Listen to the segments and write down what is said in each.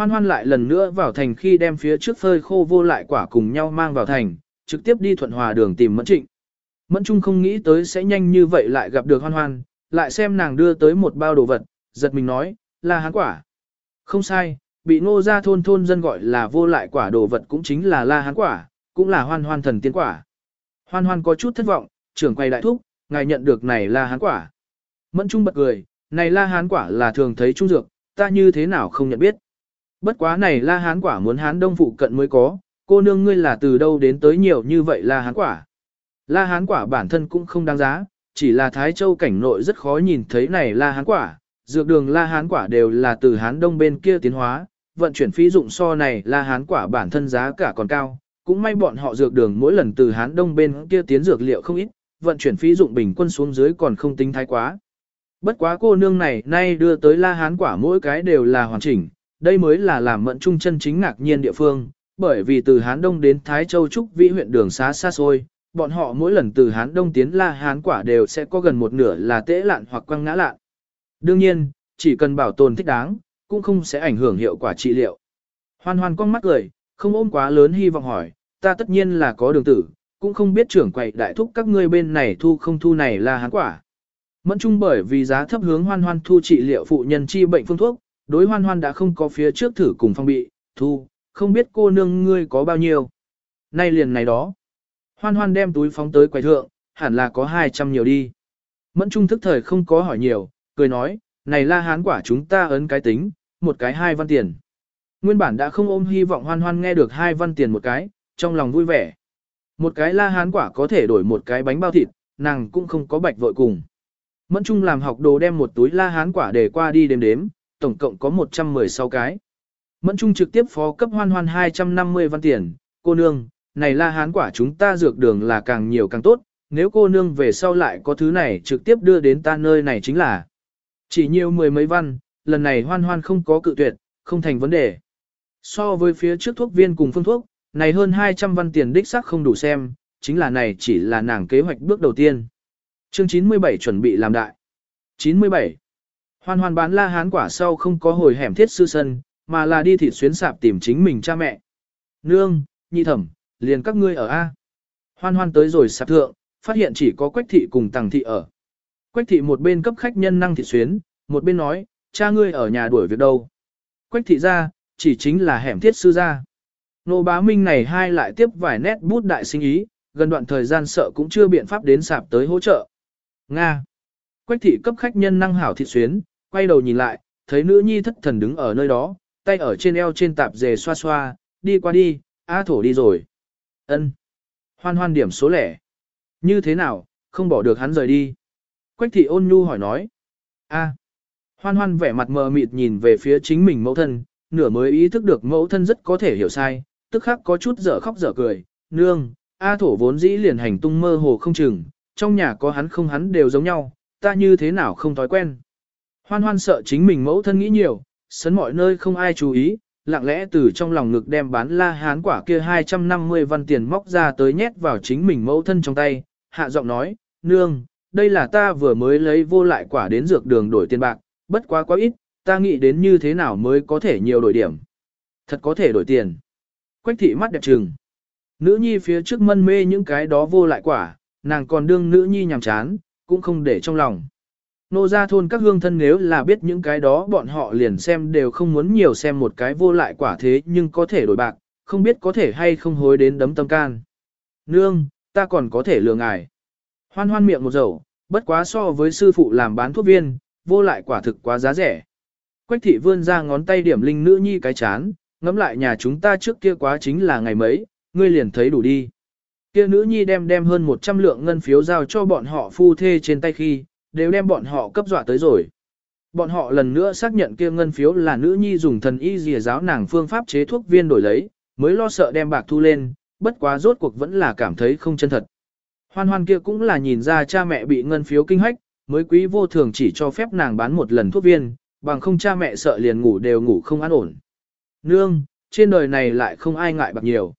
Hoan hoan lại lần nữa vào thành khi đem phía trước phơi khô vô lại quả cùng nhau mang vào thành, trực tiếp đi thuận hòa đường tìm Mẫn Trịnh. Mẫn Trung không nghĩ tới sẽ nhanh như vậy lại gặp được hoan hoan, lại xem nàng đưa tới một bao đồ vật, giật mình nói, là hán quả. Không sai, bị ngô ra thôn thôn dân gọi là vô lại quả đồ vật cũng chính là la hán quả, cũng là hoan hoan thần tiên quả. Hoan hoan có chút thất vọng, trưởng quay đại thúc, ngài nhận được này la hán quả. Mẫn Trung bật cười, này la hán quả là thường thấy trung dược, ta như thế nào không nhận biết. Bất quá này la hán quả muốn hán đông phụ cận mới có, cô nương ngươi là từ đâu đến tới nhiều như vậy la hán quả. La hán quả bản thân cũng không đáng giá, chỉ là Thái Châu cảnh nội rất khó nhìn thấy này la hán quả, dược đường la hán quả đều là từ hán đông bên kia tiến hóa, vận chuyển phí dụng so này la hán quả bản thân giá cả còn cao, cũng may bọn họ dược đường mỗi lần từ hán đông bên kia tiến dược liệu không ít, vận chuyển phí dụng bình quân xuống dưới còn không tính thái quá. Bất quá cô nương này nay đưa tới la hán quả mỗi cái đều là hoàn chỉnh, đây mới là làm mận trung chân chính ngạc nhiên địa phương, bởi vì từ Hán Đông đến Thái Châu Trúc Vĩ huyện đường xá xa xôi, bọn họ mỗi lần từ Hán Đông tiến La Hán quả đều sẽ có gần một nửa là tễ lạn hoặc quăng ngã lạn. Đương nhiên, chỉ cần bảo tồn thích đáng, cũng không sẽ ảnh hưởng hiệu quả trị liệu. Hoan hoan con mắt cười, không ôm quá lớn hy vọng hỏi, ta tất nhiên là có đường tử, cũng không biết trưởng quầy đại thúc các ngươi bên này thu không thu này là hán quả. Mẫn chung bởi vì giá thấp hướng hoan hoan thu trị liệu phụ nhân chi bệnh phương thuốc, đối hoan hoan đã không có phía trước thử cùng phong bị, thu, không biết cô nương ngươi có bao nhiêu. Nay liền này đó. Hoan hoan đem túi phóng tới quầy thượng, hẳn là có 200 nhiều đi. Mẫn trung thức thời không có hỏi nhiều, cười nói, này la hán quả chúng ta ấn cái tính, một cái hai văn tiền. Nguyên bản đã không ôm hy vọng hoan hoan nghe được hai văn tiền một cái, trong lòng vui vẻ. Một cái la hán quả có thể đổi một cái bánh bao thịt, nàng cũng không có bạch vội cùng. Mẫn Trung làm học đồ đem một túi la hán quả để qua đi đếm đếm, tổng cộng có 116 cái. Mẫn Trung trực tiếp phó cấp hoan hoan 250 văn tiền, cô nương, này la hán quả chúng ta dược đường là càng nhiều càng tốt, nếu cô nương về sau lại có thứ này trực tiếp đưa đến ta nơi này chính là chỉ nhiều mười mấy văn, lần này hoan hoan không có cự tuyệt, không thành vấn đề. So với phía trước thuốc viên cùng phương thuốc, này hơn 200 văn tiền đích xác không đủ xem, chính là này chỉ là nàng kế hoạch bước đầu tiên. Chương 97 chuẩn bị làm đại. 97. Hoan hoan bán la hán quả sau không có hồi hẻm thiết sư sân, mà là đi thịt xuyến sạp tìm chính mình cha mẹ. Nương, nhị thẩm, liền các ngươi ở A. Hoan hoan tới rồi sạp thượng, phát hiện chỉ có quách thị cùng tàng thị ở. Quách thị một bên cấp khách nhân năng thịt xuyến, một bên nói, cha ngươi ở nhà đuổi việc đâu. Quách thị ra, chỉ chính là hẻm thiết sư ra. Nô bá minh này hai lại tiếp vài nét bút đại sinh ý, gần đoạn thời gian sợ cũng chưa biện pháp đến sạp tới hỗ trợ. Nga. Quách thị cấp khách nhân năng hảo thịt xuyến, quay đầu nhìn lại, thấy nữ nhi thất thần đứng ở nơi đó, tay ở trên eo trên tạp dề xoa xoa, đi qua đi, á thổ đi rồi. ân Hoan hoan điểm số lẻ. Như thế nào, không bỏ được hắn rời đi. Quách thị ôn nhu hỏi nói. a Hoan hoan vẻ mặt mờ mịt nhìn về phía chính mình mẫu thân, nửa mới ý thức được mẫu thân rất có thể hiểu sai, tức khắc có chút dở khóc dở cười, nương, A thổ vốn dĩ liền hành tung mơ hồ không chừng, trong nhà có hắn không hắn đều giống nhau, ta như thế nào không thói quen. Hoan hoan sợ chính mình mẫu thân nghĩ nhiều, sấn mọi nơi không ai chú ý, lặng lẽ từ trong lòng ngực đem bán la hán quả kia 250 văn tiền móc ra tới nhét vào chính mình mẫu thân trong tay, hạ giọng nói, nương, đây là ta vừa mới lấy vô lại quả đến dược đường đổi tiền bạc, bất quá quá ít, ta nghĩ đến như thế nào mới có thể nhiều đổi điểm. Thật có thể đổi tiền. Quách thị mắt đẹp trừng. Nữ nhi phía trước mân mê những cái đó vô lại quả, nàng còn đương nữ nhi nhàm chán, cũng không để trong lòng. Nô ra thôn các hương thân nếu là biết những cái đó bọn họ liền xem đều không muốn nhiều xem một cái vô lại quả thế nhưng có thể đổi bạc, không biết có thể hay không hối đến đấm tâm can. Nương, ta còn có thể lừa ngài. Hoan hoan miệng một dầu, bất quá so với sư phụ làm bán thuốc viên, vô lại quả thực quá giá rẻ. Quách thị vươn ra ngón tay điểm linh nữ nhi cái chán, ngắm lại nhà chúng ta trước kia quá chính là ngày mấy, ngươi liền thấy đủ đi. Kia nữ nhi đem đem hơn 100 lượng ngân phiếu giao cho bọn họ phu thê trên tay khi, đều đem bọn họ cấp dọa tới rồi. Bọn họ lần nữa xác nhận kia ngân phiếu là nữ nhi dùng thần y dìa giáo nàng phương pháp chế thuốc viên đổi lấy, mới lo sợ đem bạc thu lên, bất quá rốt cuộc vẫn là cảm thấy không chân thật. Hoan hoan kia cũng là nhìn ra cha mẹ bị ngân phiếu kinh hách, mới quý vô thường chỉ cho phép nàng bán một lần thuốc viên, bằng không cha mẹ sợ liền ngủ đều ngủ không an ổn. Nương, trên đời này lại không ai ngại bạc nhiều.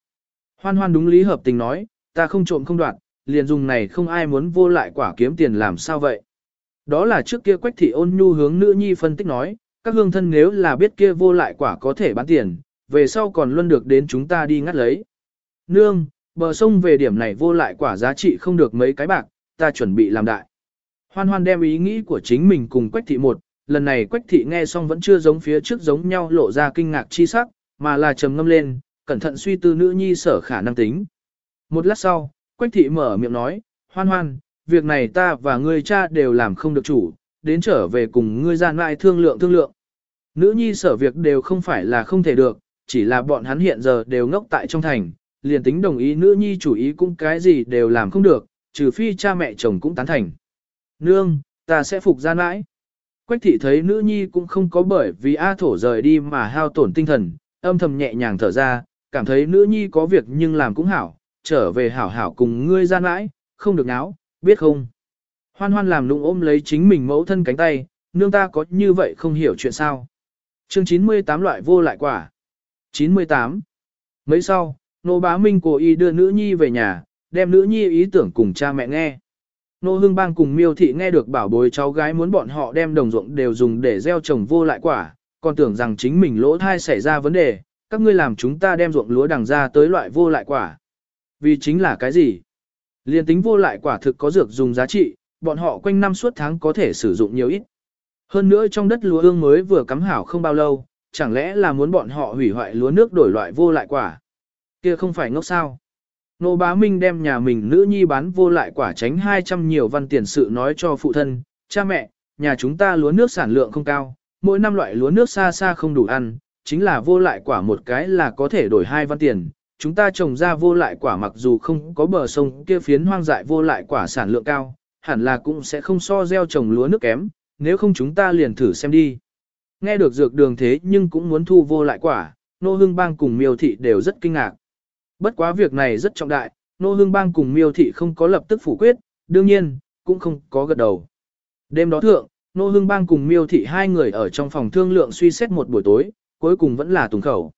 Hoan hoan đúng lý hợp tình nói, ta không trộm không đoạt, liền dùng này không ai muốn vô lại quả kiếm tiền làm sao vậy. Đó là trước kia quách thị ôn nhu hướng nữ nhi phân tích nói, các hương thân nếu là biết kia vô lại quả có thể bán tiền, về sau còn luôn được đến chúng ta đi ngắt lấy. Nương, bờ sông về điểm này vô lại quả giá trị không được mấy cái bạc, ta chuẩn bị làm đại. Hoan hoan đem ý nghĩ của chính mình cùng Quách thị một, lần này Quách thị nghe xong vẫn chưa giống phía trước giống nhau lộ ra kinh ngạc chi sắc, mà là trầm ngâm lên, cẩn thận suy tư nữ nhi sở khả năng tính. Một lát sau, Quách thị mở miệng nói, hoan hoan, việc này ta và ngươi cha đều làm không được chủ, đến trở về cùng ngươi gian lại thương lượng thương lượng. Nữ nhi sở việc đều không phải là không thể được, chỉ là bọn hắn hiện giờ đều ngốc tại trong thành, liền tính đồng ý nữ nhi chủ ý cũng cái gì đều làm không được, trừ phi cha mẹ chồng cũng tán thành. Nương, ta sẽ phục gian mãi. Quách thị thấy nữ nhi cũng không có bởi vì A thổ rời đi mà hao tổn tinh thần, âm thầm nhẹ nhàng thở ra, cảm thấy nữ nhi có việc nhưng làm cũng hảo, trở về hảo hảo cùng ngươi gian mãi, không được náo, biết không? Hoan hoan làm nụng ôm lấy chính mình mẫu thân cánh tay, nương ta có như vậy không hiểu chuyện sao. Chương 98 loại vô lại quả. 98. Mấy sau, nô bá minh cố ý đưa nữ nhi về nhà, đem nữ nhi ý tưởng cùng cha mẹ nghe. Nô hương bang cùng miêu thị nghe được bảo bối cháu gái muốn bọn họ đem đồng ruộng đều dùng để gieo trồng vô lại quả, còn tưởng rằng chính mình lỗ thai xảy ra vấn đề, các ngươi làm chúng ta đem ruộng lúa đằng ra tới loại vô lại quả. Vì chính là cái gì? Liên tính vô lại quả thực có dược dùng giá trị, bọn họ quanh năm suốt tháng có thể sử dụng nhiều ít. Hơn nữa trong đất lúa ương mới vừa cắm hảo không bao lâu, chẳng lẽ là muốn bọn họ hủy hoại lúa nước đổi loại vô lại quả. Kia không phải ngốc sao. Nô bá Minh đem nhà mình nữ nhi bán vô lại quả tránh 200 nhiều văn tiền sự nói cho phụ thân, cha mẹ, nhà chúng ta lúa nước sản lượng không cao, mỗi năm loại lúa nước xa xa không đủ ăn, chính là vô lại quả một cái là có thể đổi hai văn tiền. Chúng ta trồng ra vô lại quả mặc dù không có bờ sông kia phiến hoang dại vô lại quả sản lượng cao, hẳn là cũng sẽ không so gieo trồng lúa nước kém, nếu không chúng ta liền thử xem đi. Nghe được dược đường thế nhưng cũng muốn thu vô lại quả, nô hương bang cùng miêu thị đều rất kinh ngạc. Bất quá việc này rất trọng đại, nô hương bang cùng miêu thị không có lập tức phủ quyết, đương nhiên, cũng không có gật đầu. Đêm đó thượng, nô hương bang cùng miêu thị hai người ở trong phòng thương lượng suy xét một buổi tối, cuối cùng vẫn là tùng khẩu.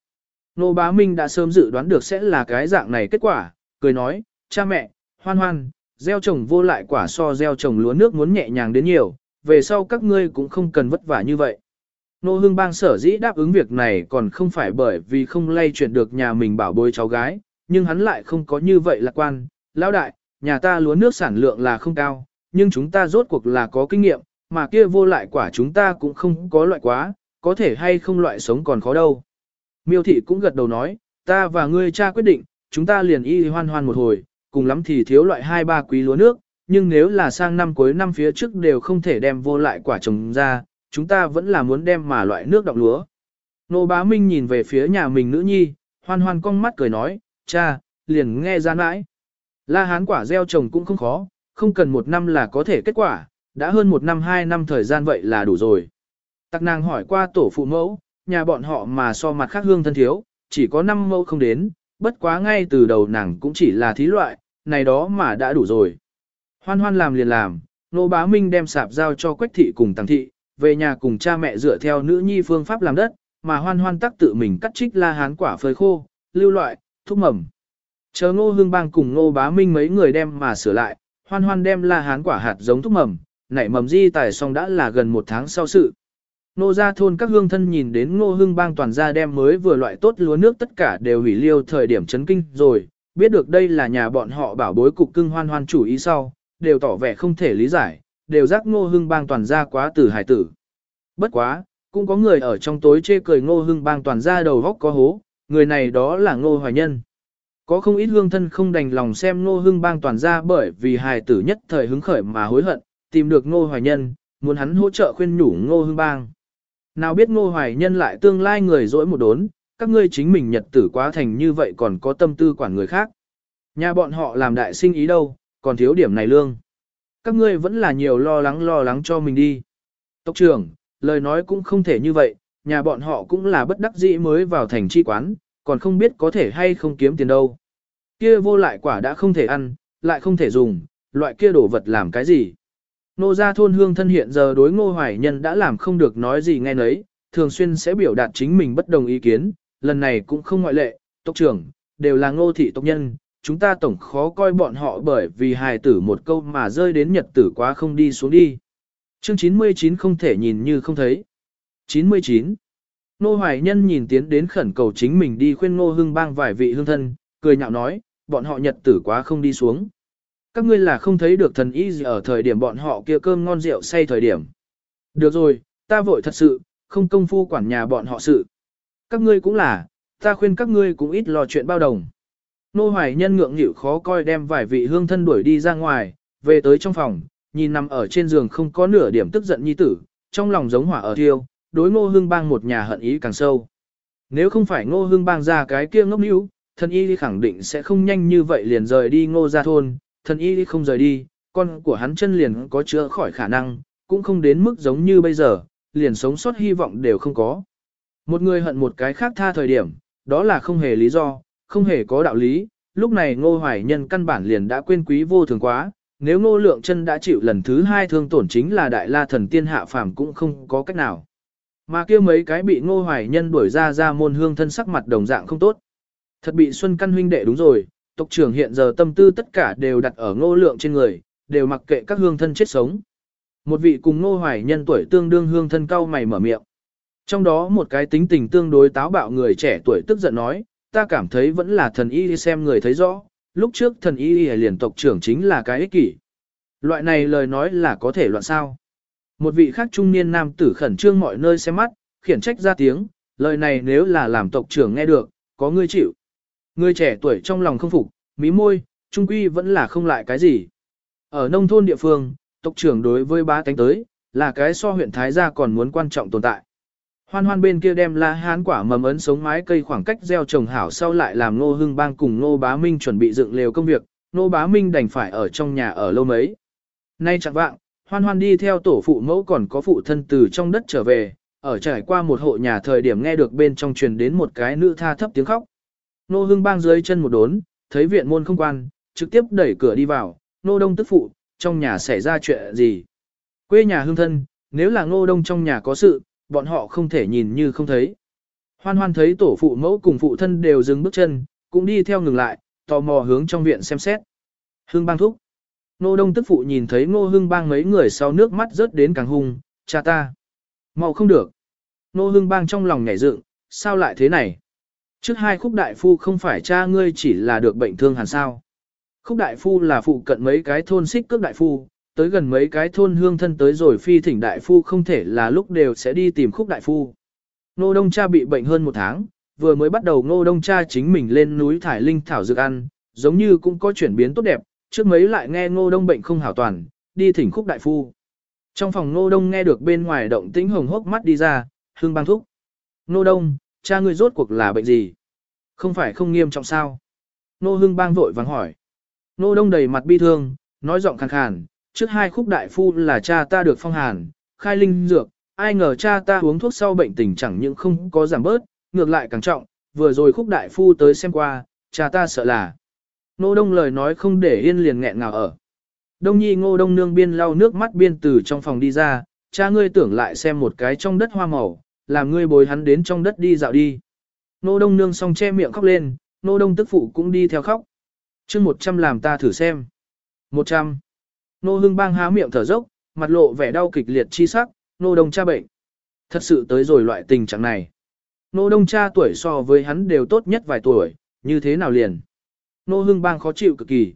Nô bá Minh đã sớm dự đoán được sẽ là cái dạng này kết quả, cười nói, cha mẹ, hoan hoan, gieo trồng vô lại quả so gieo trồng lúa nước muốn nhẹ nhàng đến nhiều, về sau các ngươi cũng không cần vất vả như vậy. Nô hương bang sở dĩ đáp ứng việc này còn không phải bởi vì không lay chuyển được nhà mình bảo bối cháu gái, nhưng hắn lại không có như vậy lạc quan. Lão đại, nhà ta lúa nước sản lượng là không cao, nhưng chúng ta rốt cuộc là có kinh nghiệm, mà kia vô lại quả chúng ta cũng không có loại quá, có thể hay không loại sống còn khó đâu. Miêu thị cũng gật đầu nói, ta và ngươi cha quyết định, chúng ta liền y hoan hoan một hồi, cùng lắm thì thiếu loại hai ba quý lúa nước, nhưng nếu là sang năm cuối năm phía trước đều không thể đem vô lại quả trồng ra, chúng ta vẫn là muốn đem mà loại nước đọng lúa. Nô bá Minh nhìn về phía nhà mình nữ nhi, hoan hoan cong mắt cười nói, cha, liền nghe ra mãi. La hán quả gieo trồng cũng không khó, không cần một năm là có thể kết quả, đã hơn một năm hai năm thời gian vậy là đủ rồi. Tặc nàng hỏi qua tổ phụ mẫu, nhà bọn họ mà so mặt khác hương thân thiếu, chỉ có năm mẫu không đến, bất quá ngay từ đầu nàng cũng chỉ là thí loại, này đó mà đã đủ rồi. Hoan hoan làm liền làm, nô bá minh đem sạp giao cho quách thị cùng tăng thị, về nhà cùng cha mẹ dựa theo nữ nhi phương pháp làm đất, mà hoan hoan tắc tự mình cắt trích la hán quả phơi khô, lưu loại, thúc mầm. Chờ ngô hương bang cùng ngô bá minh mấy người đem mà sửa lại, hoan hoan đem la hán quả hạt giống thúc mầm, nảy mầm di tài xong đã là gần một tháng sau sự. Nô gia thôn các hương thân nhìn đến ngô hương bang toàn gia đem mới vừa loại tốt lúa nước tất cả đều hủy liêu thời điểm chấn kinh rồi, biết được đây là nhà bọn họ bảo bối cục cưng hoan hoan chủ ý sau, đều tỏ vẻ không thể lý giải, đều giác ngô hưng bang toàn gia quá tử hải tử. Bất quá, cũng có người ở trong tối chê cười ngô hưng bang toàn gia đầu góc có hố, người này đó là ngô hoài nhân. Có không ít hương thân không đành lòng xem ngô hưng bang toàn gia bởi vì hài tử nhất thời hứng khởi mà hối hận, tìm được ngô hoài nhân, muốn hắn hỗ trợ khuyên nhủ ngô hưng bang. Nào biết ngô hoài nhân lại tương lai người dỗi một đốn, các ngươi chính mình nhật tử quá thành như vậy còn có tâm tư quản người khác. Nhà bọn họ làm đại sinh ý đâu, còn thiếu điểm này lương. Các ngươi vẫn là nhiều lo lắng lo lắng cho mình đi. Tộc trưởng, lời nói cũng không thể như vậy, nhà bọn họ cũng là bất đắc dĩ mới vào thành chi quán, còn không biết có thể hay không kiếm tiền đâu. Kia vô lại quả đã không thể ăn, lại không thể dùng, loại kia đổ vật làm cái gì. Nô gia thôn hương thân hiện giờ đối ngô hoài nhân đã làm không được nói gì nghe nấy, thường xuyên sẽ biểu đạt chính mình bất đồng ý kiến, lần này cũng không ngoại lệ, tộc trưởng, đều là ngô thị tộc nhân, chúng ta tổng khó coi bọn họ bởi vì hài tử một câu mà rơi đến nhật tử quá không đi xuống đi. Chương 99 không thể nhìn như không thấy. 99. Nô Hoài Nhân nhìn tiến đến khẩn cầu chính mình đi khuyên Nô Hưng bang vài vị hương thân, cười nhạo nói, bọn họ nhật tử quá không đi xuống. Các ngươi là không thấy được thần y gì ở thời điểm bọn họ kia cơm ngon rượu say thời điểm. Được rồi, ta vội thật sự, không công phu quản nhà bọn họ sự. Các ngươi cũng là, ta khuyên các ngươi cũng ít lo chuyện bao đồng. Nô Hoài Nhân ngượng nghịu khó coi đem vài vị hương thân đuổi đi ra ngoài, về tới trong phòng, nhìn nằm ở trên giường không có nửa điểm tức giận nhi tử, trong lòng giống hỏa ở thiêu, đối ngô hương bang một nhà hận ý càng sâu. Nếu không phải ngô hương bang ra cái kia ngốc níu, thần y khẳng định sẽ không nhanh như vậy liền rời đi ngô ra thôn, thần y không rời đi, con của hắn chân liền có chữa khỏi khả năng, cũng không đến mức giống như bây giờ, liền sống sót hy vọng đều không có. Một người hận một cái khác tha thời điểm, đó là không hề lý do, không hề có đạo lý, lúc này ngô hoài nhân căn bản liền đã quên quý vô thường quá, nếu ngô lượng chân đã chịu lần thứ hai thương tổn chính là đại la thần tiên hạ phàm cũng không có cách nào. Mà kia mấy cái bị ngô hoài nhân đuổi ra ra môn hương thân sắc mặt đồng dạng không tốt. Thật bị Xuân Căn huynh đệ đúng rồi, tộc trưởng hiện giờ tâm tư tất cả đều đặt ở ngô lượng trên người, đều mặc kệ các hương thân chết sống. Một vị cùng ngô hoài nhân tuổi tương đương hương thân cao mày mở miệng. Trong đó một cái tính tình tương đối táo bạo người trẻ tuổi tức giận nói, ta cảm thấy vẫn là thần y xem người thấy rõ, lúc trước thần y liền tộc trưởng chính là cái ích kỷ. Loại này lời nói là có thể loạn sao. Một vị khác trung niên nam tử khẩn trương mọi nơi xem mắt, khiển trách ra tiếng, lời này nếu là làm tộc trưởng nghe được, có ngươi chịu. Người trẻ tuổi trong lòng không phục, mí môi, trung quy vẫn là không lại cái gì. Ở nông thôn địa phương, tộc trưởng đối với bá tánh tới, là cái so huyện Thái Gia còn muốn quan trọng tồn tại. Hoan hoan bên kia đem la hán quả mầm ấn sống mái cây khoảng cách gieo trồng hảo sau lại làm nô hưng bang cùng nô bá minh chuẩn bị dựng lều công việc, nô bá minh đành phải ở trong nhà ở lâu mấy. Nay chẳng vạng, hoan hoan đi theo tổ phụ mẫu còn có phụ thân từ trong đất trở về, ở trải qua một hộ nhà thời điểm nghe được bên trong truyền đến một cái nữ tha thấp tiếng khóc. Nô hưng bang dưới chân một đốn, thấy viện môn không quan, trực tiếp đẩy cửa đi vào, nô đông tức phụ, trong nhà xảy ra chuyện gì. Quê nhà hương thân, nếu là ngô đông trong nhà có sự, bọn họ không thể nhìn như không thấy. Hoan hoan thấy tổ phụ mẫu cùng phụ thân đều dừng bước chân, cũng đi theo ngừng lại, tò mò hướng trong viện xem xét. Hương bang thúc. Nô đông tức phụ nhìn thấy ngô hương bang mấy người sau nước mắt rớt đến càng hung, cha ta. mau không được. Nô hương bang trong lòng nhảy dựng, sao lại thế này? Trước hai khúc đại phu không phải cha ngươi chỉ là được bệnh thương hàn sao. Khúc đại phu là phụ cận mấy cái thôn xích cước đại phu, tới gần mấy cái thôn hương thân tới rồi phi thỉnh đại phu không thể là lúc đều sẽ đi tìm khúc đại phu. Nô đông cha bị bệnh hơn một tháng, vừa mới bắt đầu ngô đông cha chính mình lên núi thải linh thảo dược ăn, giống như cũng có chuyển biến tốt đẹp, trước mấy lại nghe ngô đông bệnh không hảo toàn, đi thỉnh khúc đại phu. Trong phòng ngô đông nghe được bên ngoài động tĩnh hồng hốc mắt đi ra, hương băng thúc. Ngô đông, cha ngươi rốt cuộc là bệnh gì? Không phải không nghiêm trọng sao? Nô Hưng bang vội vàng hỏi. Nô đông đầy mặt bi thương, nói giọng khàn khàn, trước hai khúc đại phu là cha ta được phong hàn, khai linh dược, ai ngờ cha ta uống thuốc sau bệnh tình chẳng những không có giảm bớt, ngược lại càng trọng, vừa rồi khúc đại phu tới xem qua, cha ta sợ là. Nô đông lời nói không để yên liền nghẹn ngào ở. Đông nhi ngô đông nương biên lau nước mắt biên từ trong phòng đi ra, cha ngươi tưởng lại xem một cái trong đất hoa màu, làm ngươi bồi hắn đến trong đất đi dạo đi. Nô đông nương song che miệng khóc lên, nô đông tức phụ cũng đi theo khóc. chương 100 làm ta thử xem. 100. Nô hưng bang há miệng thở dốc, mặt lộ vẻ đau kịch liệt chi sắc, nô đông cha bệnh. Thật sự tới rồi loại tình trạng này. Nô đông cha tuổi so với hắn đều tốt nhất vài tuổi, như thế nào liền. Nô hưng bang khó chịu cực kỳ.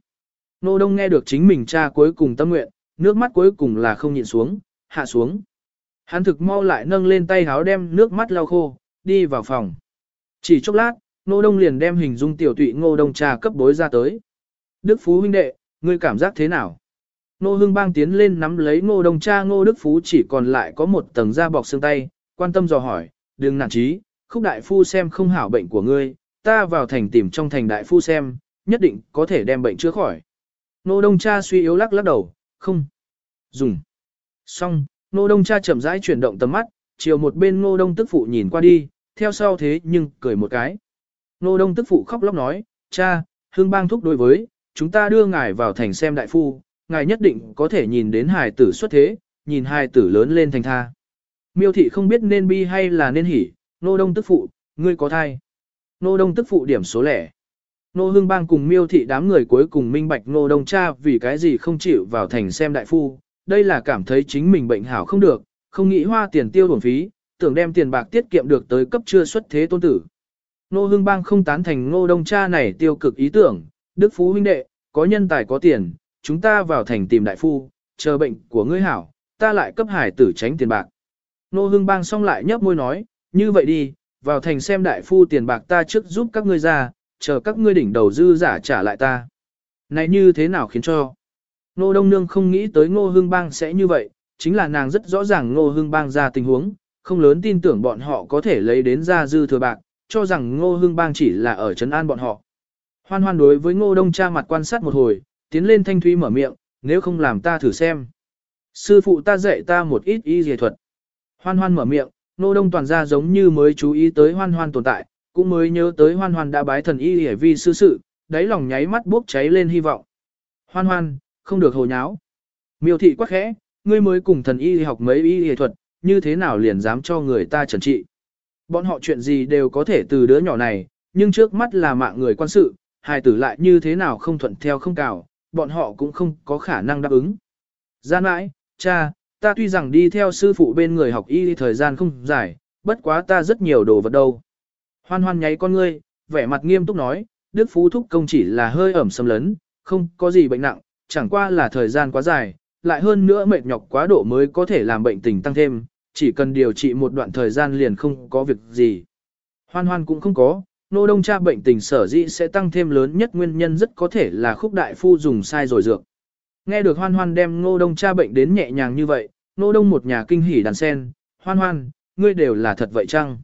Nô đông nghe được chính mình cha cuối cùng tâm nguyện, nước mắt cuối cùng là không nhịn xuống, hạ xuống. Hắn thực mau lại nâng lên tay háo đem nước mắt lau khô, đi vào phòng. Chỉ chốc lát, Ngô Đông liền đem hình dung tiểu tụy Ngô Đông trà cấp bối ra tới. Đức Phú huynh đệ, ngươi cảm giác thế nào? Nô Hưng Bang tiến lên nắm lấy Ngô Đông cha Ngô Đức Phú chỉ còn lại có một tầng da bọc xương tay, quan tâm dò hỏi, đừng nản chí, khúc đại phu xem không hảo bệnh của ngươi, ta vào thành tìm trong thành đại phu xem, nhất định có thể đem bệnh chữa khỏi. Ngô Đông cha suy yếu lắc lắc đầu, không. Dùng. Xong, Nô Đông cha chậm rãi chuyển động tầm mắt, chiều một bên Ngô Đông tức phụ nhìn qua đi, theo sau thế nhưng cười một cái. Nô Đông tức phụ khóc lóc nói, cha, hương bang thúc đối với, chúng ta đưa ngài vào thành xem đại phu, ngài nhất định có thể nhìn đến hài tử xuất thế, nhìn hài tử lớn lên thành tha. Miêu thị không biết nên bi hay là nên hỉ, nô đông tức phụ, ngươi có thai. Nô đông tức phụ điểm số lẻ. Nô hương bang cùng miêu thị đám người cuối cùng minh bạch nô đông cha vì cái gì không chịu vào thành xem đại phu, đây là cảm thấy chính mình bệnh hảo không được, không nghĩ hoa tiền tiêu bổng phí, tưởng đem tiền bạc tiết kiệm được tới cấp chưa xuất thế tôn tử. Nô Hưng Bang không tán thành ngô đông cha này tiêu cực ý tưởng, Đức Phú huynh đệ, có nhân tài có tiền, chúng ta vào thành tìm đại phu, chờ bệnh của ngươi hảo, ta lại cấp hải tử tránh tiền bạc. Nô Hưng Bang xong lại nhấp môi nói, như vậy đi, vào thành xem đại phu tiền bạc ta trước giúp các ngươi ra, chờ các ngươi đỉnh đầu dư giả trả lại ta. Này như thế nào khiến cho? Nô Đông Nương không nghĩ tới Ngô Hưng Bang sẽ như vậy, chính là nàng rất rõ ràng Ngô Hưng Bang ra tình huống, không lớn tin tưởng bọn họ có thể lấy đến ra dư thừa bạc, cho rằng Ngô Hưng Bang chỉ là ở trấn an bọn họ. Hoan hoan đối với Ngô Đông cha mặt quan sát một hồi, tiến lên thanh thúy mở miệng, nếu không làm ta thử xem. Sư phụ ta dạy ta một ít y dề thuật. Hoan hoan mở miệng, Ngô Đông toàn ra giống như mới chú ý tới hoan hoan tồn tại, cũng mới nhớ tới hoan hoan đã bái thần y dề vi sư sự, đáy lòng nháy mắt bốc cháy lên hy vọng. Hoan hoan, không được hồ nháo. Miêu thị quá khẽ, ngươi mới cùng thần y học mấy y y thuật, như thế nào liền dám cho người ta trần trị. Bọn họ chuyện gì đều có thể từ đứa nhỏ này, nhưng trước mắt là mạng người quan sự, hài tử lại như thế nào không thuận theo không cào, bọn họ cũng không có khả năng đáp ứng. Gian mãi, cha, ta tuy rằng đi theo sư phụ bên người học y thời gian không dài, bất quá ta rất nhiều đồ vật đâu. Hoan hoan nháy con ngươi, vẻ mặt nghiêm túc nói, Đức Phú Thúc công chỉ là hơi ẩm xâm lấn, không có gì bệnh nặng, chẳng qua là thời gian quá dài, lại hơn nữa mệt nhọc quá độ mới có thể làm bệnh tình tăng thêm, chỉ cần điều trị một đoạn thời gian liền không có việc gì. Hoan hoan cũng không có, nô đông cha bệnh tình sở dĩ sẽ tăng thêm lớn nhất nguyên nhân rất có thể là khúc đại phu dùng sai rồi dược. Nghe được hoan hoan đem nô đông cha bệnh đến nhẹ nhàng như vậy, nô đông một nhà kinh hỉ đàn sen, hoan hoan, ngươi đều là thật vậy chăng?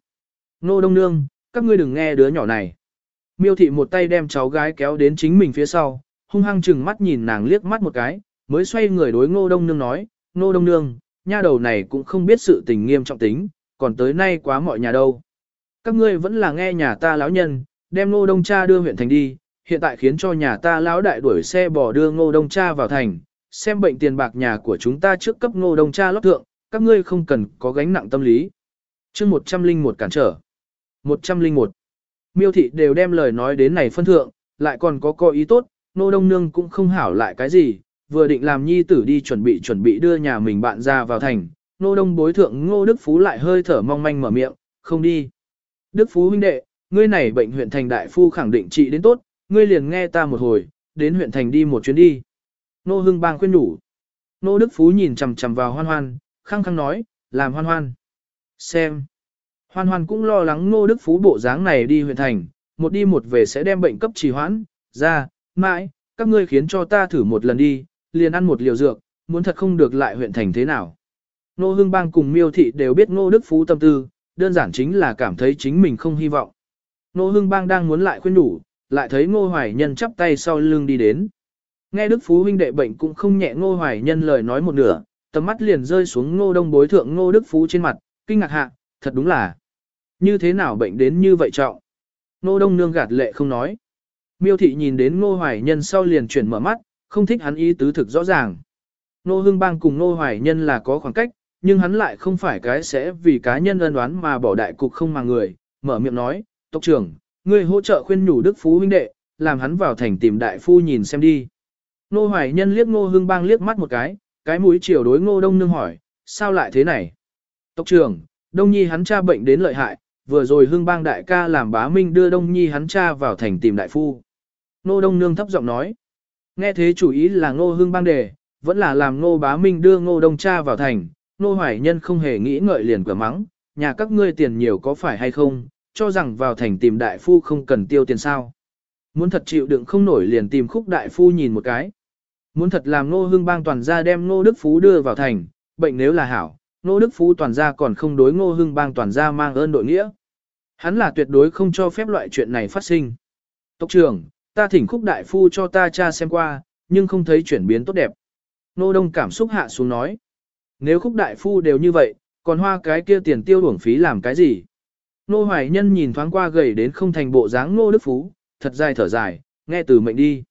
Nô đông nương, các ngươi đừng nghe đứa nhỏ này. Miêu thị một tay đem cháu gái kéo đến chính mình phía sau, hung hăng chừng mắt nhìn nàng liếc mắt một cái, mới xoay người đối ngô đông nương nói, ngô đông nương, nha đầu này cũng không biết sự tình nghiêm trọng tính, còn tới nay quá mọi nhà đâu. Các ngươi vẫn là nghe nhà ta lão nhân, đem ngô đông cha đưa huyện thành đi, hiện tại khiến cho nhà ta lão đại đuổi xe bỏ đưa ngô đông cha vào thành, xem bệnh tiền bạc nhà của chúng ta trước cấp ngô đông cha lót thượng, các ngươi không cần có gánh nặng tâm lý. chương 101 cản trở. 101. Miêu thị đều đem lời nói đến này phân thượng, lại còn có coi ý tốt, nô đông nương cũng không hảo lại cái gì, vừa định làm nhi tử đi chuẩn bị chuẩn bị đưa nhà mình bạn ra vào thành, nô đông bối thượng ngô Đức Phú lại hơi thở mong manh mở miệng, không đi. Đức Phú huynh đệ, ngươi này bệnh huyện thành đại phu khẳng định trị đến tốt, ngươi liền nghe ta một hồi, đến huyện thành đi một chuyến đi. Nô Hưng Bang khuyên nhủ. Nô Đức Phú nhìn chằm chằm vào hoan hoan, khăng khăng nói, làm hoan hoan. Xem. Hoan hoan cũng lo lắng Nô Đức Phú bộ dáng này đi huyện thành, một đi một về sẽ đem bệnh cấp trì hoãn, ra, mãi, các ngươi khiến cho ta thử một lần đi, liền ăn một liều dược, muốn thật không được lại huyện thành thế nào. Nô Hưng Bang cùng Miêu Thị đều biết Nô Đức Phú tâm tư, đơn giản chính là cảm thấy chính mình không hy vọng. Nô Hưng Bang đang muốn lại khuyên đủ, lại thấy Ngô Hoài Nhân chắp tay sau lưng đi đến. Nghe Đức Phú huynh đệ bệnh cũng không nhẹ Ngô Hoài Nhân lời nói một nửa, tầm mắt liền rơi xuống Ngô Đông bối thượng Ngô Đức Phú trên mặt, kinh ngạc hạ, thật đúng là. Như thế nào bệnh đến như vậy trọng? Ngô Đông nương gạt lệ không nói. Miêu thị nhìn đến Ngô Hoài Nhân sau liền chuyển mở mắt, không thích hắn ý tứ thực rõ ràng. Ngô Hưng Bang cùng Ngô Hoài Nhân là có khoảng cách, nhưng hắn lại không phải cái sẽ vì cá nhân ân đoán mà bỏ đại cục không mà người, mở miệng nói, tộc trưởng, ngươi hỗ trợ khuyên nhủ Đức Phú huynh đệ, làm hắn vào thành tìm đại phu nhìn xem đi. Ngô Hoài Nhân liếc Ngô Hưng Bang liếc mắt một cái, cái mũi chiều đối Ngô Đông Nương hỏi, sao lại thế này? Tộc trưởng, Đông Nhi hắn cha bệnh đến lợi hại, vừa rồi Hưng Bang đại ca làm bá minh đưa Đông Nhi hắn cha vào thành tìm đại phu. Nô Đông Nương thấp giọng nói. Nghe thế chủ ý là Ngô Hưng bang đề, vẫn là làm Ngô Bá Minh đưa Ngô Đông cha vào thành, nô Hoài Nhân không hề nghĩ ngợi liền cửa mắng, nhà các ngươi tiền nhiều có phải hay không, cho rằng vào thành tìm đại phu không cần tiêu tiền sao. Muốn thật chịu đựng không nổi liền tìm khúc đại phu nhìn một cái. Muốn thật làm Ngô Hưng bang toàn gia đem Ngô Đức Phú đưa vào thành, bệnh nếu là hảo, Ngô Đức Phú toàn gia còn không đối Ngô Hưng bang toàn gia mang ơn đội nghĩa. Hắn là tuyệt đối không cho phép loại chuyện này phát sinh. Tộc trưởng, ta thỉnh khúc đại phu cho ta cha xem qua, nhưng không thấy chuyển biến tốt đẹp. Nô Đông cảm xúc hạ xuống nói. Nếu khúc đại phu đều như vậy, còn hoa cái kia tiền tiêu uổng phí làm cái gì? Nô Hoài Nhân nhìn thoáng qua gầy đến không thành bộ dáng Nô Đức Phú, thật dài thở dài, nghe từ mệnh đi.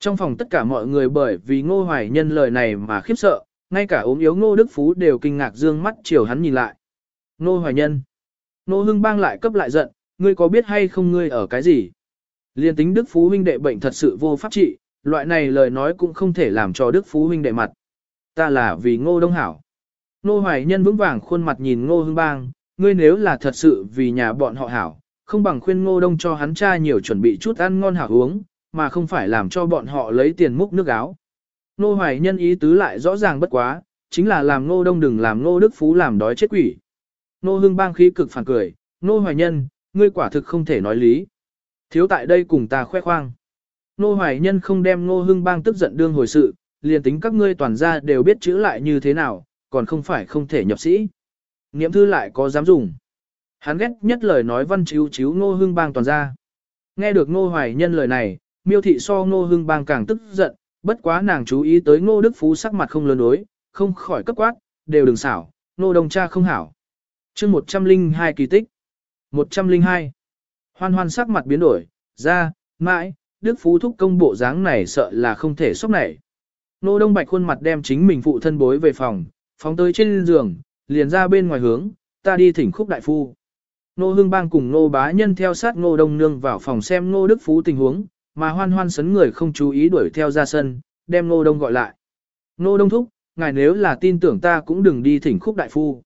Trong phòng tất cả mọi người bởi vì Ngô Hoài Nhân lời này mà khiếp sợ, ngay cả ốm yếu Ngô Đức Phú đều kinh ngạc dương mắt chiều hắn nhìn lại. Ngô Hoài Nhân. Ngô Hưng bang lại cấp lại giận, ngươi có biết hay không ngươi ở cái gì? Liên tính Đức Phú huynh đệ bệnh thật sự vô pháp trị, loại này lời nói cũng không thể làm cho Đức Phú huynh đệ mặt. Ta là vì ngô đông hảo. Ngô hoài nhân vững vàng khuôn mặt nhìn ngô hưng bang, ngươi nếu là thật sự vì nhà bọn họ hảo, không bằng khuyên ngô đông cho hắn cha nhiều chuẩn bị chút ăn ngon hảo uống, mà không phải làm cho bọn họ lấy tiền múc nước áo. Nô hoài nhân ý tứ lại rõ ràng bất quá, chính là làm nô đông đừng làm nô đức phú làm đói chết quỷ. Nô hưng bang khí cực phản cười, nô hoài nhân, ngươi quả thực không thể nói lý. Thiếu tại đây cùng ta khoe khoang. Nô hoài nhân không đem nô hưng bang tức giận đương hồi sự, liền tính các ngươi toàn gia đều biết chữ lại như thế nào, còn không phải không thể nhập sĩ. Niệm thư lại có dám dùng. Hắn ghét nhất lời nói văn chiếu chiếu nô hưng bang toàn gia. Nghe được nô hoài nhân lời này, miêu thị so nô hưng bang càng tức giận, bất quá nàng chú ý tới Ngô đức phú sắc mặt không lớn đối, không khỏi cấp quát, đều đừng xảo, Ngô đồng cha không hảo. chương 102 kỳ tích. 102. Hoan hoan sắc mặt biến đổi, ra, mãi, Đức Phú thúc công bộ dáng này sợ là không thể sốc nảy. Nô Đông Bạch khuôn mặt đem chính mình phụ thân bối về phòng, phóng tới trên giường, liền ra bên ngoài hướng, ta đi thỉnh khúc đại phu. Nô Hưng Bang cùng Nô Bá Nhân theo sát Nô Đông Nương vào phòng xem Nô Đức Phú tình huống, mà hoan hoan sấn người không chú ý đuổi theo ra sân, đem Nô Đông gọi lại. Nô Đông thúc, ngài nếu là tin tưởng ta cũng đừng đi thỉnh khúc đại phu.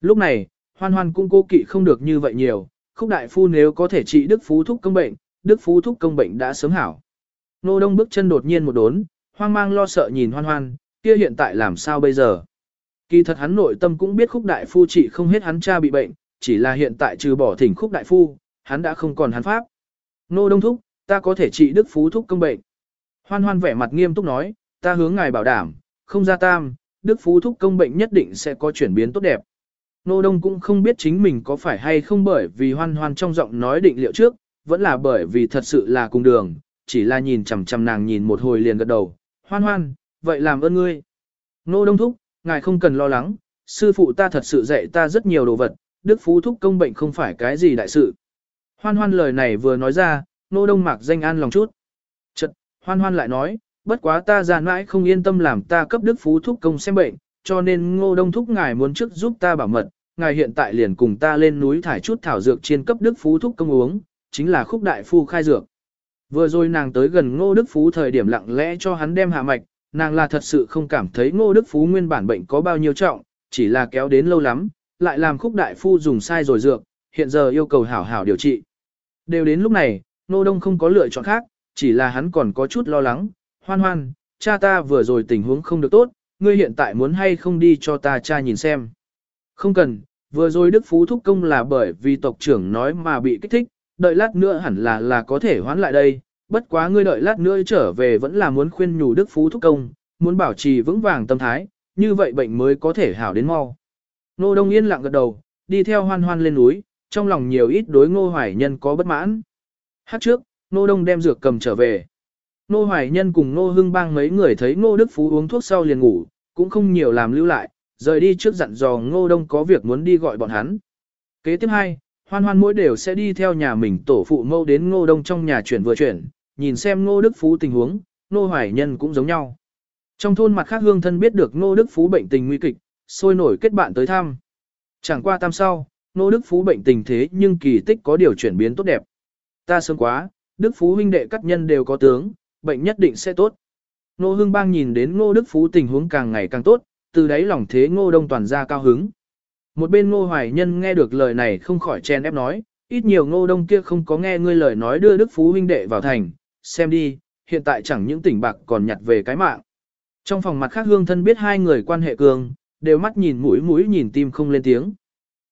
Lúc này, hoan hoan cũng cố kỵ không được như vậy nhiều, khúc đại phu nếu có thể trị Đức Phú thúc công bệnh, Đức Phú thúc công bệnh đã sớm hảo. Nô Đông bước chân đột nhiên một đốn, hoang mang lo sợ nhìn hoan hoan, kia hiện tại làm sao bây giờ? Kỳ thật hắn nội tâm cũng biết khúc đại phu trị không hết hắn cha bị bệnh, chỉ là hiện tại trừ bỏ thỉnh khúc đại phu, hắn đã không còn hắn pháp. Nô Đông thúc, ta có thể trị Đức Phú thúc công bệnh. Hoan hoan vẻ mặt nghiêm túc nói, ta hướng ngài bảo đảm, không ra tam, Đức Phú thúc công bệnh nhất định sẽ có chuyển biến tốt đẹp. Nô Đông cũng không biết chính mình có phải hay không bởi vì hoan hoan trong giọng nói định liệu trước, vẫn là bởi vì thật sự là cùng đường, chỉ là nhìn chằm chằm nàng nhìn một hồi liền gật đầu, hoan hoan, vậy làm ơn ngươi. Nô Đông Thúc, ngài không cần lo lắng, sư phụ ta thật sự dạy ta rất nhiều đồ vật, Đức Phú Thúc công bệnh không phải cái gì đại sự. Hoan hoan lời này vừa nói ra, Nô Đông mạc danh an lòng chút. Chật, hoan hoan lại nói, bất quá ta già mãi không yên tâm làm ta cấp Đức Phú Thúc công xem bệnh, cho nên Ngô Đông Thúc ngài muốn trước giúp ta bảo mật, ngài hiện tại liền cùng ta lên núi thải chút thảo dược trên cấp Đức Phú Thúc công uống, chính là khúc đại phu khai dược. Vừa rồi nàng tới gần Ngô Đức Phú thời điểm lặng lẽ cho hắn đem hạ mạch, nàng là thật sự không cảm thấy Ngô Đức Phú nguyên bản bệnh có bao nhiêu trọng, chỉ là kéo đến lâu lắm, lại làm khúc đại phu dùng sai rồi dược, hiện giờ yêu cầu hảo hảo điều trị. Đều đến lúc này, Nô Đông không có lựa chọn khác, chỉ là hắn còn có chút lo lắng, hoan hoan, cha ta vừa rồi tình huống không được tốt, ngươi hiện tại muốn hay không đi cho ta cha nhìn xem. Không cần, vừa rồi Đức Phú thúc công là bởi vì tộc trưởng nói mà bị kích thích, đợi lát nữa hẳn là là có thể hoán lại đây, bất quá ngươi đợi lát nữa trở về vẫn là muốn khuyên nhủ Đức Phú thúc công, muốn bảo trì vững vàng tâm thái, như vậy bệnh mới có thể hảo đến mau. Nô Đông Yên lặng gật đầu, đi theo hoan hoan lên núi, trong lòng nhiều ít đối ngô hoài nhân có bất mãn. Hát trước, Nô Đông đem dược cầm trở về. Nô Hoài Nhân cùng Nô Hưng Bang mấy người thấy Nô Đức Phú uống thuốc sau liền ngủ, cũng không nhiều làm lưu lại, rời đi trước dặn dò Ngô Đông có việc muốn đi gọi bọn hắn. Kế tiếp hai, Hoan hoan mỗi đều sẽ đi theo nhà mình tổ phụ mâu đến ngô đông trong nhà chuyển vừa chuyển, nhìn xem ngô đức phú tình huống, ngô hoài nhân cũng giống nhau. Trong thôn mặt khác hương thân biết được ngô đức phú bệnh tình nguy kịch, sôi nổi kết bạn tới thăm. Chẳng qua tam sau, ngô đức phú bệnh tình thế nhưng kỳ tích có điều chuyển biến tốt đẹp. Ta sớm quá, đức phú huynh đệ các nhân đều có tướng, bệnh nhất định sẽ tốt. Ngô Hưng bang nhìn đến ngô đức phú tình huống càng ngày càng tốt, từ đấy lòng thế ngô đông toàn ra cao hứng. Một bên ngô hoài nhân nghe được lời này không khỏi chen ép nói, ít nhiều ngô đông kia không có nghe ngươi lời nói đưa Đức Phú huynh đệ vào thành, xem đi, hiện tại chẳng những tỉnh bạc còn nhặt về cái mạng. Trong phòng mặt khác hương thân biết hai người quan hệ cường, đều mắt nhìn mũi mũi nhìn tim không lên tiếng.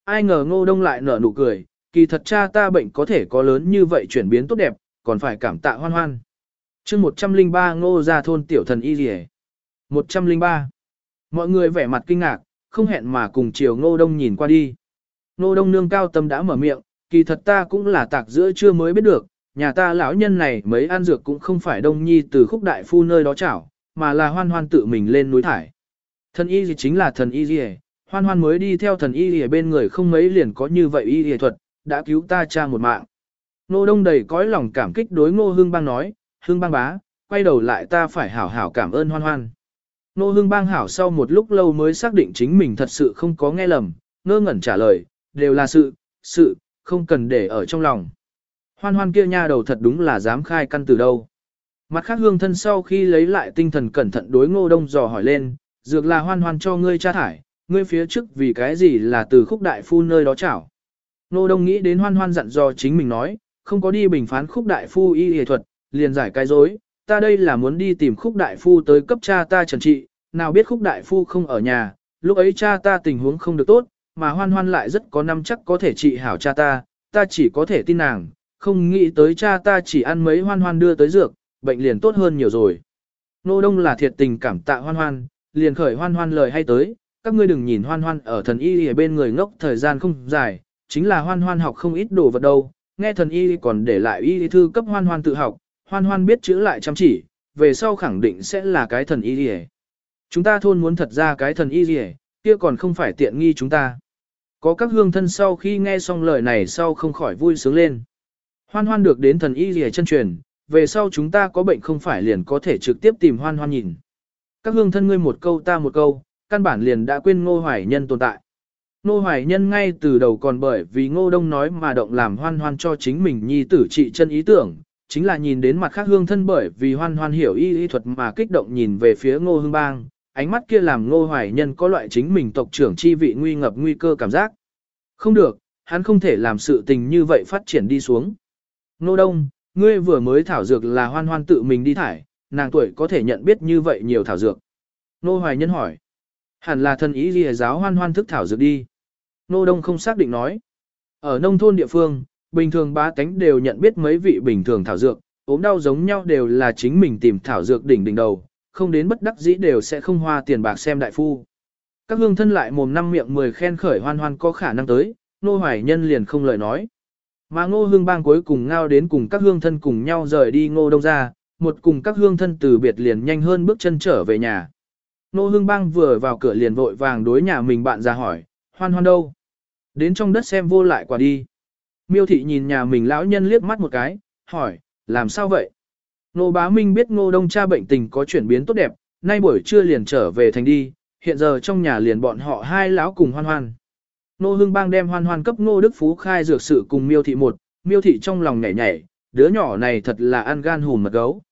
Ai ngờ ngô đông lại nở nụ cười, kỳ thật cha ta bệnh có thể có lớn như vậy chuyển biến tốt đẹp, còn phải cảm tạ hoan hoan. chương 103 ngô ra thôn tiểu thần y rỉ. 103. Mọi người vẻ mặt kinh ngạc, không hẹn mà cùng chiều ngô đông nhìn qua đi. Ngô đông nương cao tâm đã mở miệng, kỳ thật ta cũng là tạc giữa chưa mới biết được, nhà ta lão nhân này mấy ăn dược cũng không phải đông nhi từ khúc đại phu nơi đó chảo, mà là hoan hoan tự mình lên núi thải. Thần y gì chính là thần y gì hoan hoan mới đi theo thần y gì bên người không mấy liền có như vậy y y thuật, đã cứu ta cha một mạng. Ngô đông đầy cõi lòng cảm kích đối ngô hương bang nói, hương bang bá, quay đầu lại ta phải hảo hảo cảm ơn hoan hoan. Nô hương bang hảo sau một lúc lâu mới xác định chính mình thật sự không có nghe lầm, ngơ ngẩn trả lời, đều là sự, sự, không cần để ở trong lòng. Hoan hoan kia nha đầu thật đúng là dám khai căn từ đâu. Mặt khác hương thân sau khi lấy lại tinh thần cẩn thận đối ngô đông dò hỏi lên, dược là hoan hoan cho ngươi tra thải, ngươi phía trước vì cái gì là từ khúc đại phu nơi đó chảo. Nô Đông nghĩ đến hoan hoan dặn dò chính mình nói, không có đi bình phán khúc đại phu y y thuật, liền giải cái dối, ta đây là muốn đi tìm khúc đại phu tới cấp cha ta trần trị, nào biết khúc đại phu không ở nhà, lúc ấy cha ta tình huống không được tốt, mà hoan hoan lại rất có năm chắc có thể trị hảo cha ta, ta chỉ có thể tin nàng, không nghĩ tới cha ta chỉ ăn mấy hoan hoan đưa tới dược, bệnh liền tốt hơn nhiều rồi. Nô Đông là thiệt tình cảm tạ hoan hoan, liền khởi hoan hoan lời hay tới, các ngươi đừng nhìn hoan hoan ở thần y ở bên người ngốc thời gian không dài, chính là hoan hoan học không ít đồ vật đâu, nghe thần y còn để lại y thư cấp hoan hoan tự học, hoan hoan biết chữ lại chăm chỉ, về sau khẳng định sẽ là cái thần y gì Chúng ta thôn muốn thật ra cái thần y gì kia còn không phải tiện nghi chúng ta. Có các hương thân sau khi nghe xong lời này sau không khỏi vui sướng lên. Hoan hoan được đến thần y gì chân truyền, về sau chúng ta có bệnh không phải liền có thể trực tiếp tìm hoan hoan nhìn. Các hương thân ngươi một câu ta một câu, căn bản liền đã quên ngô hoài nhân tồn tại. Ngô hoài nhân ngay từ đầu còn bởi vì ngô đông nói mà động làm hoan hoan cho chính mình nhi tử trị chân ý tưởng, chính là nhìn đến mặt khác hương thân bởi vì hoan hoan hiểu y y thuật mà kích động nhìn về phía ngô hương bang, ánh mắt kia làm ngô hoài nhân có loại chính mình tộc trưởng chi vị nguy ngập nguy cơ cảm giác. Không được, hắn không thể làm sự tình như vậy phát triển đi xuống. Ngô đông, ngươi vừa mới thảo dược là hoan hoan tự mình đi thải, nàng tuổi có thể nhận biết như vậy nhiều thảo dược. Ngô hoài nhân hỏi, hẳn là thần ý ghi giáo hoan hoan thức thảo dược đi. Ngô đông không xác định nói. Ở nông thôn địa phương, bình thường bá tánh đều nhận biết mấy vị bình thường thảo dược, ốm đau giống nhau đều là chính mình tìm thảo dược đỉnh đỉnh đầu, không đến bất đắc dĩ đều sẽ không hoa tiền bạc xem đại phu. Các hương thân lại mồm năm miệng mười khen khởi hoan hoan có khả năng tới, nô hoài nhân liền không lời nói. Mà ngô hương bang cuối cùng ngao đến cùng các hương thân cùng nhau rời đi ngô đông ra, một cùng các hương thân từ biệt liền nhanh hơn bước chân trở về nhà. Nô hương bang vừa vào cửa liền vội vàng đối nhà mình bạn ra hỏi, hoan hoan đâu? Đến trong đất xem vô lại quả đi. Miêu thị nhìn nhà mình lão nhân liếc mắt một cái, hỏi, làm sao vậy? Nô bá minh biết ngô đông cha bệnh tình có chuyển biến tốt đẹp, nay buổi trưa liền trở về thành đi, hiện giờ trong nhà liền bọn họ hai lão cùng hoan hoan. Nô hưng bang đem hoan hoan cấp ngô đức phú khai dược sự cùng miêu thị một, miêu thị trong lòng nhảy nhảy, đứa nhỏ này thật là ăn gan hùn mật gấu.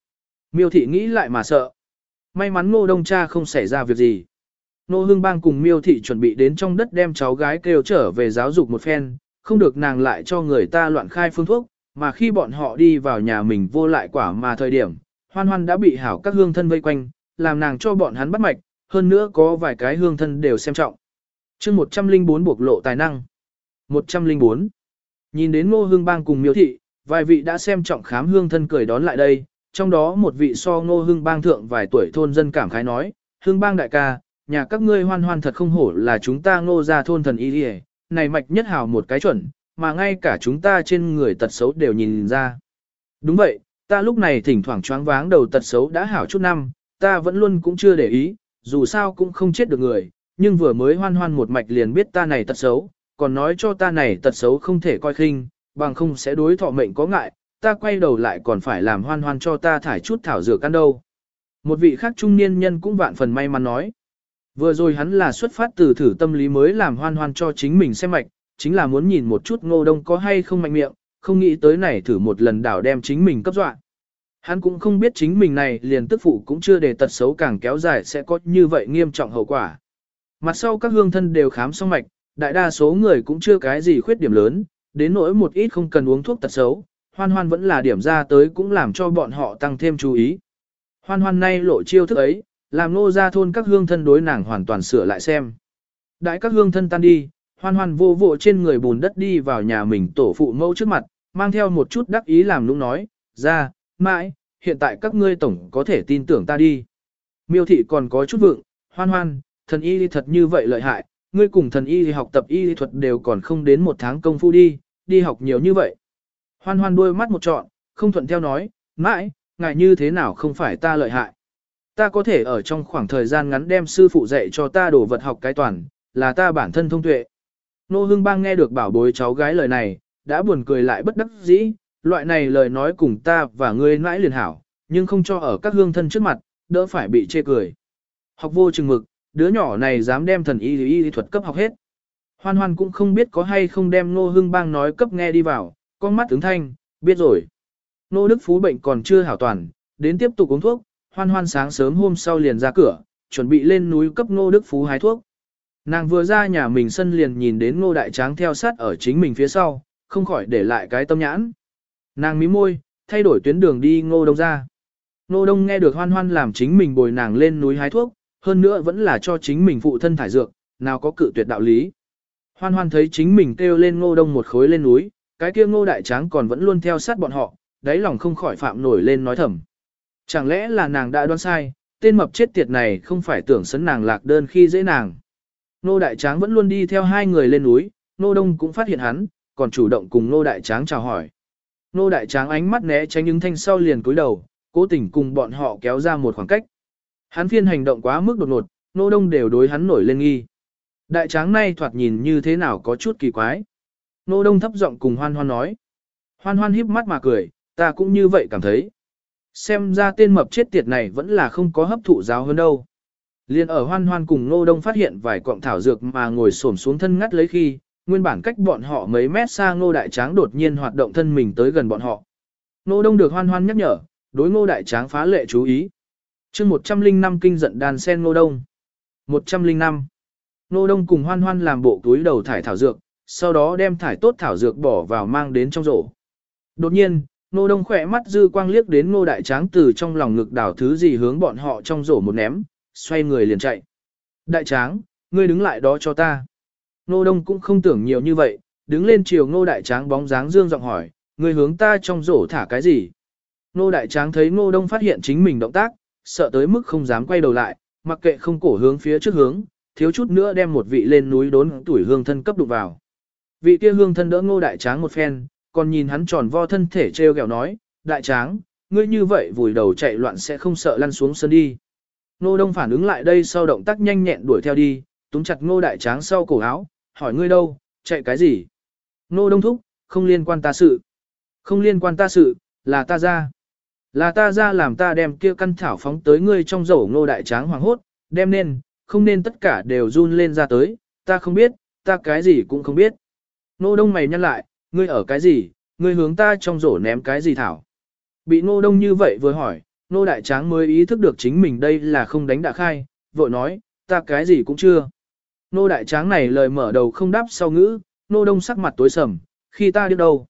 Miêu thị nghĩ lại mà sợ. May mắn ngô đông cha không xảy ra việc gì. Nô hương bang cùng miêu thị chuẩn bị đến trong đất đem cháu gái kêu trở về giáo dục một phen, không được nàng lại cho người ta loạn khai phương thuốc, mà khi bọn họ đi vào nhà mình vô lại quả mà thời điểm, hoan hoan đã bị hảo các hương thân vây quanh, làm nàng cho bọn hắn bắt mạch, hơn nữa có vài cái hương thân đều xem trọng. chương 104 buộc lộ tài năng. 104. Nhìn đến ngô hương bang cùng miêu thị, vài vị đã xem trọng khám hương thân cười đón lại đây, trong đó một vị so ngô hương bang thượng vài tuổi thôn dân cảm khái nói, hương bang đại ca, nhà các ngươi hoan hoan thật không hổ là chúng ta ngô ra thôn thần y đi này mạch nhất hào một cái chuẩn, mà ngay cả chúng ta trên người tật xấu đều nhìn ra. Đúng vậy, ta lúc này thỉnh thoảng choáng váng đầu tật xấu đã hảo chút năm, ta vẫn luôn cũng chưa để ý, dù sao cũng không chết được người, nhưng vừa mới hoan hoan một mạch liền biết ta này tật xấu, còn nói cho ta này tật xấu không thể coi khinh, bằng không sẽ đối thọ mệnh có ngại, ta quay đầu lại còn phải làm hoan hoan cho ta thải chút thảo dược ăn đâu. Một vị khác trung niên nhân cũng vạn phần may mắn nói. Vừa rồi hắn là xuất phát từ thử tâm lý mới làm hoan hoan cho chính mình xem mạch, chính là muốn nhìn một chút ngô đông có hay không mạnh miệng, không nghĩ tới này thử một lần đảo đem chính mình cấp dọa. Hắn cũng không biết chính mình này liền tức phụ cũng chưa để tật xấu càng kéo dài sẽ có như vậy nghiêm trọng hậu quả. Mặt sau các hương thân đều khám xong mạch, đại đa số người cũng chưa cái gì khuyết điểm lớn, đến nỗi một ít không cần uống thuốc tật xấu, hoan hoan vẫn là điểm ra tới cũng làm cho bọn họ tăng thêm chú ý. Hoan hoan nay lộ chiêu thức ấy, làm nô ra thôn các hương thân đối nàng hoàn toàn sửa lại xem. Đãi các hương thân tan đi, hoan hoan vô vộ trên người bùn đất đi vào nhà mình tổ phụ mẫu trước mặt, mang theo một chút đắc ý làm nũng nói, ra, mãi, hiện tại các ngươi tổng có thể tin tưởng ta đi. Miêu thị còn có chút vượng, hoan hoan, thần y thật như vậy lợi hại, ngươi cùng thần y học tập y thuật đều còn không đến một tháng công phu đi, đi học nhiều như vậy. Hoan hoan đôi mắt một trọn, không thuận theo nói, mãi, ngại như thế nào không phải ta lợi hại. Ta có thể ở trong khoảng thời gian ngắn đem sư phụ dạy cho ta đồ vật học cái toàn, là ta bản thân thông tuệ. Nô Hưng Bang nghe được bảo bối cháu gái lời này, đã buồn cười lại bất đắc dĩ, loại này lời nói cùng ta và ngươi mãi liền hảo, nhưng không cho ở các hương thân trước mặt, đỡ phải bị chê cười. Học vô chừng mực, đứa nhỏ này dám đem thần y y lý thuật cấp học hết. Hoan hoan cũng không biết có hay không đem Nô Hưng Bang nói cấp nghe đi vào, con mắt ứng thanh, biết rồi. Nô Đức Phú bệnh còn chưa hảo toàn, đến tiếp tục uống thuốc, hoan hoan sáng sớm hôm sau liền ra cửa, chuẩn bị lên núi cấp Nô Đức Phú hái thuốc. Nàng vừa ra nhà mình sân liền nhìn đến ngô đại tráng theo sát ở chính mình phía sau, không khỏi để lại cái tâm nhãn. Nàng mí môi, thay đổi tuyến đường đi ngô đông ra. Ngô đông nghe được hoan hoan làm chính mình bồi nàng lên núi hái thuốc, hơn nữa vẫn là cho chính mình phụ thân thải dược, nào có cự tuyệt đạo lý. Hoan hoan thấy chính mình kêu lên ngô đông một khối lên núi, cái kia ngô đại tráng còn vẫn luôn theo sát bọn họ, đáy lòng không khỏi phạm nổi lên nói thầm. Chẳng lẽ là nàng đã đoán sai, tên mập chết tiệt này không phải tưởng sấn nàng lạc đơn khi dễ nàng. Ngô đại tráng vẫn luôn đi theo hai người lên núi, ngô đông cũng phát hiện hắn, còn chủ động cùng ngô đại tráng chào hỏi. Ngô đại tráng ánh mắt né tránh những thanh sau liền cúi đầu, cố tình cùng bọn họ kéo ra một khoảng cách. Hắn phiên hành động quá mức đột ngột, ngô đông đều đối hắn nổi lên nghi. Đại tráng này thoạt nhìn như thế nào có chút kỳ quái. Nô Đông thấp giọng cùng Hoan Hoan nói. Hoan Hoan híp mắt mà cười, ta cũng như vậy cảm thấy. Xem ra tên mập chết tiệt này vẫn là không có hấp thụ giáo hơn đâu. Liên ở Hoan Hoan cùng Nô Đông phát hiện vài cọng thảo dược mà ngồi xổm xuống thân ngắt lấy khi, nguyên bản cách bọn họ mấy mét xa Ngô Đại Tráng đột nhiên hoạt động thân mình tới gần bọn họ. Nô Đông được Hoan Hoan nhắc nhở, đối Ngô Đại Tráng phá lệ chú ý. Chương 105 kinh giận đàn sen Ngô Đông. 105 Nô Đông cùng hoan hoan làm bộ túi đầu thải thảo dược, sau đó đem thải tốt thảo dược bỏ vào mang đến trong rổ. Đột nhiên, Nô Đông khỏe mắt dư quang liếc đến Nô Đại Tráng từ trong lòng ngực đảo thứ gì hướng bọn họ trong rổ một ném, xoay người liền chạy. Đại Tráng, ngươi đứng lại đó cho ta. Nô Đông cũng không tưởng nhiều như vậy, đứng lên chiều Nô Đại Tráng bóng dáng dương giọng hỏi, ngươi hướng ta trong rổ thả cái gì? Nô Đại Tráng thấy Nô Đông phát hiện chính mình động tác, sợ tới mức không dám quay đầu lại, mặc kệ không cổ hướng phía trước hướng, thiếu chút nữa đem một vị lên núi đốn tuổi hương thân cấp đụng vào. Vị kia hương thân đỡ ngô đại tráng một phen, còn nhìn hắn tròn vo thân thể treo gẹo nói, đại tráng, ngươi như vậy vùi đầu chạy loạn sẽ không sợ lăn xuống sân đi. Ngô đông phản ứng lại đây sau động tác nhanh nhẹn đuổi theo đi, túm chặt ngô đại tráng sau cổ áo, hỏi ngươi đâu, chạy cái gì? Ngô đông thúc, không liên quan ta sự. Không liên quan ta sự, là ta ra. Là ta ra làm ta đem kia căn thảo phóng tới ngươi trong rổ ngô đại tráng hoàng hốt, đem nên, không nên tất cả đều run lên ra tới, ta không biết, ta cái gì cũng không biết. Nô đông mày nhăn lại, ngươi ở cái gì, ngươi hướng ta trong rổ ném cái gì thảo. Bị nô đông như vậy vừa hỏi, nô đại tráng mới ý thức được chính mình đây là không đánh đã khai, vội nói, ta cái gì cũng chưa. Nô đại tráng này lời mở đầu không đáp sau ngữ, nô đông sắc mặt tối sầm, khi ta đi đâu.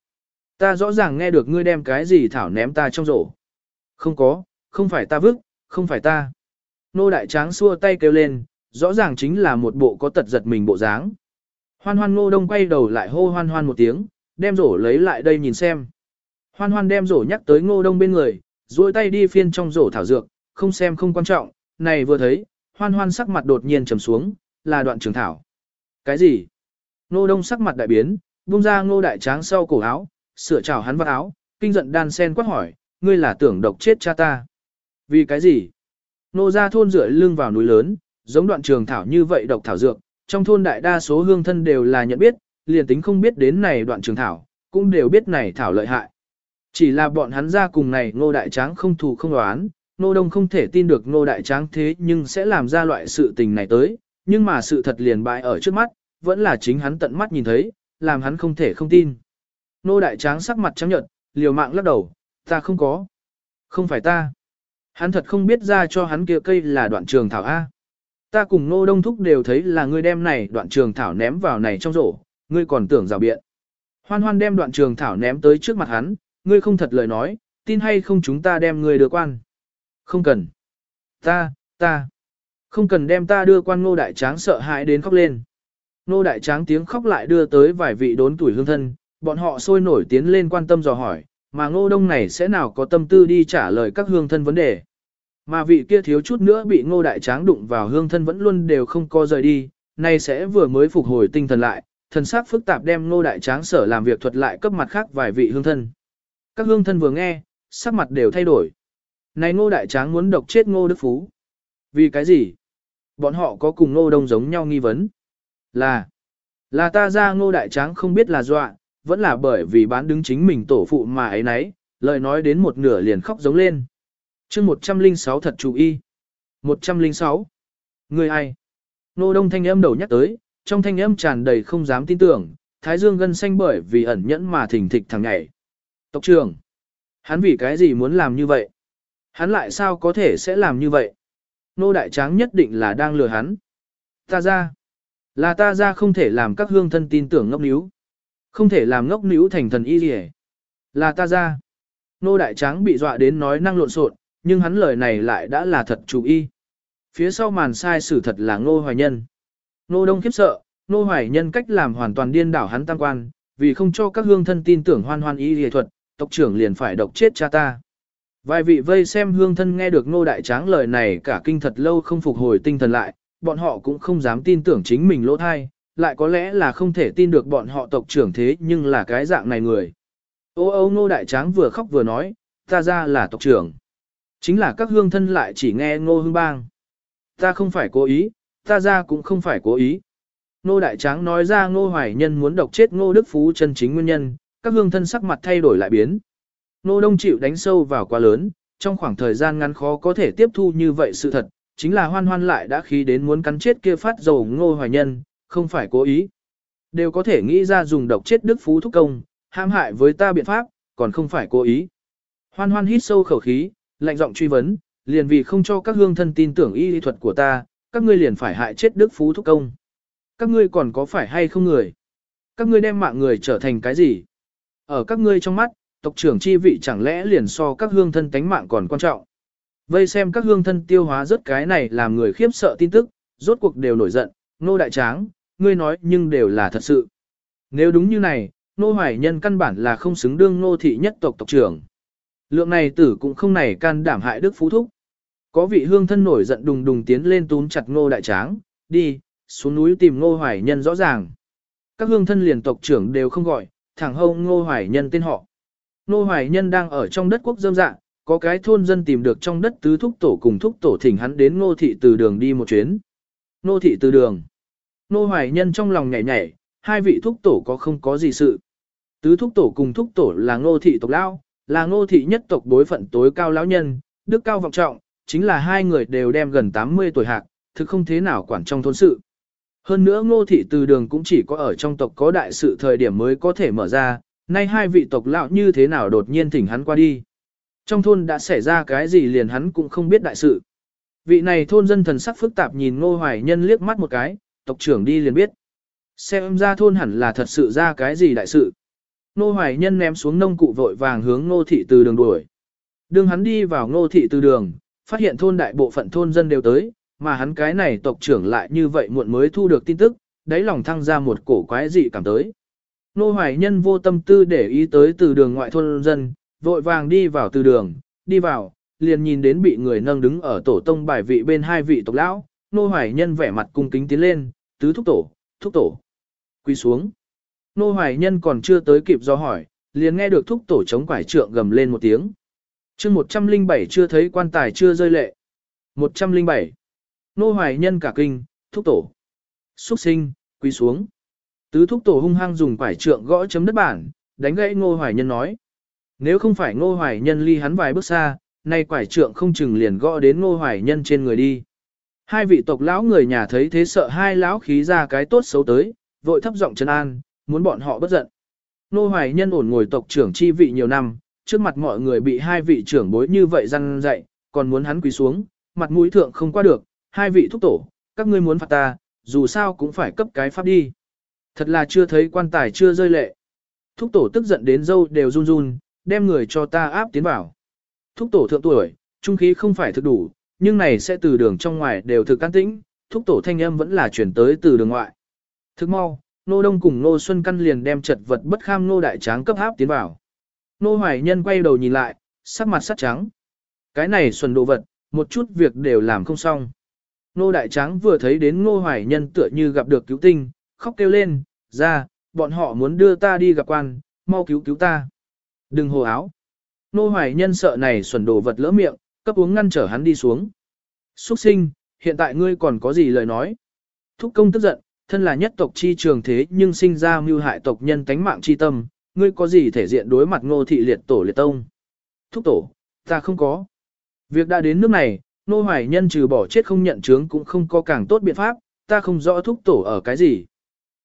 Ta rõ ràng nghe được ngươi đem cái gì thảo ném ta trong rổ. Không có, không phải ta vứt, không phải ta. Nô đại tráng xua tay kêu lên, rõ ràng chính là một bộ có tật giật mình bộ dáng. Hoan hoan ngô đông quay đầu lại hô hoan hoan một tiếng, đem rổ lấy lại đây nhìn xem. Hoan hoan đem rổ nhắc tới ngô đông bên người, duỗi tay đi phiên trong rổ thảo dược, không xem không quan trọng, này vừa thấy, hoan hoan sắc mặt đột nhiên trầm xuống, là đoạn trường thảo. Cái gì? Ngô đông sắc mặt đại biến, buông ra ngô đại tráng sau cổ áo, sửa chào hắn vào áo, kinh giận đan sen quát hỏi, ngươi là tưởng độc chết cha ta. Vì cái gì? Nô ra thôn rửa lưng vào núi lớn, giống đoạn trường thảo như vậy độc thảo dược, trong thôn đại đa số hương thân đều là nhận biết, liền tính không biết đến này đoạn trường thảo, cũng đều biết này thảo lợi hại. Chỉ là bọn hắn ra cùng này ngô đại tráng không thù không đoán, nô đông không thể tin được ngô đại tráng thế nhưng sẽ làm ra loại sự tình này tới, nhưng mà sự thật liền bại ở trước mắt, vẫn là chính hắn tận mắt nhìn thấy, làm hắn không thể không tin. Nô đại tráng sắc mặt trắng nhợt, liều mạng lắc đầu, ta không có. Không phải ta. Hắn thật không biết ra cho hắn kia cây là đoạn trường thảo A. Ta cùng Ngô Đông Thúc đều thấy là ngươi đem này đoạn trường thảo ném vào này trong rổ, ngươi còn tưởng rào biện. Hoan hoan đem đoạn trường thảo ném tới trước mặt hắn, ngươi không thật lời nói, tin hay không chúng ta đem ngươi đưa quan. Không cần. Ta, ta. Không cần đem ta đưa quan ngô đại tráng sợ hãi đến khóc lên. Ngô đại tráng tiếng khóc lại đưa tới vài vị đốn tuổi hương thân, bọn họ sôi nổi tiến lên quan tâm dò hỏi, mà ngô đông này sẽ nào có tâm tư đi trả lời các hương thân vấn đề. Mà vị kia thiếu chút nữa bị ngô đại tráng đụng vào hương thân vẫn luôn đều không co rời đi, nay sẽ vừa mới phục hồi tinh thần lại, thần sắc phức tạp đem ngô đại tráng sở làm việc thuật lại cấp mặt khác vài vị hương thân. Các hương thân vừa nghe, sắc mặt đều thay đổi. Này ngô đại tráng muốn độc chết ngô đức phú. Vì cái gì? Bọn họ có cùng ngô đông giống nhau nghi vấn. Là, là ta ra ngô đại tráng không biết là dọa, vẫn là bởi vì bán đứng chính mình tổ phụ mà ấy nấy, lời nói đến một nửa liền khóc giống lên chương 106 thật chủ y. 106. Người ai? Nô đông thanh âm đầu nhắc tới, trong thanh âm tràn đầy không dám tin tưởng, thái dương gân xanh bởi vì ẩn nhẫn mà thỉnh thịch thằng nhảy. Tộc trưởng. Hắn vì cái gì muốn làm như vậy? Hắn lại sao có thể sẽ làm như vậy? Nô đại tráng nhất định là đang lừa hắn. Ta ra. Là ta ra không thể làm các hương thân tin tưởng ngốc níu. Không thể làm ngốc níu thành thần y gì Là ta ra. Nô Đại Tráng bị dọa đến nói năng lộn xộn, nhưng hắn lời này lại đã là thật chủ y. Phía sau màn sai sử thật là ngô hoài nhân. Nô Đông khiếp sợ, nô hoài nhân cách làm hoàn toàn điên đảo hắn tăng quan, vì không cho các hương thân tin tưởng hoan hoan y y thuật, tộc trưởng liền phải độc chết cha ta. Vài vị vây xem hương thân nghe được ngô đại tráng lời này cả kinh thật lâu không phục hồi tinh thần lại, bọn họ cũng không dám tin tưởng chính mình lỗ thai, lại có lẽ là không thể tin được bọn họ tộc trưởng thế nhưng là cái dạng này người. Ô ô ngô đại tráng vừa khóc vừa nói, ta ra là tộc trưởng. Chính là các hương thân lại chỉ nghe ngô hương bang. Ta không phải cố ý, ta ra cũng không phải cố ý. Ngô đại tráng nói ra ngô hoài nhân muốn độc chết ngô đức phú chân chính nguyên nhân, các hương thân sắc mặt thay đổi lại biến. Ngô đông chịu đánh sâu vào quá lớn, trong khoảng thời gian ngắn khó có thể tiếp thu như vậy sự thật, chính là hoan hoan lại đã khí đến muốn cắn chết kia phát dầu ngô hoài nhân, không phải cố ý. Đều có thể nghĩ ra dùng độc chết đức phú thúc công, ham hại với ta biện pháp, còn không phải cố ý. Hoan hoan hít sâu khẩu khí, lạnh giọng truy vấn, liền vì không cho các hương thân tin tưởng y lý thuật của ta, các ngươi liền phải hại chết đức phú thúc công. Các ngươi còn có phải hay không người? Các ngươi đem mạng người trở thành cái gì? Ở các ngươi trong mắt, tộc trưởng chi vị chẳng lẽ liền so các hương thân tánh mạng còn quan trọng. Vây xem các hương thân tiêu hóa rất cái này làm người khiếp sợ tin tức, rốt cuộc đều nổi giận, nô đại tráng, ngươi nói nhưng đều là thật sự. Nếu đúng như này, nô hoài nhân căn bản là không xứng đương nô thị nhất tộc tộc trưởng. Lượng này tử cũng không nảy can đảm hại đức phú thúc. Có vị hương thân nổi giận đùng đùng tiến lên túm chặt ngô đại tráng, đi, xuống núi tìm ngô hoài nhân rõ ràng. Các hương thân liền tộc trưởng đều không gọi, thẳng hông ngô hoài nhân tên họ. ngô hoài nhân đang ở trong đất quốc dâm dạng có cái thôn dân tìm được trong đất tứ thúc tổ cùng thúc tổ thỉnh hắn đến ngô thị từ đường đi một chuyến. ngô thị từ đường. ngô hoài nhân trong lòng nhảy nhảy, hai vị thúc tổ có không có gì sự. Tứ thúc tổ cùng thúc tổ là ngô thị tộc lao, là ngô thị nhất tộc đối phận tối cao lão nhân, đức cao vọng trọng, chính là hai người đều đem gần 80 tuổi hạc, thực không thế nào quản trong thôn sự. Hơn nữa ngô thị từ đường cũng chỉ có ở trong tộc có đại sự thời điểm mới có thể mở ra, nay hai vị tộc lão như thế nào đột nhiên thỉnh hắn qua đi. Trong thôn đã xảy ra cái gì liền hắn cũng không biết đại sự. Vị này thôn dân thần sắc phức tạp nhìn ngô hoài nhân liếc mắt một cái, tộc trưởng đi liền biết. Xem ra thôn hẳn là thật sự ra cái gì đại sự. Nô hoài nhân ném xuống nông cụ vội vàng hướng ngô thị từ đường đuổi. Đường hắn đi vào ngô thị từ đường, phát hiện thôn đại bộ phận thôn dân đều tới, mà hắn cái này tộc trưởng lại như vậy muộn mới thu được tin tức, đáy lòng thăng ra một cổ quái dị cảm tới. Nô hoài nhân vô tâm tư để ý tới từ đường ngoại thôn dân, vội vàng đi vào từ đường, đi vào, liền nhìn đến bị người nâng đứng ở tổ tông bài vị bên hai vị tộc lão, nô hoài nhân vẻ mặt cung kính tiến lên, tứ thúc tổ, thúc tổ, quy xuống. Nô hoài nhân còn chưa tới kịp do hỏi, liền nghe được thúc tổ chống quải trượng gầm lên một tiếng. chương 107 chưa thấy quan tài chưa rơi lệ. 107. Nô hoài nhân cả kinh, thúc tổ. Xuất sinh, quỳ xuống. Tứ thúc tổ hung hăng dùng quải trượng gõ chấm đất bản, đánh gãy ngô hoài nhân nói. Nếu không phải ngô hoài nhân ly hắn vài bước xa, nay quải trượng không chừng liền gõ đến ngô hoài nhân trên người đi. Hai vị tộc lão người nhà thấy thế sợ hai lão khí ra cái tốt xấu tới, vội thấp giọng chân an, muốn bọn họ bất giận. nô hoài nhân ổn ngồi tộc trưởng chi vị nhiều năm, trước mặt mọi người bị hai vị trưởng bối như vậy răng dạy, còn muốn hắn quỳ xuống, mặt mũi thượng không qua được, hai vị thúc tổ, các ngươi muốn phạt ta, dù sao cũng phải cấp cái pháp đi. Thật là chưa thấy quan tài chưa rơi lệ. Thúc tổ tức giận đến dâu đều run run, đem người cho ta áp tiến vào. Thúc tổ thượng tuổi, trung khí không phải thực đủ, nhưng này sẽ từ đường trong ngoài đều thực can tĩnh, thúc tổ thanh âm vẫn là chuyển tới từ đường ngoại. Thức mau, nô đông cùng nô xuân căn liền đem chật vật bất kham nô đại tráng cấp háp tiến vào. Nô hoài nhân quay đầu nhìn lại, sắc mặt sắc trắng. Cái này xuân đồ vật, một chút việc đều làm không xong. Nô đại tráng vừa thấy đến nô hoài nhân tựa như gặp được cứu tinh, khóc kêu lên, ra, bọn họ muốn đưa ta đi gặp quan, mau cứu cứu ta. Đừng hồ áo. Nô hoài nhân sợ này xuẩn đồ vật lỡ miệng, cấp uống ngăn trở hắn đi xuống. Xuất sinh, hiện tại ngươi còn có gì lời nói? Thúc công tức giận, thân là nhất tộc chi trường thế nhưng sinh ra mưu hại tộc nhân tánh mạng chi tâm, ngươi có gì thể diện đối mặt ngô thị liệt tổ liệt tông? Thúc tổ, ta không có. Việc đã đến nước này, nô hoài nhân trừ bỏ chết không nhận chứng cũng không có càng tốt biện pháp, ta không rõ thúc tổ ở cái gì.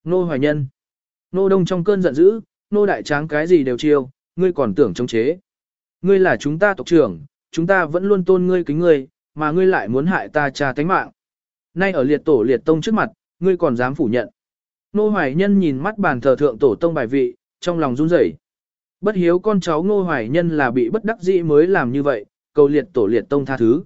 Nô hoài nhân. Nô đông trong cơn giận dữ, nô đại tráng cái gì đều chiêu, ngươi còn tưởng chống chế. Ngươi là chúng ta tộc trưởng, chúng ta vẫn luôn tôn ngươi kính ngươi, mà ngươi lại muốn hại ta cha tánh mạng. Nay ở liệt tổ liệt tông trước mặt, ngươi còn dám phủ nhận. Nô Hoài Nhân nhìn mắt bàn thờ thượng tổ tông bài vị, trong lòng run rẩy. Bất hiếu con cháu Nô Hoài Nhân là bị bất đắc dĩ mới làm như vậy, cầu liệt tổ liệt tông tha thứ.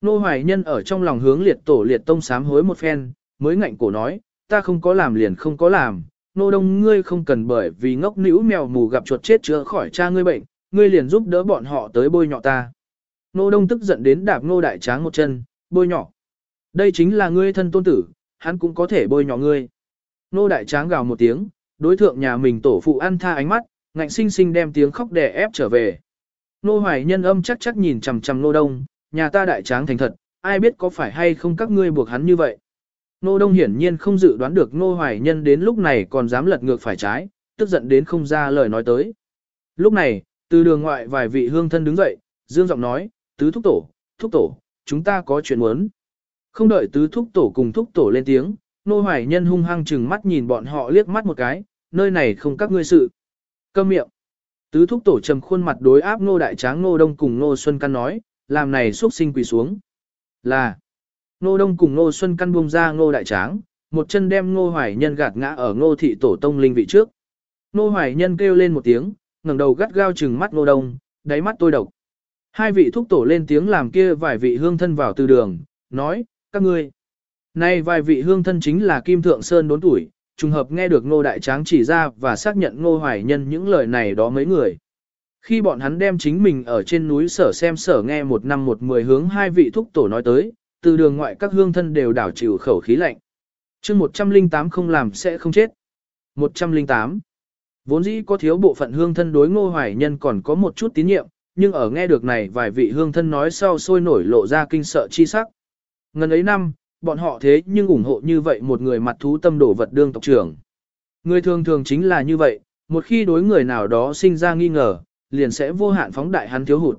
Nô Hoài Nhân ở trong lòng hướng liệt tổ liệt tông sám hối một phen, mới ngạnh cổ nói, ta không có làm liền không có làm, nô đông ngươi không cần bởi vì ngốc nữ mèo mù gặp chuột chết chữa khỏi cha ngươi bệnh, ngươi liền giúp đỡ bọn họ tới bôi nhọ ta. Nô đông tức giận đến đạp nô đại tráng một chân, bôi nhọ. Đây chính là ngươi thân tôn tử, hắn cũng có thể bôi nhọ ngươi. Nô đại tráng gào một tiếng, đối thượng nhà mình tổ phụ ăn tha ánh mắt, ngạnh sinh sinh đem tiếng khóc đè ép trở về. Nô hoài nhân âm chắc chắc nhìn chằm chằm nô đông, nhà ta đại tráng thành thật, ai biết có phải hay không các ngươi buộc hắn như vậy. Nô đông hiển nhiên không dự đoán được nô hoài nhân đến lúc này còn dám lật ngược phải trái, tức giận đến không ra lời nói tới. Lúc này, từ đường ngoại vài vị hương thân đứng dậy, dương giọng nói, tứ thúc tổ, thúc tổ, chúng ta có chuyện muốn. Không đợi tứ thúc tổ cùng thúc tổ lên tiếng, nô hoài nhân hung hăng chừng mắt nhìn bọn họ liếc mắt một cái, nơi này không các ngươi sự. Câm miệng. Tứ thúc tổ trầm khuôn mặt đối áp nô đại tráng nô đông cùng nô xuân căn nói, làm này xuất sinh quỳ xuống. Là. Nô đông cùng nô xuân căn buông ra nô đại tráng, một chân đem nô hoài nhân gạt ngã ở nô thị tổ tông linh vị trước. Nô hoài nhân kêu lên một tiếng, ngẩng đầu gắt gao chừng mắt nô đông, đáy mắt tôi độc. Hai vị thúc tổ lên tiếng làm kia vài vị hương thân vào từ đường, nói, các ngươi. Nay vài vị hương thân chính là Kim Thượng Sơn đốn tuổi, trùng hợp nghe được Ngô Đại Tráng chỉ ra và xác nhận Ngô Hoài Nhân những lời này đó mấy người. Khi bọn hắn đem chính mình ở trên núi sở xem sở nghe một năm một mười hướng hai vị thúc tổ nói tới, từ đường ngoại các hương thân đều đảo chịu khẩu khí lạnh. chương 108 không làm sẽ không chết. 108. Vốn dĩ có thiếu bộ phận hương thân đối ngô hoài nhân còn có một chút tín nhiệm, nhưng ở nghe được này vài vị hương thân nói sau sôi nổi lộ ra kinh sợ chi sắc. Ngần ấy năm, bọn họ thế nhưng ủng hộ như vậy một người mặt thú tâm đổ vật đương tộc trưởng. Người thường thường chính là như vậy, một khi đối người nào đó sinh ra nghi ngờ, liền sẽ vô hạn phóng đại hắn thiếu hụt.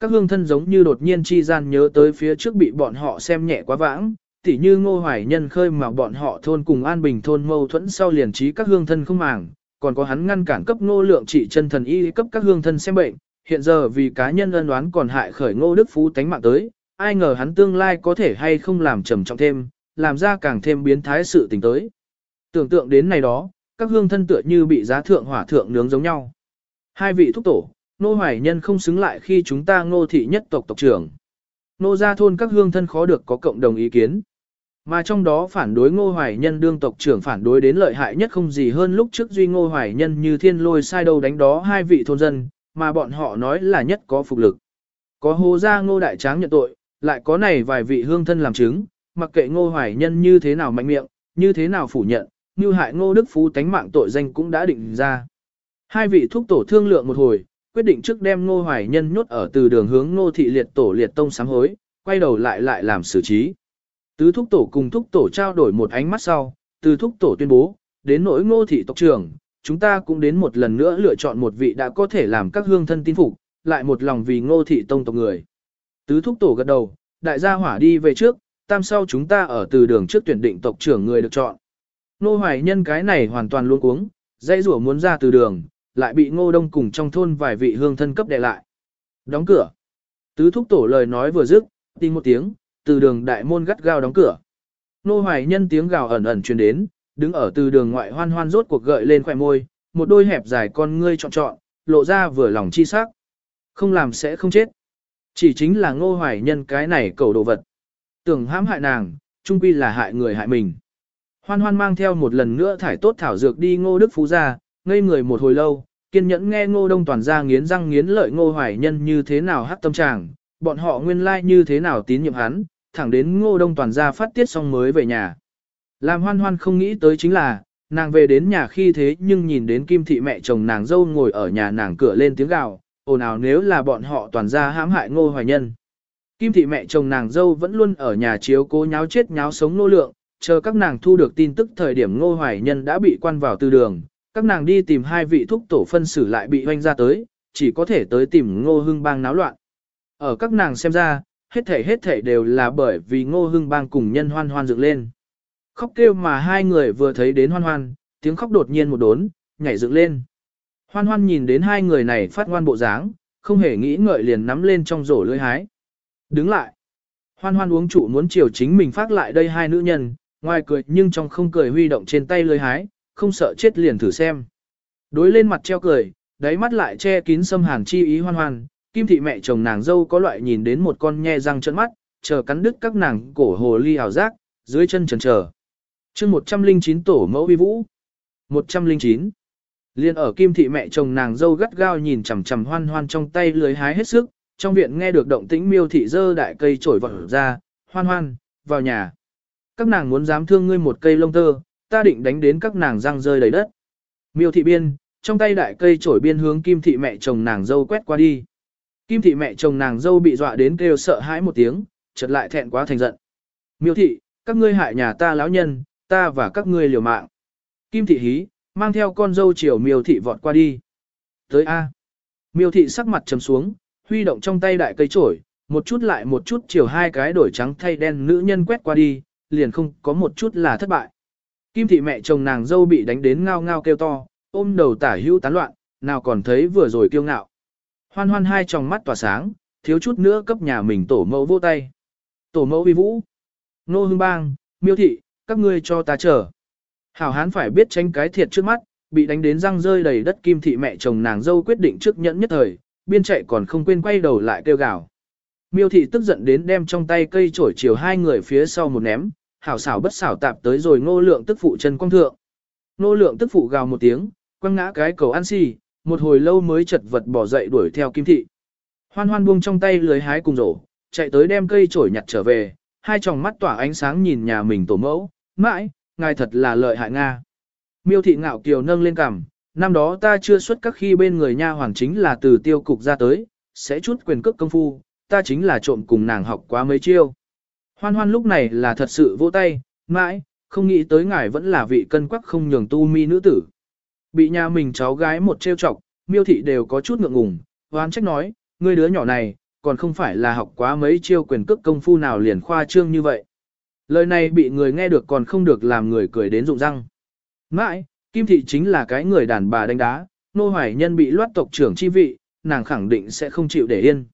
Các hương thân giống như đột nhiên chi gian nhớ tới phía trước bị bọn họ xem nhẹ quá vãng, tỉ như ngô hoài nhân khơi mà bọn họ thôn cùng an bình thôn mâu thuẫn sau liền trí các hương thân không màng, còn có hắn ngăn cản cấp ngô lượng trị chân thần y cấp các hương thân xem bệnh, hiện giờ vì cá nhân ân đoán còn hại khởi ngô đức phú tánh mạng tới, ai ngờ hắn tương lai có thể hay không làm trầm trọng thêm, làm ra càng thêm biến thái sự tình tới. Tưởng tượng đến này đó, các hương thân tựa như bị giá thượng hỏa thượng nướng giống nhau. Hai vị thúc tổ, nô hoài nhân không xứng lại khi chúng ta ngô thị nhất tộc tộc trưởng. Nô gia thôn các hương thân khó được có cộng đồng ý kiến. Mà trong đó phản đối ngô hoài nhân đương tộc trưởng phản đối đến lợi hại nhất không gì hơn lúc trước duy ngô hoài nhân như thiên lôi sai đầu đánh đó hai vị thôn dân, mà bọn họ nói là nhất có phục lực. Có hồ gia ngô đại tráng nhận tội, lại có này vài vị hương thân làm chứng, mặc kệ ngô hoài nhân như thế nào mạnh miệng, như thế nào phủ nhận, như hại ngô đức phú tánh mạng tội danh cũng đã định ra. Hai vị thúc tổ thương lượng một hồi, quyết định trước đem ngô hoài nhân nhốt ở từ đường hướng ngô thị liệt tổ liệt tông sám hối, quay đầu lại lại làm xử trí. Tứ thúc tổ cùng thúc tổ trao đổi một ánh mắt sau, từ thúc tổ tuyên bố, đến nỗi ngô thị tộc trưởng, chúng ta cũng đến một lần nữa lựa chọn một vị đã có thể làm các hương thân tin phục, lại một lòng vì ngô thị tông tộc người. Tứ thúc tổ gật đầu, đại gia hỏa đi về trước, tam sau chúng ta ở từ đường trước tuyển định tộc trưởng người được chọn. Nô hoài nhân cái này hoàn toàn luôn cuống, dây rủa muốn ra từ đường, lại bị ngô đông cùng trong thôn vài vị hương thân cấp đè lại. Đóng cửa. Tứ thúc tổ lời nói vừa dứt, tin một tiếng, từ đường đại môn gắt gao đóng cửa. Nô hoài nhân tiếng gào ẩn ẩn truyền đến, đứng ở từ đường ngoại hoan hoan rốt cuộc gợi lên khỏe môi, một đôi hẹp dài con ngươi trọn trọn, lộ ra vừa lòng chi sắc. Không làm sẽ không chết. Chỉ chính là ngô hoài nhân cái này cầu đồ vật. Tưởng hãm hại nàng, chung quy là hại người hại mình. Hoan hoan mang theo một lần nữa thải tốt thảo dược đi ngô đức phú ra, ngây người một hồi lâu, kiên nhẫn nghe ngô đông toàn ra nghiến răng nghiến lợi ngô hoài nhân như thế nào hát tâm trạng, bọn họ nguyên lai like như thế nào tín nhiệm hắn, thẳng đến ngô đông toàn ra phát tiết xong mới về nhà. Làm hoan hoan không nghĩ tới chính là, nàng về đến nhà khi thế nhưng nhìn đến kim thị mẹ chồng nàng dâu ngồi ở nhà nàng cửa lên tiếng gào, ồn ào nếu là bọn họ toàn ra hãm hại ngô hoài nhân. Kim thị mẹ chồng nàng dâu vẫn luôn ở nhà chiếu cố nháo chết nháo sống nô lượng, chờ các nàng thu được tin tức thời điểm ngô hoài nhân đã bị quan vào tư đường, các nàng đi tìm hai vị thúc tổ phân xử lại bị hoanh ra tới, chỉ có thể tới tìm ngô hưng bang náo loạn. Ở các nàng xem ra, hết thể hết thể đều là bởi vì ngô hưng bang cùng nhân hoan hoan dựng lên. Khóc kêu mà hai người vừa thấy đến hoan hoan, tiếng khóc đột nhiên một đốn, nhảy dựng lên. Hoan hoan nhìn đến hai người này phát ngoan bộ dáng, không hề nghĩ ngợi liền nắm lên trong rổ lưỡi hái. Đứng lại. Hoan hoan uống trụ muốn chiều chính mình phát lại đây hai nữ nhân, Ngoài cười nhưng trong không cười huy động trên tay lưỡi hái, không sợ chết liền thử xem. Đối lên mặt treo cười, đáy mắt lại che kín xâm hàn chi ý hoan hoan, kim thị mẹ chồng nàng dâu có loại nhìn đến một con nhe răng trợn mắt, chờ cắn đứt các nàng cổ hồ ly ảo giác, dưới chân trần chờ. chương 109 tổ mẫu vi vũ. 109. Liên ở kim thị mẹ chồng nàng dâu gắt gao nhìn chằm chằm hoan hoan trong tay lưới hái hết sức, trong viện nghe được động tĩnh miêu thị dơ đại cây trổi vọt ra, hoan hoan, vào nhà. Các nàng muốn dám thương ngươi một cây lông tơ, ta định đánh đến các nàng răng rơi đầy đất. Miêu thị biên, trong tay đại cây trổi biên hướng kim thị mẹ chồng nàng dâu quét qua đi. Kim thị mẹ chồng nàng dâu bị dọa đến kêu sợ hãi một tiếng, chợt lại thẹn quá thành giận. Miêu thị, các ngươi hại nhà ta lão nhân, ta và các ngươi liều mạng. Kim thị hí, mang theo con dâu chiều miêu thị vọt qua đi. Tới A. Miêu thị sắc mặt trầm xuống, huy động trong tay đại cây trổi, một chút lại một chút chiều hai cái đổi trắng thay đen nữ nhân quét qua đi, liền không có một chút là thất bại. Kim thị mẹ chồng nàng dâu bị đánh đến ngao ngao kêu to, ôm đầu tả hữu tán loạn, nào còn thấy vừa rồi kiêu ngạo. Hoan hoan hai tròng mắt tỏa sáng, thiếu chút nữa cấp nhà mình tổ mẫu vô tay. Tổ mẫu vi vũ. Nô hương bang, miêu thị, các ngươi cho ta chờ. Hảo hán phải biết tránh cái thiệt trước mắt, bị đánh đến răng rơi đầy đất kim thị mẹ chồng nàng dâu quyết định trước nhẫn nhất thời, biên chạy còn không quên quay đầu lại kêu gào. Miêu thị tức giận đến đem trong tay cây chổi chiều hai người phía sau một ném, hảo xảo bất xảo tạp tới rồi ngô lượng tức phụ chân quang thượng. Ngô lượng tức phụ gào một tiếng, quăng ngã cái cầu ăn xì, một hồi lâu mới chật vật bỏ dậy đuổi theo kim thị. Hoan hoan buông trong tay lưới hái cùng rổ, chạy tới đem cây chổi nhặt trở về, hai tròng mắt tỏa ánh sáng nhìn nhà mình tổ mẫu, mãi, ngài thật là lợi hại Nga. Miêu thị ngạo kiều nâng lên cằm, năm đó ta chưa xuất các khi bên người nha hoàng chính là từ tiêu cục ra tới, sẽ chút quyền cước công phu, ta chính là trộm cùng nàng học quá mấy chiêu. Hoan hoan lúc này là thật sự vỗ tay, mãi, không nghĩ tới ngài vẫn là vị cân quắc không nhường tu mi nữ tử. Bị nhà mình cháu gái một trêu chọc, miêu thị đều có chút ngượng ngùng, hoan trách nói, ngươi đứa nhỏ này, còn không phải là học quá mấy chiêu quyền cước công phu nào liền khoa trương như vậy. Lời này bị người nghe được còn không được làm người cười đến rụng răng. Mãi, Kim Thị chính là cái người đàn bà đánh đá, nô hoài nhân bị loát tộc trưởng chi vị, nàng khẳng định sẽ không chịu để yên.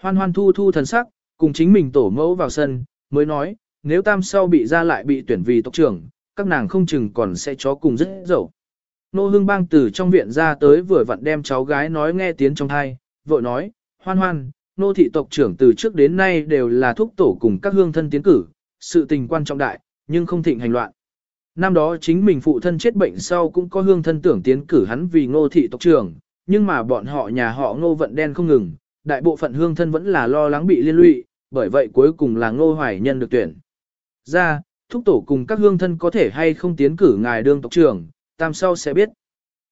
Hoan hoan thu thu thần sắc, cùng chính mình tổ mẫu vào sân, mới nói, nếu tam sau bị ra lại bị tuyển vì tộc trưởng, các nàng không chừng còn sẽ chó cùng rất dẫu. Nô hương bang từ trong viện ra tới vừa vặn đem cháu gái nói nghe tiếng trong thai, vội nói, hoan hoan, nô thị tộc trưởng từ trước đến nay đều là thúc tổ cùng các hương thân tiến cử, sự tình quan trọng đại, nhưng không thịnh hành loạn. Năm đó chính mình phụ thân chết bệnh sau cũng có hương thân tưởng tiến cử hắn vì ngô thị tộc trưởng, nhưng mà bọn họ nhà họ ngô vận đen không ngừng, đại bộ phận hương thân vẫn là lo lắng bị liên lụy, bởi vậy cuối cùng là ngô hoài nhân được tuyển. Ra, thúc tổ cùng các hương thân có thể hay không tiến cử ngài đương tộc trưởng, tam sau sẽ biết.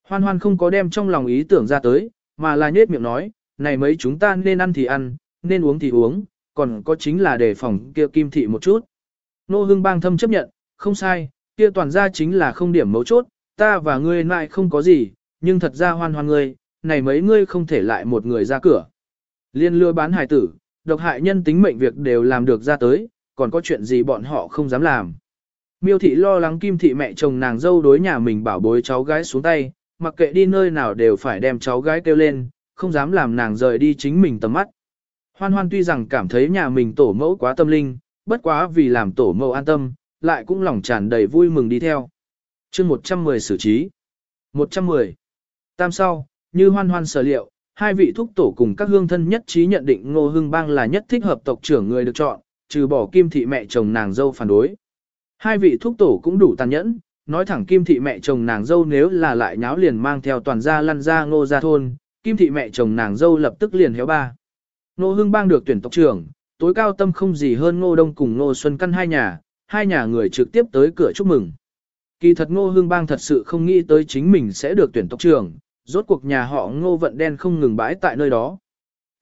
Hoan hoan không có đem trong lòng ý tưởng ra tới, mà là nhết miệng nói, này mấy chúng ta nên ăn thì ăn, nên uống thì uống, còn có chính là đề phòng kia kim thị một chút. Nô hương bang thâm chấp nhận, không sai, kia toàn ra chính là không điểm mấu chốt, ta và ngươi lại không có gì, nhưng thật ra hoan hoan ngươi, này mấy ngươi không thể lại một người ra cửa. Liên lừa bán hải tử, độc hại nhân tính mệnh việc đều làm được ra tới, còn có chuyện gì bọn họ không dám làm. Miêu thị lo lắng kim thị mẹ chồng nàng dâu đối nhà mình bảo bối cháu gái xuống tay, mặc kệ đi nơi nào đều phải đem cháu gái kêu lên, không dám làm nàng rời đi chính mình tầm mắt. Hoan hoan tuy rằng cảm thấy nhà mình tổ mẫu quá tâm linh, bất quá vì làm tổ mẫu an tâm, lại cũng lòng tràn đầy vui mừng đi theo. chương 110 xử trí. 110. Tam sau, như hoan hoan sở liệu, hai vị thúc tổ cùng các hương thân nhất trí nhận định Ngô Hưng Bang là nhất thích hợp tộc trưởng người được chọn, trừ bỏ kim thị mẹ chồng nàng dâu phản đối. Hai vị thúc tổ cũng đủ tàn nhẫn, nói thẳng kim thị mẹ chồng nàng dâu nếu là lại nháo liền mang theo toàn gia lăn ra ngô gia thôn, kim thị mẹ chồng nàng dâu lập tức liền héo ba. Ngô Hưng Bang được tuyển tộc trưởng, tối cao tâm không gì hơn Ngô Đông cùng Ngô Xuân căn hai nhà, hai nhà người trực tiếp tới cửa chúc mừng. Kỳ thật Ngô Hương Bang thật sự không nghĩ tới chính mình sẽ được tuyển tộc trưởng, rốt cuộc nhà họ Ngô vận đen không ngừng bãi tại nơi đó.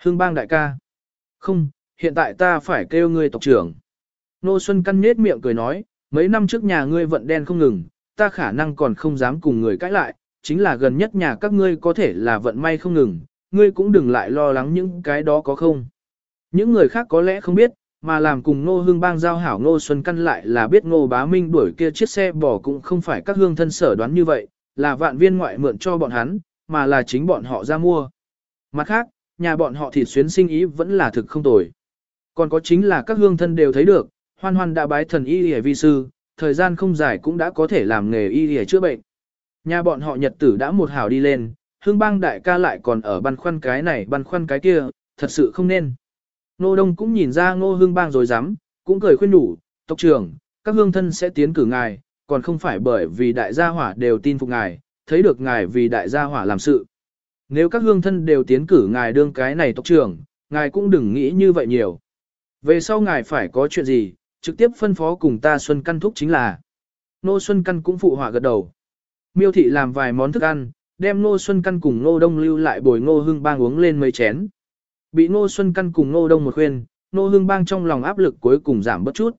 Hương Bang đại ca. Không, hiện tại ta phải kêu ngươi tộc trưởng. Ngô Xuân căn nết miệng cười nói, mấy năm trước nhà ngươi vận đen không ngừng, ta khả năng còn không dám cùng người cãi lại, chính là gần nhất nhà các ngươi có thể là vận may không ngừng, ngươi cũng đừng lại lo lắng những cái đó có không. Những người khác có lẽ không biết, mà làm cùng Ngô Hương Bang giao hảo Ngô Xuân Căn lại là biết Ngô Bá Minh đuổi kia chiếc xe bò cũng không phải các hương thân sở đoán như vậy, là vạn viên ngoại mượn cho bọn hắn, mà là chính bọn họ ra mua. Mặt khác, nhà bọn họ thịt xuyến sinh ý vẫn là thực không tồi. Còn có chính là các hương thân đều thấy được, hoan hoan đã bái thần y y vi sư, thời gian không dài cũng đã có thể làm nghề y y chữa bệnh. Nhà bọn họ nhật tử đã một hảo đi lên, hương bang đại ca lại còn ở băn khoăn cái này băn khoăn cái kia, thật sự không nên. Nô Đông cũng nhìn ra ngô hương bang rồi dám, cũng cười khuyên đủ, tộc trưởng, các hương thân sẽ tiến cử ngài, còn không phải bởi vì đại gia hỏa đều tin phục ngài, thấy được ngài vì đại gia hỏa làm sự. Nếu các hương thân đều tiến cử ngài đương cái này tộc trưởng, ngài cũng đừng nghĩ như vậy nhiều. Về sau ngài phải có chuyện gì, trực tiếp phân phó cùng ta Xuân Căn thúc chính là. Nô Xuân Căn cũng phụ họa gật đầu. Miêu thị làm vài món thức ăn, đem Nô Xuân Căn cùng Nô Đông lưu lại bồi Nô Hưng Bang uống lên mấy chén. Bị Ngô Xuân Căn cùng Ngô Đông một khuyên, Ngô Hưng Bang trong lòng áp lực cuối cùng giảm bớt chút.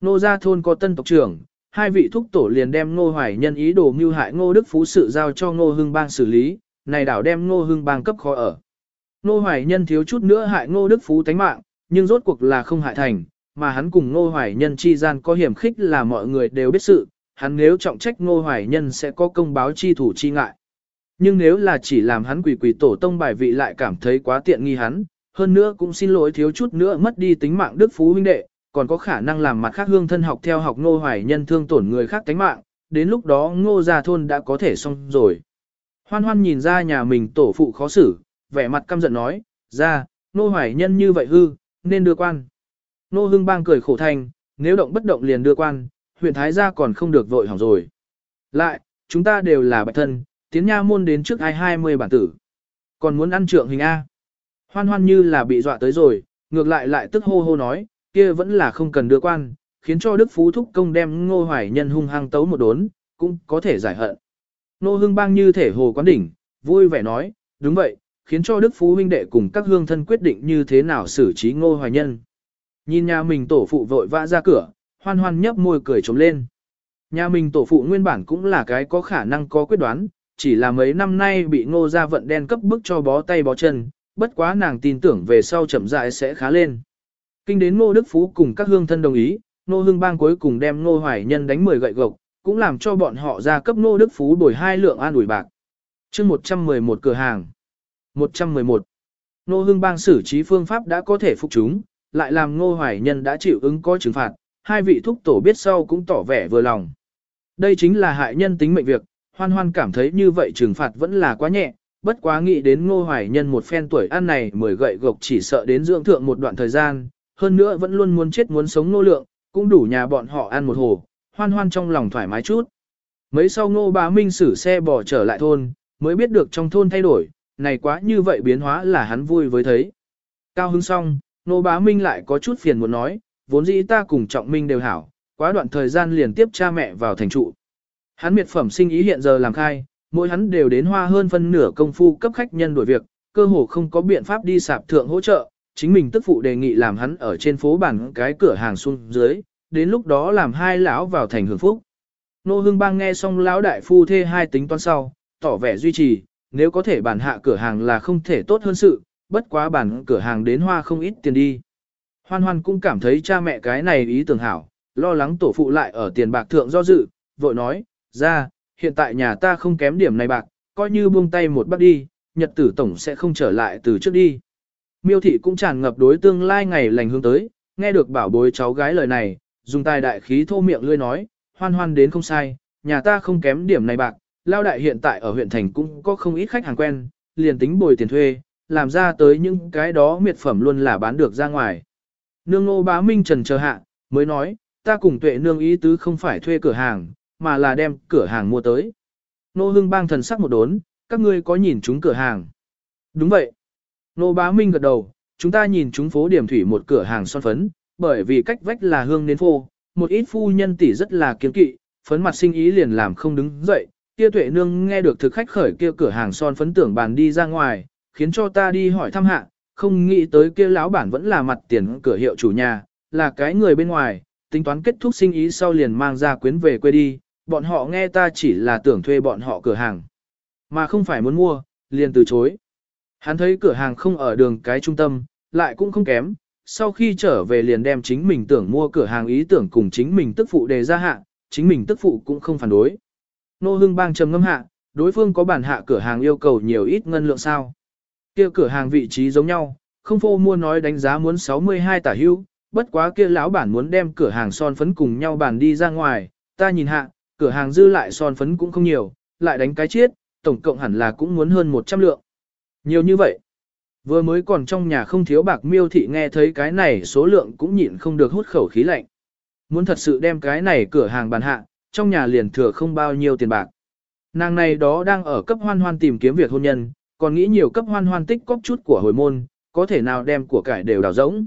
Ngô gia thôn có tân tộc trưởng, hai vị thúc tổ liền đem Ngô Hoài Nhân ý đồ mưu hại Ngô Đức Phú sự giao cho Ngô Hưng Bang xử lý, này đảo đem Ngô Hưng Bang cấp khó ở. Ngô Hoài Nhân thiếu chút nữa hại Ngô Đức Phú tánh mạng, nhưng rốt cuộc là không hại thành, mà hắn cùng Ngô Hoài Nhân chi gian có hiểm khích là mọi người đều biết sự, hắn nếu trọng trách Ngô Hoài Nhân sẽ có công báo chi thủ chi ngại. Nhưng nếu là chỉ làm hắn quỷ quỷ tổ tông bài vị lại cảm thấy quá tiện nghi hắn, hơn nữa cũng xin lỗi thiếu chút nữa mất đi tính mạng Đức Phú huynh đệ, còn có khả năng làm mặt khác hương thân học theo học Nô Hoài Nhân thương tổn người khác tánh mạng, đến lúc đó Ngô Gia Thôn đã có thể xong rồi. Hoan hoan nhìn ra nhà mình tổ phụ khó xử, vẻ mặt căm giận nói, ra, Nô Hoài Nhân như vậy hư, nên đưa quan. Nô Hưng Bang cười khổ thanh, nếu động bất động liền đưa quan, huyện Thái gia còn không được vội hỏng rồi. Lại, chúng ta đều là bạch thân, tiến nha môn đến trước ai 20 bản tử. Còn muốn ăn trượng hình A. Hoan hoan như là bị dọa tới rồi, ngược lại lại tức hô hô nói, kia vẫn là không cần đưa quan, khiến cho Đức Phú Thúc Công đem ngô hoài nhân hung hăng tấu một đốn, cũng có thể giải hận. Nô hương bang như thể hồ quán đỉnh, vui vẻ nói, đúng vậy, khiến cho Đức Phú huynh đệ cùng các hương thân quyết định như thế nào xử trí ngô hoài nhân. Nhìn nhà mình tổ phụ vội vã ra cửa, hoan hoan nhấp môi cười trống lên. Nhà mình tổ phụ nguyên bản cũng là cái có khả năng có quyết đoán, chỉ là mấy năm nay bị ngô gia vận đen cấp bức cho bó tay bó chân, bất quá nàng tin tưởng về sau chậm rãi sẽ khá lên. Kinh đến ngô Đức Phú cùng các hương thân đồng ý, ngô hương bang cuối cùng đem ngô hoài nhân đánh 10 gậy gộc, cũng làm cho bọn họ ra cấp ngô Đức Phú bồi hai lượng an ủi bạc. chương 111 cửa hàng. 111. Ngô hương bang xử trí phương pháp đã có thể phục chúng, lại làm ngô hoài nhân đã chịu ứng có trừng phạt, hai vị thúc tổ biết sau cũng tỏ vẻ vừa lòng. Đây chính là hại nhân tính mệnh việc, hoan hoan cảm thấy như vậy trừng phạt vẫn là quá nhẹ, bất quá nghĩ đến ngô hoài nhân một phen tuổi ăn này mười gậy gộc chỉ sợ đến dưỡng thượng một đoạn thời gian, hơn nữa vẫn luôn muốn chết muốn sống nô lượng, cũng đủ nhà bọn họ ăn một hồ, hoan hoan trong lòng thoải mái chút. Mấy sau ngô bá minh xử xe bỏ trở lại thôn, mới biết được trong thôn thay đổi, này quá như vậy biến hóa là hắn vui với thấy. Cao hứng xong, ngô bá minh lại có chút phiền muốn nói, vốn dĩ ta cùng trọng minh đều hảo, quá đoạn thời gian liền tiếp cha mẹ vào thành trụ. Hắn miệt phẩm sinh ý hiện giờ làm khai, mỗi hắn đều đến hoa hơn phân nửa công phu cấp khách nhân đổi việc, cơ hồ không có biện pháp đi sạp thượng hỗ trợ, chính mình tức phụ đề nghị làm hắn ở trên phố bản cái cửa hàng xuống dưới, đến lúc đó làm hai lão vào thành hưởng phúc. Nô Hưng Bang nghe xong lão đại phu thê hai tính toán sau, tỏ vẻ duy trì, nếu có thể bản hạ cửa hàng là không thể tốt hơn sự, bất quá bản cửa hàng đến hoa không ít tiền đi. Hoan hoan cũng cảm thấy cha mẹ cái này ý tưởng hảo, lo lắng tổ phụ lại ở tiền bạc thượng do dự, vội nói, ra, hiện tại nhà ta không kém điểm này bạc, coi như buông tay một bắt đi, nhật tử tổng sẽ không trở lại từ trước đi. Miêu thị cũng tràn ngập đối tương lai ngày lành hướng tới, nghe được bảo bối cháu gái lời này, dùng tài đại khí thô miệng lươi nói, hoan hoan đến không sai, nhà ta không kém điểm này bạc, lao đại hiện tại ở huyện thành cũng có không ít khách hàng quen, liền tính bồi tiền thuê, làm ra tới những cái đó miệt phẩm luôn là bán được ra ngoài. Nương nô bá minh trần chờ hạ, mới nói, ta cùng tuệ nương ý tứ không phải thuê cửa hàng, mà là đem cửa hàng mua tới. Nô hưng bang thần sắc một đốn, các ngươi có nhìn chúng cửa hàng. Đúng vậy. Nô bá minh gật đầu, chúng ta nhìn chúng phố điểm thủy một cửa hàng son phấn, bởi vì cách vách là hương nến phô, một ít phu nhân tỷ rất là kiên kỵ, phấn mặt sinh ý liền làm không đứng dậy. Kia tuệ nương nghe được thực khách khởi kia cửa hàng son phấn tưởng bàn đi ra ngoài, khiến cho ta đi hỏi thăm hạ, không nghĩ tới kia lão bản vẫn là mặt tiền cửa hiệu chủ nhà, là cái người bên ngoài, tính toán kết thúc sinh ý sau liền mang ra quyến về quê đi, bọn họ nghe ta chỉ là tưởng thuê bọn họ cửa hàng, mà không phải muốn mua, liền từ chối. Hắn thấy cửa hàng không ở đường cái trung tâm, lại cũng không kém, sau khi trở về liền đem chính mình tưởng mua cửa hàng ý tưởng cùng chính mình tức phụ đề ra hạ, chính mình tức phụ cũng không phản đối. Nô hưng bang trầm ngâm hạ, đối phương có bản hạ cửa hàng yêu cầu nhiều ít ngân lượng sao. kia cửa hàng vị trí giống nhau, không phô mua nói đánh giá muốn 62 tả hưu, bất quá kia lão bản muốn đem cửa hàng son phấn cùng nhau bàn đi ra ngoài, ta nhìn hạ, cửa hàng dư lại son phấn cũng không nhiều, lại đánh cái chiết, tổng cộng hẳn là cũng muốn hơn 100 lượng. Nhiều như vậy. Vừa mới còn trong nhà không thiếu bạc miêu thị nghe thấy cái này số lượng cũng nhịn không được hút khẩu khí lạnh. Muốn thật sự đem cái này cửa hàng bàn hạ, trong nhà liền thừa không bao nhiêu tiền bạc. Nàng này đó đang ở cấp hoan hoan tìm kiếm việc hôn nhân, còn nghĩ nhiều cấp hoan hoan tích cóp chút của hồi môn, có thể nào đem của cải đều đào rỗng.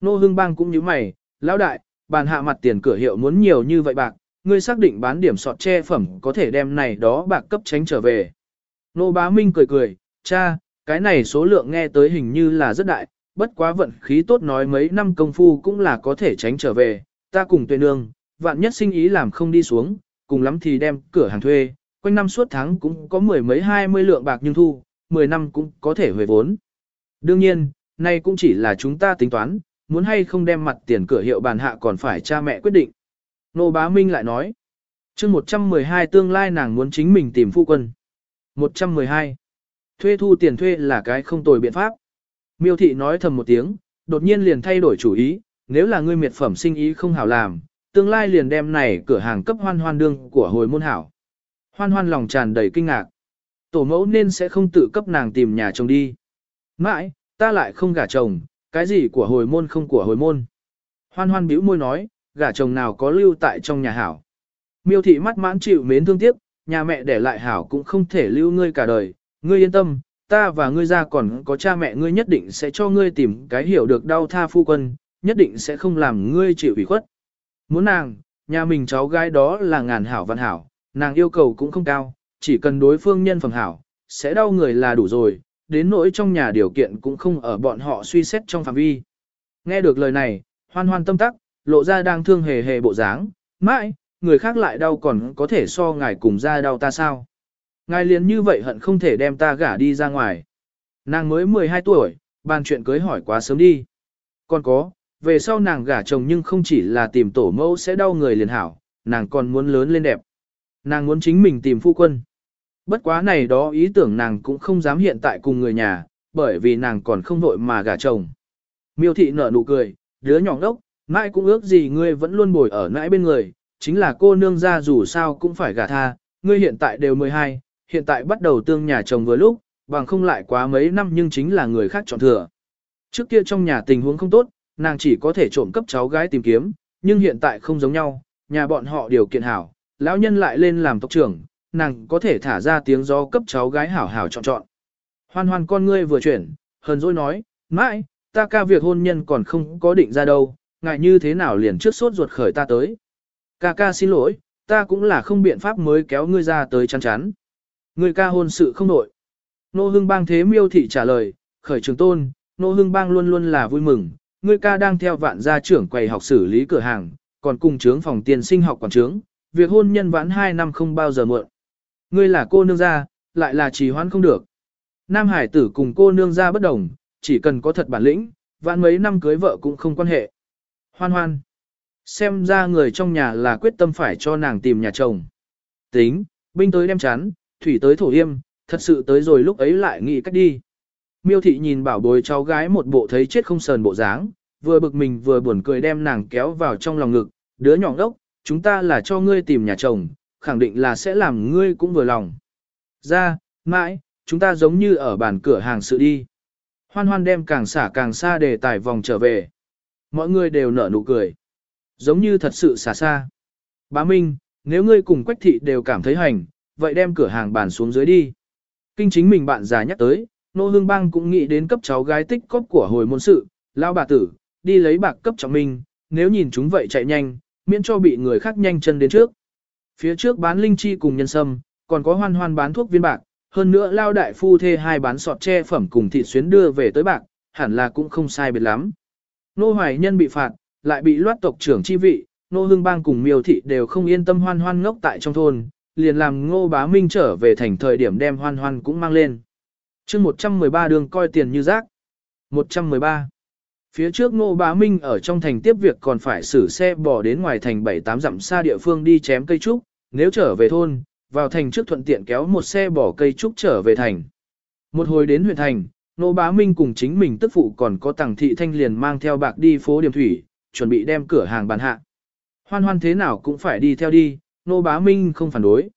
Nô hưng bang cũng như mày, lão đại, bàn hạ mặt tiền cửa hiệu muốn nhiều như vậy bạc, ngươi xác định bán điểm sọt che phẩm có thể đem này đó bạc cấp tránh trở về. Nô bá minh cười cười, cha, cái này số lượng nghe tới hình như là rất đại, bất quá vận khí tốt nói mấy năm công phu cũng là có thể tránh trở về, ta cùng tuệ nương, vạn nhất sinh ý làm không đi xuống, cùng lắm thì đem cửa hàng thuê, quanh năm suốt tháng cũng có mười mấy hai mươi lượng bạc nhưng thu, mười năm cũng có thể về vốn. Đương nhiên, nay cũng chỉ là chúng ta tính toán, muốn hay không đem mặt tiền cửa hiệu bàn hạ còn phải cha mẹ quyết định. Nô Bá Minh lại nói, chương 112 tương lai nàng muốn chính mình tìm phu quân. 112. Thuê thu tiền thuê là cái không tồi biện pháp. Miêu thị nói thầm một tiếng, đột nhiên liền thay đổi chủ ý, nếu là ngươi miệt phẩm sinh ý không hảo làm, tương lai liền đem này cửa hàng cấp hoan hoan đương của hồi môn hảo. Hoan hoan lòng tràn đầy kinh ngạc. Tổ mẫu nên sẽ không tự cấp nàng tìm nhà chồng đi. Mãi, ta lại không gả chồng, cái gì của hồi môn không của hồi môn. Hoan hoan bĩu môi nói, gả chồng nào có lưu tại trong nhà hảo. Miêu thị mắt mãn chịu mến thương tiếc, nhà mẹ để lại hảo cũng không thể lưu ngươi cả đời, ngươi yên tâm, ta và ngươi ra còn có cha mẹ ngươi nhất định sẽ cho ngươi tìm cái hiểu được đau tha phu quân, nhất định sẽ không làm ngươi chịu ủy khuất. Muốn nàng, nhà mình cháu gái đó là ngàn hảo văn hảo, nàng yêu cầu cũng không cao, chỉ cần đối phương nhân phẩm hảo, sẽ đau người là đủ rồi, đến nỗi trong nhà điều kiện cũng không ở bọn họ suy xét trong phạm vi. Nghe được lời này, hoan hoan tâm tắc, lộ ra đang thương hề hề bộ dáng, mãi, người khác lại đau còn có thể so ngài cùng ra đau ta sao. Ngài liền như vậy hận không thể đem ta gả đi ra ngoài. Nàng mới 12 tuổi, bàn chuyện cưới hỏi quá sớm đi. Còn có, về sau nàng gả chồng nhưng không chỉ là tìm tổ mẫu sẽ đau người liền hảo, nàng còn muốn lớn lên đẹp. Nàng muốn chính mình tìm phu quân. Bất quá này đó ý tưởng nàng cũng không dám hiện tại cùng người nhà, bởi vì nàng còn không vội mà gả chồng. Miêu thị nở nụ cười, đứa nhỏ đốc, mãi cũng ước gì ngươi vẫn luôn bồi ở nãi bên người, chính là cô nương ra dù sao cũng phải gả tha, ngươi hiện tại đều 12, hiện tại bắt đầu tương nhà chồng vừa lúc, bằng không lại quá mấy năm nhưng chính là người khác chọn thừa. Trước kia trong nhà tình huống không tốt, nàng chỉ có thể trộm cấp cháu gái tìm kiếm, nhưng hiện tại không giống nhau, nhà bọn họ điều kiện hảo, lão nhân lại lên làm tộc trưởng, nàng có thể thả ra tiếng gió cấp cháu gái hảo hảo chọn chọn. Hoan hoan con ngươi vừa chuyển, hờn dỗi nói, mãi, ta ca việc hôn nhân còn không có định ra đâu, ngại như thế nào liền trước sốt ruột khởi ta tới. Ca ca xin lỗi, ta cũng là không biện pháp mới kéo ngươi ra tới chăn chắn. Ngươi ca hôn sự không nội. Nô hương bang thế miêu thị trả lời, khởi trường tôn, nô hương bang luôn luôn là vui mừng, ngươi ca đang theo vạn gia trưởng quầy học xử lý cửa hàng, còn cùng trướng phòng tiền sinh học quản trướng, việc hôn nhân vãn 2 năm không bao giờ muộn. Ngươi là cô nương gia, lại là trì hoãn không được. Nam Hải tử cùng cô nương gia bất đồng, chỉ cần có thật bản lĩnh, vãn mấy năm cưới vợ cũng không quan hệ. Hoan hoan. Xem ra người trong nhà là quyết tâm phải cho nàng tìm nhà chồng. Tính, binh tới đem chán, thủy tới thổ yêm, thật sự tới rồi lúc ấy lại nghĩ cách đi. Miêu thị nhìn bảo bối cháu gái một bộ thấy chết không sờn bộ dáng, vừa bực mình vừa buồn cười đem nàng kéo vào trong lòng ngực, đứa nhỏ ngốc, chúng ta là cho ngươi tìm nhà chồng, khẳng định là sẽ làm ngươi cũng vừa lòng. Ra, mãi, chúng ta giống như ở bàn cửa hàng sự đi. Hoan hoan đem càng xả càng xa để tải vòng trở về. Mọi người đều nở nụ cười. Giống như thật sự xa xa. Bá Minh, nếu ngươi cùng Quách Thị đều cảm thấy hành, vậy đem cửa hàng bàn xuống dưới đi. Kinh chính mình bạn già nhắc tới, Nô Hương Bang cũng nghĩ đến cấp cháu gái tích cóp của hồi môn sự, lao bà tử, đi lấy bạc cấp trọng minh, nếu nhìn chúng vậy chạy nhanh, miễn cho bị người khác nhanh chân đến trước. Phía trước bán linh chi cùng nhân sâm, còn có hoan hoan bán thuốc viên bạc, hơn nữa lao đại phu thê hai bán sọt tre phẩm cùng thịt xuyến đưa về tới bạc, hẳn là cũng không sai biệt lắm. Nô hoài nhân bị phạt, lại bị loát tộc trưởng chi vị, nô hương bang cùng miêu thị đều không yên tâm hoan hoan ngốc tại trong thôn, liền làm ngô bá minh trở về thành thời điểm đem hoan hoan cũng mang lên. chương 113 đường coi tiền như rác. 113. Phía trước ngô bá minh ở trong thành tiếp việc còn phải xử xe bỏ đến ngoài thành 7-8 dặm xa địa phương đi chém cây trúc, nếu trở về thôn, vào thành trước thuận tiện kéo một xe bỏ cây trúc trở về thành. Một hồi đến huyện thành, Nô Bá Minh cùng chính mình tức phụ còn có tàng thị thanh liền mang theo bạc đi phố điểm thủy, chuẩn bị đem cửa hàng bán hạ. Hoan hoan thế nào cũng phải đi theo đi, nô bá minh không phản đối.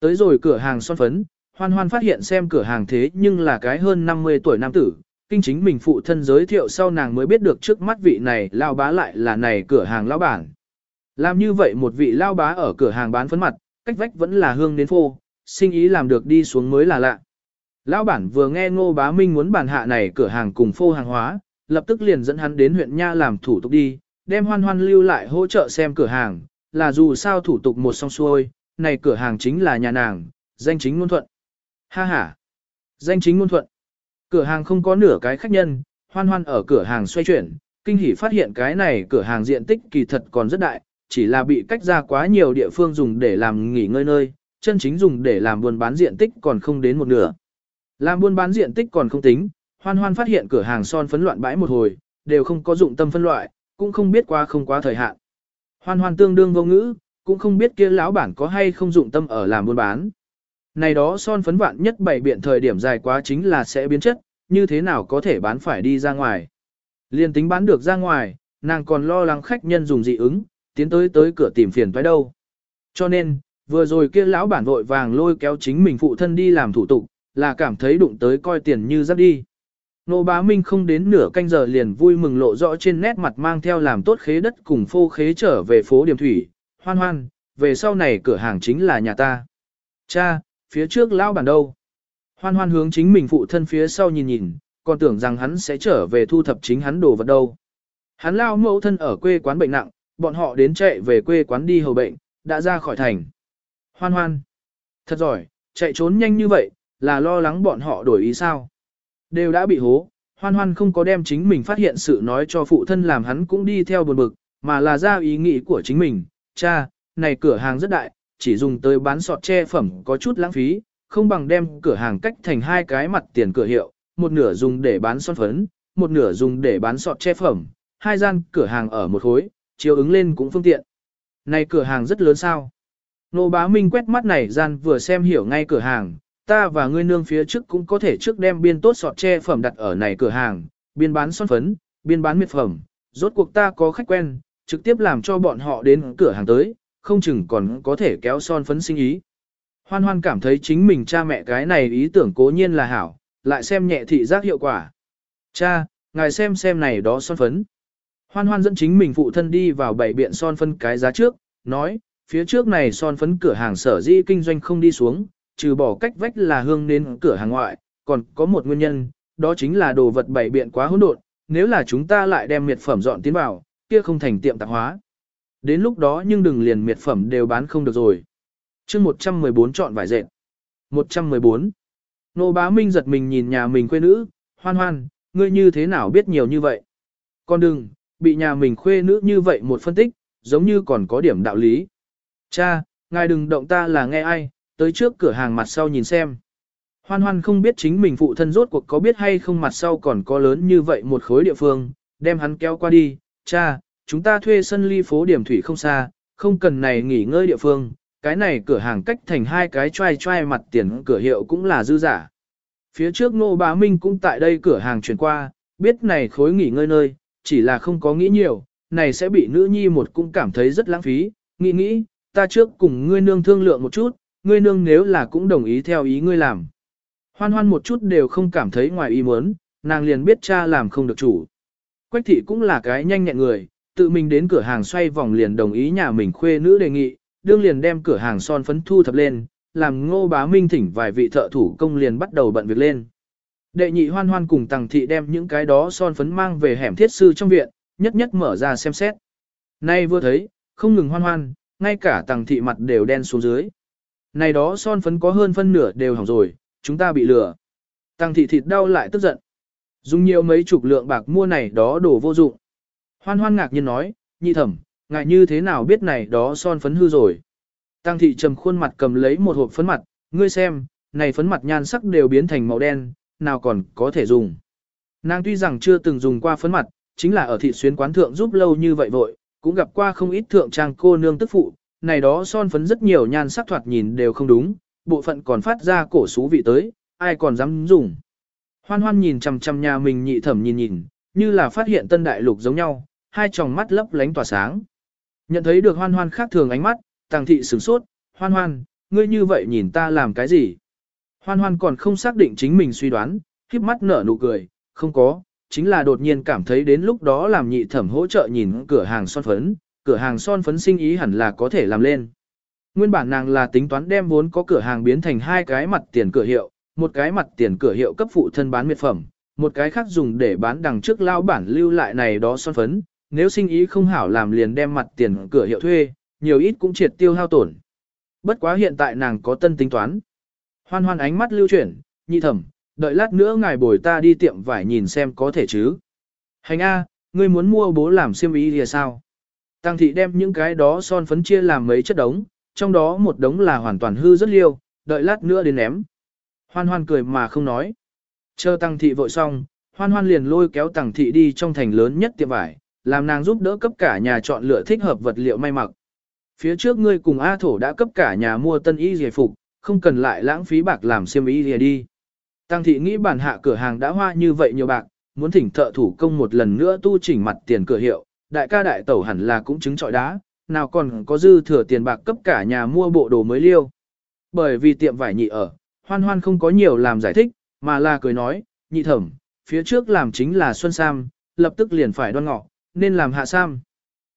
Tới rồi cửa hàng son phấn, hoan hoan phát hiện xem cửa hàng thế nhưng là cái hơn 50 tuổi nam tử, kinh chính mình phụ thân giới thiệu sau nàng mới biết được trước mắt vị này lao bá lại là này cửa hàng lão bản. Làm như vậy một vị lao bá ở cửa hàng bán phấn mặt, cách vách vẫn là hương đến phô, sinh ý làm được đi xuống mới là lạ. Lão bản vừa nghe ngô bá minh muốn bàn hạ này cửa hàng cùng phô hàng hóa, lập tức liền dẫn hắn đến huyện Nha làm thủ tục đi, đem hoan hoan lưu lại hỗ trợ xem cửa hàng, là dù sao thủ tục một xong xuôi, này cửa hàng chính là nhà nàng, danh chính ngôn thuận. Ha ha! Danh chính ngôn thuận. Cửa hàng không có nửa cái khách nhân, hoan hoan ở cửa hàng xoay chuyển, kinh hỉ phát hiện cái này cửa hàng diện tích kỳ thật còn rất đại, chỉ là bị cách ra quá nhiều địa phương dùng để làm nghỉ ngơi nơi, chân chính dùng để làm buôn bán diện tích còn không đến một nửa. Làm buôn bán diện tích còn không tính, hoan hoan phát hiện cửa hàng son phấn loạn bãi một hồi, đều không có dụng tâm phân loại, cũng không biết qua không quá thời hạn. Hoan hoan tương đương vô ngữ, cũng không biết kia lão bản có hay không dụng tâm ở làm buôn bán. Này đó son phấn vạn nhất bảy biện thời điểm dài quá chính là sẽ biến chất, như thế nào có thể bán phải đi ra ngoài. Liên tính bán được ra ngoài, nàng còn lo lắng khách nhân dùng dị ứng, tiến tới tới cửa tìm phiền toái đâu. Cho nên, vừa rồi kia lão bản vội vàng lôi kéo chính mình phụ thân đi làm thủ tục, là cảm thấy đụng tới coi tiền như rắc đi. Nô bá minh không đến nửa canh giờ liền vui mừng lộ rõ trên nét mặt mang theo làm tốt khế đất cùng phô khế trở về phố điểm thủy, hoan hoan, về sau này cửa hàng chính là nhà ta. Cha, phía trước lão bản đâu? Hoan hoan hướng chính mình phụ thân phía sau nhìn nhìn, còn tưởng rằng hắn sẽ trở về thu thập chính hắn đồ vật đâu. Hắn lao mẫu thân ở quê quán bệnh nặng, bọn họ đến chạy về quê quán đi hầu bệnh, đã ra khỏi thành. Hoan hoan. Thật giỏi, chạy trốn nhanh như vậy, là lo lắng bọn họ đổi ý sao. Đều đã bị hố, hoan hoan không có đem chính mình phát hiện sự nói cho phụ thân làm hắn cũng đi theo buồn bực, mà là ra ý nghĩ của chính mình. Cha, này cửa hàng rất đại, chỉ dùng tới bán sọt che phẩm có chút lãng phí, không bằng đem cửa hàng cách thành hai cái mặt tiền cửa hiệu, một nửa dùng để bán son phấn, một nửa dùng để bán sọt che phẩm, hai gian cửa hàng ở một khối, chiếu ứng lên cũng phương tiện. Này cửa hàng rất lớn sao? Nô bá minh quét mắt này gian vừa xem hiểu ngay cửa hàng, ta và ngươi nương phía trước cũng có thể trước đem biên tốt sọt che phẩm đặt ở này cửa hàng, biên bán son phấn, biên bán miệt phẩm, rốt cuộc ta có khách quen, trực tiếp làm cho bọn họ đến cửa hàng tới, không chừng còn có thể kéo son phấn sinh ý. Hoan hoan cảm thấy chính mình cha mẹ cái này ý tưởng cố nhiên là hảo, lại xem nhẹ thị giác hiệu quả. Cha, ngài xem xem này đó son phấn. Hoan hoan dẫn chính mình phụ thân đi vào bảy biện son phấn cái giá trước, nói, phía trước này son phấn cửa hàng sở dĩ kinh doanh không đi xuống, trừ bỏ cách vách là hương nên cửa hàng ngoại, còn có một nguyên nhân, đó chính là đồ vật bảy biện quá hỗn độn, nếu là chúng ta lại đem miệt phẩm dọn tiến vào, kia không thành tiệm tạp hóa. Đến lúc đó nhưng đừng liền miệt phẩm đều bán không được rồi. chương 114 chọn vải dệt. 114. Nô bá minh giật mình nhìn nhà mình quê nữ, hoan hoan, ngươi như thế nào biết nhiều như vậy? con đừng, bị nhà mình khuê nữ như vậy một phân tích, giống như còn có điểm đạo lý. Cha, ngài đừng động ta là nghe ai, tới trước cửa hàng mặt sau nhìn xem. Hoan hoan không biết chính mình phụ thân rốt cuộc có biết hay không mặt sau còn có lớn như vậy một khối địa phương, đem hắn kéo qua đi, cha, chúng ta thuê sân ly phố điểm thủy không xa, không cần này nghỉ ngơi địa phương, cái này cửa hàng cách thành hai cái trai trai mặt tiền cửa hiệu cũng là dư giả. Phía trước Ngô Bá Minh cũng tại đây cửa hàng chuyển qua, biết này khối nghỉ ngơi nơi, chỉ là không có nghĩ nhiều, này sẽ bị nữ nhi một cũng cảm thấy rất lãng phí, nghĩ nghĩ, ta trước cùng ngươi nương thương lượng một chút, ngươi nương nếu là cũng đồng ý theo ý ngươi làm. Hoan hoan một chút đều không cảm thấy ngoài ý muốn, nàng liền biết cha làm không được chủ. Quách thị cũng là cái nhanh nhẹn người, tự mình đến cửa hàng xoay vòng liền đồng ý nhà mình khuê nữ đề nghị, đương liền đem cửa hàng son phấn thu thập lên, làm ngô bá minh thỉnh vài vị thợ thủ công liền bắt đầu bận việc lên. Đệ nhị hoan hoan cùng tàng thị đem những cái đó son phấn mang về hẻm thiết sư trong viện, nhất nhất mở ra xem xét. Nay vừa thấy, không ngừng hoan hoan, ngay cả tàng thị mặt đều đen xuống dưới. Này đó son phấn có hơn phân nửa đều hỏng rồi, chúng ta bị lừa. Tăng thị thịt đau lại tức giận. Dùng nhiều mấy chục lượng bạc mua này đó đổ vô dụng. Hoan hoan ngạc nhiên nói, nhị thẩm, ngại như thế nào biết này đó son phấn hư rồi. Tăng thị trầm khuôn mặt cầm lấy một hộp phấn mặt, ngươi xem, này phấn mặt nhan sắc đều biến thành màu đen, nào còn có thể dùng. Nàng tuy rằng chưa từng dùng qua phấn mặt, chính là ở thị xuyến quán thượng giúp lâu như vậy vội, cũng gặp qua không ít thượng trang cô nương tức phụ, này đó son phấn rất nhiều nhan sắc thoạt nhìn đều không đúng, bộ phận còn phát ra cổ xú vị tới, ai còn dám dùng. Hoan hoan nhìn chằm chằm nhà mình nhị thẩm nhìn nhìn, như là phát hiện tân đại lục giống nhau, hai tròng mắt lấp lánh tỏa sáng. Nhận thấy được hoan hoan khác thường ánh mắt, tàng thị sửng sốt, hoan hoan, ngươi như vậy nhìn ta làm cái gì? Hoan hoan còn không xác định chính mình suy đoán, khiếp mắt nở nụ cười, không có, chính là đột nhiên cảm thấy đến lúc đó làm nhị thẩm hỗ trợ nhìn cửa hàng son phấn, cửa hàng son phấn sinh ý hẳn là có thể làm lên. Nguyên bản nàng là tính toán đem vốn có cửa hàng biến thành hai cái mặt tiền cửa hiệu, một cái mặt tiền cửa hiệu cấp phụ thân bán miệt phẩm, một cái khác dùng để bán đằng trước lao bản lưu lại này đó son phấn, nếu sinh ý không hảo làm liền đem mặt tiền cửa hiệu thuê, nhiều ít cũng triệt tiêu hao tổn. Bất quá hiện tại nàng có tân tính toán. Hoan hoan ánh mắt lưu chuyển, nhị thẩm, đợi lát nữa ngài bồi ta đi tiệm vải nhìn xem có thể chứ. Hành A, ngươi muốn mua bố làm xiêm y thì sao? Tăng thị đem những cái đó son phấn chia làm mấy chất đống, trong đó một đống là hoàn toàn hư rất liêu, đợi lát nữa đến ném. Hoan hoan cười mà không nói. Chờ tăng thị vội xong, hoan hoan liền lôi kéo tăng thị đi trong thành lớn nhất tiệm vải, làm nàng giúp đỡ cấp cả nhà chọn lựa thích hợp vật liệu may mặc. Phía trước ngươi cùng A Thổ đã cấp cả nhà mua tân y giải phục, không cần lại lãng phí bạc làm xiêm y gì đi. Tăng thị nghĩ bản hạ cửa hàng đã hoa như vậy nhiều bạc, muốn thỉnh thợ thủ công một lần nữa tu chỉnh mặt tiền cửa hiệu, đại ca đại tẩu hẳn là cũng chứng trọi đá, nào còn có dư thừa tiền bạc cấp cả nhà mua bộ đồ mới liêu. Bởi vì tiệm vải nhị ở, hoan hoan không có nhiều làm giải thích, mà là cười nói, nhị thẩm, phía trước làm chính là Xuân Sam, lập tức liền phải đoan ngọ, nên làm hạ Sam.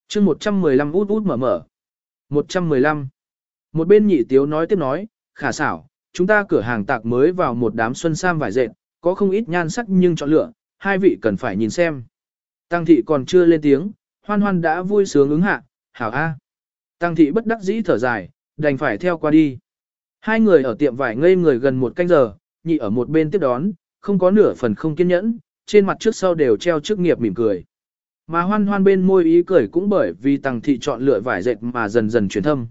chương 115 út út mở mở. 115. Một bên nhị tiếu nói tiếp nói, khả xảo, chúng ta cửa hàng tạc mới vào một đám Xuân Sam vải dệt, có không ít nhan sắc nhưng chọn lựa, hai vị cần phải nhìn xem. Tăng thị còn chưa lên tiếng, hoan hoan đã vui sướng ứng hạ, hảo A. Tăng thị bất đắc dĩ thở dài, đành phải theo qua đi. Hai người ở tiệm vải ngây người gần một canh giờ, nhị ở một bên tiếp đón, không có nửa phần không kiên nhẫn, trên mặt trước sau đều treo chức nghiệp mỉm cười. Mà hoan hoan bên môi ý cười cũng bởi vì tăng thị chọn lựa vải dệt mà dần dần chuyển thâm.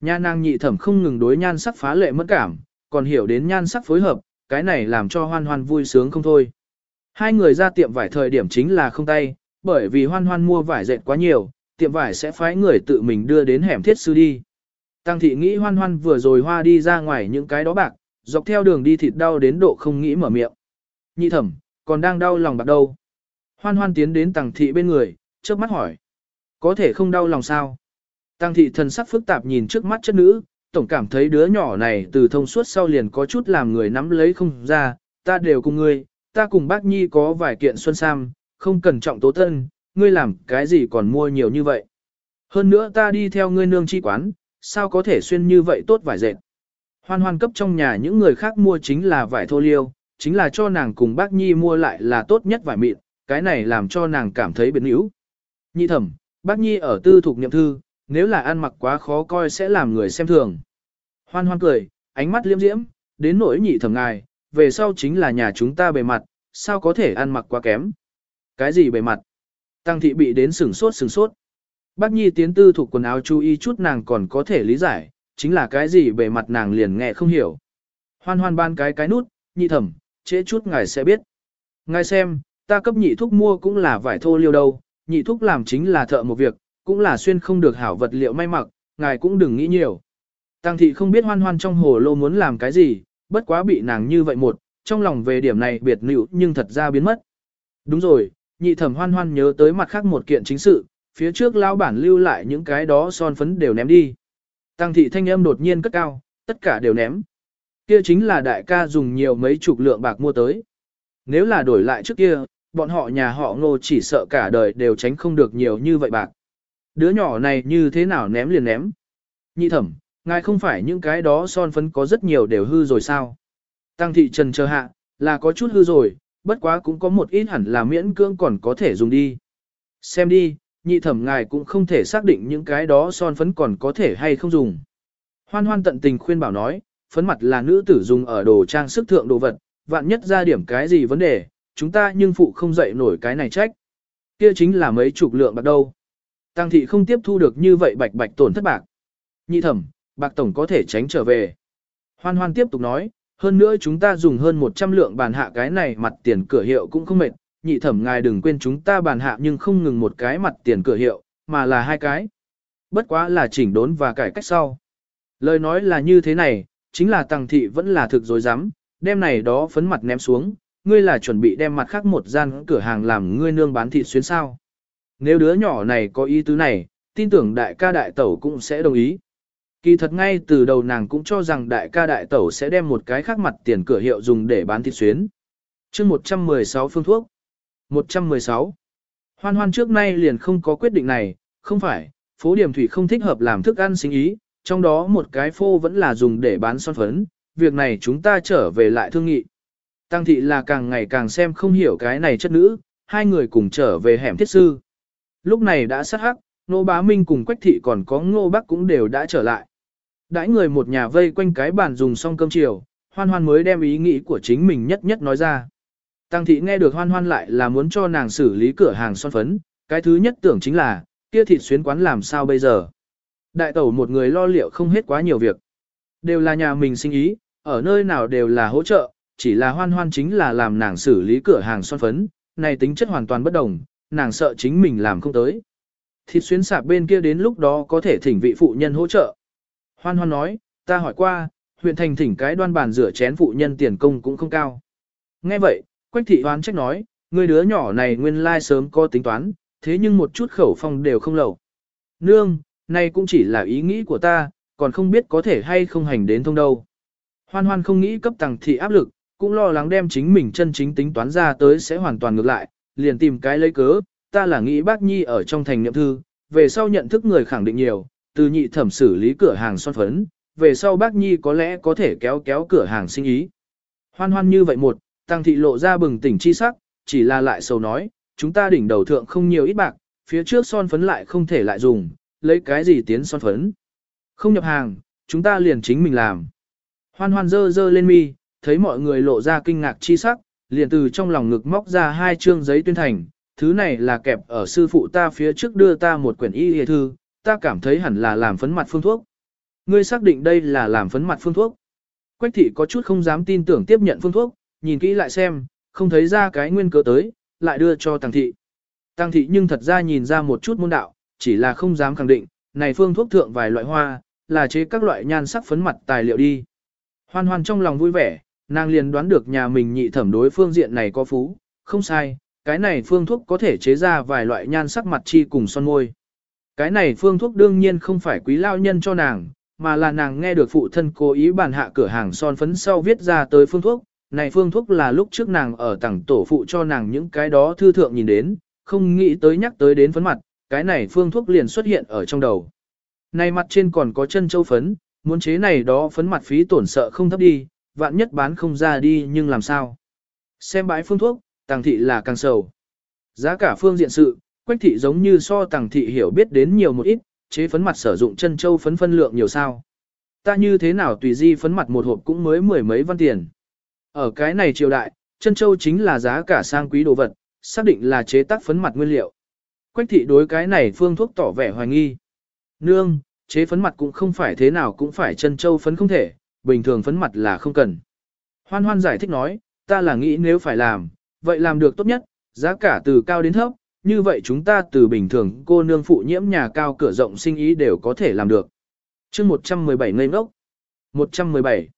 Nha nàng nhị thẩm không ngừng đối nhan sắc phá lệ mất cảm, còn hiểu đến nhan sắc phối hợp, cái này làm cho hoan hoan vui sướng không thôi. Hai người ra tiệm vải thời điểm chính là không tay, bởi vì hoan hoan mua vải dệt quá nhiều, tiệm vải sẽ phái người tự mình đưa đến hẻm thiết sư đi. Tăng thị nghĩ hoan hoan vừa rồi hoa đi ra ngoài những cái đó bạc, dọc theo đường đi thịt đau đến độ không nghĩ mở miệng. Nhị thẩm, còn đang đau lòng bạc đâu. Hoan hoan tiến đến tăng thị bên người, trước mắt hỏi. Có thể không đau lòng sao? Tăng thị thần sắc phức tạp nhìn trước mắt chất nữ, tổng cảm thấy đứa nhỏ này từ thông suốt sau liền có chút làm người nắm lấy không ra, ta đều cùng ngươi, ta cùng bác nhi có vài kiện xuân sam, không cần trọng tố thân, ngươi làm cái gì còn mua nhiều như vậy. Hơn nữa ta đi theo ngươi nương chi quán, sao có thể xuyên như vậy tốt vải dệt. Hoan hoan cấp trong nhà những người khác mua chính là vải thô liêu, chính là cho nàng cùng bác nhi mua lại là tốt nhất vải mịn, cái này làm cho nàng cảm thấy biến yếu. Nhi thẩm, bác nhi ở tư thuộc niệm thư, nếu là ăn mặc quá khó coi sẽ làm người xem thường. Hoan hoan cười, ánh mắt liêm diễm, đến nỗi nhị thẩm ngài, về sau chính là nhà chúng ta bề mặt, sao có thể ăn mặc quá kém. Cái gì bề mặt? Tăng thị bị đến sừng sốt sừng sốt. Bác Nhi tiến tư thuộc quần áo chú ý chút nàng còn có thể lý giải, chính là cái gì bề mặt nàng liền nghe không hiểu. Hoan hoan ban cái cái nút, nhị thẩm, trễ chút ngài sẽ biết. Ngài xem, ta cấp nhị thuốc mua cũng là vải thô liêu đâu, nhị thuốc làm chính là thợ một việc, cũng là xuyên không được hảo vật liệu may mặc, ngài cũng đừng nghĩ nhiều. Tăng thị không biết hoan hoan trong hồ lô muốn làm cái gì, bất quá bị nàng như vậy một, trong lòng về điểm này biệt nữ nhưng thật ra biến mất. Đúng rồi, nhị thẩm hoan hoan nhớ tới mặt khác một kiện chính sự, phía trước lao bản lưu lại những cái đó son phấn đều ném đi. Tăng thị thanh âm đột nhiên cất cao, tất cả đều ném. Kia chính là đại ca dùng nhiều mấy chục lượng bạc mua tới. Nếu là đổi lại trước kia, bọn họ nhà họ ngô chỉ sợ cả đời đều tránh không được nhiều như vậy bạc. Đứa nhỏ này như thế nào ném liền ném. Nhị thẩm, ngài không phải những cái đó son phấn có rất nhiều đều hư rồi sao? Tăng thị trần chờ hạ, là có chút hư rồi, bất quá cũng có một ít hẳn là miễn cưỡng còn có thể dùng đi. Xem đi, nhị thẩm ngài cũng không thể xác định những cái đó son phấn còn có thể hay không dùng. Hoan hoan tận tình khuyên bảo nói, phấn mặt là nữ tử dùng ở đồ trang sức thượng đồ vật, vạn nhất ra điểm cái gì vấn đề, chúng ta nhưng phụ không dậy nổi cái này trách. Kia chính là mấy chục lượng bạc đâu. Tăng thị không tiếp thu được như vậy bạch bạch tổn thất bạc. Nhị thẩm, bạc tổng có thể tránh trở về. Hoan hoan tiếp tục nói, hơn nữa chúng ta dùng hơn 100 lượng bàn hạ cái này mặt tiền cửa hiệu cũng không mệt, nhị thẩm ngài đừng quên chúng ta bàn hạ nhưng không ngừng một cái mặt tiền cửa hiệu, mà là hai cái. Bất quá là chỉnh đốn và cải cách sau. Lời nói là như thế này, chính là tăng thị vẫn là thực dối rắm đem này đó phấn mặt ném xuống, ngươi là chuẩn bị đem mặt khác một gian cửa hàng làm ngươi nương bán thịt xuyến sao. nếu đứa nhỏ này có ý tứ này, tin tưởng đại ca đại tẩu cũng sẽ đồng ý. Kỳ thật ngay từ đầu nàng cũng cho rằng đại ca đại tẩu sẽ đem một cái khác mặt tiền cửa hiệu dùng để bán thịt xuyến. chương 116 phương thuốc. 116. Hoan hoan trước nay liền không có quyết định này, không phải, phố điểm thủy không thích hợp làm thức ăn sinh ý, trong đó một cái phô vẫn là dùng để bán son phấn, việc này chúng ta trở về lại thương nghị. Tăng thị là càng ngày càng xem không hiểu cái này chất nữ, hai người cùng trở về hẻm thiết sư. Lúc này đã sát hắc, Nô Bá Minh cùng Quách Thị còn có Ngô Bắc cũng đều đã trở lại. Đãi người một nhà vây quanh cái bàn dùng xong cơm chiều, Hoan Hoan mới đem ý nghĩ của chính mình nhất nhất nói ra. Tăng Thị nghe được Hoan Hoan lại là muốn cho nàng xử lý cửa hàng son phấn, cái thứ nhất tưởng chính là, kia thịt xuyến quán làm sao bây giờ. Đại tẩu một người lo liệu không hết quá nhiều việc. Đều là nhà mình sinh ý, ở nơi nào đều là hỗ trợ, chỉ là Hoan Hoan chính là làm nàng xử lý cửa hàng son phấn, này tính chất hoàn toàn bất đồng, nàng sợ chính mình làm không tới. Thịt xuyến sạp bên kia đến lúc đó có thể thỉnh vị phụ nhân hỗ trợ. Hoan hoan nói, ta hỏi qua, huyện thành thỉnh cái đoan bàn rửa chén phụ nhân tiền công cũng không cao. Nghe vậy, Quách thị hoán trách nói, người đứa nhỏ này nguyên lai sớm có tính toán, thế nhưng một chút khẩu phong đều không lầu. Nương, này cũng chỉ là ý nghĩ của ta, còn không biết có thể hay không hành đến thông đâu. Hoan hoan không nghĩ cấp tàng thị áp lực, cũng lo lắng đem chính mình chân chính tính toán ra tới sẽ hoàn toàn ngược lại, liền tìm cái lấy cớ, ta là nghĩ bác nhi ở trong thành niệm thư, về sau nhận thức người khẳng định nhiều, từ nhị thẩm xử lý cửa hàng son phấn, về sau bác nhi có lẽ có thể kéo kéo cửa hàng sinh ý. Hoan hoan như vậy một, tăng thị lộ ra bừng tỉnh chi sắc, chỉ là lại sầu nói, chúng ta đỉnh đầu thượng không nhiều ít bạc, phía trước son phấn lại không thể lại dùng, lấy cái gì tiến son phấn. Không nhập hàng, chúng ta liền chính mình làm. Hoan hoan dơ dơ lên mi, thấy mọi người lộ ra kinh ngạc chi sắc, liền từ trong lòng ngực móc ra hai chương giấy tuyên thành, thứ này là kẹp ở sư phụ ta phía trước đưa ta một quyển y hề thư, ta cảm thấy hẳn là làm phấn mặt phương thuốc. Ngươi xác định đây là làm phấn mặt phương thuốc. Quách thị có chút không dám tin tưởng tiếp nhận phương thuốc, nhìn kỹ lại xem, không thấy ra cái nguyên cớ tới, lại đưa cho tăng thị. Tăng thị nhưng thật ra nhìn ra một chút môn đạo, chỉ là không dám khẳng định, này phương thuốc thượng vài loại hoa, là chế các loại nhan sắc phấn mặt tài liệu đi. Hoan hoan trong lòng vui vẻ, nàng liền đoán được nhà mình nhị thẩm đối phương diện này có phú, không sai, cái này phương thuốc có thể chế ra vài loại nhan sắc mặt chi cùng son môi. Cái này phương thuốc đương nhiên không phải quý lao nhân cho nàng, mà là nàng nghe được phụ thân cố ý bàn hạ cửa hàng son phấn sau viết ra tới phương thuốc. Này phương thuốc là lúc trước nàng ở tầng tổ phụ cho nàng những cái đó thư thượng nhìn đến, không nghĩ tới nhắc tới đến phấn mặt, cái này phương thuốc liền xuất hiện ở trong đầu. Này mặt trên còn có chân châu phấn, muốn chế này đó phấn mặt phí tổn sợ không thấp đi, vạn nhất bán không ra đi nhưng làm sao. Xem bãi phương thuốc, tàng thị là càng sầu. Giá cả phương diện sự, quách thị giống như so tàng thị hiểu biết đến nhiều một ít, chế phấn mặt sử dụng chân châu phấn phân lượng nhiều sao. Ta như thế nào tùy di phấn mặt một hộp cũng mới mười mấy văn tiền. Ở cái này triều đại, chân châu chính là giá cả sang quý đồ vật, xác định là chế tác phấn mặt nguyên liệu. Quách thị đối cái này phương thuốc tỏ vẻ hoài nghi. Nương, chế phấn mặt cũng không phải thế nào cũng phải chân châu phấn không thể, bình thường phấn mặt là không cần. Hoan hoan giải thích nói, ta là nghĩ nếu phải làm, vậy làm được tốt nhất, giá cả từ cao đến thấp, như vậy chúng ta từ bình thường cô nương phụ nhiễm nhà cao cửa rộng sinh ý đều có thể làm được. chương 117 ngây ngốc. 117.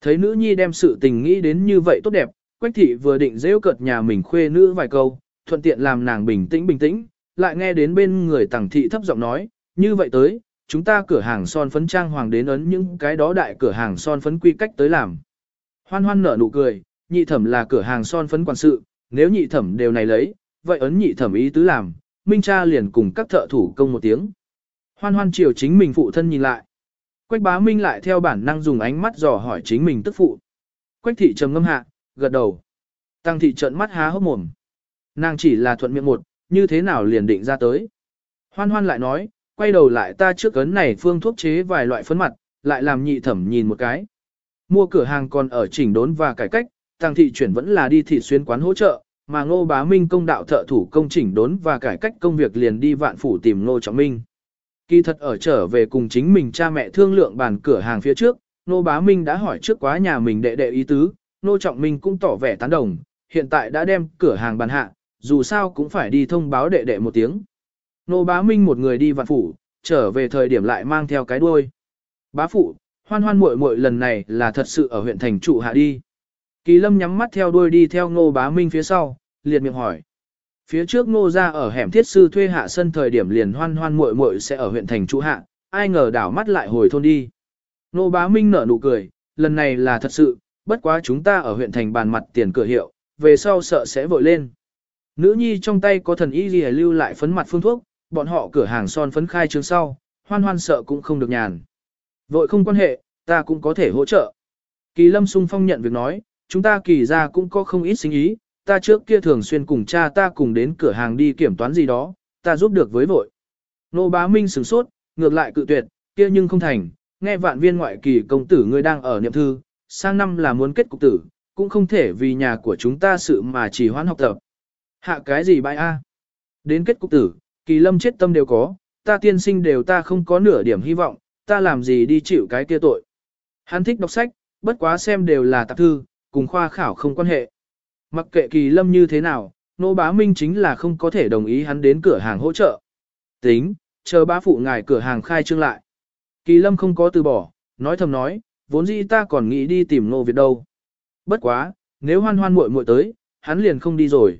Thấy nữ nhi đem sự tình nghĩ đến như vậy tốt đẹp, Quách thị vừa định rêu cợt nhà mình khuê nữ vài câu, thuận tiện làm nàng bình tĩnh bình tĩnh, lại nghe đến bên người tàng thị thấp giọng nói, như vậy tới, chúng ta cửa hàng son phấn trang hoàng đến ấn những cái đó đại cửa hàng son phấn quy cách tới làm. Hoan hoan nở nụ cười, nhị thẩm là cửa hàng son phấn quản sự, nếu nhị thẩm đều này lấy, vậy ấn nhị thẩm ý tứ làm, Minh cha liền cùng các thợ thủ công một tiếng. Hoan hoan chiều chính mình phụ thân nhìn lại. Quách bá Minh lại theo bản năng dùng ánh mắt dò hỏi chính mình tức phụ. Quách thị trầm ngâm hạ, gật đầu. Tăng thị trợn mắt há hốc mồm. Nàng chỉ là thuận miệng một, như thế nào liền định ra tới. Hoan hoan lại nói, quay đầu lại ta trước ấn này phương thuốc chế vài loại phấn mặt, lại làm nhị thẩm nhìn một cái. Mua cửa hàng còn ở chỉnh đốn và cải cách, tăng thị chuyển vẫn là đi thị xuyên quán hỗ trợ, mà ngô bá minh công đạo thợ thủ công chỉnh đốn và cải cách công việc liền đi vạn phủ tìm ngô trọng minh. Kỳ thật ở trở về cùng chính mình cha mẹ thương lượng bàn cửa hàng phía trước, ngô bá minh đã hỏi trước quá nhà mình đệ đệ ý tứ, ngô trọng minh cũng tỏ vẻ tán đồng, hiện tại đã đem cửa hàng bàn hạ, dù sao cũng phải đi thông báo đệ đệ một tiếng. Ngô bá minh một người đi vạn phủ, trở về thời điểm lại mang theo cái đuôi. Bá phụ, hoan hoan muội muội lần này là thật sự ở huyện thành trụ hạ đi. Kỳ lâm nhắm mắt theo đuôi đi theo ngô bá minh phía sau, liệt miệng hỏi. Phía trước ngô ra ở hẻm thiết sư thuê hạ sân thời điểm liền hoan hoan muội muội sẽ ở huyện thành trụ hạ, ai ngờ đảo mắt lại hồi thôn đi. Ngô bá minh nở nụ cười, lần này là thật sự, bất quá chúng ta ở huyện thành bàn mặt tiền cửa hiệu, về sau sợ sẽ vội lên. Nữ nhi trong tay có thần y gì lưu lại phấn mặt phương thuốc, bọn họ cửa hàng son phấn khai trương sau, hoan hoan sợ cũng không được nhàn. Vội không quan hệ, ta cũng có thể hỗ trợ. Kỳ lâm sung phong nhận việc nói, chúng ta kỳ ra cũng có không ít sinh ý, ta trước kia thường xuyên cùng cha ta cùng đến cửa hàng đi kiểm toán gì đó, ta giúp được với vội. Nô bá minh sửng sốt, ngược lại cự tuyệt, kia nhưng không thành, nghe vạn viên ngoại kỳ công tử ngươi đang ở niệm thư, sang năm là muốn kết cục tử, cũng không thể vì nhà của chúng ta sự mà chỉ hoãn học tập. Hạ cái gì bại a? Đến kết cục tử, kỳ lâm chết tâm đều có, ta tiên sinh đều ta không có nửa điểm hy vọng, ta làm gì đi chịu cái kia tội. Hắn thích đọc sách, bất quá xem đều là tạp thư, cùng khoa khảo không quan hệ. Mặc kệ kỳ lâm như thế nào, nô bá minh chính là không có thể đồng ý hắn đến cửa hàng hỗ trợ. Tính, chờ bá phụ ngài cửa hàng khai trương lại. Kỳ lâm không có từ bỏ, nói thầm nói, vốn dĩ ta còn nghĩ đi tìm nô Việt đâu. Bất quá, nếu hoan hoan muội muội tới, hắn liền không đi rồi.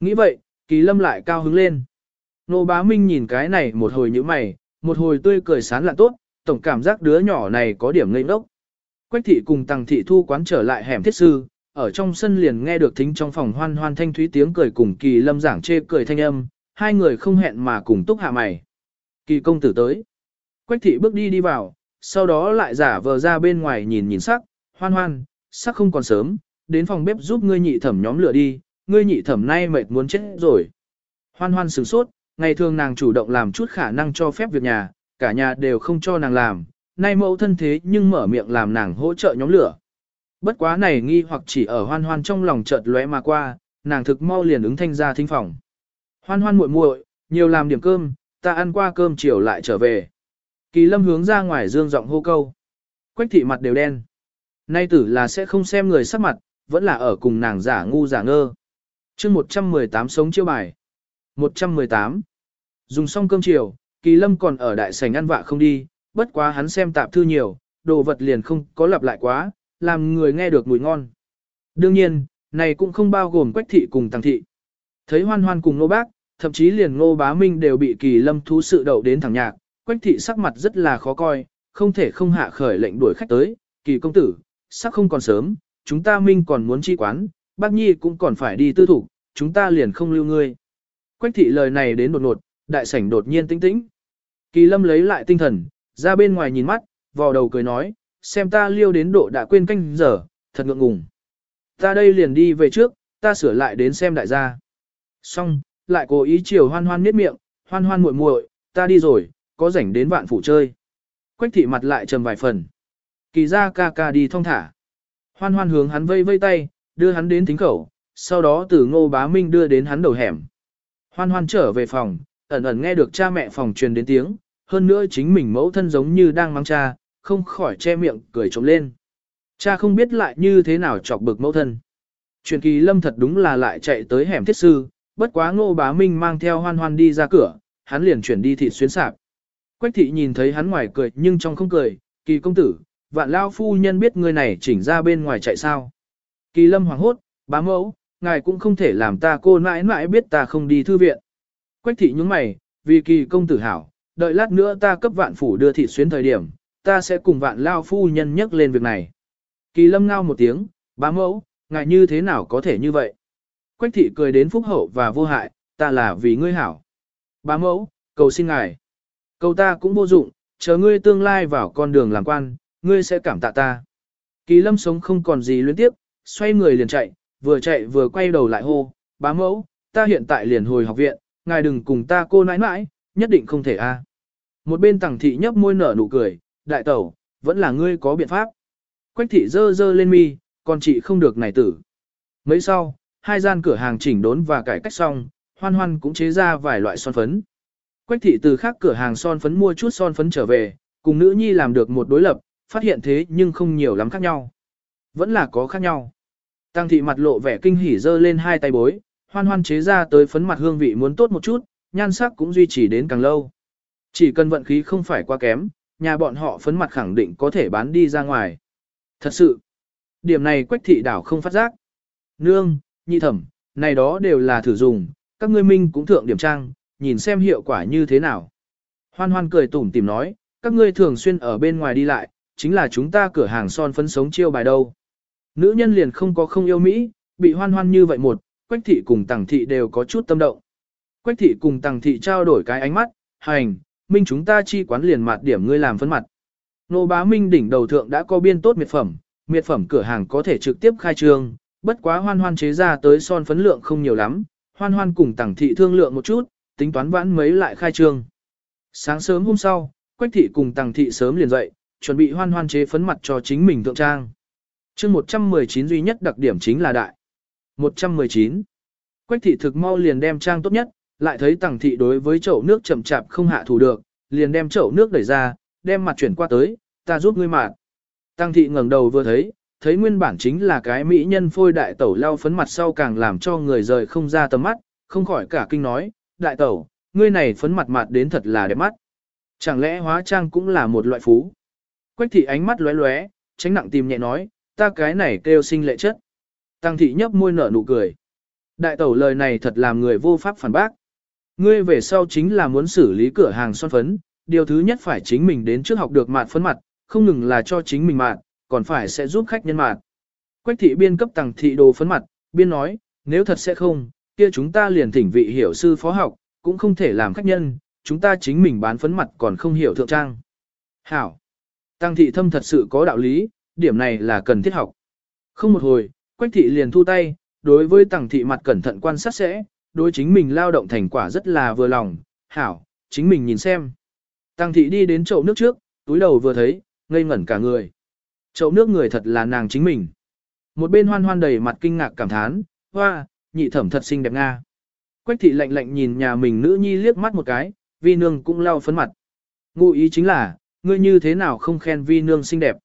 Nghĩ vậy, kỳ lâm lại cao hứng lên. Nô bá minh nhìn cái này một hồi như mày, một hồi tươi cười sán lạ tốt, tổng cảm giác đứa nhỏ này có điểm ngây ngốc. Quách thị cùng tăng thị thu quán trở lại hẻm thiết sư, ở trong sân liền nghe được thính trong phòng hoan hoan thanh thúy tiếng cười cùng kỳ lâm giảng chê cười thanh âm, hai người không hẹn mà cùng túc hạ mày. Kỳ công tử tới. Quách thị bước đi đi vào, sau đó lại giả vờ ra bên ngoài nhìn nhìn sắc, hoan hoan, sắc không còn sớm, đến phòng bếp giúp ngươi nhị thẩm nhóm lửa đi, ngươi nhị thẩm nay mệt muốn chết rồi. Hoan hoan sửng sốt, ngày thường nàng chủ động làm chút khả năng cho phép việc nhà, cả nhà đều không cho nàng làm, nay mẫu thân thế nhưng mở miệng làm nàng hỗ trợ nhóm lửa. Bất quá này nghi hoặc chỉ ở hoan hoan trong lòng chợt lóe mà qua, nàng thực mau liền ứng thanh ra thính phòng. Hoan hoan muội muội, nhiều làm điểm cơm, ta ăn qua cơm chiều lại trở về. Kỳ lâm hướng ra ngoài dương giọng hô câu. Quách thị mặt đều đen. Nay tử là sẽ không xem người sắc mặt, vẫn là ở cùng nàng giả ngu giả ngơ. chương 118 sống chiêu bài. 118. Dùng xong cơm chiều, kỳ lâm còn ở đại sảnh ăn vạ không đi, bất quá hắn xem tạp thư nhiều, đồ vật liền không có lặp lại quá, làm người nghe được mùi ngon. Đương nhiên, này cũng không bao gồm quách thị cùng tăng thị. Thấy hoan hoan cùng nô bác, thậm chí liền ngô bá minh đều bị kỳ lâm thú sự đậu đến thẳng nhạc, quách thị sắc mặt rất là khó coi, không thể không hạ khởi lệnh đuổi khách tới, kỳ công tử, sắc không còn sớm, chúng ta minh còn muốn chi quán, bác nhi cũng còn phải đi tư thủ, chúng ta liền không lưu ngươi. Quách thị lời này đến đột ngột, đại sảnh đột nhiên tĩnh tĩnh. Kỳ lâm lấy lại tinh thần, ra bên ngoài nhìn mắt, vò đầu cười nói, xem ta liêu đến độ đã quên canh giờ, thật ngượng ngùng. Ta đây liền đi về trước, ta sửa lại đến xem đại gia. Xong, lại cố ý chiều hoan hoan miết miệng, hoan hoan muội muội, ta đi rồi, có rảnh đến vạn phủ chơi. Quách thị mặt lại trầm vài phần. Kỳ ra ca ca đi thong thả. Hoan hoan hướng hắn vây vây tay, đưa hắn đến thính khẩu, sau đó từ ngô bá minh đưa đến hắn đầu hẻm. Hoan hoan trở về phòng, ẩn ẩn nghe được cha mẹ phòng truyền đến tiếng, hơn nữa chính mình mẫu thân giống như đang mang cha, không khỏi che miệng cười trống lên. Cha không biết lại như thế nào chọc bực mẫu thân. Truyền kỳ lâm thật đúng là lại chạy tới hẻm thiết sư, bất quá ngô bá minh mang theo hoan hoan đi ra cửa, hắn liền chuyển đi thịt xuyến sạp. Quách thị nhìn thấy hắn ngoài cười nhưng trong không cười, kỳ công tử, vạn lao phu nhân biết người này chỉnh ra bên ngoài chạy sao. Kỳ lâm hoảng hốt, bá mẫu, ngài cũng không thể làm ta cô mãi mãi biết ta không đi thư viện. Quách thị nhúng mày, vì kỳ công tử hảo, đợi lát nữa ta cấp vạn phủ đưa thị xuyến thời điểm, ta sẽ cùng vạn lao phu nhân nhắc lên việc này. Kỳ lâm ngao một tiếng, bá mẫu, ngài như thế nào có thể như vậy? Quách thị cười đến phúc hậu và vô hại, ta là vì ngươi hảo. Bá mẫu, cầu xin ngài. Cầu ta cũng vô dụng, chờ ngươi tương lai vào con đường làm quan, ngươi sẽ cảm tạ ta. Kỳ lâm sống không còn gì luyến tiếp, xoay người liền chạy, vừa chạy vừa quay đầu lại hô, bá mẫu, ta hiện tại liền hồi học viện, ngài đừng cùng ta cô nãi nãi, nhất định không thể a. Một bên tàng thị nhấp môi nở nụ cười, đại tẩu, vẫn là ngươi có biện pháp. Quách thị dơ dơ lên mi, còn chị không được này tử. Mấy sau, hai gian cửa hàng chỉnh đốn và cải cách xong, hoan hoan cũng chế ra vài loại son phấn. Quách thị từ khác cửa hàng son phấn mua chút son phấn trở về, cùng nữ nhi làm được một đối lập, phát hiện thế nhưng không nhiều lắm khác nhau. Vẫn là có khác nhau. Tăng thị mặt lộ vẻ kinh hỉ dơ lên hai tay bối, hoan hoan chế ra tới phấn mặt hương vị muốn tốt một chút, nhan sắc cũng duy trì đến càng lâu. Chỉ cần vận khí không phải quá kém, nhà bọn họ phấn mặt khẳng định có thể bán đi ra ngoài. Thật sự, điểm này quách thị đảo không phát giác. Nương, nhị thẩm, này đó đều là thử dùng, các ngươi minh cũng thượng điểm trang, nhìn xem hiệu quả như thế nào. Hoan hoan cười tủm tìm nói, các ngươi thường xuyên ở bên ngoài đi lại, chính là chúng ta cửa hàng son phấn sống chiêu bài đâu. Nữ nhân liền không có không yêu Mỹ, bị hoan hoan như vậy một, Quách thị cùng Tằng thị đều có chút tâm động. Quách thị cùng Tằng thị trao đổi cái ánh mắt, hành, minh chúng ta chi quán liền mặt điểm ngươi làm phấn mặt. Nô bá minh đỉnh đầu thượng đã có biên tốt miệt phẩm, miệt phẩm cửa hàng có thể trực tiếp khai trương, bất quá hoan hoan chế ra tới son phấn lượng không nhiều lắm, hoan hoan cùng Tằng thị thương lượng một chút, tính toán vãn mấy lại khai trương. Sáng sớm hôm sau, Quách thị cùng Tằng thị sớm liền dậy, chuẩn bị hoan hoan chế phấn mặt cho chính mình thượng trang. chương 119 duy nhất đặc điểm chính là đại. 119. Quách thị thực mau liền đem trang tốt nhất, lại thấy tàng thị đối với chậu nước chậm chạp không hạ thủ được, liền đem chậu nước đẩy ra, đem mặt chuyển qua tới, ta giúp ngươi mạt. Tăng thị ngẩng đầu vừa thấy, thấy nguyên bản chính là cái mỹ nhân phôi đại tẩu lau phấn mặt sau càng làm cho người rời không ra tầm mắt, không khỏi cả kinh nói, đại tẩu, ngươi này phấn mặt mặt đến thật là đẹp mắt. Chẳng lẽ hóa trang cũng là một loại phú? Quách thị ánh mắt lóe lóe, tránh nặng tìm nhẹ nói, ta cái này kêu sinh lệ chất. Tăng thị nhấp môi nở nụ cười. Đại tẩu lời này thật làm người vô pháp phản bác. Ngươi về sau chính là muốn xử lý cửa hàng son phấn, điều thứ nhất phải chính mình đến trước học được mạt phấn mặt, không ngừng là cho chính mình mạt, còn phải sẽ giúp khách nhân mạt. Quách thị biên cấp tăng thị đồ phấn mặt, biên nói, nếu thật sẽ không, kia chúng ta liền thỉnh vị hiểu sư phó học, cũng không thể làm khách nhân, chúng ta chính mình bán phấn mặt còn không hiểu thượng trang. Hảo! Tăng thị thâm thật sự có đạo lý, điểm này là cần thiết học. Không một hồi, Quách thị liền thu tay, đối với tăng thị mặt cẩn thận quan sát sẽ, đối chính mình lao động thành quả rất là vừa lòng, hảo, chính mình nhìn xem. Tăng thị đi đến chậu nước trước, túi đầu vừa thấy, ngây ngẩn cả người. Chậu nước người thật là nàng chính mình. Một bên hoan hoan đầy mặt kinh ngạc cảm thán, hoa, nhị thẩm thật xinh đẹp nga. Quách thị lạnh lạnh nhìn nhà mình nữ nhi liếc mắt một cái, vi nương cũng lau phấn mặt. Ngụ ý chính là, ngươi như thế nào không khen vi nương xinh đẹp.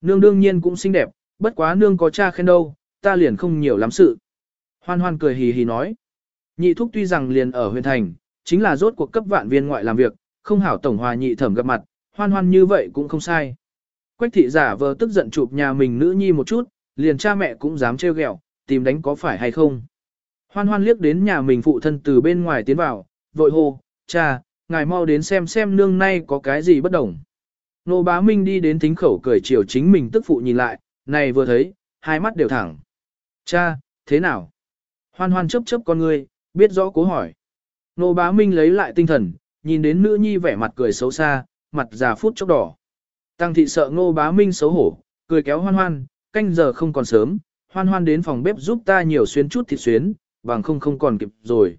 Nương đương nhiên cũng xinh đẹp, bất quá nương có cha khen đâu, ta liền không nhiều lắm sự. Hoan hoan cười hì hì nói. Nhị thúc tuy rằng liền ở huyện thành, chính là rốt cuộc cấp vạn viên ngoại làm việc, không hảo tổng hòa nhị thẩm gặp mặt, hoan hoan như vậy cũng không sai. Quách thị giả vờ tức giận chụp nhà mình nữ nhi một chút, liền cha mẹ cũng dám trêu ghẹo, tìm đánh có phải hay không. Hoan hoan liếc đến nhà mình phụ thân từ bên ngoài tiến vào, vội hô, cha, ngài mau đến xem xem nương nay có cái gì bất đồng. Nô bá Minh đi đến thính khẩu cười chiều chính mình tức phụ nhìn lại, này vừa thấy, hai mắt đều thẳng. Cha, thế nào? Hoan hoan chấp chấp con ngươi, biết rõ cố hỏi. Nô bá Minh lấy lại tinh thần, nhìn đến nữ nhi vẻ mặt cười xấu xa, mặt già phút chốc đỏ. Tăng thị sợ ngô bá Minh xấu hổ, cười kéo hoan hoan, canh giờ không còn sớm, hoan hoan đến phòng bếp giúp ta nhiều xuyến chút thịt xuyến, bằng không không còn kịp rồi.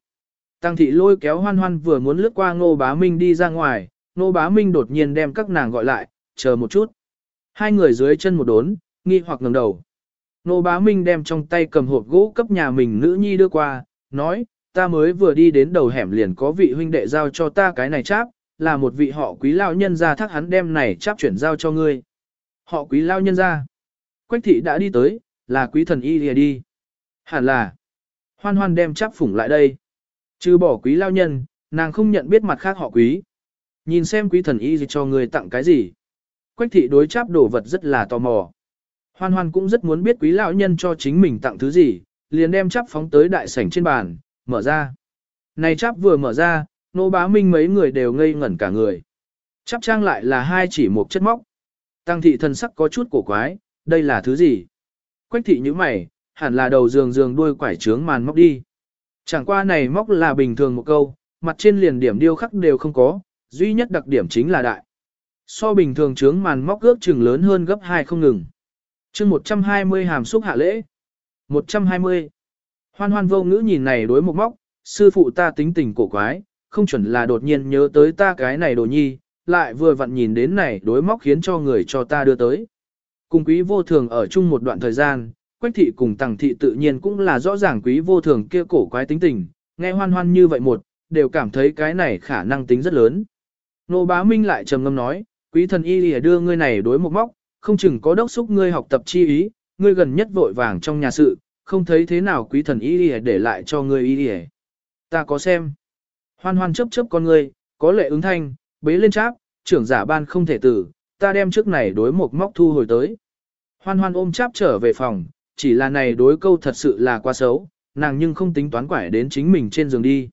Tăng thị lôi kéo hoan hoan vừa muốn lướt qua ngô bá Minh đi ra ngoài, ngô bá Minh đột nhiên đem các nàng gọi lại, chờ một chút. Hai người dưới chân một đốn, nghi hoặc ngẩng đầu. Ngô bá Minh đem trong tay cầm hộp gỗ cấp nhà mình nữ nhi đưa qua, nói, ta mới vừa đi đến đầu hẻm liền có vị huynh đệ giao cho ta cái này cháp, là một vị họ quý lao nhân ra thác hắn đem này cháp chuyển giao cho ngươi. Họ quý lao nhân ra. Quách thị đã đi tới, là quý thần y lìa đi. Hẳn là. Hoan hoan đem cháp phủng lại đây. Trừ bỏ quý lao nhân, nàng không nhận biết mặt khác họ quý. Nhìn xem quý thần y gì cho người tặng cái gì. Quách thị đối cháp đồ vật rất là tò mò. Hoan hoan cũng rất muốn biết quý lão nhân cho chính mình tặng thứ gì, liền đem cháp phóng tới đại sảnh trên bàn, mở ra. Này cháp vừa mở ra, nô bá minh mấy người đều ngây ngẩn cả người. Chắp trang lại là hai chỉ một chất móc. Tăng thị thần sắc có chút cổ quái, đây là thứ gì? Quách thị như mày, hẳn là đầu giường giường đuôi quải trướng màn móc đi. Chẳng qua này móc là bình thường một câu, mặt trên liền điểm điêu khắc đều không có, duy nhất đặc điểm chính là đại. So bình thường trướng màn móc ước chừng lớn hơn gấp 2 không ngừng. chương 120 hàm xúc hạ lễ. 120. Hoan hoan vô ngữ nhìn này đối một móc, sư phụ ta tính tình cổ quái, không chuẩn là đột nhiên nhớ tới ta cái này đồ nhi, lại vừa vặn nhìn đến này đối móc khiến cho người cho ta đưa tới. Cùng quý vô thường ở chung một đoạn thời gian, quách thị cùng tàng thị tự nhiên cũng là rõ ràng quý vô thường kia cổ quái tính tình, nghe hoan hoan như vậy một, đều cảm thấy cái này khả năng tính rất lớn. Nô bá minh lại trầm ngâm nói, quý thần y lìa đưa ngươi này đối một móc, không chừng có đốc xúc ngươi học tập chi ý, ngươi gần nhất vội vàng trong nhà sự, không thấy thế nào quý thần y đi để lại cho ngươi y đi Ta có xem. Hoan hoan chấp chấp con ngươi, có lệ ứng thanh, bế lên cháp, trưởng giả ban không thể tử, ta đem trước này đối một móc thu hồi tới. Hoan hoan ôm cháp trở về phòng, chỉ là này đối câu thật sự là quá xấu, nàng nhưng không tính toán quải đến chính mình trên giường đi.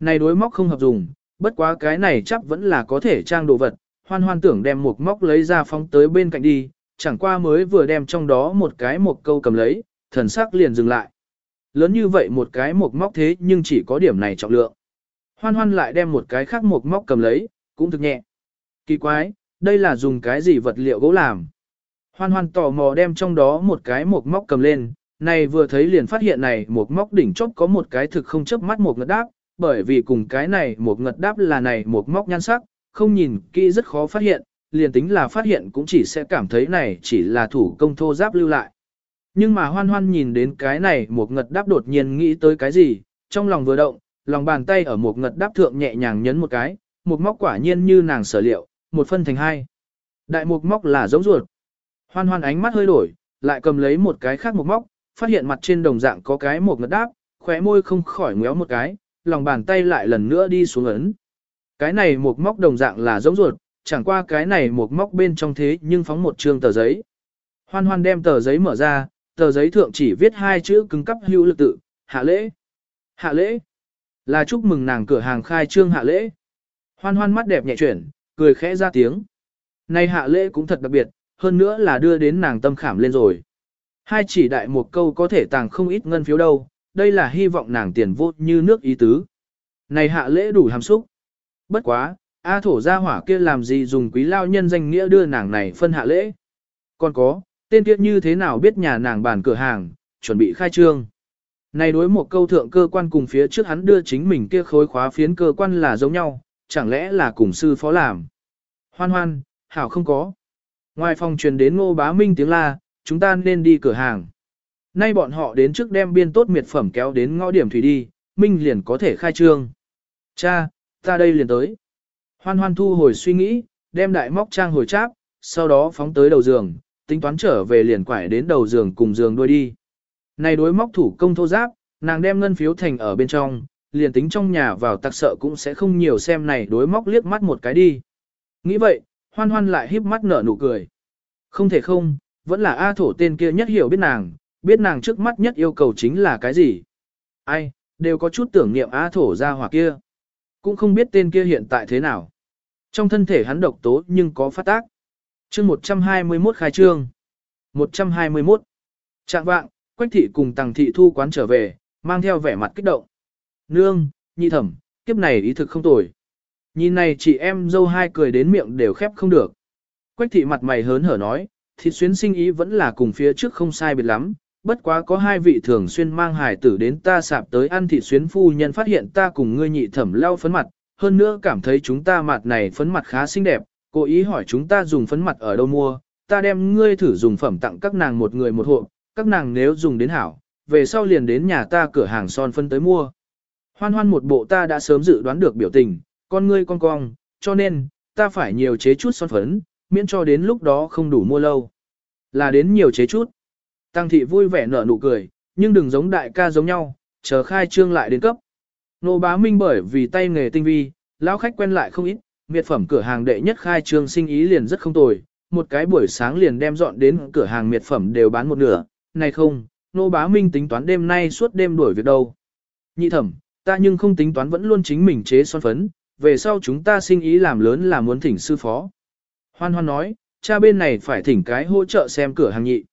Này đối móc không hợp dùng, bất quá cái này chắc vẫn là có thể trang đồ vật, hoan hoan tưởng đem một móc lấy ra phóng tới bên cạnh đi, chẳng qua mới vừa đem trong đó một cái một câu cầm lấy, thần sắc liền dừng lại. Lớn như vậy một cái một móc thế nhưng chỉ có điểm này trọng lượng. Hoan hoan lại đem một cái khác một móc cầm lấy, cũng thực nhẹ. Kỳ quái, đây là dùng cái gì vật liệu gỗ làm. Hoan hoan tò mò đem trong đó một cái một móc cầm lên, này vừa thấy liền phát hiện này một móc đỉnh chốt có một cái thực không chớp mắt một ngật đáp, bởi vì cùng cái này một ngật đáp là này một móc nhan sắc, không nhìn kỹ rất khó phát hiện, liền tính là phát hiện cũng chỉ sẽ cảm thấy này chỉ là thủ công thô giáp lưu lại. Nhưng mà hoan hoan nhìn đến cái này một ngật đáp đột nhiên nghĩ tới cái gì, trong lòng vừa động, lòng bàn tay ở một ngật đáp thượng nhẹ nhàng nhấn một cái, một móc quả nhiên như nàng sở liệu, một phân thành hai. Đại một móc là giống ruột. Hoan hoan ánh mắt hơi đổi, lại cầm lấy một cái khác một móc, phát hiện mặt trên đồng dạng có cái một ngật đáp, khóe môi không khỏi ngéo một cái, lòng bàn tay lại lần nữa đi xuống ấn. Cái này một móc đồng dạng là giống ruột, chẳng qua cái này một móc bên trong thế nhưng phóng một trương tờ giấy. Hoan hoan đem tờ giấy mở ra, tờ giấy thượng chỉ viết hai chữ cứng cắp hữu lực tự, hạ lễ. Hạ lễ. Là chúc mừng nàng cửa hàng khai trương hạ lễ. Hoan hoan mắt đẹp nhẹ chuyển, cười khẽ ra tiếng. Này hạ lễ cũng thật đặc biệt, hơn nữa là đưa đến nàng tâm khảm lên rồi. Hai chỉ đại một câu có thể tàng không ít ngân phiếu đâu, đây là hy vọng nàng tiền vô như nước ý tứ. Này hạ lễ đủ hàm xúc. Bất quá, A thổ gia hỏa kia làm gì dùng quý lao nhân danh nghĩa đưa nàng này phân hạ lễ. Còn có, tên kia như thế nào biết nhà nàng bàn cửa hàng, chuẩn bị khai trương. Này đối một câu thượng cơ quan cùng phía trước hắn đưa chính mình kia khối khóa phiến cơ quan là giống nhau, chẳng lẽ là cùng sư phó làm. Hoan hoan, hảo không có. Ngoài phòng truyền đến ngô bá minh tiếng la, chúng ta nên đi cửa hàng. Nay bọn họ đến trước đem biên tốt miệt phẩm kéo đến ngõ điểm thủy đi, Minh liền có thể khai trương. Cha, ta đây liền tới. Hoan hoan thu hồi suy nghĩ, đem đại móc trang hồi cháp, sau đó phóng tới đầu giường, tính toán trở về liền quải đến đầu giường cùng giường đuôi đi. Này đối móc thủ công thô giáp, nàng đem ngân phiếu thành ở bên trong, liền tính trong nhà vào tặc sợ cũng sẽ không nhiều xem này đối móc liếc mắt một cái đi. Nghĩ vậy, hoan hoan lại híp mắt nở nụ cười. Không thể không, vẫn là A thổ tên kia nhất hiểu biết nàng, biết nàng trước mắt nhất yêu cầu chính là cái gì. Ai, đều có chút tưởng niệm A thổ ra hỏa kia. Cũng không biết tên kia hiện tại thế nào. Trong thân thể hắn độc tố nhưng có phát tác chương 121 khai trương. 121. Trạng vạng, Quách thị cùng Tằng thị thu quán trở về, mang theo vẻ mặt kích động. Nương, nhi thẩm, kiếp này ý thực không tồi. Nhìn này chị em dâu hai cười đến miệng đều khép không được. Quách thị mặt mày hớn hở nói, thịt xuyến sinh ý vẫn là cùng phía trước không sai biệt lắm, bất quá có hai vị thường xuyên mang hải tử đến ta sạp tới ăn thịt xuyến phu nhân phát hiện ta cùng ngươi nhị thẩm lau phấn mặt, hơn nữa cảm thấy chúng ta mặt này phấn mặt khá xinh đẹp, cố ý hỏi chúng ta dùng phấn mặt ở đâu mua, ta đem ngươi thử dùng phẩm tặng các nàng một người một hộp, các nàng nếu dùng đến hảo, về sau liền đến nhà ta cửa hàng son phân tới mua. Hoan hoan một bộ ta đã sớm dự đoán được biểu tình, con ngươi con cong, cho nên, ta phải nhiều chế chút son phấn, miễn cho đến lúc đó không đủ mua lâu. Là đến nhiều chế chút. Tăng thị vui vẻ nở nụ cười, nhưng đừng giống đại ca giống nhau, chờ khai trương lại đến cấp. Nô bá minh bởi vì tay nghề tinh vi, lão khách quen lại không ít, miệt phẩm cửa hàng đệ nhất khai trương sinh ý liền rất không tồi, một cái buổi sáng liền đem dọn đến cửa hàng miệt phẩm đều bán một nửa, này không, nô bá minh tính toán đêm nay suốt đêm đuổi việc đâu. Nhị thẩm, ta nhưng không tính toán vẫn luôn chính mình chế son phấn, về sau chúng ta sinh ý làm lớn là muốn thỉnh sư phó. Hoan hoan nói, cha bên này phải thỉnh cái hỗ trợ xem cửa hàng nhị.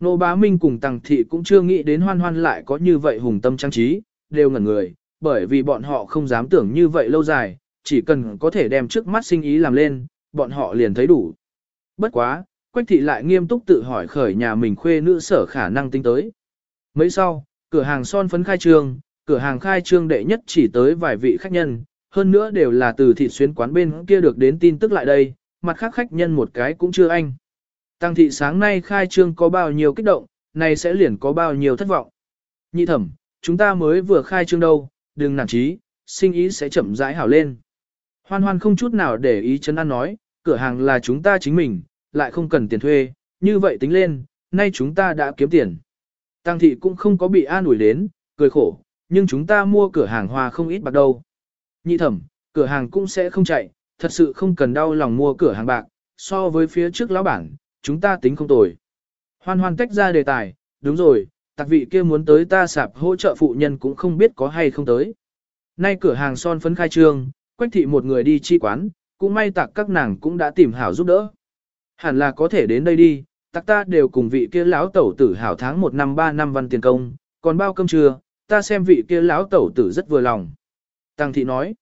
Nô bá minh cùng tàng thị cũng chưa nghĩ đến hoan hoan lại có như vậy hùng tâm trang trí, đều ngẩn người, bởi vì bọn họ không dám tưởng như vậy lâu dài, chỉ cần có thể đem trước mắt sinh ý làm lên, bọn họ liền thấy đủ. Bất quá, Quách thị lại nghiêm túc tự hỏi khởi nhà mình khuê nữ sở khả năng tính tới. Mấy sau, cửa hàng son phấn khai trương, cửa hàng khai trương đệ nhất chỉ tới vài vị khách nhân, hơn nữa đều là từ thị xuyến quán bên kia được đến tin tức lại đây, mặt khác khách nhân một cái cũng chưa anh. Tăng thị sáng nay khai trương có bao nhiêu kích động, nay sẽ liền có bao nhiêu thất vọng. Nhị thẩm, chúng ta mới vừa khai trương đâu, đừng nản chí, sinh ý sẽ chậm rãi hảo lên. Hoan hoan không chút nào để ý chấn an nói, cửa hàng là chúng ta chính mình, lại không cần tiền thuê, như vậy tính lên, nay chúng ta đã kiếm tiền. Tăng thị cũng không có bị an ủi đến, cười khổ, nhưng chúng ta mua cửa hàng hoa không ít bạc đâu. Nhị thẩm, cửa hàng cũng sẽ không chạy, thật sự không cần đau lòng mua cửa hàng bạc, so với phía trước lão bản, chúng ta tính không tồi. Hoan hoan tách ra đề tài, đúng rồi, tặc vị kia muốn tới ta sạp hỗ trợ phụ nhân cũng không biết có hay không tới. Nay cửa hàng son phấn khai trương, quách thị một người đi chi quán, cũng may tặc các nàng cũng đã tìm hảo giúp đỡ. Hẳn là có thể đến đây đi, tặc ta đều cùng vị kia lão tẩu tử hảo tháng một năm ba năm văn tiền công, còn bao cơm trưa, ta xem vị kia lão tẩu tử rất vừa lòng. Tăng thị nói,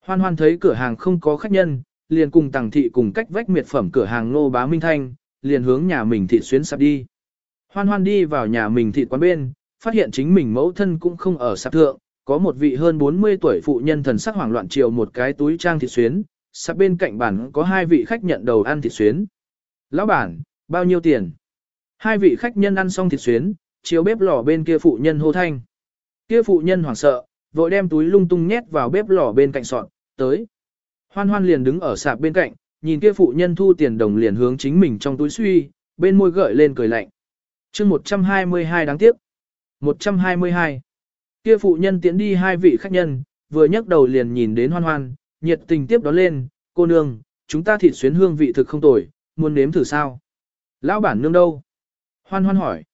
hoan hoan thấy cửa hàng không có khách nhân, liền cùng tăng thị cùng cách vách miệt phẩm cửa hàng nô bá minh thanh, liền hướng nhà mình thị xuyến sạp đi. Hoan hoan đi vào nhà mình thị quán bên, phát hiện chính mình mẫu thân cũng không ở sạp thượng, có một vị hơn 40 tuổi phụ nhân thần sắc hoảng loạn chiều một cái túi trang thịt xuyến, sạp bên cạnh bàn có hai vị khách nhận đầu ăn thịt xuyến. Lão bản, bao nhiêu tiền? Hai vị khách nhân ăn xong thịt xuyến, chiếu bếp lò bên kia phụ nhân hô thanh. Kia phụ nhân hoảng sợ, vội đem túi lung tung nhét vào bếp lò bên cạnh sọt, tới. Hoan hoan liền đứng ở sạp bên cạnh, nhìn kia phụ nhân thu tiền đồng liền hướng chính mình trong túi suy, bên môi gợi lên cười lạnh. chương 122 đáng tiếc. 122. Kia phụ nhân tiến đi hai vị khách nhân, vừa nhấc đầu liền nhìn đến hoan hoan, nhiệt tình tiếp đón lên, cô nương, chúng ta thịt xuyến hương vị thực không tồi, muốn nếm thử sao? Lão bản nương đâu? Hoan hoan hỏi.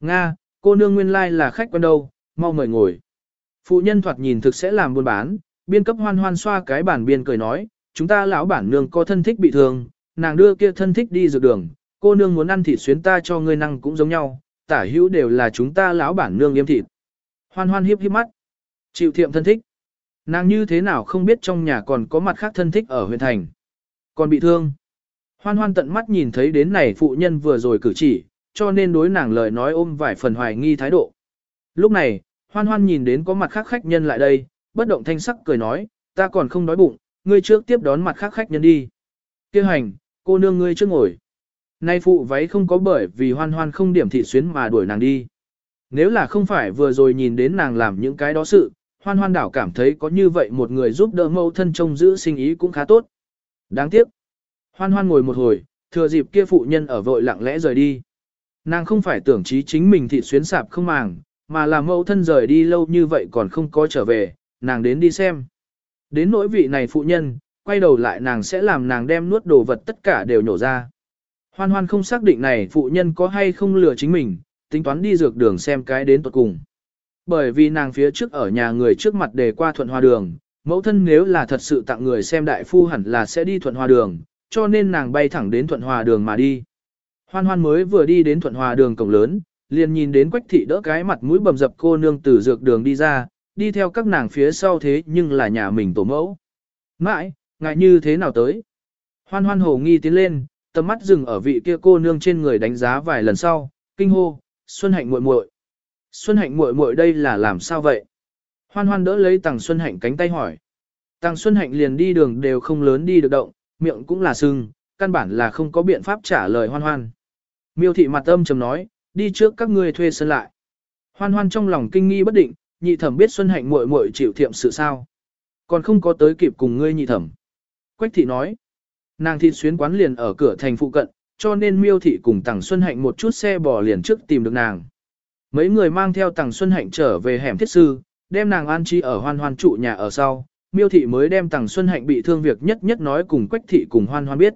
Nga, cô nương nguyên lai là khách quen đâu, mau mời ngồi. Phụ nhân thoạt nhìn thực sẽ làm buôn bán, biên cấp hoan hoan xoa cái bản biên cười nói, chúng ta lão bản nương có thân thích bị thương, nàng đưa kia thân thích đi dược đường, cô nương muốn ăn thịt xuyến ta cho ngươi năng cũng giống nhau, tả hữu đều là chúng ta lão bản nương yếm thịt. Hoan hoan hiếp hiếp mắt, chịu thiệm thân thích. Nàng như thế nào không biết trong nhà còn có mặt khác thân thích ở huyện thành. Còn bị thương. Hoan hoan tận mắt nhìn thấy đến này phụ nhân vừa rồi cử chỉ, cho nên đối nàng lời nói ôm vài phần hoài nghi thái độ. Lúc này, hoan hoan nhìn đến có mặt khác khách nhân lại đây, bất động thanh sắc cười nói, ta còn không đói bụng, ngươi trước tiếp đón mặt khác khách nhân đi. Kêu hành, cô nương ngươi trước ngồi. Nay phụ váy không có bởi vì hoan hoan không điểm thị xuyến mà đuổi nàng đi. Nếu là không phải vừa rồi nhìn đến nàng làm những cái đó sự, hoan hoan đảo cảm thấy có như vậy một người giúp đỡ mẫu thân trông giữ sinh ý cũng khá tốt. Đáng tiếc. Hoan hoan ngồi một hồi, thừa dịp kia phụ nhân ở vội lặng lẽ rời đi. Nàng không phải tưởng trí chính mình thị xuyến sạp không màng, mà là mẫu thân rời đi lâu như vậy còn không có trở về, nàng đến đi xem. Đến nỗi vị này phụ nhân, quay đầu lại nàng sẽ làm nàng đem nuốt đồ vật tất cả đều nhổ ra. Hoan hoan không xác định này phụ nhân có hay không lừa chính mình, tính toán đi dược đường xem cái đến tuật cùng. Bởi vì nàng phía trước ở nhà người trước mặt đề qua thuận hoa đường, mẫu thân nếu là thật sự tặng người xem đại phu hẳn là sẽ đi thuận hoa đường, cho nên nàng bay thẳng đến thuận hòa đường mà đi. Hoan hoan mới vừa đi đến thuận hòa đường cổng lớn, liền nhìn đến quách thị đỡ cái mặt mũi bầm dập cô nương từ dược đường đi ra, đi theo các nàng phía sau thế nhưng là nhà mình tổ mẫu. Mãi, ngại như thế nào tới? Hoan hoan hồ nghi tiến lên, tầm mắt dừng ở vị kia cô nương trên người đánh giá vài lần sau, kinh hô, Xuân Hạnh muội muội. Xuân Hạnh muội muội đây là làm sao vậy? Hoan hoan đỡ lấy Tằng Xuân Hạnh cánh tay hỏi. Tằng Xuân Hạnh liền đi đường đều không lớn đi được động, miệng cũng là sưng, căn bản là không có biện pháp trả lời hoan hoan. Miêu thị mặt âm trầm nói, đi trước các ngươi thuê sân lại. Hoan hoan trong lòng kinh nghi bất định, nhị thẩm biết Xuân Hạnh muội muội chịu thiệm sự sao. Còn không có tới kịp cùng ngươi nhị thẩm. Quách thị nói, nàng thị xuyến quán liền ở cửa thành phụ cận, cho nên miêu thị cùng Tằng Xuân Hạnh một chút xe bò liền trước tìm được nàng. Mấy người mang theo Tằng Xuân Hạnh trở về hẻm thiết sư, đem nàng an chi ở hoan hoan trụ nhà ở sau, miêu thị mới đem Tằng Xuân Hạnh bị thương việc nhất nhất nói cùng Quách thị cùng hoan hoan biết.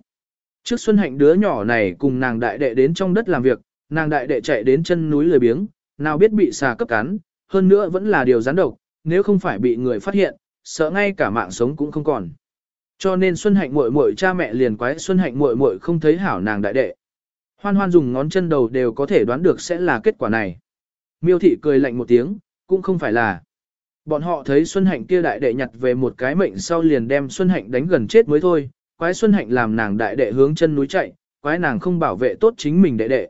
Trước Xuân Hạnh đứa nhỏ này cùng nàng đại đệ đến trong đất làm việc, nàng đại đệ chạy đến chân núi lười biếng, nào biết bị xà cấp cắn, hơn nữa vẫn là điều gián độc, nếu không phải bị người phát hiện, sợ ngay cả mạng sống cũng không còn. Cho nên Xuân Hạnh muội muội cha mẹ liền quái Xuân Hạnh muội muội không thấy hảo nàng đại đệ. Hoan hoan dùng ngón chân đầu đều có thể đoán được sẽ là kết quả này. Miêu thị cười lạnh một tiếng, cũng không phải là. Bọn họ thấy Xuân Hạnh kia đại đệ nhặt về một cái mệnh sau liền đem Xuân Hạnh đánh gần chết mới thôi, quái Xuân Hạnh làm nàng đại đệ hướng chân núi chạy, quái nàng không bảo vệ tốt chính mình đệ đệ.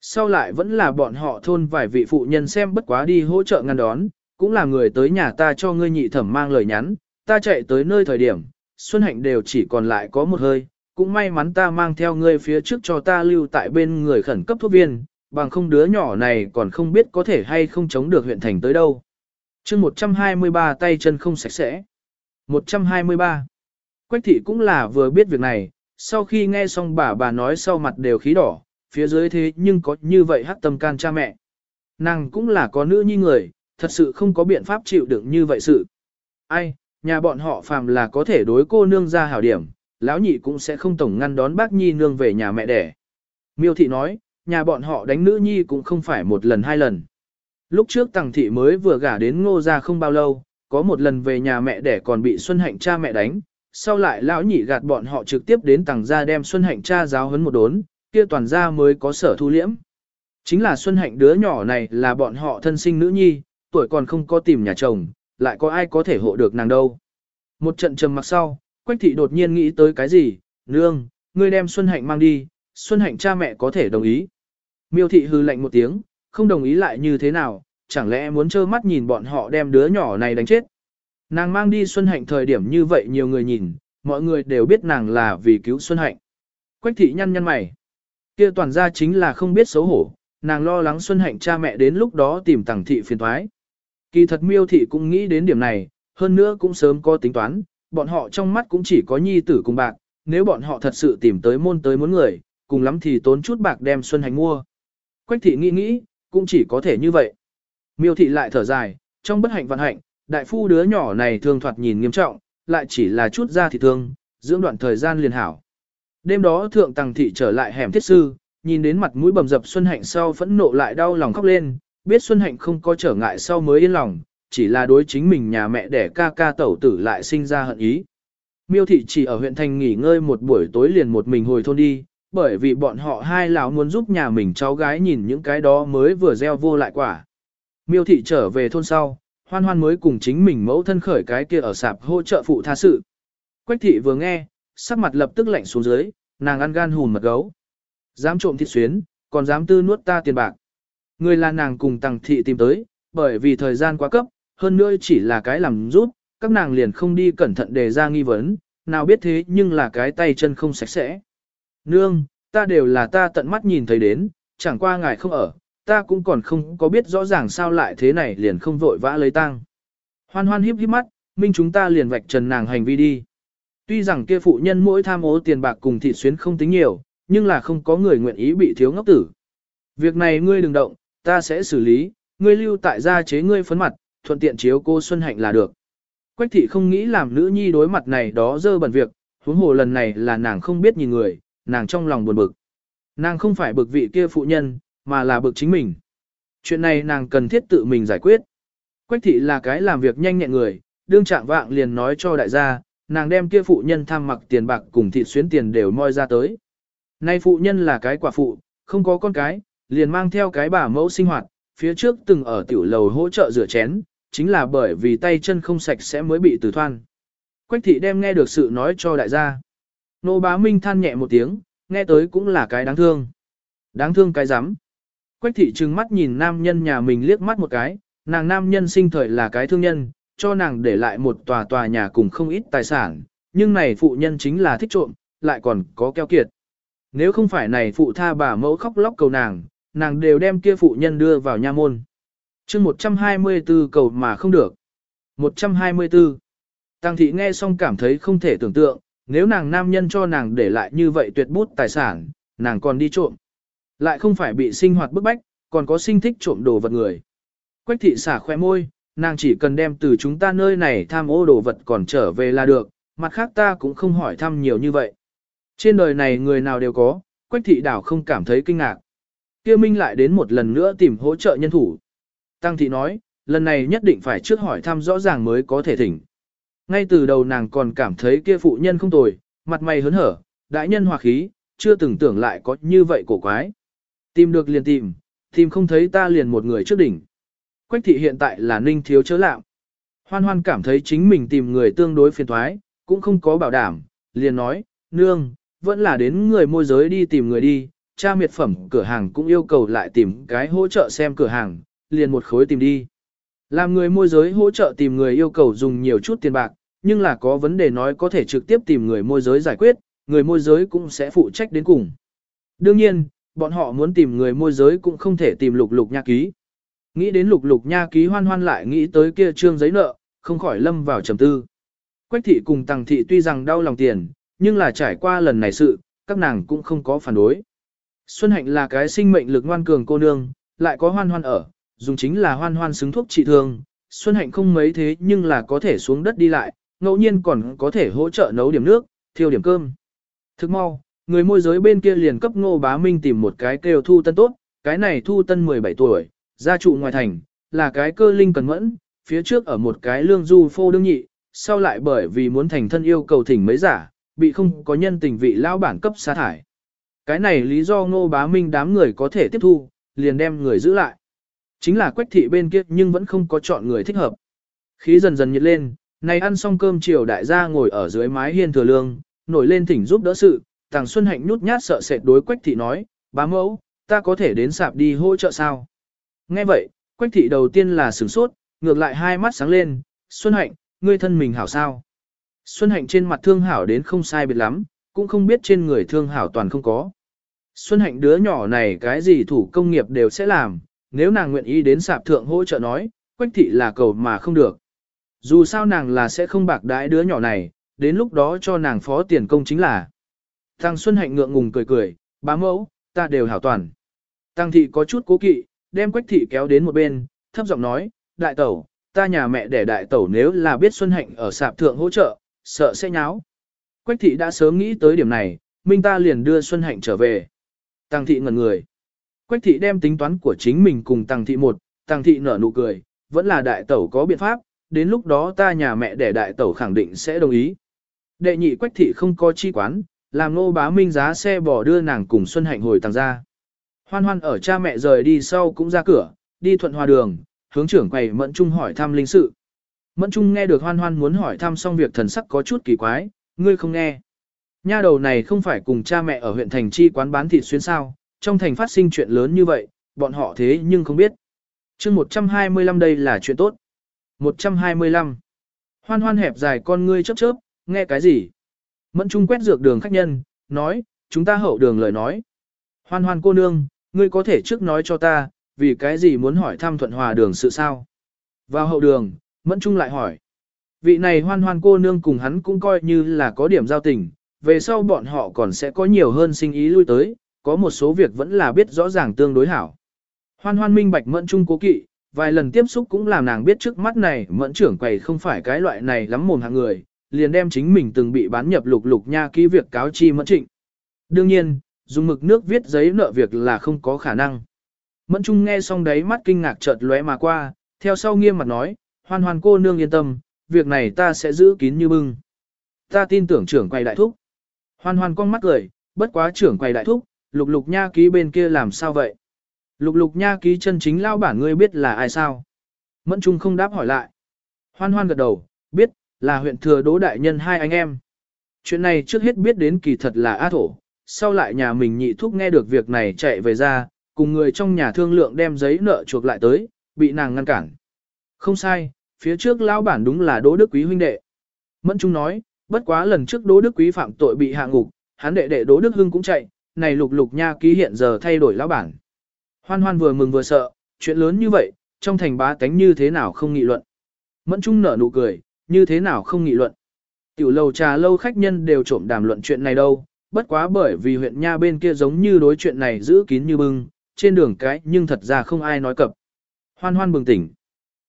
Sau lại vẫn là bọn họ thôn vài vị phụ nhân xem bất quá đi hỗ trợ ngăn đón, cũng là người tới nhà ta cho ngươi nhị thẩm mang lời nhắn, ta chạy tới nơi thời điểm, Xuân Hạnh đều chỉ còn lại có một hơi, cũng may mắn ta mang theo ngươi phía trước cho ta lưu tại bên người khẩn cấp thuốc viên, bằng không đứa nhỏ này còn không biết có thể hay không chống được huyện thành tới đâu chương 123 tay chân không sạch sẽ. 123. Quách thị cũng là vừa biết việc này, sau khi nghe xong bà bà nói sau mặt đều khí đỏ, phía dưới thế nhưng có như vậy hắc tâm can cha mẹ. Nàng cũng là có nữ nhi người, thật sự không có biện pháp chịu đựng như vậy sự. Ai, nhà bọn họ phàm là có thể đối cô nương ra hảo điểm, lão nhị cũng sẽ không tổng ngăn đón bác nhi nương về nhà mẹ đẻ. Miêu thị nói, nhà bọn họ đánh nữ nhi cũng không phải một lần hai lần. Lúc trước Tằng Thị mới vừa gả đến ngô ra không bao lâu, có một lần về nhà mẹ đẻ còn bị Xuân Hạnh cha mẹ đánh, sau lại lão nhị gạt bọn họ trực tiếp đến Tằng gia đem Xuân Hạnh cha giáo huấn một đốn, kia toàn gia mới có sở thu liễm. Chính là Xuân Hạnh đứa nhỏ này là bọn họ thân sinh nữ nhi, tuổi còn không có tìm nhà chồng, lại có ai có thể hộ được nàng đâu. Một trận trầm mặc sau, Quách thị đột nhiên nghĩ tới cái gì, nương, ngươi đem Xuân Hạnh mang đi, Xuân Hạnh cha mẹ có thể đồng ý. Miêu thị hư lạnh một tiếng, không đồng ý lại như thế nào, chẳng lẽ muốn trơ mắt nhìn bọn họ đem đứa nhỏ này đánh chết. Nàng mang đi Xuân Hạnh thời điểm như vậy nhiều người nhìn, mọi người đều biết nàng là vì cứu Xuân Hạnh. Quách thị nhăn nhăn mày. kia toàn ra chính là không biết xấu hổ, nàng lo lắng Xuân Hạnh cha mẹ đến lúc đó tìm tàng thị phiền thoái. Kỳ thật miêu thị cũng nghĩ đến điểm này, hơn nữa cũng sớm có tính toán, bọn họ trong mắt cũng chỉ có nhi tử cùng bạc, nếu bọn họ thật sự tìm tới môn tới muốn người, cùng lắm thì tốn chút bạc đem Xuân Hạnh mua. Quách thị nghĩ nghĩ, cũng chỉ có thể như vậy. Miêu thị lại thở dài, trong bất hạnh vận hạnh, đại phu đứa nhỏ này thường thoạt nhìn nghiêm trọng, lại chỉ là chút da thì thương, dưỡng đoạn thời gian liền hảo. Đêm đó thượng tàng thị trở lại hẻm thiết sư, nhìn đến mặt mũi bầm dập Xuân Hạnh sau phẫn nộ lại đau lòng khóc lên, biết Xuân Hạnh không có trở ngại sau mới yên lòng, chỉ là đối chính mình nhà mẹ đẻ ca ca tẩu tử lại sinh ra hận ý. Miêu thị chỉ ở huyện thành nghỉ ngơi một buổi tối liền một mình hồi thôn đi, bởi vì bọn họ hai lão muốn giúp nhà mình cháu gái nhìn những cái đó mới vừa gieo vô lại quả. Miêu thị trở về thôn sau, hoan hoan mới cùng chính mình mẫu thân khởi cái kia ở sạp hỗ trợ phụ tha sự. Quách thị vừa nghe, sắc mặt lập tức lạnh xuống dưới, nàng ăn gan hùn mật gấu. Dám trộm thịt xuyến, còn dám tư nuốt ta tiền bạc. Người là nàng cùng tàng thị tìm tới, bởi vì thời gian quá cấp, hơn nữa chỉ là cái làm rút, các nàng liền không đi cẩn thận đề ra nghi vấn, nào biết thế nhưng là cái tay chân không sạch sẽ. Nương, ta đều là ta tận mắt nhìn thấy đến, chẳng qua ngài không ở, ta cũng còn không có biết rõ ràng sao lại thế này liền không vội vã lấy tang. Hoan hoan híp híp mắt, minh chúng ta liền vạch trần nàng hành vi đi. Tuy rằng kia phụ nhân mỗi tham ô tiền bạc cùng thị xuyến không tính nhiều, nhưng là không có người nguyện ý bị thiếu ngốc tử. Việc này ngươi đừng động, ta sẽ xử lý, ngươi lưu tại gia chế ngươi phấn mặt, thuận tiện chiếu cô Xuân Hạnh là được. Quách thị không nghĩ làm nữ nhi đối mặt này đó dơ bẩn việc, huống hồ lần này là nàng không biết nhìn người, nàng trong lòng buồn bực. Nàng không phải bực vị kia phụ nhân, mà là bực chính mình. Chuyện này nàng cần thiết tự mình giải quyết. Quách thị là cái làm việc nhanh nhẹn người, đương trạng vạng liền nói cho đại gia, nàng đem kia phụ nhân tham mặc tiền bạc cùng thị xuyến tiền đều moi ra tới. Nay phụ nhân là cái quả phụ, không có con cái, liền mang theo cái bà mẫu sinh hoạt, phía trước từng ở tiểu lầu hỗ trợ rửa chén, chính là bởi vì tay chân không sạch sẽ mới bị tử thoan. Quách thị đem nghe được sự nói cho đại gia. Nô bá minh than nhẹ một tiếng, nghe tới cũng là cái đáng thương. Đáng thương cái rắm Quách thị trừng mắt nhìn nam nhân nhà mình liếc mắt một cái, nàng nam nhân sinh thời là cái thương nhân, cho nàng để lại một tòa tòa nhà cùng không ít tài sản, nhưng này phụ nhân chính là thích trộm, lại còn có keo kiệt. Nếu không phải này phụ tha bà mẫu khóc lóc cầu nàng, nàng đều đem kia phụ nhân đưa vào nha môn. chương 124 cầu mà không được. 124. Tăng thị nghe xong cảm thấy không thể tưởng tượng, nếu nàng nam nhân cho nàng để lại như vậy tuyệt bút tài sản, nàng còn đi trộm. Lại không phải bị sinh hoạt bức bách, còn có sinh thích trộm đồ vật người. Quách thị xả khoe môi, nàng chỉ cần đem từ chúng ta nơi này tham ô đồ vật còn trở về là được, mặt khác ta cũng không hỏi thăm nhiều như vậy. Trên đời này người nào đều có, quách thị đảo không cảm thấy kinh ngạc. Kia Minh lại đến một lần nữa tìm hỗ trợ nhân thủ. Tăng thị nói, lần này nhất định phải trước hỏi thăm rõ ràng mới có thể thỉnh. Ngay từ đầu nàng còn cảm thấy kia phụ nhân không tồi, mặt mày hớn hở, đại nhân hòa khí, chưa từng tưởng lại có như vậy cổ quái. Tìm được liền tìm, tìm không thấy ta liền một người trước đỉnh. Quách thị hiện tại là ninh thiếu chớ lạm. Hoan hoan cảm thấy chính mình tìm người tương đối phiền thoái, cũng không có bảo đảm, liền nói, nương, vẫn là đến người môi giới đi tìm người đi, cha miệt phẩm cửa hàng cũng yêu cầu lại tìm cái hỗ trợ xem cửa hàng, liền một khối tìm đi. Làm người môi giới hỗ trợ tìm người yêu cầu dùng nhiều chút tiền bạc, nhưng là có vấn đề nói có thể trực tiếp tìm người môi giới giải quyết, người môi giới cũng sẽ phụ trách đến cùng. Đương nhiên, bọn họ muốn tìm người môi giới cũng không thể tìm lục lục nha ký. Nghĩ đến lục lục nha ký hoan hoan lại nghĩ tới kia trương giấy nợ, không khỏi lâm vào trầm tư. Quách thị cùng tàng thị tuy rằng đau lòng tiền, nhưng là trải qua lần này sự, các nàng cũng không có phản đối. Xuân Hạnh là cái sinh mệnh lực ngoan cường cô nương, lại có hoan hoan ở, dùng chính là hoan hoan xứng thuốc trị thương. Xuân Hạnh không mấy thế nhưng là có thể xuống đất đi lại, ngẫu nhiên còn có thể hỗ trợ nấu điểm nước, thiêu điểm cơm. Thức mau, người môi giới bên kia liền cấp ngô bá minh tìm một cái kêu thu tân tốt, cái này thu tân 17 tuổi, gia trụ ngoài thành, là cái cơ linh cần mẫn, phía trước ở một cái lương du phô đương nhị, sau lại bởi vì muốn thành thân yêu cầu thỉnh mấy giả, bị không có nhân tình vị lao bản cấp sa thải. Cái này lý do ngô bá minh đám người có thể tiếp thu, liền đem người giữ lại. Chính là quách thị bên kia nhưng vẫn không có chọn người thích hợp. Khí dần dần nhiệt lên, này ăn xong cơm chiều đại gia ngồi ở dưới mái hiên thừa lương, nổi lên thỉnh giúp đỡ sự, Tàng Xuân Hạnh nhút nhát sợ sệt đối Quách thị nói, bá mẫu, ta có thể đến sạp đi hỗ trợ sao? Nghe vậy, Quách thị đầu tiên là sửng sốt, ngược lại hai mắt sáng lên, Xuân Hạnh, ngươi thân mình hảo sao? Xuân Hạnh trên mặt thương hảo đến không sai biệt lắm, cũng không biết trên người thương hảo toàn không có. Xuân Hạnh đứa nhỏ này cái gì thủ công nghiệp đều sẽ làm, nếu nàng nguyện ý đến sạp thượng hỗ trợ nói, Quách thị là cầu mà không được. Dù sao nàng là sẽ không bạc đãi đứa nhỏ này, đến lúc đó cho nàng phó tiền công chính là. Tăng Xuân Hạnh ngượng ngùng cười cười, bá mẫu, ta đều hảo toàn. Tăng thị có chút cố kỵ, đem quách thị kéo đến một bên, thấp giọng nói, đại tẩu, ta nhà mẹ để đại tẩu nếu là biết Xuân Hạnh ở sạp thượng hỗ trợ, sợ sẽ nháo. Quách thị đã sớm nghĩ tới điểm này, minh ta liền đưa Xuân Hạnh trở về. Tăng thị ngẩn người. Quách thị đem tính toán của chính mình cùng tăng thị một, tăng thị nở nụ cười, vẫn là đại tẩu có biện pháp, đến lúc đó ta nhà mẹ để đại tẩu khẳng định sẽ đồng ý. Đệ nhị quách thị không có chi quán, làm nô bá minh giá xe bỏ đưa nàng cùng Xuân Hạnh hồi tàng ra. Hoan hoan ở cha mẹ rời đi sau cũng ra cửa, đi thuận hòa đường, hướng trưởng quầy Mẫn Trung hỏi thăm linh sự. Mẫn Trung nghe được hoan hoan muốn hỏi thăm xong việc thần sắc có chút kỳ quái, ngươi không nghe. Nha đầu này không phải cùng cha mẹ ở huyện thành chi quán bán thịt xuyên sao, trong thành phát sinh chuyện lớn như vậy, bọn họ thế nhưng không biết. chương 125 đây là chuyện tốt. 125. Hoan hoan hẹp dài con ngươi chớp chớp, nghe cái gì? Mẫn Trung quét dược đường khách nhân, nói, chúng ta hậu đường lời nói. Hoan hoan cô nương, ngươi có thể trước nói cho ta, vì cái gì muốn hỏi thăm thuận hòa đường sự sao? Vào hậu đường, Mẫn Trung lại hỏi. Vị này hoan hoan cô nương cùng hắn cũng coi như là có điểm giao tình, về sau bọn họ còn sẽ có nhiều hơn sinh ý lui tới, có một số việc vẫn là biết rõ ràng tương đối hảo. Hoan hoan minh bạch Mẫn Trung cố kỵ, vài lần tiếp xúc cũng làm nàng biết trước mắt này Mẫn trưởng quầy không phải cái loại này lắm mồm hạng người, liền đem chính mình từng bị bán nhập lục lục nha ký việc cáo chi Mẫn Trịnh. Đương nhiên, dùng mực nước viết giấy nợ việc là không có khả năng. Mẫn Trung nghe xong đấy mắt kinh ngạc chợt lóe mà qua, theo sau nghiêm mặt nói, hoan hoan cô nương yên tâm, việc này ta sẽ giữ kín như bưng. Ta tin tưởng trưởng quầy đại thúc. Hoan hoan con mắt cười, bất quá trưởng quầy đại thúc, lục lục nha ký bên kia làm sao vậy? Lục lục nha ký chân chính lao bản ngươi biết là ai sao? Mẫn Trung không đáp hỏi lại. Hoan hoan gật đầu, biết, là huyện thừa đỗ đại nhân hai anh em. Chuyện này trước hết biết đến kỳ thật là A thổ, sau lại nhà mình nhị thúc nghe được việc này chạy về ra, cùng người trong nhà thương lượng đem giấy nợ chuộc lại tới, bị nàng ngăn cản. Không sai, phía trước lão bản đúng là Đỗ Đức Quý huynh đệ. Mẫn Trung nói, bất quá lần trước Đỗ Đức Quý phạm tội bị hạ ngục, hắn đệ đệ Đỗ Đức Hưng cũng chạy, này lục lục nha ký hiện giờ thay đổi lão bản. Hoan hoan vừa mừng vừa sợ, chuyện lớn như vậy, trong thành bá tánh như thế nào không nghị luận. Mẫn Trung nở nụ cười, như thế nào không nghị luận. Tiểu lầu trà lâu khách nhân đều trộm đàm luận chuyện này đâu, bất quá bởi vì huyện nha bên kia giống như đối chuyện này giữ kín như bưng, trên đường cái nhưng thật ra không ai nói cập. Hoan hoan bừng tỉnh.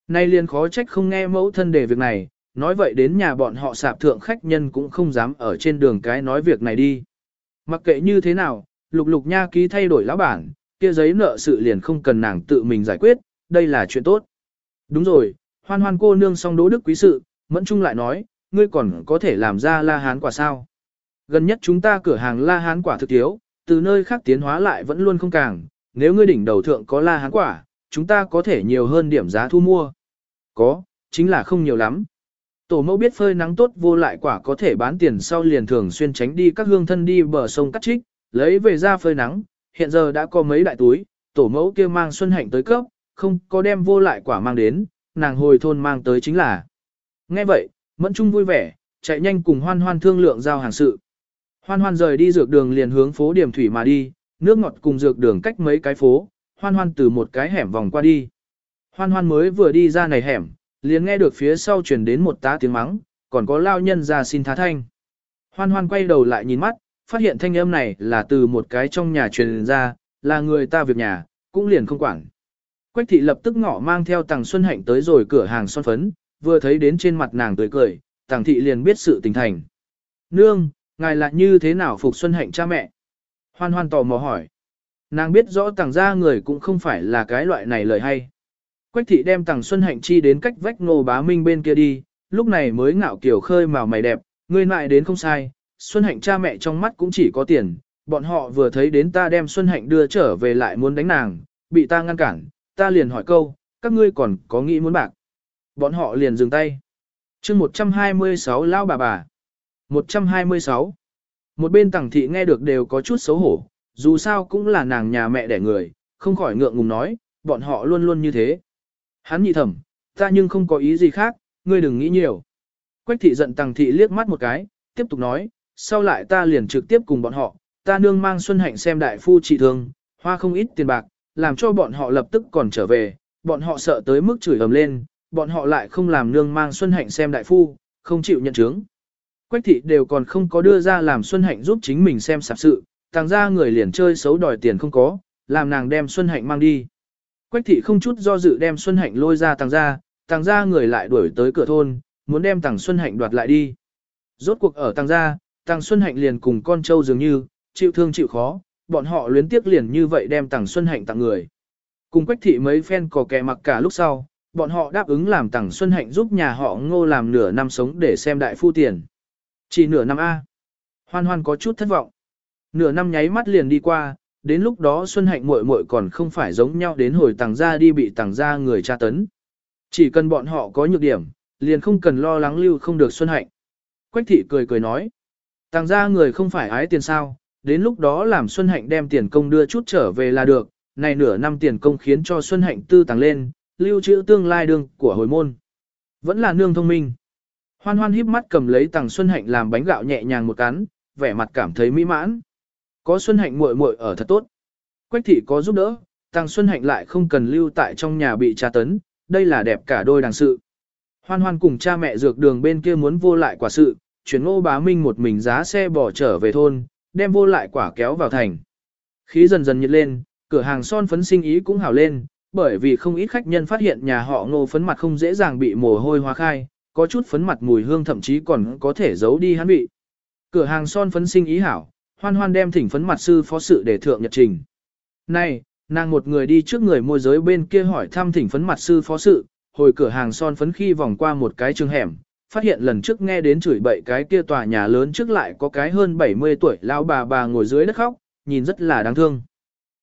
Nay liền khó trách không nghe mẫu thân đề việc này, nói vậy đến nhà bọn họ sạp thượng khách nhân cũng không dám ở trên đường cái nói việc này đi. Mặc kệ như thế nào, lục lục nha ký thay đổi lão bản, kia giấy nợ sự liền không cần nàng tự mình giải quyết, đây là chuyện tốt. Đúng rồi, hoan hoan cô nương song đỗ đức quý sự, mẫn trung lại nói, ngươi còn có thể làm ra la hán quả sao. Gần nhất chúng ta cửa hàng la hán quả thực thiếu, từ nơi khác tiến hóa lại vẫn luôn không càng, nếu ngươi đỉnh đầu thượng có la hán quả, chúng ta có thể nhiều hơn điểm giá thu mua. Có, chính là không nhiều lắm. Tổ mẫu biết phơi nắng tốt vô lại quả có thể bán tiền sau liền thường xuyên tránh đi các hương thân đi bờ sông cắt trích, lấy về ra phơi nắng, hiện giờ đã có mấy đại túi, tổ mẫu kia mang xuân hạnh tới cấp, không có đem vô lại quả mang đến, nàng hồi thôn mang tới chính là. Nghe vậy, Mẫn Trung vui vẻ, chạy nhanh cùng hoan hoan thương lượng giao hàng sự. Hoan hoan rời đi dược đường liền hướng phố điểm thủy mà đi, nước ngọt cùng dược đường cách mấy cái phố, hoan hoan từ một cái hẻm vòng qua đi. Hoan hoan mới vừa đi ra này hẻm, liền nghe được phía sau truyền đến một tá tiếng mắng, còn có lao nhân ra xin thá thanh. Hoan hoan quay đầu lại nhìn mắt, phát hiện thanh âm này là từ một cái trong nhà truyền ra, là người ta việc nhà, cũng liền không quản. Quách thị lập tức ngỏ mang theo tàng Xuân Hạnh tới rồi cửa hàng son phấn, vừa thấy đến trên mặt nàng tươi cười, tàng thị liền biết sự tình thành. Nương, ngài là như thế nào phục Xuân Hạnh cha mẹ? Hoan hoan tò mò hỏi. Nàng biết rõ tàng ra người cũng không phải là cái loại này lời hay. Quách thị đem tàng Xuân Hạnh chi đến cách vách Ngô Bá Minh bên kia đi, lúc này mới ngạo kiểu khơi màu mày đẹp, người lại đến không sai, Xuân Hạnh cha mẹ trong mắt cũng chỉ có tiền, bọn họ vừa thấy đến ta đem Xuân Hạnh đưa trở về lại muốn đánh nàng, bị ta ngăn cản, ta liền hỏi câu, các ngươi còn có nghĩ muốn bạc. Bọn họ liền dừng tay. chương 126 lao bà bà. 126. Một bên tàng thị nghe được đều có chút xấu hổ, dù sao cũng là nàng nhà mẹ đẻ người, không khỏi ngượng ngùng nói, bọn họ luôn luôn như thế. Hắn nhị thẩm, ta nhưng không có ý gì khác, ngươi đừng nghĩ nhiều. Quách thị giận tàng thị liếc mắt một cái, tiếp tục nói, sau lại ta liền trực tiếp cùng bọn họ, ta nương mang Xuân Hạnh xem đại phu trị thương, hoa không ít tiền bạc, làm cho bọn họ lập tức còn trở về, bọn họ sợ tới mức chửi ầm lên, bọn họ lại không làm nương mang Xuân Hạnh xem đại phu, không chịu nhận chứng. Quách thị đều còn không có đưa ra làm Xuân Hạnh giúp chính mình xem sạp sự, tàng ra người liền chơi xấu đòi tiền không có, làm nàng đem Xuân Hạnh mang đi. Quách thị không chút do dự đem Xuân Hạnh lôi ra tàng ra, tàng ra người lại đuổi tới cửa thôn, muốn đem tàng Xuân Hạnh đoạt lại đi. Rốt cuộc ở tàng ra, tàng Xuân Hạnh liền cùng con trâu dường như, chịu thương chịu khó, bọn họ luyến tiếc liền như vậy đem tàng Xuân Hạnh tặng người. Cùng Quách thị mấy phen cò kè mặc cả lúc sau, bọn họ đáp ứng làm tàng Xuân Hạnh giúp nhà họ ngô làm nửa năm sống để xem đại phu tiền. Chỉ nửa năm A. Hoan hoan có chút thất vọng. Nửa năm nháy mắt liền đi qua, đến lúc đó Xuân Hạnh muội muội còn không phải giống nhau đến hồi tàng gia đi bị tàng gia người tra tấn. Chỉ cần bọn họ có nhược điểm, liền không cần lo lắng lưu không được Xuân Hạnh. Quách thị cười cười nói, tàng gia người không phải ái tiền sao, đến lúc đó làm Xuân Hạnh đem tiền công đưa chút trở về là được, này nửa năm tiền công khiến cho Xuân Hạnh tư tàng lên, lưu trữ tương lai đường của hồi môn. Vẫn là nương thông minh. Hoan hoan híp mắt cầm lấy tàng Xuân Hạnh làm bánh gạo nhẹ nhàng một cắn, vẻ mặt cảm thấy mỹ mãn. Có Xuân Hạnh muội muội ở thật tốt. Quách thị có giúp đỡ, Tăng Xuân Hạnh lại không cần lưu tại trong nhà bị tra tấn, đây là đẹp cả đôi đàng sự. Hoan hoan cùng cha mẹ dược đường bên kia muốn vô lại quả sự, chuyển ngô bá minh một mình giá xe bỏ trở về thôn, đem vô lại quả kéo vào thành. Khí dần dần nhiệt lên, cửa hàng son phấn sinh ý cũng hào lên, bởi vì không ít khách nhân phát hiện nhà họ ngô phấn mặt không dễ dàng bị mồ hôi hóa khai, có chút phấn mặt mùi hương thậm chí còn có thể giấu đi hắn vị. Cửa hàng son phấn sinh ý hảo, hoan hoan đem thỉnh phấn mặt sư phó sự để thượng nhật trình. Này, nàng một người đi trước người môi giới bên kia hỏi thăm thỉnh phấn mặt sư phó sự, hồi cửa hàng son phấn khi vòng qua một cái trường hẻm, phát hiện lần trước nghe đến chửi bậy cái kia tòa nhà lớn trước lại có cái hơn 70 tuổi lão bà bà ngồi dưới đất khóc, nhìn rất là đáng thương.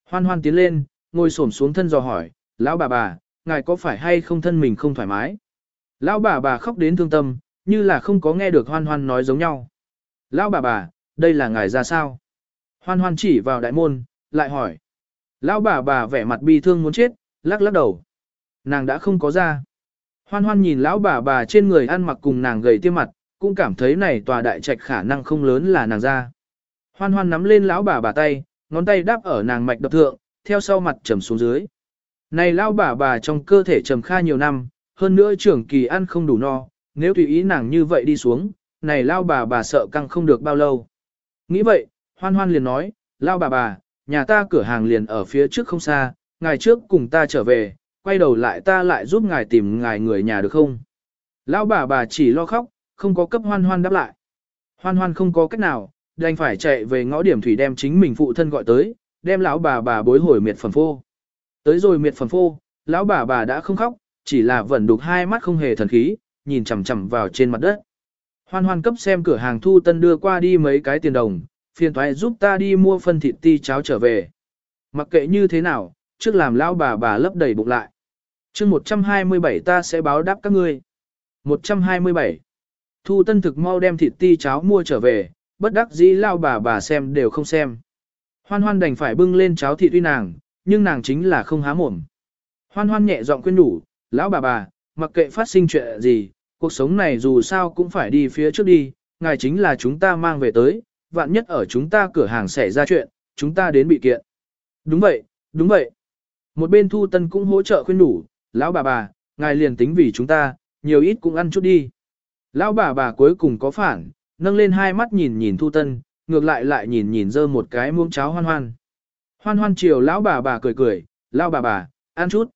Hoan hoan tiến lên, ngồi xổm xuống thân dò hỏi, lão bà bà, ngài có phải hay không thân mình không thoải mái? Lão bà bà khóc đến thương tâm, như là không có nghe được hoan hoan nói giống nhau. Lão bà bà, đây là ngài ra sao? Hoan hoan chỉ vào đại môn, lại hỏi. Lão bà bà vẻ mặt bi thương muốn chết, lắc lắc đầu. Nàng đã không có ra. Hoan hoan nhìn lão bà bà trên người ăn mặc cùng nàng gầy tiêm mặt, cũng cảm thấy này tòa đại trạch khả năng không lớn là nàng ra. Hoan hoan nắm lên lão bà bà tay, ngón tay đáp ở nàng mạch đập thượng, theo sau mặt trầm xuống dưới. Này lão bà bà trong cơ thể trầm kha nhiều năm, hơn nữa trưởng kỳ ăn không đủ no, nếu tùy ý nàng như vậy đi xuống, này lão bà bà sợ căng không được bao lâu. Nghĩ vậy, hoan hoan liền nói, lao bà bà, nhà ta cửa hàng liền ở phía trước không xa, ngài trước cùng ta trở về, quay đầu lại ta lại giúp ngài tìm ngài người nhà được không? Lão bà bà chỉ lo khóc, không có cấp hoan hoan đáp lại. Hoan hoan không có cách nào, đành phải chạy về ngõ điểm thủy đem chính mình phụ thân gọi tới, đem lão bà bà bối hồi miệt phần phô. Tới rồi miệt phần phô, lão bà bà đã không khóc, chỉ là vẫn đục hai mắt không hề thần khí, nhìn chằm chằm vào trên mặt đất. Hoan hoan cấp xem cửa hàng thu tân đưa qua đi mấy cái tiền đồng, phiền thoái giúp ta đi mua phân thịt ti cháo trở về. Mặc kệ như thế nào, trước làm lão bà bà lấp đầy bụng lại. chương 127 ta sẽ báo đáp các ngươi. 127. Thu tân thực mau đem thịt ti cháo mua trở về, bất đắc dĩ lao bà bà xem đều không xem. Hoan hoan đành phải bưng lên cháo thịt uy nàng, nhưng nàng chính là không há mồm. Hoan hoan nhẹ giọng khuyên đủ, lão bà bà, mặc kệ phát sinh chuyện gì, cuộc sống này dù sao cũng phải đi phía trước đi, ngài chính là chúng ta mang về tới, vạn nhất ở chúng ta cửa hàng xảy ra chuyện, chúng ta đến bị kiện. Đúng vậy, đúng vậy. Một bên thu tân cũng hỗ trợ khuyên đủ, lão bà bà, ngài liền tính vì chúng ta, nhiều ít cũng ăn chút đi. Lão bà bà cuối cùng có phản, nâng lên hai mắt nhìn nhìn thu tân, ngược lại lại nhìn nhìn dơ một cái muỗng cháo hoan hoan. Hoan hoan chiều lão bà bà cười cười, lão bà bà, ăn chút.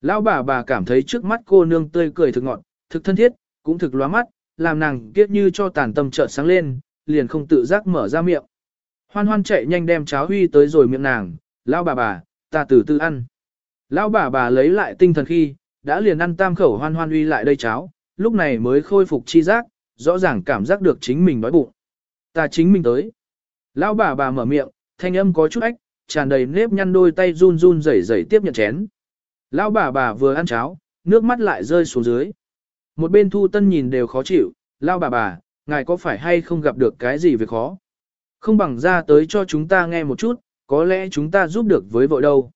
Lão bà bà cảm thấy trước mắt cô nương tươi cười thực ngọn, thực thân thiết, cũng thực lóa mắt, làm nàng kiết như cho tàn tâm chợt sáng lên, liền không tự giác mở ra miệng. Hoan hoan chạy nhanh đem cháo huy tới rồi miệng nàng, lão bà bà, ta từ từ ăn. Lão bà bà lấy lại tinh thần khi, đã liền ăn tam khẩu hoan hoan uy lại đây cháo, lúc này mới khôi phục chi giác, rõ ràng cảm giác được chính mình đói bụng. Ta chính mình tới. Lão bà bà mở miệng, thanh âm có chút ách, tràn đầy nếp nhăn đôi tay run run rẩy rẩy tiếp nhận chén. Lão bà bà vừa ăn cháo, nước mắt lại rơi xuống dưới. Một bên thu tân nhìn đều khó chịu, lao bà bà, ngài có phải hay không gặp được cái gì việc khó? Không bằng ra tới cho chúng ta nghe một chút, có lẽ chúng ta giúp được với vội đâu.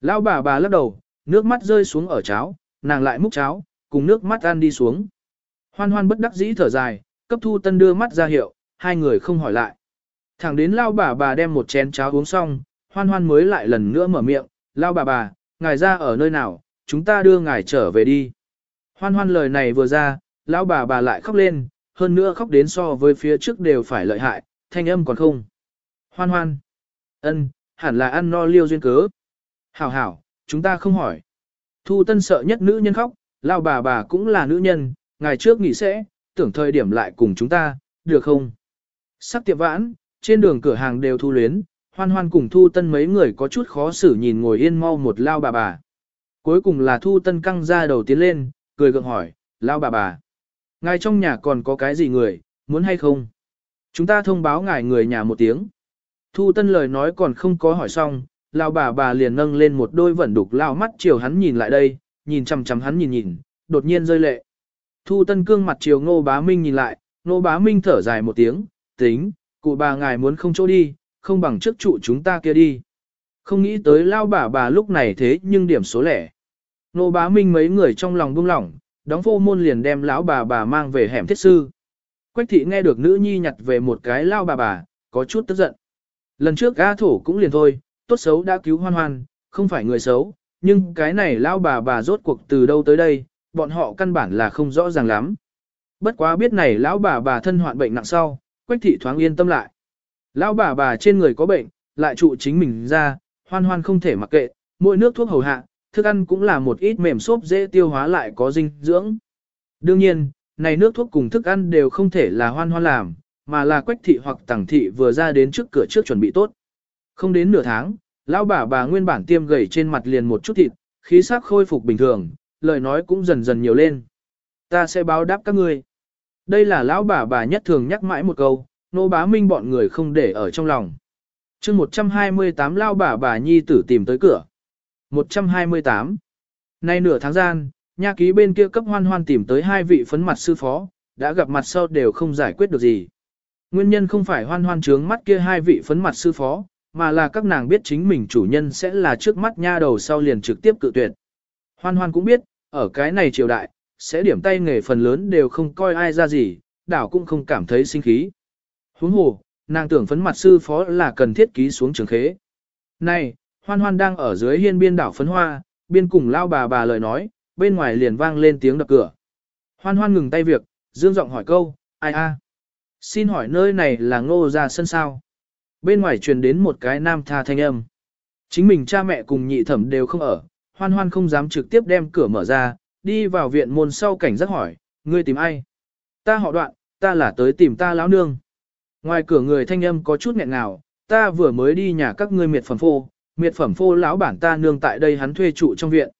lao bà bà lắc đầu, nước mắt rơi xuống ở cháo, nàng lại múc cháo, cùng nước mắt ăn đi xuống. Hoan hoan bất đắc dĩ thở dài, cấp thu tân đưa mắt ra hiệu, hai người không hỏi lại. Thẳng đến lao bà bà đem một chén cháo uống xong, hoan hoan mới lại lần nữa mở miệng, lao bà bà, ngài ra ở nơi nào, chúng ta đưa ngài trở về đi. Hoan hoan lời này vừa ra, lão bà bà lại khóc lên, hơn nữa khóc đến so với phía trước đều phải lợi hại, thanh âm còn không. Hoan hoan. ân, hẳn là ăn no liêu duyên cớ. Hảo hảo, chúng ta không hỏi. Thu tân sợ nhất nữ nhân khóc, lão bà bà cũng là nữ nhân, ngày trước nghỉ sẽ, tưởng thời điểm lại cùng chúng ta, được không? Sắc tiệm vãn, trên đường cửa hàng đều thu luyến, hoan hoan cùng thu tân mấy người có chút khó xử nhìn ngồi yên mau một lao bà bà. Cuối cùng là thu tân căng ra đầu tiến lên, cười gượng hỏi, lao bà bà. Ngài trong nhà còn có cái gì người, muốn hay không? Chúng ta thông báo ngài người nhà một tiếng. Thu tân lời nói còn không có hỏi xong, lao bà bà liền nâng lên một đôi vẩn đục lao mắt chiều hắn nhìn lại đây, nhìn chằm chằm hắn nhìn nhìn, đột nhiên rơi lệ. Thu tân cương mặt chiều ngô bá minh nhìn lại, ngô bá minh thở dài một tiếng, tính, cụ bà ngài muốn không chỗ đi, không bằng trước trụ chúng ta kia đi. Không nghĩ tới lao bà bà lúc này thế nhưng điểm số lẻ nô bá minh mấy người trong lòng buông lỏng, đóng vô môn liền đem lão bà bà mang về hẻm thiết sư. Quách thị nghe được nữ nhi nhặt về một cái lao bà bà, có chút tức giận. Lần trước ga thổ cũng liền thôi, tốt xấu đã cứu hoan hoan, không phải người xấu, nhưng cái này lao bà bà rốt cuộc từ đâu tới đây, bọn họ căn bản là không rõ ràng lắm. Bất quá biết này lão bà bà thân hoạn bệnh nặng sau, quách thị thoáng yên tâm lại. Lão bà bà trên người có bệnh, lại trụ chính mình ra, hoan hoan không thể mặc kệ, mỗi nước thuốc hầu hạ, thức ăn cũng là một ít mềm xốp dễ tiêu hóa lại có dinh dưỡng. Đương nhiên, này nước thuốc cùng thức ăn đều không thể là hoan hoan làm, mà là quách thị hoặc tẳng thị vừa ra đến trước cửa trước chuẩn bị tốt. Không đến nửa tháng, lão bà bà nguyên bản tiêm gầy trên mặt liền một chút thịt, khí sắc khôi phục bình thường, lời nói cũng dần dần nhiều lên. Ta sẽ báo đáp các ngươi. Đây là lão bà bà nhất thường nhắc mãi một câu, nô bá minh bọn người không để ở trong lòng. chương 128 lão bà bà nhi tử tìm tới cửa. 128. Nay nửa tháng gian, nha ký bên kia cấp hoan hoan tìm tới hai vị phấn mặt sư phó, đã gặp mặt sau đều không giải quyết được gì. Nguyên nhân không phải hoan hoan trướng mắt kia hai vị phấn mặt sư phó, mà là các nàng biết chính mình chủ nhân sẽ là trước mắt nha đầu sau liền trực tiếp cự tuyệt. Hoan hoan cũng biết, ở cái này triều đại, sẽ điểm tay nghề phần lớn đều không coi ai ra gì, đảo cũng không cảm thấy sinh khí. Huống hồ, nàng tưởng phấn mặt sư phó là cần thiết ký xuống trường khế. Này, hoan hoan đang ở dưới hiên biên đảo phấn hoa, biên cùng lao bà bà lời nói, bên ngoài liền vang lên tiếng đập cửa. Hoan hoan ngừng tay việc, dương giọng hỏi câu, ai a? Xin hỏi nơi này là ngô ra sân sao? Bên ngoài truyền đến một cái nam tha thanh âm. Chính mình cha mẹ cùng nhị thẩm đều không ở, hoan hoan không dám trực tiếp đem cửa mở ra, đi vào viện môn sau cảnh giác hỏi, ngươi tìm ai? Ta họ đoạn, ta là tới tìm ta lão nương. Ngoài cửa người thanh âm có chút nghẹn ngào, ta vừa mới đi nhà các ngươi miệt phẩm phô, miệt phẩm phô lão bản ta nương tại đây hắn thuê trụ trong viện.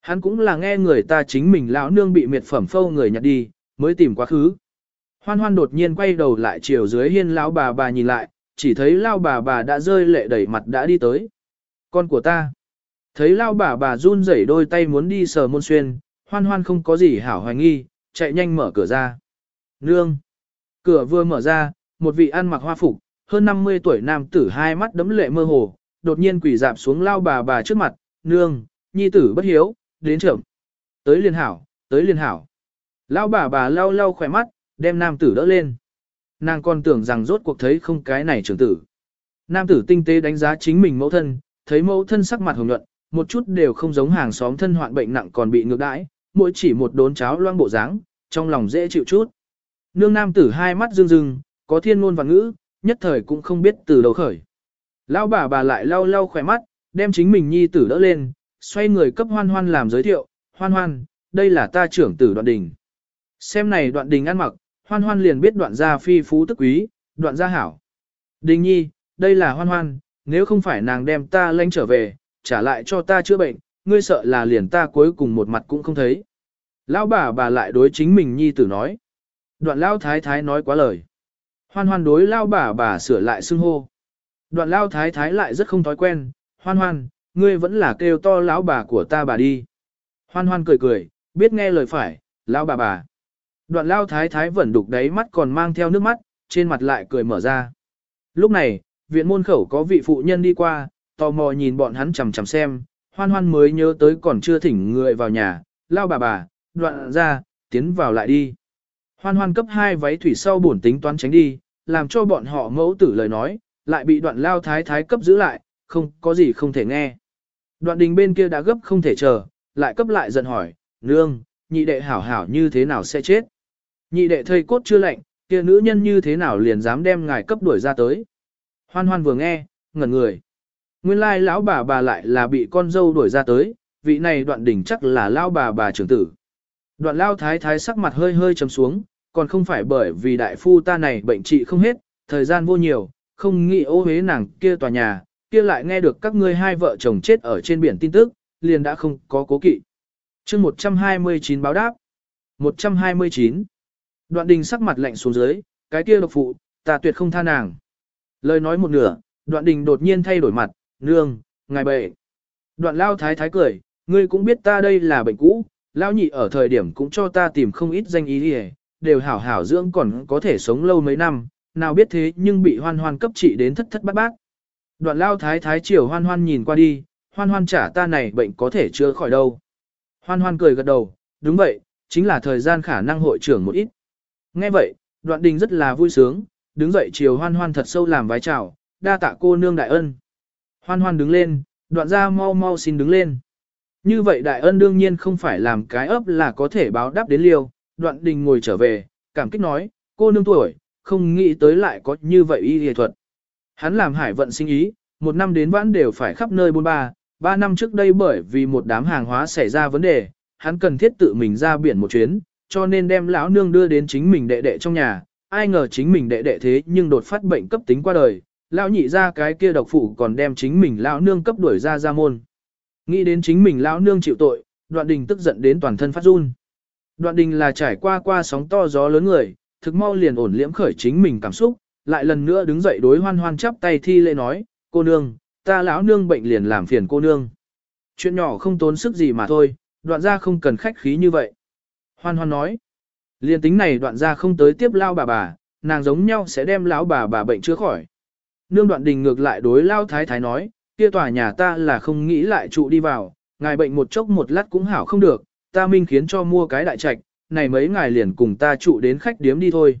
Hắn cũng là nghe người ta chính mình lão nương bị miệt phẩm phô người nhặt đi, mới tìm quá khứ. Hoan hoan đột nhiên quay đầu lại chiều dưới hiên lão bà bà nhìn lại, chỉ thấy lão bà bà đã rơi lệ đẩy mặt đã đi tới. Con của ta. Thấy lão bà bà run rẩy đôi tay muốn đi sờ môn xuyên, hoan hoan không có gì hảo hoài nghi, chạy nhanh mở cửa ra. Nương! Cửa vừa mở ra, một vị ăn mặc hoa phục, hơn 50 tuổi nam tử hai mắt đấm lệ mơ hồ, đột nhiên quỳ dạp xuống lao bà bà trước mặt, nương, nhi tử bất hiếu, đến trưởng. Tới liên hảo, tới liên hảo. Lao bà bà lau lau khỏe mắt, đem nam tử đỡ lên. Nàng còn tưởng rằng rốt cuộc thấy không cái này trưởng tử. Nam tử tinh tế đánh giá chính mình mẫu thân, thấy mẫu thân sắc mặt hồng nhuận, một chút đều không giống hàng xóm thân hoạn bệnh nặng còn bị ngược đãi, mỗi chỉ một đốn cháo loang bộ dáng, trong lòng dễ chịu chút. Nương nam tử hai mắt rưng rưng, có thiên ngôn và ngữ, nhất thời cũng không biết từ đầu khởi. Lão bà bà lại lau lau khỏe mắt, đem chính mình nhi tử đỡ lên, xoay người cấp hoan hoan làm giới thiệu, hoan hoan, đây là ta trưởng tử đoạn đình. Xem này đoạn đình ăn mặc, hoan hoan liền biết đoạn gia phi phú tức quý, đoạn gia hảo. Đình nhi, đây là hoan hoan, nếu không phải nàng đem ta lanh trở về, trả lại cho ta chữa bệnh, ngươi sợ là liền ta cuối cùng một mặt cũng không thấy. Lão bà bà lại đối chính mình nhi tử nói. Đoạn lao thái thái nói quá lời. Hoan hoan đối lao bà bà sửa lại xưng hô. Đoạn lao thái thái lại rất không thói quen. Hoan hoan, ngươi vẫn là kêu to lão bà của ta bà đi. Hoan hoan cười cười, biết nghe lời phải, lão bà bà. Đoạn lao thái thái vẫn đục đáy mắt còn mang theo nước mắt, trên mặt lại cười mở ra. Lúc này, viện môn khẩu có vị phụ nhân đi qua, tò mò nhìn bọn hắn chằm chằm xem, hoan hoan mới nhớ tới còn chưa thỉnh người vào nhà, lao bà bà, đoạn ra, tiến vào lại đi. Hoan hoan cấp hai váy thủy sau bổn tính toán tránh đi, làm cho bọn họ mẫu tử lời nói, lại bị đoạn lao thái thái cấp giữ lại, không có gì không thể nghe. Đoạn đình bên kia đã gấp không thể chờ, lại cấp lại giận hỏi, nương, nhị đệ hảo hảo như thế nào sẽ chết? Nhị đệ thây cốt chưa lạnh, kia nữ nhân như thế nào liền dám đem ngài cấp đuổi ra tới? Hoan hoan vừa nghe, ngẩn người. Nguyên lai lão bà bà lại là bị con dâu đuổi ra tới, vị này đoạn đỉnh chắc là lão bà bà trưởng tử. Đoạn lao thái thái sắc mặt hơi hơi trầm xuống, còn không phải bởi vì đại phu ta này bệnh trị không hết, thời gian vô nhiều, không nghĩ ô hế nàng kia tòa nhà, kia lại nghe được các ngươi hai vợ chồng chết ở trên biển tin tức, liền đã không có cố kỵ. chương 129 báo đáp. 129. Đoạn đình sắc mặt lạnh xuống dưới, cái kia độc phụ, ta tuyệt không tha nàng. Lời nói một nửa, đoạn đình đột nhiên thay đổi mặt, nương, ngài bệ. Đoạn lao thái thái cười, ngươi cũng biết ta đây là bệnh cũ, lao nhị ở thời điểm cũng cho ta tìm không ít danh ý đi đều hảo hảo dưỡng còn có thể sống lâu mấy năm, nào biết thế nhưng bị hoan hoan cấp trị đến thất thất bát bát. Đoạn lao thái thái chiều hoan hoan nhìn qua đi, hoan hoan trả ta này bệnh có thể chưa khỏi đâu. Hoan hoan cười gật đầu, đúng vậy, chính là thời gian khả năng hội trưởng một ít. Nghe vậy, đoạn đình rất là vui sướng, đứng dậy chiều hoan hoan thật sâu làm vái chào, đa tạ cô nương đại ân. Hoan hoan đứng lên, đoạn ra mau mau xin đứng lên. Như vậy đại ân đương nhiên không phải làm cái ấp là có thể báo đáp đến liêu, đoạn đình ngồi trở về, cảm kích nói, cô nương tuổi, không nghĩ tới lại có như vậy y y thuật. Hắn làm hải vận sinh ý, một năm đến vãn đều phải khắp nơi bôn ba, ba năm trước đây bởi vì một đám hàng hóa xảy ra vấn đề, hắn cần thiết tự mình ra biển một chuyến, cho nên đem lão nương đưa đến chính mình đệ đệ trong nhà, ai ngờ chính mình đệ đệ thế nhưng đột phát bệnh cấp tính qua đời, lão nhị ra cái kia độc phụ còn đem chính mình lão nương cấp đuổi ra ra môn. Nghĩ đến chính mình lão nương chịu tội, đoạn đình tức giận đến toàn thân phát run. Đoạn đình là trải qua qua sóng to gió lớn người, thực mau liền ổn liễm khởi chính mình cảm xúc, lại lần nữa đứng dậy đối hoan hoan chắp tay thi lễ nói, cô nương, ta lão nương bệnh liền làm phiền cô nương. Chuyện nhỏ không tốn sức gì mà thôi, đoạn ra không cần khách khí như vậy. Hoan hoan nói, liền tính này đoạn ra không tới tiếp lao bà bà, nàng giống nhau sẽ đem lão bà bà bệnh chữa khỏi. Nương đoạn đình ngược lại đối lao thái thái nói, kia tòa nhà ta là không nghĩ lại trụ đi vào, ngài bệnh một chốc một lát cũng hảo không được, ta minh khiến cho mua cái đại trạch, này mấy ngài liền cùng ta trụ đến khách điếm đi thôi.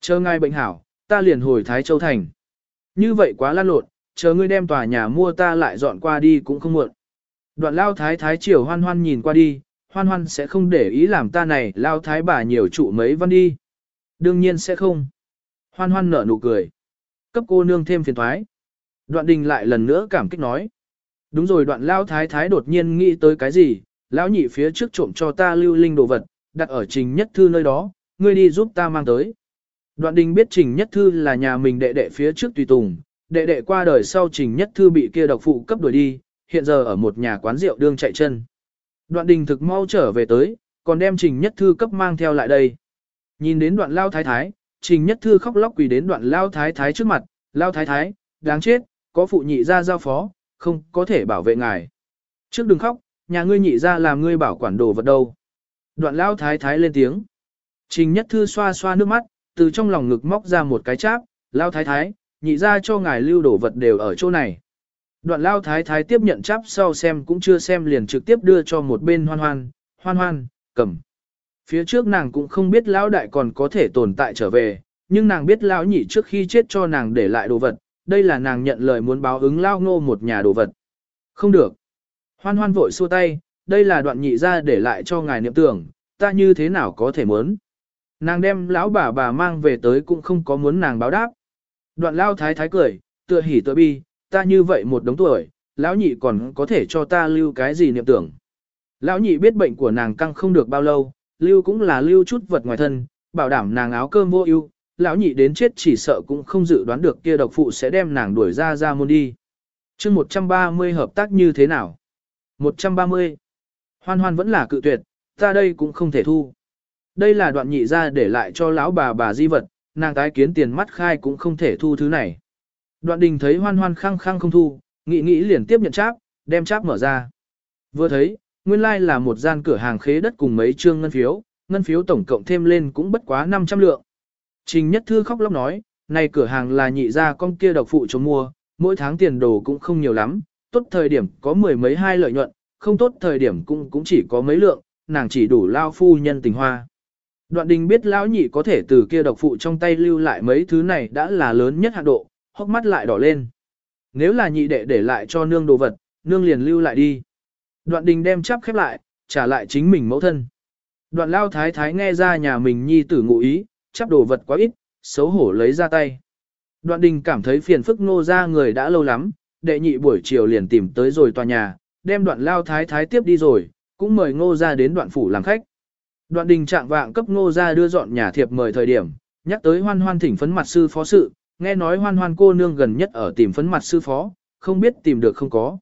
Chờ ngài bệnh hảo, ta liền hồi Thái Châu Thành. Như vậy quá lan lộn, chờ ngươi đem tòa nhà mua ta lại dọn qua đi cũng không muộn. Đoạn lao thái thái triều hoan hoan nhìn qua đi, hoan hoan sẽ không để ý làm ta này lao thái bà nhiều trụ mấy văn đi. Đương nhiên sẽ không. Hoan hoan nở nụ cười. Cấp cô nương thêm phiền thoái. Đoạn đình lại lần nữa cảm kích nói. Đúng rồi đoạn lao thái thái đột nhiên nghĩ tới cái gì, lão nhị phía trước trộm cho ta lưu linh đồ vật, đặt ở trình nhất thư nơi đó, ngươi đi giúp ta mang tới. Đoạn đình biết trình nhất thư là nhà mình đệ đệ phía trước tùy tùng, đệ đệ qua đời sau trình nhất thư bị kia độc phụ cấp đuổi đi, hiện giờ ở một nhà quán rượu đương chạy chân. Đoạn đình thực mau trở về tới, còn đem trình nhất thư cấp mang theo lại đây. Nhìn đến đoạn lao thái thái, trình nhất thư khóc lóc quỳ đến đoạn lao thái thái trước mặt, lao thái thái, đáng chết, có phụ nhị ra giao phó, không có thể bảo vệ ngài. Trước đừng khóc, nhà ngươi nhị ra làm ngươi bảo quản đồ vật đâu. Đoạn lao thái thái lên tiếng. Trình nhất thư xoa xoa nước mắt, từ trong lòng ngực móc ra một cái cháp, lao thái thái, nhị ra cho ngài lưu đồ vật đều ở chỗ này. Đoạn lao thái thái tiếp nhận cháp sau xem cũng chưa xem liền trực tiếp đưa cho một bên hoan hoan, hoan hoan, cầm. Phía trước nàng cũng không biết lão đại còn có thể tồn tại trở về, nhưng nàng biết lão nhị trước khi chết cho nàng để lại đồ vật, đây là nàng nhận lời muốn báo ứng lao ngô một nhà đồ vật. Không được. Hoan hoan vội xua tay, đây là đoạn nhị ra để lại cho ngài niệm tưởng, ta như thế nào có thể muốn. Nàng đem lão bà bà mang về tới cũng không có muốn nàng báo đáp. Đoạn lao thái thái cười, tựa hỉ tựa bi, ta như vậy một đống tuổi, lão nhị còn có thể cho ta lưu cái gì niệm tưởng. Lão nhị biết bệnh của nàng căng không được bao lâu, lưu cũng là lưu chút vật ngoài thân, bảo đảm nàng áo cơm vô ưu, lão nhị đến chết chỉ sợ cũng không dự đoán được kia độc phụ sẽ đem nàng đuổi ra ra môn đi. chương 130 hợp tác như thế nào? 130. Hoan hoan vẫn là cự tuyệt, ta đây cũng không thể thu. Đây là đoạn nhị ra để lại cho lão bà bà di vật, nàng tái kiến tiền mắt khai cũng không thể thu thứ này. Đoạn đình thấy hoan hoan khăng khăng không thu, nghĩ nghĩ liền tiếp nhận cháp, đem cháp mở ra. Vừa thấy, nguyên lai like là một gian cửa hàng khế đất cùng mấy trương ngân phiếu, ngân phiếu tổng cộng thêm lên cũng bất quá 500 lượng. Trình Nhất Thư khóc lóc nói, này cửa hàng là nhị ra con kia độc phụ chống mua, mỗi tháng tiền đồ cũng không nhiều lắm, tốt thời điểm có mười mấy hai lợi nhuận, không tốt thời điểm cũng cũng chỉ có mấy lượng, nàng chỉ đủ lao phu nhân tình hoa. Đoạn đình biết lão nhị có thể từ kia độc phụ trong tay lưu lại mấy thứ này đã là lớn nhất hạ độ, hốc mắt lại đỏ lên. Nếu là nhị đệ để lại cho nương đồ vật, nương liền lưu lại đi. Đoạn đình đem chắp khép lại, trả lại chính mình mẫu thân. Đoạn lao thái thái nghe ra nhà mình nhi tử ngụ ý, chắp đồ vật quá ít, xấu hổ lấy ra tay. Đoạn đình cảm thấy phiền phức nô ra người đã lâu lắm, đệ nhị buổi chiều liền tìm tới rồi tòa nhà, đem đoạn lao thái thái tiếp đi rồi, cũng mời ngô ra đến đoạn phủ làm khách. Đoạn đình trạng vạng cấp ngô ra đưa dọn nhà thiệp mời thời điểm, nhắc tới hoan hoan thỉnh phấn mặt sư phó sự, nghe nói hoan hoan cô nương gần nhất ở tìm phấn mặt sư phó, không biết tìm được không có.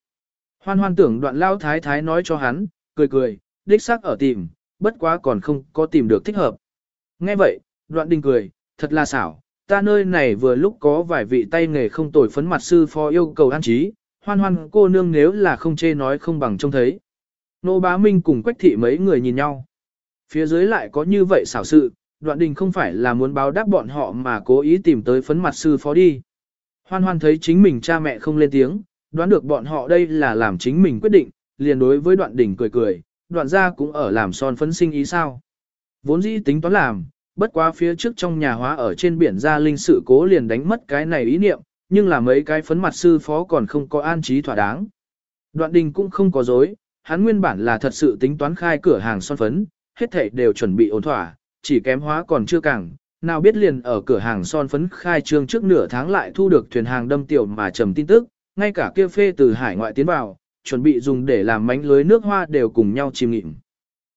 Hoan hoan tưởng đoạn lao thái thái nói cho hắn, cười cười, đích xác ở tìm, bất quá còn không có tìm được thích hợp. Nghe vậy, đoạn đình cười, thật là xảo, ta nơi này vừa lúc có vài vị tay nghề không tồi phấn mặt sư phó yêu cầu an trí, hoan hoan cô nương nếu là không chê nói không bằng trông thấy. Nô bá minh cùng quách thị mấy người nhìn nhau. Phía dưới lại có như vậy xảo sự, đoạn đình không phải là muốn báo đáp bọn họ mà cố ý tìm tới phấn mặt sư phó đi. Hoan hoan thấy chính mình cha mẹ không lên tiếng, đoán được bọn họ đây là làm chính mình quyết định, liền đối với đoạn đình cười cười, đoạn ra cũng ở làm son phấn sinh ý sao. Vốn dĩ tính toán làm, bất quá phía trước trong nhà hóa ở trên biển ra linh sự cố liền đánh mất cái này ý niệm, nhưng là mấy cái phấn mặt sư phó còn không có an trí thỏa đáng. Đoạn đình cũng không có dối, hắn nguyên bản là thật sự tính toán khai cửa hàng son phấn, hết thảy đều chuẩn bị ổn thỏa, chỉ kém hóa còn chưa càng, nào biết liền ở cửa hàng son phấn khai trương trước nửa tháng lại thu được thuyền hàng đâm tiểu mà trầm tin tức, ngay cả kia phê từ hải ngoại tiến vào, chuẩn bị dùng để làm mánh lưới nước hoa đều cùng nhau chìm nghịm.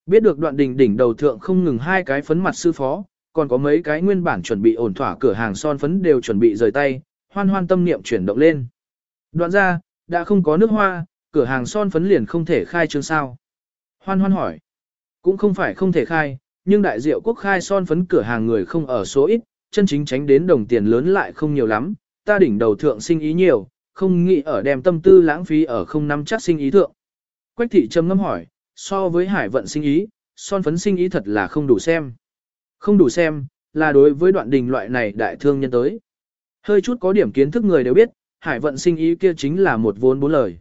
Biết được đoạn đình đỉnh đầu thượng không ngừng hai cái phấn mặt sư phó, còn có mấy cái nguyên bản chuẩn bị ổn thỏa cửa hàng son phấn đều chuẩn bị rời tay, hoan hoan tâm niệm chuyển động lên. Đoạn ra, đã không có nước hoa, cửa hàng son phấn liền không thể khai trương sao. Hoan hoan hỏi, cũng không phải không thể khai, nhưng đại diệu quốc khai son phấn cửa hàng người không ở số ít, chân chính tránh đến đồng tiền lớn lại không nhiều lắm, ta đỉnh đầu thượng sinh ý nhiều, không nghĩ ở đem tâm tư lãng phí ở không nắm chắc sinh ý thượng. Quách thị trầm ngâm hỏi, so với hải vận sinh ý, son phấn sinh ý thật là không đủ xem. Không đủ xem, là đối với đoạn đình loại này đại thương nhân tới. Hơi chút có điểm kiến thức người đều biết, hải vận sinh ý kia chính là một vốn bốn lời.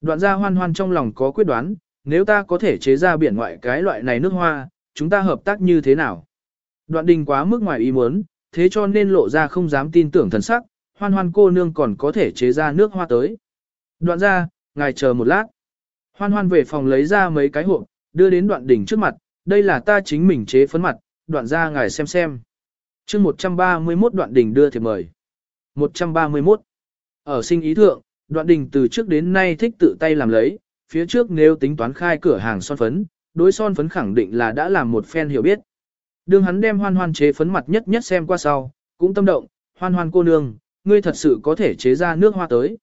Đoạn gia hoan hoan trong lòng có quyết đoán, nếu ta có thể chế ra biển ngoại cái loại này nước hoa, chúng ta hợp tác như thế nào? Đoạn đình quá mức ngoài ý muốn, thế cho nên lộ ra không dám tin tưởng thần sắc, hoan hoan cô nương còn có thể chế ra nước hoa tới. Đoạn ra, ngài chờ một lát. Hoan hoan về phòng lấy ra mấy cái hộp, đưa đến đoạn đỉnh trước mặt, đây là ta chính mình chế phấn mặt, đoạn ra ngài xem xem. chương 131 đoạn đỉnh đưa thiệp mời. 131. Ở sinh ý thượng, đoạn đình từ trước đến nay thích tự tay làm lấy, phía trước nếu tính toán khai cửa hàng son phấn, đối son phấn khẳng định là đã làm một phen hiểu biết. Đương hắn đem hoan hoan chế phấn mặt nhất nhất xem qua sau, cũng tâm động, hoan hoan cô nương, ngươi thật sự có thể chế ra nước hoa tới.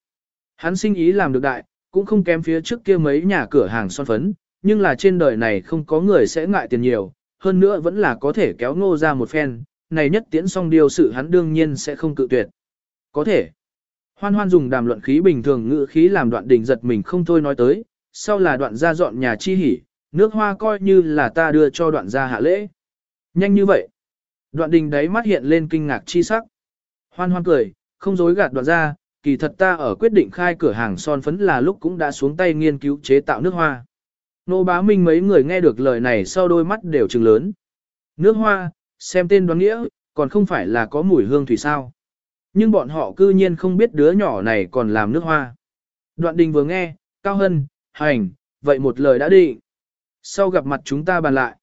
Hắn sinh ý làm được đại, cũng không kém phía trước kia mấy nhà cửa hàng son phấn, nhưng là trên đời này không có người sẽ ngại tiền nhiều, hơn nữa vẫn là có thể kéo ngô ra một phen, này nhất tiễn xong điều sự hắn đương nhiên sẽ không cự tuyệt. Có thể. Hoan hoan dùng đàm luận khí bình thường ngữ khí làm đoạn đình giật mình không thôi nói tới, sau là đoạn ra dọn nhà chi hỉ, nước hoa coi như là ta đưa cho đoạn ra hạ lễ. Nhanh như vậy. Đoạn đình đấy mắt hiện lên kinh ngạc chi sắc. Hoan hoan cười, không dối gạt đoạn ra, kỳ thật ta ở quyết định khai cửa hàng son phấn là lúc cũng đã xuống tay nghiên cứu chế tạo nước hoa. Nô bá minh mấy người nghe được lời này sau đôi mắt đều trừng lớn. Nước hoa, xem tên đoán nghĩa, còn không phải là có mùi hương thủy sao. Nhưng bọn họ cư nhiên không biết đứa nhỏ này còn làm nước hoa. Đoạn đình vừa nghe, cao hân, hành, vậy một lời đã định. Sau gặp mặt chúng ta bàn lại.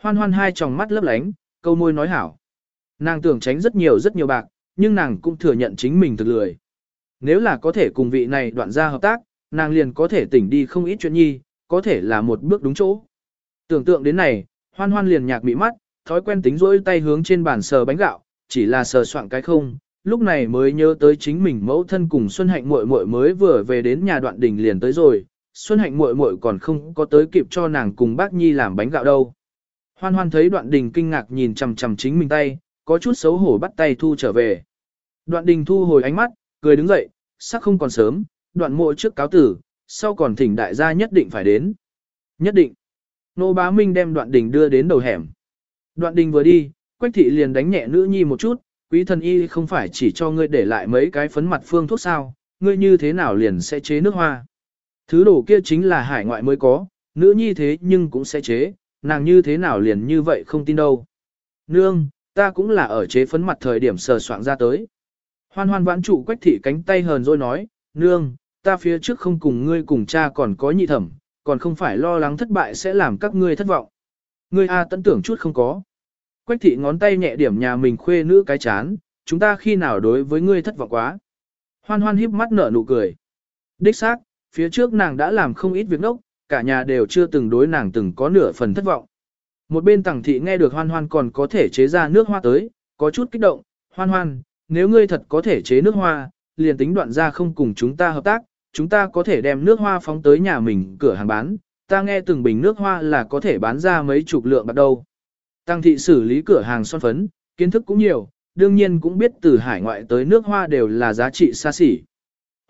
Hoan hoan hai tròng mắt lấp lánh, câu môi nói hảo. Nàng tưởng tránh rất nhiều rất nhiều bạc, nhưng nàng cũng thừa nhận chính mình thực lười. Nếu là có thể cùng vị này đoạn ra hợp tác, nàng liền có thể tỉnh đi không ít chuyện nhi, có thể là một bước đúng chỗ. Tưởng tượng đến này, hoan hoan liền nhạc bị mắt, thói quen tính rỗi tay hướng trên bàn sờ bánh gạo, chỉ là sờ soạn cái không, lúc này mới nhớ tới chính mình mẫu thân cùng Xuân Hạnh muội muội mới vừa về đến nhà đoạn đình liền tới rồi, Xuân Hạnh muội muội còn không có tới kịp cho nàng cùng bác Nhi làm bánh gạo đâu. Hoan hoan thấy đoạn đình kinh ngạc nhìn chằm chằm chính mình tay, có chút xấu hổ bắt tay thu trở về. Đoạn đình thu hồi ánh mắt, cười đứng dậy, sắc không còn sớm, đoạn mộ trước cáo tử, sau còn thỉnh đại gia nhất định phải đến. Nhất định. Nô bá Minh đem đoạn đình đưa đến đầu hẻm. Đoạn đình vừa đi, Quách thị liền đánh nhẹ nữ nhi một chút, quý thần y không phải chỉ cho ngươi để lại mấy cái phấn mặt phương thuốc sao, ngươi như thế nào liền sẽ chế nước hoa. Thứ đồ kia chính là hải ngoại mới có, nữ nhi thế nhưng cũng sẽ chế, nàng như thế nào liền như vậy không tin đâu. Nương, ta cũng là ở chế phấn mặt thời điểm sờ soạn ra tới. Hoan hoan vãn trụ quách thị cánh tay hờn rồi nói, nương, ta phía trước không cùng ngươi cùng cha còn có nhị thẩm, còn không phải lo lắng thất bại sẽ làm các ngươi thất vọng. Ngươi A tận tưởng chút không có. Quách thị ngón tay nhẹ điểm nhà mình khuê nữ cái chán, chúng ta khi nào đối với ngươi thất vọng quá. Hoan hoan híp mắt nở nụ cười. Đích xác, phía trước nàng đã làm không ít việc nốc, cả nhà đều chưa từng đối nàng từng có nửa phần thất vọng. Một bên tàng thị nghe được hoan hoan còn có thể chế ra nước hoa tới, có chút kích động, hoan hoan, nếu ngươi thật có thể chế nước hoa, liền tính đoạn ra không cùng chúng ta hợp tác, chúng ta có thể đem nước hoa phóng tới nhà mình cửa hàng bán, ta nghe từng bình nước hoa là có thể bán ra mấy chục lượng bắt đầu. Tăng thị xử lý cửa hàng son phấn, kiến thức cũng nhiều, đương nhiên cũng biết từ hải ngoại tới nước hoa đều là giá trị xa xỉ.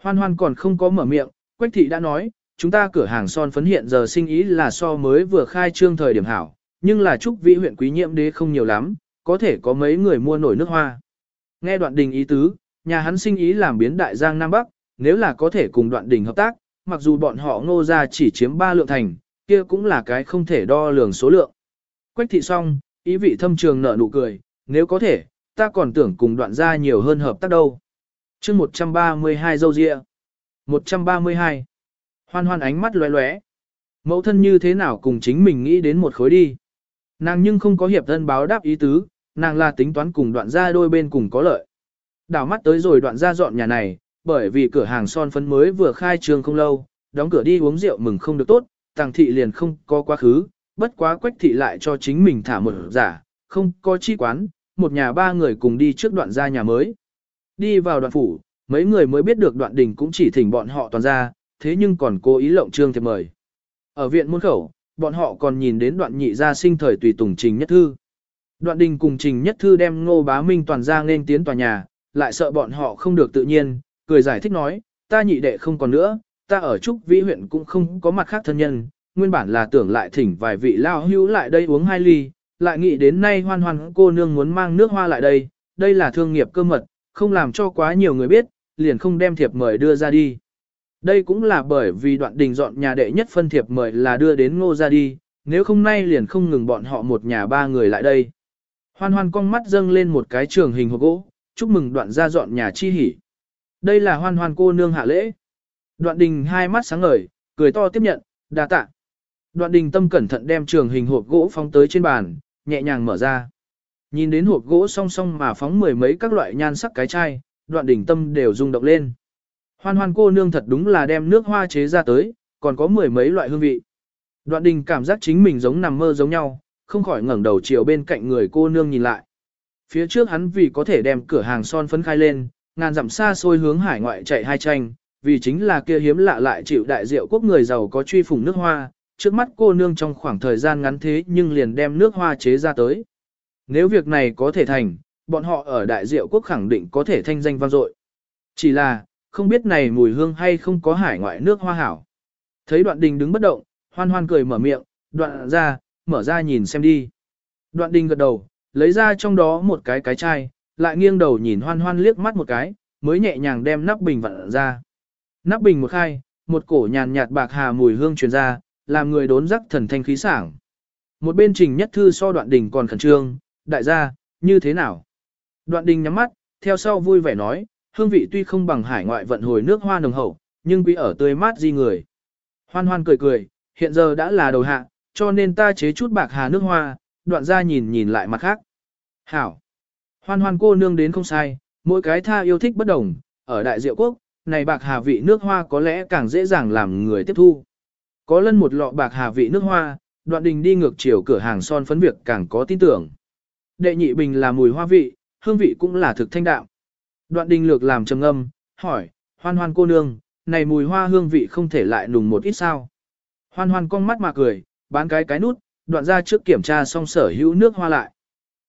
Hoan hoan còn không có mở miệng, Quách thị đã nói, chúng ta cửa hàng son phấn hiện giờ sinh ý là so mới vừa khai trương thời điểm hảo, nhưng là chúc vị huyện quý nhiệm đế không nhiều lắm, có thể có mấy người mua nổi nước hoa. Nghe đoạn đình ý tứ, nhà hắn sinh ý làm biến đại giang Nam Bắc, nếu là có thể cùng đoạn đình hợp tác, mặc dù bọn họ ngô ra chỉ chiếm 3 lượng thành, kia cũng là cái không thể đo lường số lượng. Quách thị xong, ý vị thâm trường nở nụ cười, nếu có thể, ta còn tưởng cùng đoạn Gia nhiều hơn hợp tác đâu. chương 132 dâu dịa. 132. Hoan hoan ánh mắt lóe lóe. Mẫu thân như thế nào cùng chính mình nghĩ đến một khối đi. Nàng nhưng không có hiệp thân báo đáp ý tứ, nàng là tính toán cùng đoạn Gia đôi bên cùng có lợi. Đảo mắt tới rồi đoạn Gia dọn nhà này, bởi vì cửa hàng son phấn mới vừa khai trương không lâu, đóng cửa đi uống rượu mừng không được tốt, tàng thị liền không có quá khứ, bất quá quách thị lại cho chính mình thả một giả, không có chi quán, một nhà ba người cùng đi trước đoạn ra nhà mới. Đi vào đoạn phủ, mấy người mới biết được đoạn đình cũng chỉ thỉnh bọn họ toàn ra, thế nhưng còn cố ý lộng trương thiệp mời. Ở viện môn khẩu, bọn họ còn nhìn đến đoạn nhị gia sinh thời tùy tùng trình nhất thư. Đoạn đình cùng trình nhất thư đem ngô bá minh toàn ra nên tiến tòa nhà, lại sợ bọn họ không được tự nhiên, cười giải thích nói, ta nhị đệ không còn nữa, ta ở Trúc Vĩ huyện cũng không có mặt khác thân nhân, nguyên bản là tưởng lại thỉnh vài vị lao hữu lại đây uống hai ly, lại nghĩ đến nay hoan hoan cô nương muốn mang nước hoa lại đây, đây là thương nghiệp cơ mật, không làm cho quá nhiều người biết, liền không đem thiệp mời đưa ra đi. Đây cũng là bởi vì đoạn đình dọn nhà đệ nhất phân thiệp mời là đưa đến ngô ra đi, nếu không nay liền không ngừng bọn họ một nhà ba người lại đây. Hoan hoan con mắt dâng lên một cái trường hình hộp gỗ, chúc mừng đoạn ra dọn nhà chi hỉ. Đây là hoan hoan cô nương hạ lễ. Đoạn đình hai mắt sáng ngời, cười to tiếp nhận, đa tạ. Đoạn đình tâm cẩn thận đem trường hình hộp gỗ phóng tới trên bàn, nhẹ nhàng mở ra. Nhìn đến hộp gỗ song song mà phóng mười mấy các loại nhan sắc cái chai, đoạn đình tâm đều rung động lên. Hoan hoan cô nương thật đúng là đem nước hoa chế ra tới, còn có mười mấy loại hương vị. Đoạn đình cảm giác chính mình giống nằm mơ giống nhau, không khỏi ngẩng đầu chiều bên cạnh người cô nương nhìn lại. Phía trước hắn vì có thể đem cửa hàng son phấn khai lên, ngàn dặm xa xôi hướng hải ngoại chạy hai tranh, vì chính là kia hiếm lạ lại chịu đại diệu quốc người giàu có truy phủng nước hoa, trước mắt cô nương trong khoảng thời gian ngắn thế nhưng liền đem nước hoa chế ra tới. Nếu việc này có thể thành, bọn họ ở đại diệu quốc khẳng định có thể thanh danh vang dội. Chỉ là, không biết này mùi hương hay không có hải ngoại nước hoa hảo. Thấy đoạn đình đứng bất động, hoan hoan cười mở miệng, đoạn ra, mở ra nhìn xem đi. Đoạn đình gật đầu, lấy ra trong đó một cái cái chai, lại nghiêng đầu nhìn hoan hoan liếc mắt một cái, mới nhẹ nhàng đem nắp bình vặn ra. Nắp bình một khai, một cổ nhàn nhạt bạc hà mùi hương truyền ra, làm người đốn rắc thần thanh khí sảng. Một bên trình nhất thư so đoạn đình còn khẩn trương, đại gia, như thế nào? Đoạn đình nhắm mắt, theo sau vui vẻ nói, hương vị tuy không bằng hải ngoại vận hồi nước hoa nồng hậu, nhưng quý ở tươi mát di người. Hoan hoan cười cười, hiện giờ đã là đầu hạ, cho nên ta chế chút bạc hà nước hoa, đoạn ra nhìn nhìn lại mặt khác. Hảo! Hoan hoan cô nương đến không sai, mỗi cái tha yêu thích bất đồng, ở đại diệu quốc, này bạc hà vị nước hoa có lẽ càng dễ dàng làm người tiếp thu. Có lân một lọ bạc hà vị nước hoa, đoạn đình đi ngược chiều cửa hàng son phấn việc càng có tin tưởng. Đệ nhị bình là mùi hoa vị, hương vị cũng là thực thanh đạm. Đoạn đình lược làm trầm âm, hỏi, hoan hoan cô nương, này mùi hoa hương vị không thể lại nùng một ít sao. Hoan hoan cong mắt mà cười, bán cái cái nút, đoạn ra trước kiểm tra xong sở hữu nước hoa lại.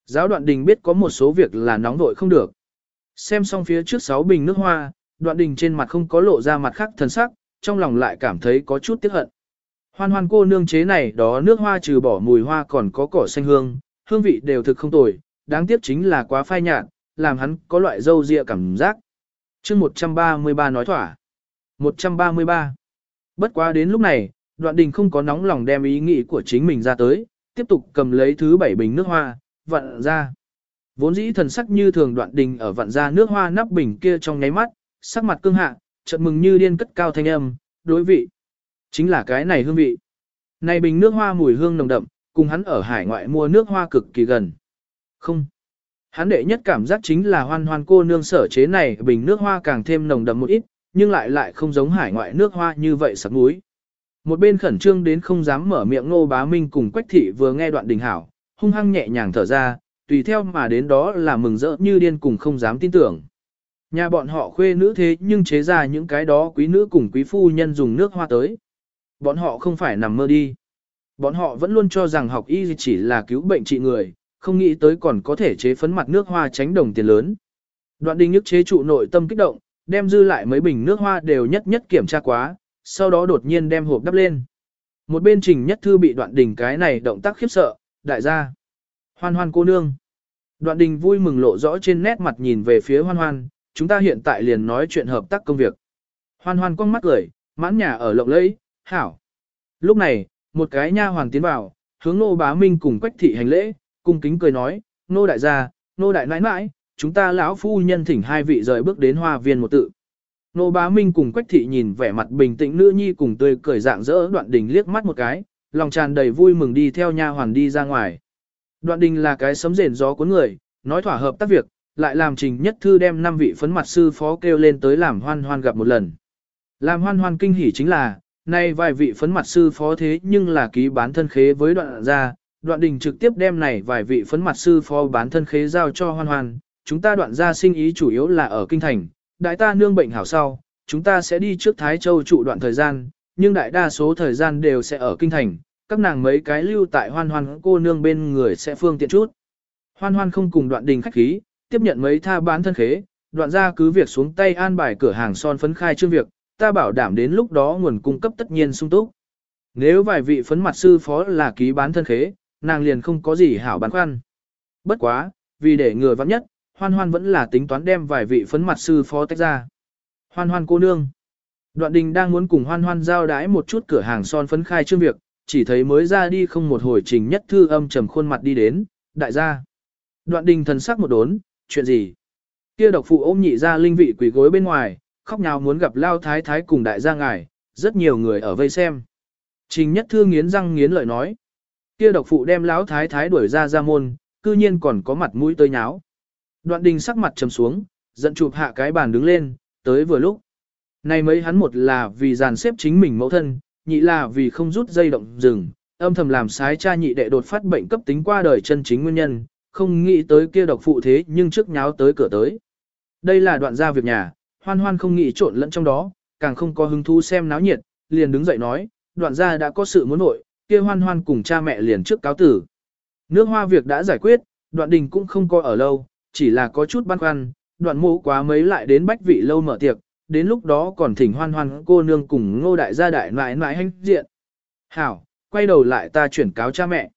Giáo đoạn đình biết có một số việc là nóng vội không được. Xem xong phía trước sáu bình nước hoa, đoạn đình trên mặt không có lộ ra mặt khác thần sắc, trong lòng lại cảm thấy có chút tiếc hận. Hoan hoan cô nương chế này đó nước hoa trừ bỏ mùi hoa còn có cỏ xanh hương, hương vị đều thực không tồi, đáng tiếc chính là quá phai nhạt, làm hắn có loại dâu dịa cảm giác. chương 133 nói thỏa. 133. Bất quá đến lúc này, đoạn đình không có nóng lòng đem ý nghĩ của chính mình ra tới, tiếp tục cầm lấy thứ bảy bình nước hoa, vặn ra. Vốn dĩ thần sắc như thường đoạn đình ở vặn ra nước hoa nắp bình kia trong nháy mắt, sắc mặt cương hạ, chợt mừng như điên cất cao thanh âm, đối vị. Chính là cái này hương vị. Này bình nước hoa mùi hương nồng đậm, cùng hắn ở hải ngoại mua nước hoa cực kỳ gần. Không. Hắn đệ nhất cảm giác chính là hoan hoan cô nương sở chế này bình nước hoa càng thêm nồng đậm một ít, nhưng lại lại không giống hải ngoại nước hoa như vậy sắc núi. Một bên khẩn trương đến không dám mở miệng ngô bá minh cùng quách thị vừa nghe đoạn đình hảo, hung hăng nhẹ nhàng thở ra, tùy theo mà đến đó là mừng rỡ như điên cùng không dám tin tưởng. Nhà bọn họ khuê nữ thế nhưng chế ra những cái đó quý nữ cùng quý phu nhân dùng nước hoa tới. Bọn họ không phải nằm mơ đi. Bọn họ vẫn luôn cho rằng học y chỉ là cứu bệnh trị người, không nghĩ tới còn có thể chế phấn mặt nước hoa tránh đồng tiền lớn. Đoạn đình nhức chế trụ nội tâm kích động, đem dư lại mấy bình nước hoa đều nhất nhất kiểm tra quá, sau đó đột nhiên đem hộp đắp lên. Một bên trình nhất thư bị đoạn đình cái này động tác khiếp sợ, đại gia. Hoan hoan cô nương. Đoạn đình vui mừng lộ rõ trên nét mặt nhìn về phía hoan hoan, chúng ta hiện tại liền nói chuyện hợp tác công việc. Hoan hoan quăng mắt cười, mãn nhà ở lộng lẫy, hảo. Lúc này, một cái nha hoàng tiến vào, hướng nô bá minh cùng quách thị hành lễ, cung kính cười nói, nô đại gia, nô đại nãi nãi, chúng ta lão phu nhân thỉnh hai vị rời bước đến hoa viên một tự. Nô bá minh cùng quách thị nhìn vẻ mặt bình tĩnh nữ nhi cùng tươi cười dạng dỡ đoạn đình liếc mắt một cái, lòng tràn đầy vui mừng đi theo nha hoàn đi ra ngoài. Đoạn đình là cái sấm rền gió cuốn người, nói thỏa hợp tác việc, lại làm trình nhất thư đem năm vị phấn mặt sư phó kêu lên tới làm hoan hoan gặp một lần. Làm hoan hoan kinh hỉ chính là, nay vài vị phấn mặt sư phó thế nhưng là ký bán thân khế với đoạn gia, đoạn đình trực tiếp đem này vài vị phấn mặt sư phó bán thân khế giao cho hoan hoan, chúng ta đoạn gia sinh ý chủ yếu là ở kinh thành, đại ta nương bệnh hảo sau, chúng ta sẽ đi trước Thái Châu trụ đoạn thời gian, nhưng đại đa số thời gian đều sẽ ở kinh thành, các nàng mấy cái lưu tại hoan hoan cô nương bên người sẽ phương tiện chút. Hoan hoan không cùng đoạn đình khách khí, tiếp nhận mấy tha bán thân khế, đoạn gia cứ việc xuống tay an bài cửa hàng son phấn khai chương việc, ta bảo đảm đến lúc đó nguồn cung cấp tất nhiên sung túc. Nếu vài vị phấn mặt sư phó là ký bán thân khế, nàng liền không có gì hảo bán khoăn. Bất quá, vì để người vắng nhất, hoan hoan vẫn là tính toán đem vài vị phấn mặt sư phó tách ra. Hoan hoan cô nương. Đoạn đình đang muốn cùng hoan hoan giao đái một chút cửa hàng son phấn khai trương việc, chỉ thấy mới ra đi không một hồi trình nhất thư âm trầm khuôn mặt đi đến, đại gia. Đoạn đình thần sắc một đốn, chuyện gì? Kia độc phụ ôm nhị ra linh vị quỷ gối bên ngoài, khóc nhào muốn gặp lao thái thái cùng đại gia ngài, rất nhiều người ở vây xem. Trình nhất thư nghiến răng nghiến lợi nói. Kia độc phụ đem lão thái thái đuổi ra ra môn, cư nhiên còn có mặt mũi tơi nháo. Đoạn đình sắc mặt trầm xuống, giận chụp hạ cái bàn đứng lên, tới vừa lúc. Này mấy hắn một là vì dàn xếp chính mình mẫu thân, nhị là vì không rút dây động rừng, âm thầm làm sái cha nhị đệ đột phát bệnh cấp tính qua đời chân chính nguyên nhân, không nghĩ tới kia độc phụ thế nhưng trước nháo tới cửa tới. Đây là đoạn gia việc nhà, hoan hoan không nghĩ trộn lẫn trong đó, càng không có hứng thú xem náo nhiệt, liền đứng dậy nói, đoạn gia đã có sự muốn nội, kia hoan hoan cùng cha mẹ liền trước cáo tử. Nước hoa việc đã giải quyết, đoạn đình cũng không coi ở lâu, chỉ là có chút băn khoăn, đoạn mô quá mấy lại đến bách vị lâu mở tiệc, đến lúc đó còn thỉnh hoan hoan cô nương cùng ngô đại gia đại nãi nãi hành diện. Hảo, quay đầu lại ta chuyển cáo cha mẹ.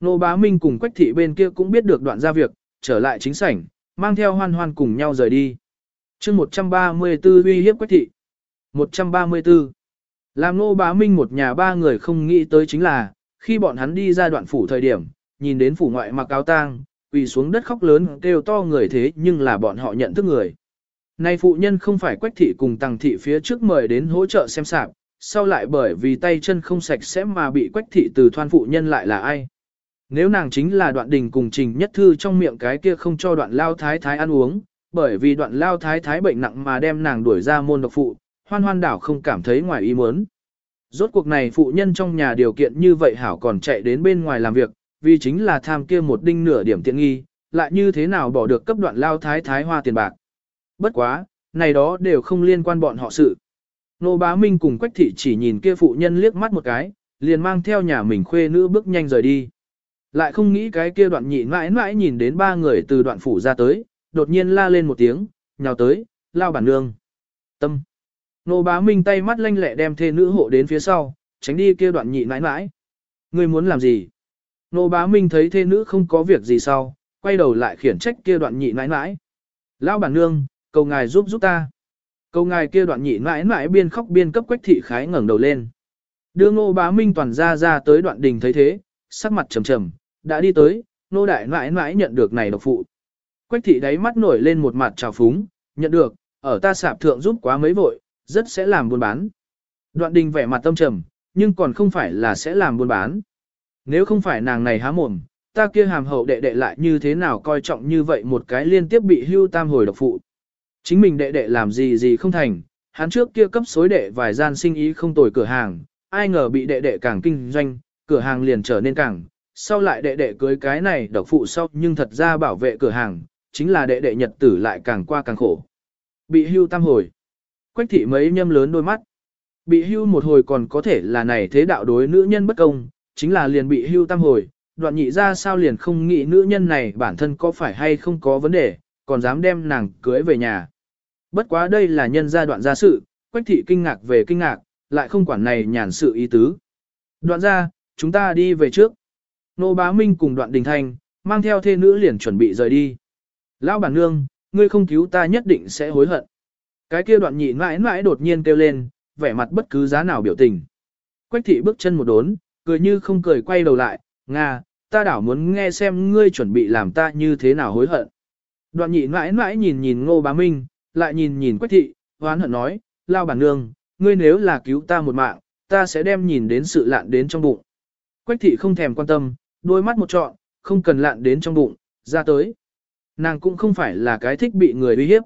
Nô bá minh cùng quách thị bên kia cũng biết được đoạn gia việc, trở lại chính sảnh, mang theo hoan hoan cùng nhau rời đi chương 134 uy hiếp quách thị. 134. Làm nô bá minh một nhà ba người không nghĩ tới chính là, khi bọn hắn đi ra đoạn phủ thời điểm, nhìn đến phủ ngoại mặc áo tang, quỳ xuống đất khóc lớn kêu to người thế nhưng là bọn họ nhận thức người. Nay phụ nhân không phải quách thị cùng tàng thị phía trước mời đến hỗ trợ xem sạp, sau lại bởi vì tay chân không sạch sẽ mà bị quách thị từ thoan phụ nhân lại là ai. Nếu nàng chính là đoạn đình cùng trình nhất thư trong miệng cái kia không cho đoạn lao thái thái ăn uống, bởi vì đoạn lao thái thái bệnh nặng mà đem nàng đuổi ra môn độc phụ, hoan hoan đảo không cảm thấy ngoài ý muốn. Rốt cuộc này phụ nhân trong nhà điều kiện như vậy hảo còn chạy đến bên ngoài làm việc, vì chính là tham kia một đinh nửa điểm tiện nghi, lại như thế nào bỏ được cấp đoạn lao thái thái hoa tiền bạc. Bất quá, này đó đều không liên quan bọn họ sự. Nô bá minh cùng quách thị chỉ nhìn kia phụ nhân liếc mắt một cái, liền mang theo nhà mình khuê nữ bước nhanh rời đi. Lại không nghĩ cái kia đoạn nhị mãi mãi nhìn đến ba người từ đoạn phủ ra tới, đột nhiên la lên một tiếng, nhào tới, lao bản nương. Tâm. Nô bá minh tay mắt lanh lẹ đem thê nữ hộ đến phía sau, tránh đi kia đoạn nhị nãi nãi, Ngươi muốn làm gì? Nô bá minh thấy thê nữ không có việc gì sau, quay đầu lại khiển trách kia đoạn nhị nãi nãi, Lao bản nương, cầu ngài giúp giúp ta. Cầu ngài kia đoạn nhị nãi nãi biên khóc biên cấp quách thị khái ngẩng đầu lên. Đưa ngô bá minh toàn ra ra tới đoạn đình thấy thế, sắc mặt trầm trầm, đã đi tới, nô đại nãi nãi nhận được này độc phụ. Quách thị đáy mắt nổi lên một mặt trào phúng, nhận được, ở ta sạp thượng giúp quá mấy vội, rất sẽ làm buôn bán. Đoạn đình vẻ mặt tâm trầm, nhưng còn không phải là sẽ làm buôn bán. Nếu không phải nàng này há mồm, ta kia hàm hậu đệ đệ lại như thế nào coi trọng như vậy một cái liên tiếp bị hưu tam hồi độc phụ. Chính mình đệ đệ làm gì gì không thành, hắn trước kia cấp xối đệ vài gian sinh ý không tồi cửa hàng, ai ngờ bị đệ đệ càng kinh doanh, cửa hàng liền trở nên càng, sau lại đệ đệ cưới cái này độc phụ sau nhưng thật ra bảo vệ cửa hàng, chính là đệ đệ nhật tử lại càng qua càng khổ. Bị hưu tam hồi. Quách thị mấy nhâm lớn đôi mắt. Bị hưu một hồi còn có thể là này thế đạo đối nữ nhân bất công, chính là liền bị hưu tam hồi, đoạn nhị ra sao liền không nghĩ nữ nhân này bản thân có phải hay không có vấn đề, còn dám đem nàng cưới về nhà. Bất quá đây là nhân gia đoạn gia sự, quách thị kinh ngạc về kinh ngạc, lại không quản này nhàn sự ý tứ. Đoạn ra, chúng ta đi về trước. Nô bá minh cùng đoạn đình thanh, mang theo thê nữ liền chuẩn bị rời đi. Lão bản nương, ngươi không cứu ta nhất định sẽ hối hận. Cái kia đoạn nhị mãi mãi đột nhiên kêu lên, vẻ mặt bất cứ giá nào biểu tình. Quách thị bước chân một đốn, cười như không cười quay đầu lại, Nga, ta đảo muốn nghe xem ngươi chuẩn bị làm ta như thế nào hối hận. Đoạn nhị mãi mãi nhìn nhìn ngô bá minh, lại nhìn nhìn quách thị, hoán hận nói, lao bản nương, ngươi nếu là cứu ta một mạng, ta sẽ đem nhìn đến sự lạn đến trong bụng. Quách thị không thèm quan tâm, đôi mắt một trọn, không cần lạn đến trong bụng, ra tới. Nàng cũng không phải là cái thích bị người uy hiếp.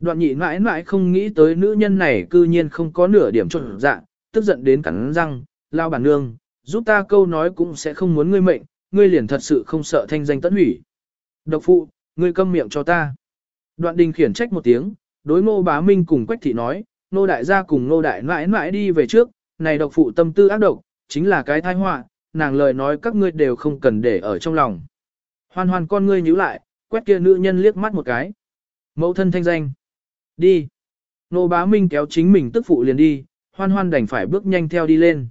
Đoạn nhị mãi mãi không nghĩ tới nữ nhân này cư nhiên không có nửa điểm trộn dạ, tức giận đến cắn răng, lao bản nương, giúp ta câu nói cũng sẽ không muốn ngươi mệnh, ngươi liền thật sự không sợ thanh danh tẫn hủy. Độc phụ, ngươi câm miệng cho ta. Đoạn đình khiển trách một tiếng, đối ngô bá minh cùng quách thị nói, nô đại gia cùng nô đại mãi mãi đi về trước, này độc phụ tâm tư ác độc, chính là cái tai họa, nàng lời nói các ngươi đều không cần để ở trong lòng. Hoan hoan con ngươi nhíu lại, quét kia nữ nhân liếc mắt một cái. Mẫu thân thanh danh. Đi. Nô bá minh kéo chính mình tức phụ liền đi, hoan hoan đành phải bước nhanh theo đi lên.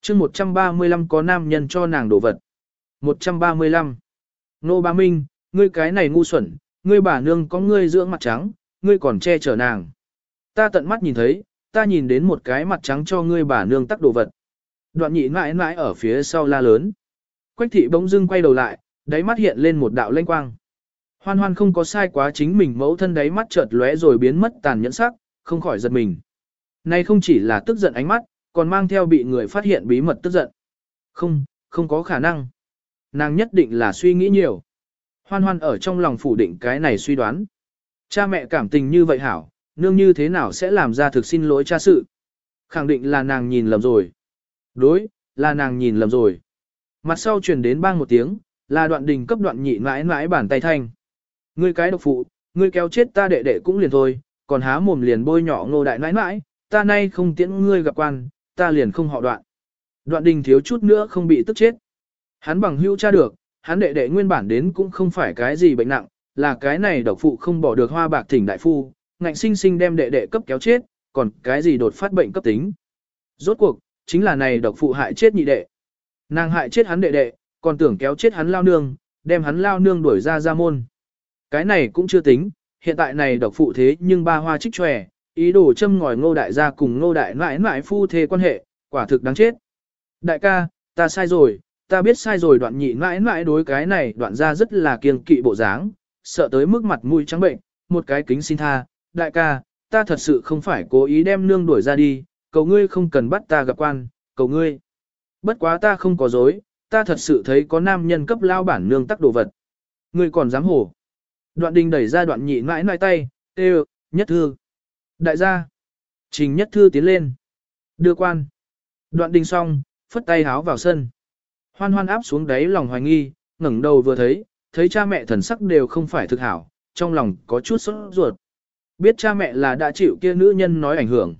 chương 135 có nam nhân cho nàng đổ vật. 135. Nô bá minh, ngươi cái này ngu xuẩn, ngươi bà nương có ngươi dưỡng mặt trắng, ngươi còn che chở nàng. Ta tận mắt nhìn thấy, ta nhìn đến một cái mặt trắng cho ngươi bà nương tắc đồ vật. Đoạn nhị mãi mãi ở phía sau la lớn. Quách thị bỗng dưng quay đầu lại, đáy mắt hiện lên một đạo lanh quang. Hoan hoan không có sai quá chính mình mẫu thân đáy mắt chợt lóe rồi biến mất tàn nhẫn sắc, không khỏi giật mình. Này không chỉ là tức giận ánh mắt, còn mang theo bị người phát hiện bí mật tức giận. Không, không có khả năng. Nàng nhất định là suy nghĩ nhiều. Hoan hoan ở trong lòng phủ định cái này suy đoán. Cha mẹ cảm tình như vậy hảo, nương như thế nào sẽ làm ra thực xin lỗi cha sự. Khẳng định là nàng nhìn lầm rồi. Đối, là nàng nhìn lầm rồi. Mặt sau truyền đến bang một tiếng, là đoạn đình cấp đoạn nhị mãi mãi bản tay thanh. Ngươi cái độc phụ, ngươi kéo chết ta đệ đệ cũng liền thôi, còn há mồm liền bôi nhỏ ngô đại mãi mãi, ta nay không tiễn ngươi gặp quan, ta liền không họ đoạn. Đoạn đình thiếu chút nữa không bị tức chết. Hắn bằng hữu cha được, hắn đệ đệ nguyên bản đến cũng không phải cái gì bệnh nặng, là cái này độc phụ không bỏ được hoa bạc thỉnh đại phu, ngạnh sinh sinh đem đệ đệ cấp kéo chết, còn cái gì đột phát bệnh cấp tính. Rốt cuộc, chính là này độc phụ hại chết nhị đệ. Nàng hại chết hắn đệ đệ, còn tưởng kéo chết hắn lao nương, đem hắn lao nương đuổi ra ra môn. Cái này cũng chưa tính, hiện tại này độc phụ thế nhưng ba hoa trích tròe, ý đồ châm ngòi ngô đại gia cùng ngô đại mãi mãi phu thê quan hệ, quả thực đáng chết. Đại ca, ta sai rồi, ta biết sai rồi đoạn nhị mãi mãi đối cái này đoạn ra rất là kiêng kỵ bộ dáng, sợ tới mức mặt mũi trắng bệnh, một cái kính xin tha, đại ca, ta thật sự không phải cố ý đem nương đuổi ra đi, cầu ngươi không cần bắt ta gặp quan, cầu ngươi. Bất quá ta không có dối, ta thật sự thấy có nam nhân cấp lao bản nương tắc đồ vật. Ngươi còn dám hổ. Đoạn đình đẩy ra đoạn nhị mãi mãi tay, tê nhất thư. Đại gia. Trình nhất thư tiến lên. Đưa quan. Đoạn đình xong, phất tay háo vào sân. Hoan hoan áp xuống đáy lòng hoài nghi, ngẩng đầu vừa thấy, thấy cha mẹ thần sắc đều không phải thực hảo, trong lòng có chút sốt ruột. Biết cha mẹ là đã chịu kia nữ nhân nói ảnh hưởng.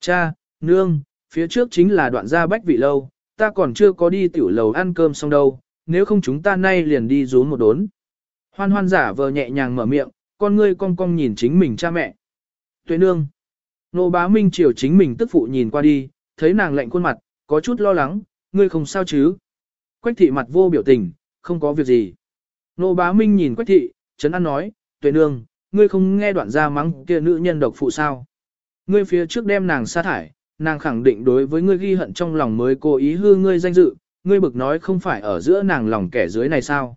Cha, nương, phía trước chính là đoạn gia bách vị lâu, ta còn chưa có đi tiểu lầu ăn cơm xong đâu, nếu không chúng ta nay liền đi rốn một đốn. Hoan hoan giả vờ nhẹ nhàng mở miệng, con ngươi cong cong nhìn chính mình cha mẹ. Tuệ nương. Nô bá minh chiều chính mình tức phụ nhìn qua đi, thấy nàng lạnh khuôn mặt, có chút lo lắng, ngươi không sao chứ. Quách thị mặt vô biểu tình, không có việc gì. Nô bá minh nhìn quách thị, chấn an nói, tuệ nương, ngươi không nghe đoạn ra mắng kia nữ nhân độc phụ sao. Ngươi phía trước đem nàng sa thải, nàng khẳng định đối với ngươi ghi hận trong lòng mới cố ý hư ngươi danh dự, ngươi bực nói không phải ở giữa nàng lòng kẻ dưới này sao.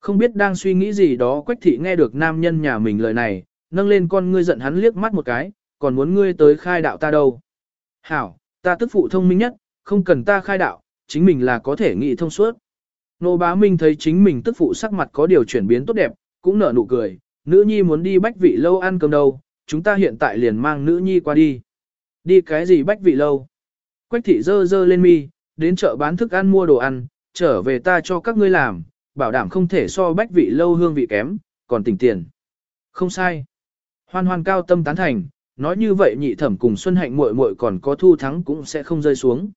Không biết đang suy nghĩ gì đó quách thị nghe được nam nhân nhà mình lời này, nâng lên con ngươi giận hắn liếc mắt một cái, còn muốn ngươi tới khai đạo ta đâu. Hảo, ta tức phụ thông minh nhất, không cần ta khai đạo, chính mình là có thể nghĩ thông suốt. Nô bá Minh thấy chính mình tức phụ sắc mặt có điều chuyển biến tốt đẹp, cũng nở nụ cười, nữ nhi muốn đi bách vị lâu ăn cơm đâu, chúng ta hiện tại liền mang nữ nhi qua đi. Đi cái gì bách vị lâu? Quách thị dơ dơ lên mi, đến chợ bán thức ăn mua đồ ăn, trở về ta cho các ngươi làm, bảo đảm không thể so bách vị lâu hương vị kém, còn tỉnh tiền. Không sai. Hoan hoan cao tâm tán thành, nói như vậy nhị thẩm cùng Xuân Hạnh muội muội còn có thu thắng cũng sẽ không rơi xuống.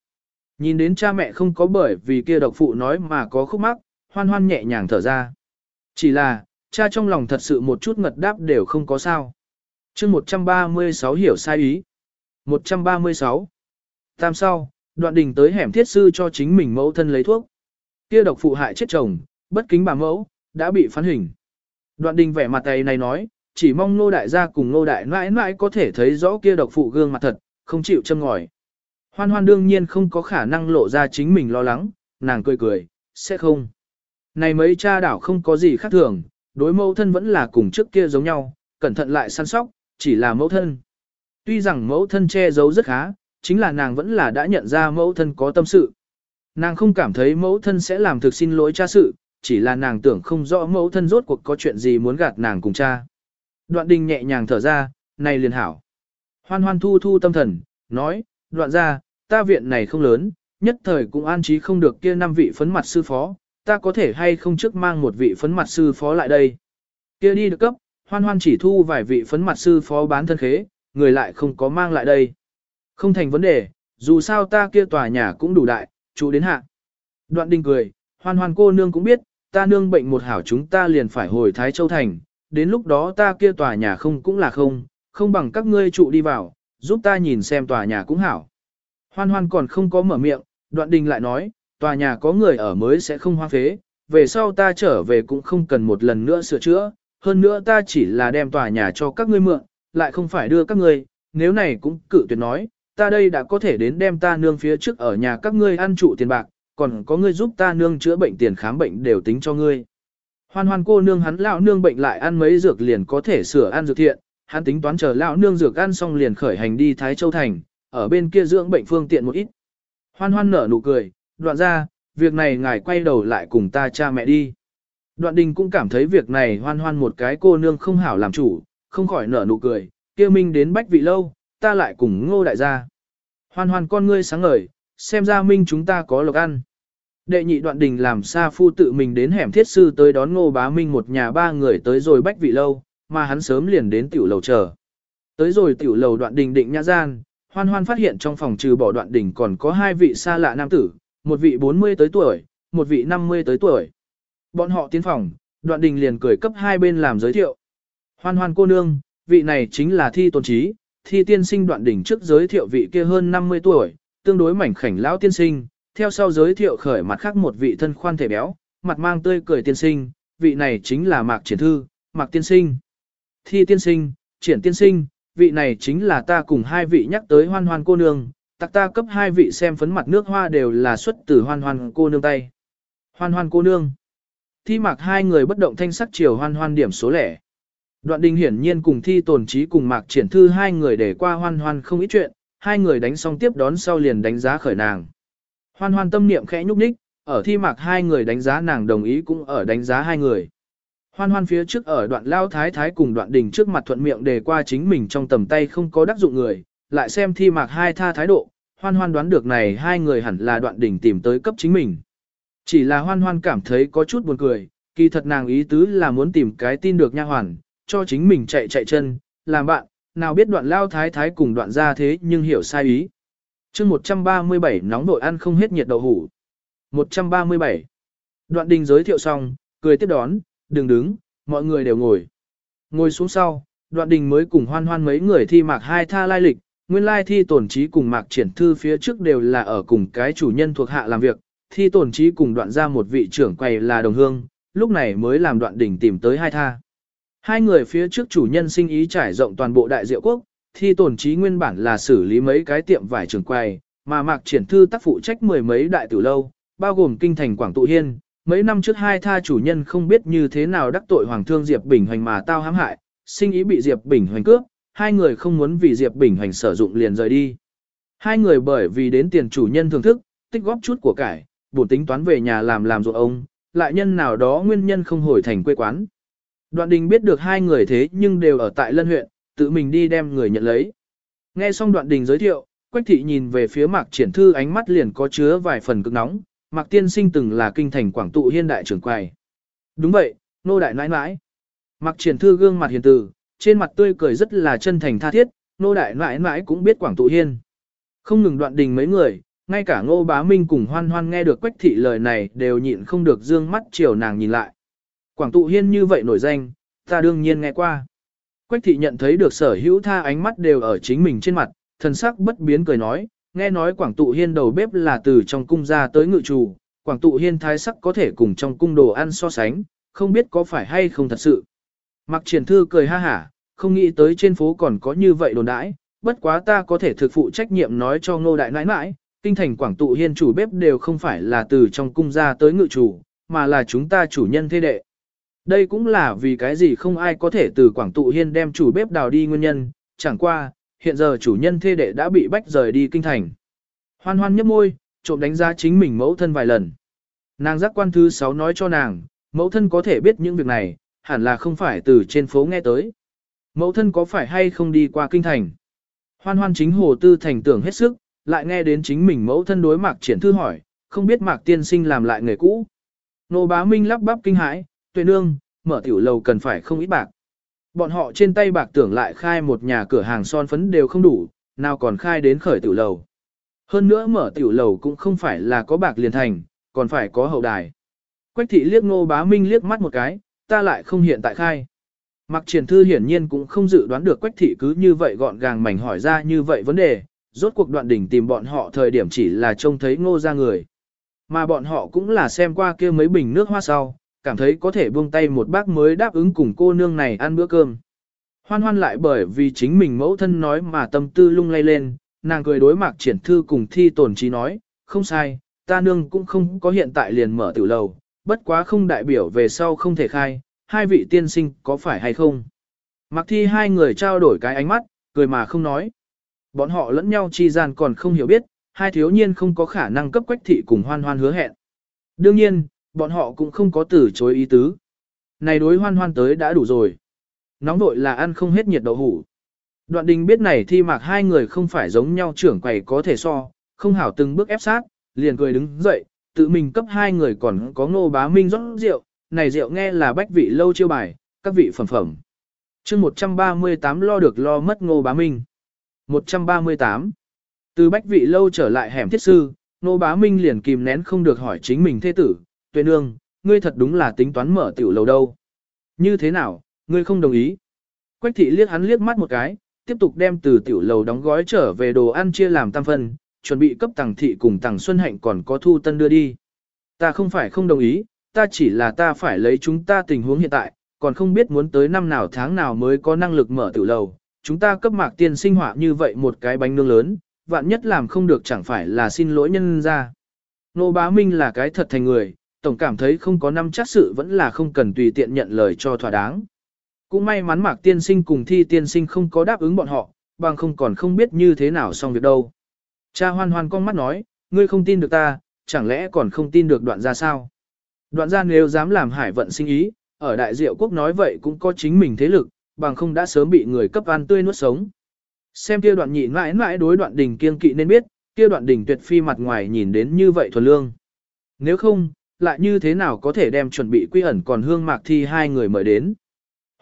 Nhìn đến cha mẹ không có bởi vì kia độc phụ nói mà có khúc mắc, hoan hoan nhẹ nhàng thở ra. Chỉ là, cha trong lòng thật sự một chút ngật đáp đều không có sao. chương 136 hiểu sai ý. 136. Tam sau, đoạn đình tới hẻm thiết sư cho chính mình mẫu thân lấy thuốc. Kia độc phụ hại chết chồng, bất kính bà mẫu, đã bị phán hình. Đoạn đình vẻ mặt tay này nói, chỉ mong nô đại gia cùng nô đại mãi mãi có thể thấy rõ kia độc phụ gương mặt thật, không chịu châm ngòi. Hoan hoan đương nhiên không có khả năng lộ ra chính mình lo lắng, nàng cười cười, sẽ không. Này mấy cha đảo không có gì khác thường, đối mẫu thân vẫn là cùng trước kia giống nhau, cẩn thận lại săn sóc, chỉ là mẫu thân. Tuy rằng mẫu thân che giấu rất khá, chính là nàng vẫn là đã nhận ra mẫu thân có tâm sự. Nàng không cảm thấy mẫu thân sẽ làm thực xin lỗi cha sự, chỉ là nàng tưởng không rõ mẫu thân rốt cuộc có chuyện gì muốn gạt nàng cùng cha. Đoạn đình nhẹ nhàng thở ra, này liền hảo. Hoan hoan thu thu tâm thần, nói, đoạn ra, ta viện này không lớn, nhất thời cũng an trí không được kia năm vị phấn mặt sư phó, ta có thể hay không trước mang một vị phấn mặt sư phó lại đây. Kia đi được cấp, hoan hoan chỉ thu vài vị phấn mặt sư phó bán thân khế, người lại không có mang lại đây. Không thành vấn đề, dù sao ta kia tòa nhà cũng đủ đại, chú đến hạ. Đoạn đình cười, hoan hoan cô nương cũng biết, ta nương bệnh một hảo chúng ta liền phải hồi Thái Châu Thành, đến lúc đó ta kia tòa nhà không cũng là không, không bằng các ngươi trụ đi vào, giúp ta nhìn xem tòa nhà cũng hảo. Hoan hoan còn không có mở miệng, đoạn đình lại nói, tòa nhà có người ở mới sẽ không hoang phế, về sau ta trở về cũng không cần một lần nữa sửa chữa, hơn nữa ta chỉ là đem tòa nhà cho các ngươi mượn, lại không phải đưa các ngươi, nếu này cũng cự tuyệt nói, ta đây đã có thể đến đem ta nương phía trước ở nhà các ngươi ăn trụ tiền bạc, còn có ngươi giúp ta nương chữa bệnh tiền khám bệnh đều tính cho ngươi. Hoan hoan cô nương hắn lão nương bệnh lại ăn mấy dược liền có thể sửa ăn dược thiện, hắn tính toán chờ lão nương dược ăn xong liền khởi hành đi Thái Châu Thành, ở bên kia dưỡng bệnh phương tiện một ít. Hoan hoan nở nụ cười, đoạn ra, việc này ngài quay đầu lại cùng ta cha mẹ đi. Đoạn đình cũng cảm thấy việc này hoan hoan một cái cô nương không hảo làm chủ, không khỏi nở nụ cười, kia minh đến bách vị lâu, ta lại cùng ngô đại gia. Hoan hoan con ngươi sáng ngời, xem ra minh chúng ta có lộc ăn. Đệ nhị đoạn đình làm xa phu tự mình đến hẻm thiết sư tới đón ngô bá minh một nhà ba người tới rồi bách vị lâu, mà hắn sớm liền đến tiểu lầu chờ. Tới rồi tiểu lầu đoạn đình định nhã gian, hoan hoan phát hiện trong phòng trừ bỏ đoạn đình còn có hai vị xa lạ nam tử, một vị 40 tới tuổi, một vị 50 tới tuổi. Bọn họ tiến phòng, đoạn đình liền cười cấp hai bên làm giới thiệu. Hoan hoan cô nương, vị này chính là thi tôn trí, thi tiên sinh đoạn đình trước giới thiệu vị kia hơn 50 tuổi, tương đối mảnh khảnh lão tiên sinh, theo sau giới thiệu khởi mặt khác một vị thân khoan thể béo, mặt mang tươi cười tiên sinh, vị này chính là Mạc Triển Thư, Mạc Tiên Sinh. Thi Tiên Sinh, Triển Tiên Sinh, vị này chính là ta cùng hai vị nhắc tới hoan hoan cô nương, tặc ta cấp hai vị xem phấn mặt nước hoa đều là xuất từ hoan hoan cô nương tay. Hoan hoan cô nương. Thi Mạc hai người bất động thanh sắc chiều hoan hoan điểm số lẻ. Đoạn đình hiển nhiên cùng thi tồn trí cùng Mạc Triển Thư hai người để qua hoan hoan không ít chuyện, hai người đánh xong tiếp đón sau liền đánh giá khởi nàng. Hoan hoan tâm niệm khẽ nhúc nhích, ở thi mạc hai người đánh giá nàng đồng ý cũng ở đánh giá hai người. Hoan hoan phía trước ở đoạn lao thái thái cùng đoạn đình trước mặt thuận miệng đề qua chính mình trong tầm tay không có đắc dụng người, lại xem thi mạc hai tha thái độ, hoan hoan đoán được này hai người hẳn là đoạn đình tìm tới cấp chính mình. Chỉ là hoan hoan cảm thấy có chút buồn cười, kỳ thật nàng ý tứ là muốn tìm cái tin được nha hoàn, cho chính mình chạy chạy chân, làm bạn, nào biết đoạn lao thái thái cùng đoạn ra thế nhưng hiểu sai ý. chương 137 nóng nội ăn không hết nhiệt đậu hủ. 137. Đoạn đình giới thiệu xong, cười tiếp đón, đừng đứng, mọi người đều ngồi. Ngồi xuống sau, đoạn đình mới cùng hoan hoan mấy người thi mạc hai tha lai lịch, nguyên lai thi tổn trí cùng mạc triển thư phía trước đều là ở cùng cái chủ nhân thuộc hạ làm việc, thi tổn trí cùng đoạn ra một vị trưởng quầy là đồng hương, lúc này mới làm đoạn đình tìm tới hai tha. Hai người phía trước chủ nhân sinh ý trải rộng toàn bộ đại diệu quốc, thi tổn trí nguyên bản là xử lý mấy cái tiệm vải trường quầy, mà mạc triển thư tác phụ trách mười mấy đại tử lâu, bao gồm kinh thành Quảng Tụ Hiên. Mấy năm trước hai tha chủ nhân không biết như thế nào đắc tội Hoàng thương Diệp Bình Hoành mà tao hãm hại, sinh ý bị Diệp Bình Hoành cướp, hai người không muốn vì Diệp Bình Hoành sử dụng liền rời đi. Hai người bởi vì đến tiền chủ nhân thưởng thức, tích góp chút của cải, bổn tính toán về nhà làm làm ruộng ông, lại nhân nào đó nguyên nhân không hồi thành quê quán. Đoạn đình biết được hai người thế nhưng đều ở tại lân huyện, tự mình đi đem người nhận lấy. Nghe xong đoạn đình giới thiệu, Quách thị nhìn về phía mạc triển thư ánh mắt liền có chứa vài phần cực nóng, mạc tiên sinh từng là kinh thành quảng tụ hiên đại trưởng quầy. Đúng vậy, nô đại nãi nãi. Mạc triển thư gương mặt hiền từ, trên mặt tươi cười rất là chân thành tha thiết, nô đại nãi nãi cũng biết quảng tụ hiên. Không ngừng đoạn đình mấy người, ngay cả ngô bá minh cùng hoan hoan nghe được quách thị lời này đều nhịn không được dương mắt chiều nàng nhìn lại. Quảng tụ hiên như vậy nổi danh, ta đương nhiên nghe qua. Quách thị nhận thấy được sở hữu tha ánh mắt đều ở chính mình trên mặt, thần sắc bất biến cười nói, nghe nói quảng tụ hiên đầu bếp là từ trong cung ra tới ngự trù, quảng tụ hiên thái sắc có thể cùng trong cung đồ ăn so sánh, không biết có phải hay không thật sự. Mặc triển thư cười ha hả, không nghĩ tới trên phố còn có như vậy đồn đãi, bất quá ta có thể thực phụ trách nhiệm nói cho ngô đại nãi nãi, kinh thành quảng tụ hiên chủ bếp đều không phải là từ trong cung ra tới ngự chủ, mà là chúng ta chủ nhân thế đệ. Đây cũng là vì cái gì không ai có thể từ quảng tụ hiên đem chủ bếp đào đi nguyên nhân, chẳng qua, hiện giờ chủ nhân thê đệ đã bị bách rời đi kinh thành. Hoan hoan nhấp môi, trộm đánh giá chính mình mẫu thân vài lần. Nàng giác quan thứ 6 nói cho nàng, mẫu thân có thể biết những việc này, hẳn là không phải từ trên phố nghe tới. Mẫu thân có phải hay không đi qua kinh thành? Hoan hoan chính hồ tư thành tưởng hết sức, lại nghe đến chính mình mẫu thân đối mạc triển thư hỏi, không biết mạc tiên sinh làm lại nghề cũ. Nô bá minh lắp bắp kinh hãi, tuệ nương, mở tiểu lầu cần phải không ít bạc. Bọn họ trên tay bạc tưởng lại khai một nhà cửa hàng son phấn đều không đủ, nào còn khai đến khởi tiểu lầu. Hơn nữa mở tiểu lầu cũng không phải là có bạc liền thành, còn phải có hậu đài. Quách thị liếc ngô bá minh liếc mắt một cái, ta lại không hiện tại khai. Mặc triển thư hiển nhiên cũng không dự đoán được quách thị cứ như vậy gọn gàng mảnh hỏi ra như vậy vấn đề, rốt cuộc đoạn đỉnh tìm bọn họ thời điểm chỉ là trông thấy ngô ra người. Mà bọn họ cũng là xem qua kia mấy bình nước hoa sau, cảm thấy có thể buông tay một bác mới đáp ứng cùng cô nương này ăn bữa cơm. Hoan hoan lại bởi vì chính mình mẫu thân nói mà tâm tư lung lay lên, nàng cười đối mạc triển thư cùng thi tổn trí nói, không sai, ta nương cũng không có hiện tại liền mở tiểu lầu, bất quá không đại biểu về sau không thể khai, hai vị tiên sinh có phải hay không. Mạc thi hai người trao đổi cái ánh mắt, cười mà không nói. Bọn họ lẫn nhau chi gian còn không hiểu biết, hai thiếu niên không có khả năng cấp quách thị cùng hoan hoan hứa hẹn. Đương nhiên, bọn họ cũng không có từ chối ý tứ. Này đối hoan hoan tới đã đủ rồi. Nóng vội là ăn không hết nhiệt đậu hủ. Đoạn đình biết này thi mạc hai người không phải giống nhau trưởng quầy có thể so, không hảo từng bước ép sát, liền cười đứng dậy, tự mình cấp hai người còn có ngô bá minh rót rượu, này rượu nghe là bách vị lâu chiêu bài, các vị phẩm phẩm. chương 138 lo được lo mất ngô bá minh. 138. Từ bách vị lâu trở lại hẻm thiết sư, ngô bá minh liền kìm nén không được hỏi chính mình thế tử, tuệ nương, ngươi thật đúng là tính toán mở tiểu lầu đâu. Như thế nào, ngươi không đồng ý. Quách thị liếc hắn liếc mắt một cái, tiếp tục đem từ tiểu lầu đóng gói trở về đồ ăn chia làm tam phân, chuẩn bị cấp tàng thị cùng tàng xuân hạnh còn có thu tân đưa đi. Ta không phải không đồng ý, ta chỉ là ta phải lấy chúng ta tình huống hiện tại, còn không biết muốn tới năm nào tháng nào mới có năng lực mở tiểu lầu. Chúng ta cấp mạc tiền sinh hoạt như vậy một cái bánh nướng lớn, vạn nhất làm không được chẳng phải là xin lỗi nhân ra. Nô bá minh là cái thật thành người, tổng cảm thấy không có năm chắc sự vẫn là không cần tùy tiện nhận lời cho thỏa đáng. Cũng may mắn mạc tiên sinh cùng thi tiên sinh không có đáp ứng bọn họ, bằng không còn không biết như thế nào xong việc đâu. Cha hoan hoan con mắt nói, ngươi không tin được ta, chẳng lẽ còn không tin được đoạn gia sao? Đoạn gia nếu dám làm hải vận sinh ý, ở đại diệu quốc nói vậy cũng có chính mình thế lực, bằng không đã sớm bị người cấp ăn tươi nuốt sống. Xem kia đoạn nhị mãi mãi đối đoạn đình kiên kỵ nên biết, kia đoạn đình tuyệt phi mặt ngoài nhìn đến như vậy thuần lương. Nếu không, lại như thế nào có thể đem chuẩn bị quy ẩn còn hương mạc thi hai người mời đến.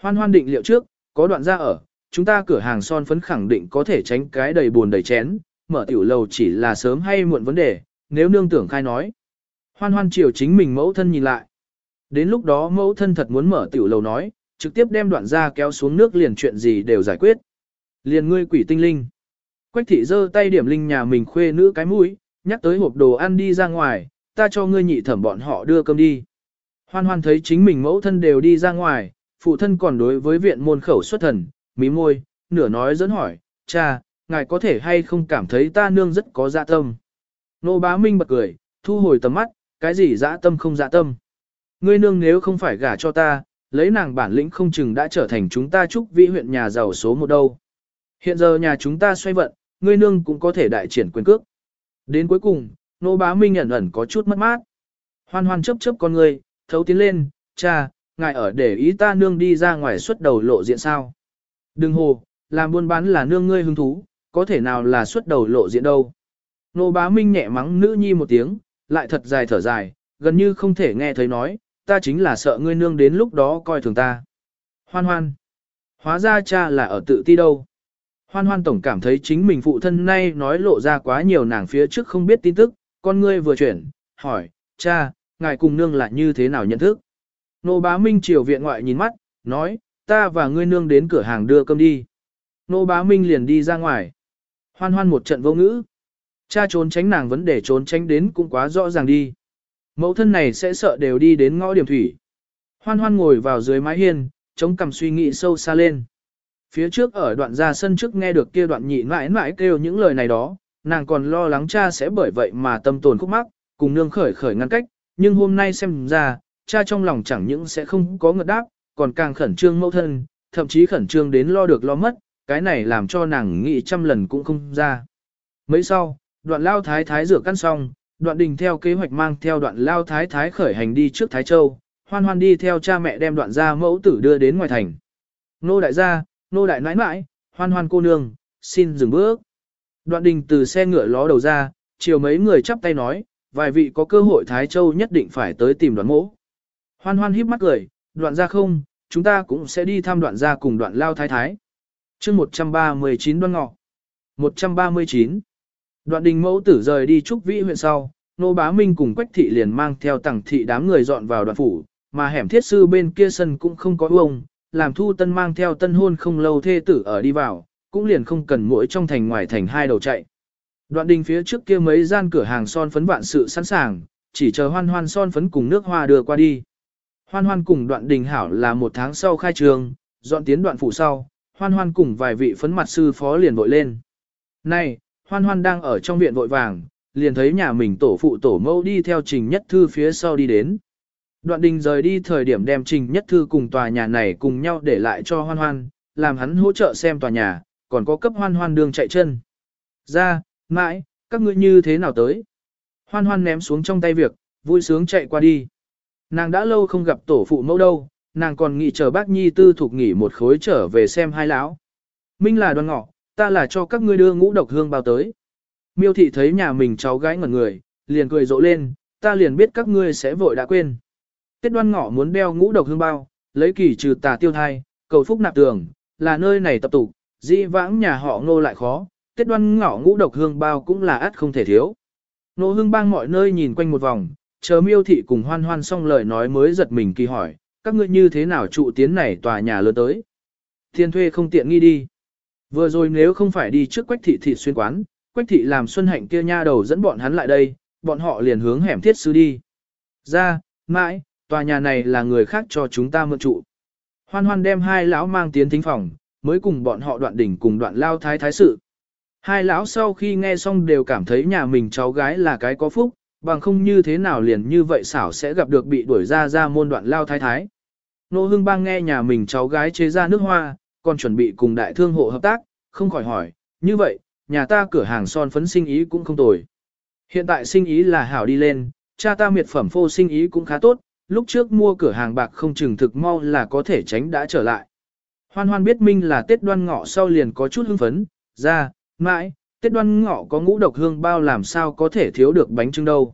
Hoan hoan định liệu trước, có đoạn ra ở, chúng ta cửa hàng son phấn khẳng định có thể tránh cái đầy buồn đầy chén, mở tiểu lầu chỉ là sớm hay muộn vấn đề, nếu nương tưởng khai nói. Hoan hoan chiều chính mình mẫu thân nhìn lại. Đến lúc đó mẫu thân thật muốn mở tiểu lầu nói, trực tiếp đem đoạn ra kéo xuống nước liền chuyện gì đều giải quyết. Liền ngươi quỷ tinh linh. Quách thị giơ tay điểm linh nhà mình khuê nữ cái mũi, nhắc tới hộp đồ ăn đi ra ngoài, ta cho ngươi nhị thẩm bọn họ đưa cơm đi. Hoan hoan thấy chính mình mẫu thân đều đi ra ngoài, phụ thân còn đối với viện môn khẩu xuất thần, mí môi, nửa nói dẫn hỏi, cha, ngài có thể hay không cảm thấy ta nương rất có dạ tâm. Nô bá minh bật cười, thu hồi tầm mắt, cái gì dạ tâm không dạ tâm. Ngươi nương nếu không phải gả cho ta, lấy nàng bản lĩnh không chừng đã trở thành chúng ta trúc vĩ huyện nhà giàu số một đâu. Hiện giờ nhà chúng ta xoay vận, ngươi nương cũng có thể đại triển quyền cước. Đến cuối cùng, nô bá minh ẩn ẩn có chút mất mát. Hoan hoan chấp chấp con ngươi, thấu tiến lên, cha, ngài ở để ý ta nương đi ra ngoài xuất đầu lộ diện sao. Đừng hồ, làm buôn bán là nương ngươi hứng thú, có thể nào là xuất đầu lộ diện đâu. Nô bá minh nhẹ mắng nữ nhi một tiếng, lại thật dài thở dài, gần như không thể nghe thấy nói, ta chính là sợ ngươi nương đến lúc đó coi thường ta. Hoan hoan. Hóa ra cha là ở tự ti đâu. Hoan hoan tổng cảm thấy chính mình phụ thân nay nói lộ ra quá nhiều nàng phía trước không biết tin tức, con ngươi vừa chuyển, hỏi, cha, ngài cùng nương là như thế nào nhận thức? Nô bá minh chiều viện ngoại nhìn mắt, nói, ta và ngươi nương đến cửa hàng đưa cơm đi. Nô bá minh liền đi ra ngoài. Hoan hoan một trận vô ngữ. Cha trốn tránh nàng vấn đề trốn tránh đến cũng quá rõ ràng đi. Mẫu thân này sẽ sợ đều đi đến ngõ điểm thủy. Hoan hoan ngồi vào dưới mái hiên, chống cằm suy nghĩ sâu xa lên. Phía trước ở đoạn ra sân trước nghe được kia đoạn nhị mãi mãi kêu những lời này đó, nàng còn lo lắng cha sẽ bởi vậy mà tâm tồn khúc mắc, cùng nương khởi khởi ngăn cách, nhưng hôm nay xem ra, cha trong lòng chẳng những sẽ không có ngợt đáp, còn càng khẩn trương mẫu thân, thậm chí khẩn trương đến lo được lo mất, cái này làm cho nàng nghĩ trăm lần cũng không ra. Mấy sau, đoạn lao thái thái rửa căn xong, đoạn đình theo kế hoạch mang theo đoạn lao thái thái khởi hành đi trước Thái Châu, hoan hoan đi theo cha mẹ đem đoạn gia mẫu tử đưa đến ngoài thành. Nô đại gia, nô đại nãi nãi, hoan hoan cô nương, xin dừng bước. Đoạn đình từ xe ngựa ló đầu ra, chiều mấy người chắp tay nói, vài vị có cơ hội Thái Châu nhất định phải tới tìm đoạn mỗ. Hoan hoan híp mắt cười, đoạn gia không, chúng ta cũng sẽ đi thăm đoạn gia cùng đoạn lao thái thái. chương 139 đoan ngọ. 139. Đoạn đình mẫu tử rời đi trúc vĩ huyện sau, nô bá minh cùng quách thị liền mang theo tẳng thị đám người dọn vào đoạn phủ, mà hẻm thiết sư bên kia sân cũng không có uông, làm thu tân mang theo tân hôn không lâu thê tử ở đi vào, cũng liền không cần mỗi trong thành ngoài thành hai đầu chạy. Đoạn đình phía trước kia mấy gian cửa hàng son phấn vạn sự sẵn sàng, chỉ chờ hoan hoan son phấn cùng nước hoa đưa qua đi. Hoan hoan cùng đoạn đình hảo là một tháng sau khai trường, dọn tiến đoạn phủ sau, hoan hoan cùng vài vị phấn mặt sư phó liền vội lên. Này, hoan hoan đang ở trong viện vội vàng, liền thấy nhà mình tổ phụ tổ mẫu đi theo trình nhất thư phía sau đi đến. Đoạn đình rời đi thời điểm đem trình nhất thư cùng tòa nhà này cùng nhau để lại cho hoan hoan, làm hắn hỗ trợ xem tòa nhà, còn có cấp hoan hoan đường chạy chân. Ra, mãi, các ngươi như thế nào tới? Hoan hoan ném xuống trong tay việc, vui sướng chạy qua đi. Nàng đã lâu không gặp tổ phụ mẫu đâu, nàng còn nghĩ chờ bác nhi tư thuộc nghỉ một khối trở về xem hai lão. Minh là đoàn ngọ, ta là cho các ngươi đưa ngũ độc hương bao tới. Miêu thị thấy nhà mình cháu gái ngẩn người, liền cười rộ lên, ta liền biết các ngươi sẽ vội đã quên. Tết đoan ngọ muốn đeo ngũ độc hương bao, lấy kỳ trừ tà tiêu thai, cầu phúc nạp tường, là nơi này tập tụ, di vãng nhà họ ngô lại khó, Tết đoan ngọ ngũ độc hương bao cũng là ắt không thể thiếu. Nô hương bang mọi nơi nhìn quanh một vòng, chờ miêu thị cùng hoan hoan xong lời nói mới giật mình kỳ hỏi, các ngươi như thế nào trụ tiến này tòa nhà lớn tới. Thiên thuê không tiện nghi đi. Vừa rồi nếu không phải đi trước quách thị thị xuyên quán, quách thị làm xuân hạnh kia nha đầu dẫn bọn hắn lại đây, bọn họ liền hướng hẻm thiết sư đi. Ra, mãi, tòa nhà này là người khác cho chúng ta mượn trụ. Hoan hoan đem hai lão mang tiến thính phòng, mới cùng bọn họ đoạn đỉnh cùng đoạn lao thái thái sự. Hai lão sau khi nghe xong đều cảm thấy nhà mình cháu gái là cái có phúc, bằng không như thế nào liền như vậy xảo sẽ gặp được bị đuổi ra ra môn đoạn lao thái thái. Nô hương bang nghe nhà mình cháu gái chế ra nước hoa, còn chuẩn bị cùng đại thương hộ hợp tác, không khỏi hỏi, như vậy, nhà ta cửa hàng son phấn sinh ý cũng không tồi. Hiện tại sinh ý là hảo đi lên, cha ta miệt phẩm phô sinh ý cũng khá tốt, lúc trước mua cửa hàng bạc không chừng thực mau là có thể tránh đã trở lại. Hoan hoan biết minh là Tết đoan ngọ sau liền có chút hưng phấn, ra, mãi, Tết đoan ngọ có ngũ độc hương bao làm sao có thể thiếu được bánh trưng đâu.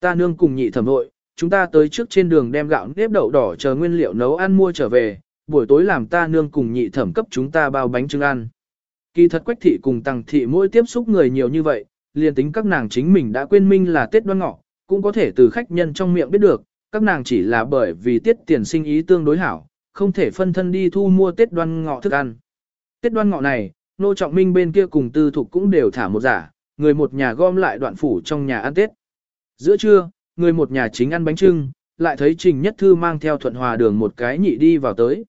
Ta nương cùng nhị thẩm nội, chúng ta tới trước trên đường đem gạo nếp đậu đỏ chờ nguyên liệu nấu ăn mua trở về, buổi tối làm ta nương cùng nhị thẩm cấp chúng ta bao bánh trưng ăn. Kỳ thật quách thị cùng tăng thị mỗi tiếp xúc người nhiều như vậy, liền tính các nàng chính mình đã quên minh là Tết đoan ngọ, cũng có thể từ khách nhân trong miệng biết được, các nàng chỉ là bởi vì tiết tiền sinh ý tương đối hảo, không thể phân thân đi thu mua Tết đoan ngọ thức ăn. Tết đoan ngọ này, nô trọng minh bên kia cùng tư thục cũng đều thả một giả, người một nhà gom lại đoạn phủ trong nhà ăn Tết. Giữa trưa, người một nhà chính ăn bánh trưng, lại thấy Trình Nhất Thư mang theo thuận hòa đường một cái nhị đi vào tới.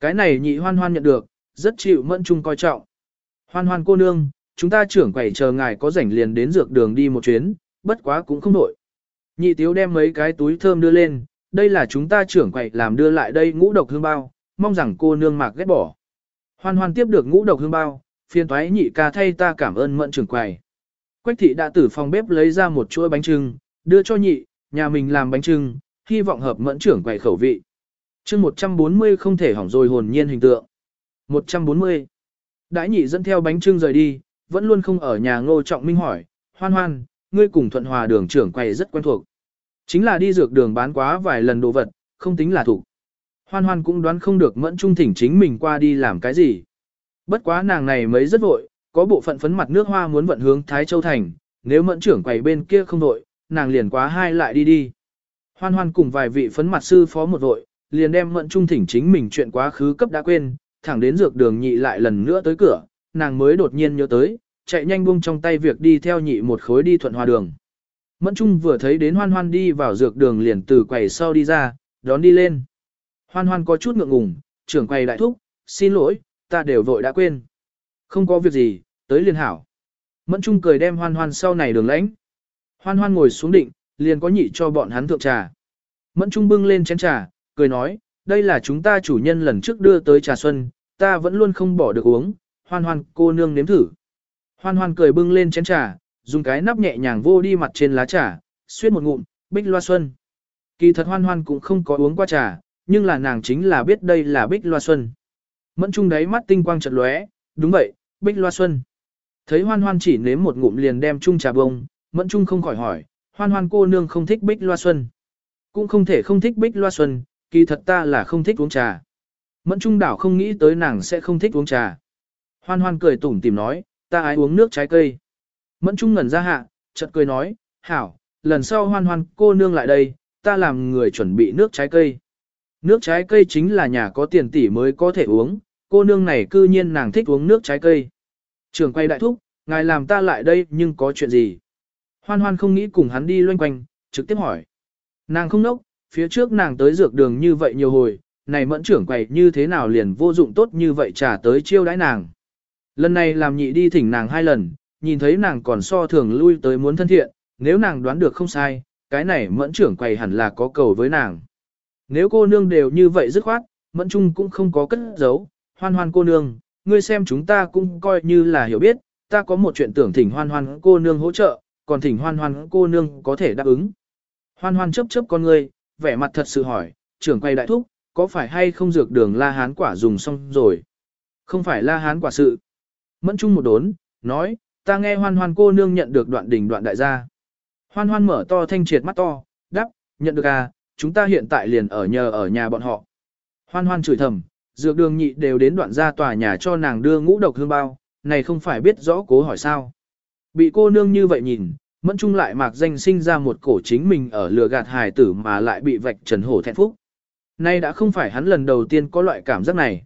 Cái này nhị hoan hoan nhận được, rất chịu mẫn chung coi trọng. Hoan hoan cô nương, chúng ta trưởng quầy chờ ngài có rảnh liền đến dược đường đi một chuyến, bất quá cũng không nổi. Nhị tiếu đem mấy cái túi thơm đưa lên, đây là chúng ta trưởng quầy làm đưa lại đây ngũ độc hương bao, mong rằng cô nương mạc ghét bỏ. Hoan hoan tiếp được ngũ độc hương bao, phiền toái nhị ca thay ta cảm ơn mẫn trưởng quầy. Quách thị đã từ phòng bếp lấy ra một chuỗi bánh trưng, đưa cho nhị, nhà mình làm bánh trưng, hy vọng hợp mẫn trưởng quầy khẩu vị. chương 140 không thể hỏng rồi hồn nhiên hình tượng. 140. Đãi nhị dẫn theo bánh trưng rời đi, vẫn luôn không ở nhà ngô trọng minh hỏi, hoan hoan, ngươi cùng thuận hòa đường trưởng quầy rất quen thuộc. Chính là đi dược đường bán quá vài lần đồ vật, không tính là thủ. Hoan hoan cũng đoán không được mẫn trung thỉnh chính mình qua đi làm cái gì. Bất quá nàng này mấy rất vội, có bộ phận phấn mặt nước hoa muốn vận hướng Thái Châu Thành, nếu mẫn trưởng quầy bên kia không vội, nàng liền quá hai lại đi đi. Hoan hoan cùng vài vị phấn mặt sư phó một vội, liền đem mẫn trung thỉnh chính mình chuyện quá khứ cấp đã quên, thẳng đến dược đường nhị lại lần nữa tới cửa, nàng mới đột nhiên nhớ tới, chạy nhanh buông trong tay việc đi theo nhị một khối đi thuận hòa đường. Mẫn Trung vừa thấy đến hoan hoan đi vào dược đường liền từ quầy sau đi ra, đón đi lên. Hoan hoan có chút ngượng ngùng, trưởng quầy đại thúc, xin lỗi, ta đều vội đã quên. Không có việc gì, tới liền hảo. Mẫn Trung cười đem hoan hoan sau này đường lãnh. Hoan hoan ngồi xuống định, liền có nhị cho bọn hắn thượng trà. Mẫn Trung bưng lên chén trà, cười nói, đây là chúng ta chủ nhân lần trước đưa tới trà xuân, ta vẫn luôn không bỏ được uống, hoan hoan cô nương nếm thử. Hoan hoan cười bưng lên chén trà, dùng cái nắp nhẹ nhàng vô đi mặt trên lá trà, xuyên một ngụm, bích loa xuân. Kỳ thật hoan hoan cũng không có uống qua trà, nhưng là nàng chính là biết đây là bích loa xuân. Mẫn trung đáy mắt tinh quang chợt lóe, đúng vậy, bích loa xuân. Thấy hoan hoan chỉ nếm một ngụm liền đem chung trà bông, mẫn trung không khỏi hỏi, hoan hoan cô nương không thích bích loa xuân. Cũng không thể không thích bích loa xuân, kỳ thật ta là không thích uống trà. Mẫn trung đảo không nghĩ tới nàng sẽ không thích uống trà. Hoan hoan cười tủm tìm nói, ta ái uống nước trái cây. Mẫn trung ngẩn ra hạ, chợt cười nói, hảo, lần sau hoan hoan cô nương lại đây, ta làm người chuẩn bị nước trái cây. Nước trái cây chính là nhà có tiền tỷ mới có thể uống, cô nương này cư nhiên nàng thích uống nước trái cây. Trường quay đại thúc, ngài làm ta lại đây nhưng có chuyện gì? Hoan hoan không nghĩ cùng hắn đi loanh quanh, trực tiếp hỏi. Nàng không nốc, phía trước nàng tới dược đường như vậy nhiều hồi, này mẫn trưởng quầy như thế nào liền vô dụng tốt như vậy trả tới chiêu đãi nàng. Lần này làm nhị đi thỉnh nàng hai lần, nhìn thấy nàng còn so thường lui tới muốn thân thiện, nếu nàng đoán được không sai, cái này mẫn trưởng quầy hẳn là có cầu với nàng. Nếu cô nương đều như vậy dứt khoát, mẫn trung cũng không có cất giấu, hoan hoan cô nương, ngươi xem chúng ta cũng coi như là hiểu biết, ta có một chuyện tưởng thỉnh hoan hoan cô nương hỗ trợ, còn thỉnh hoan hoan cô nương có thể đáp ứng. Hoan hoan chấp chấp con ngươi, vẻ mặt thật sự hỏi, trưởng quầy đại thúc, có phải hay không dược đường la hán quả dùng xong rồi? Không phải la hán quả sự. Mẫn trung một đốn, nói, ta nghe hoan hoan cô nương nhận được đoạn đỉnh đoạn đại gia. Hoan hoan mở to thanh triệt mắt to, đáp, nhận được à, chúng ta hiện tại liền ở nhờ ở nhà bọn họ. Hoan hoan chửi thầm, dược đường nhị đều đến đoạn gia tòa nhà cho nàng đưa ngũ độc hương bao, này không phải biết rõ cố hỏi sao. Bị cô nương như vậy nhìn, mẫn trung lại mạc danh sinh ra một cổ chính mình ở lừa gạt hài tử mà lại bị vạch trần hổ thẹn phúc. Nay đã không phải hắn lần đầu tiên có loại cảm giác này.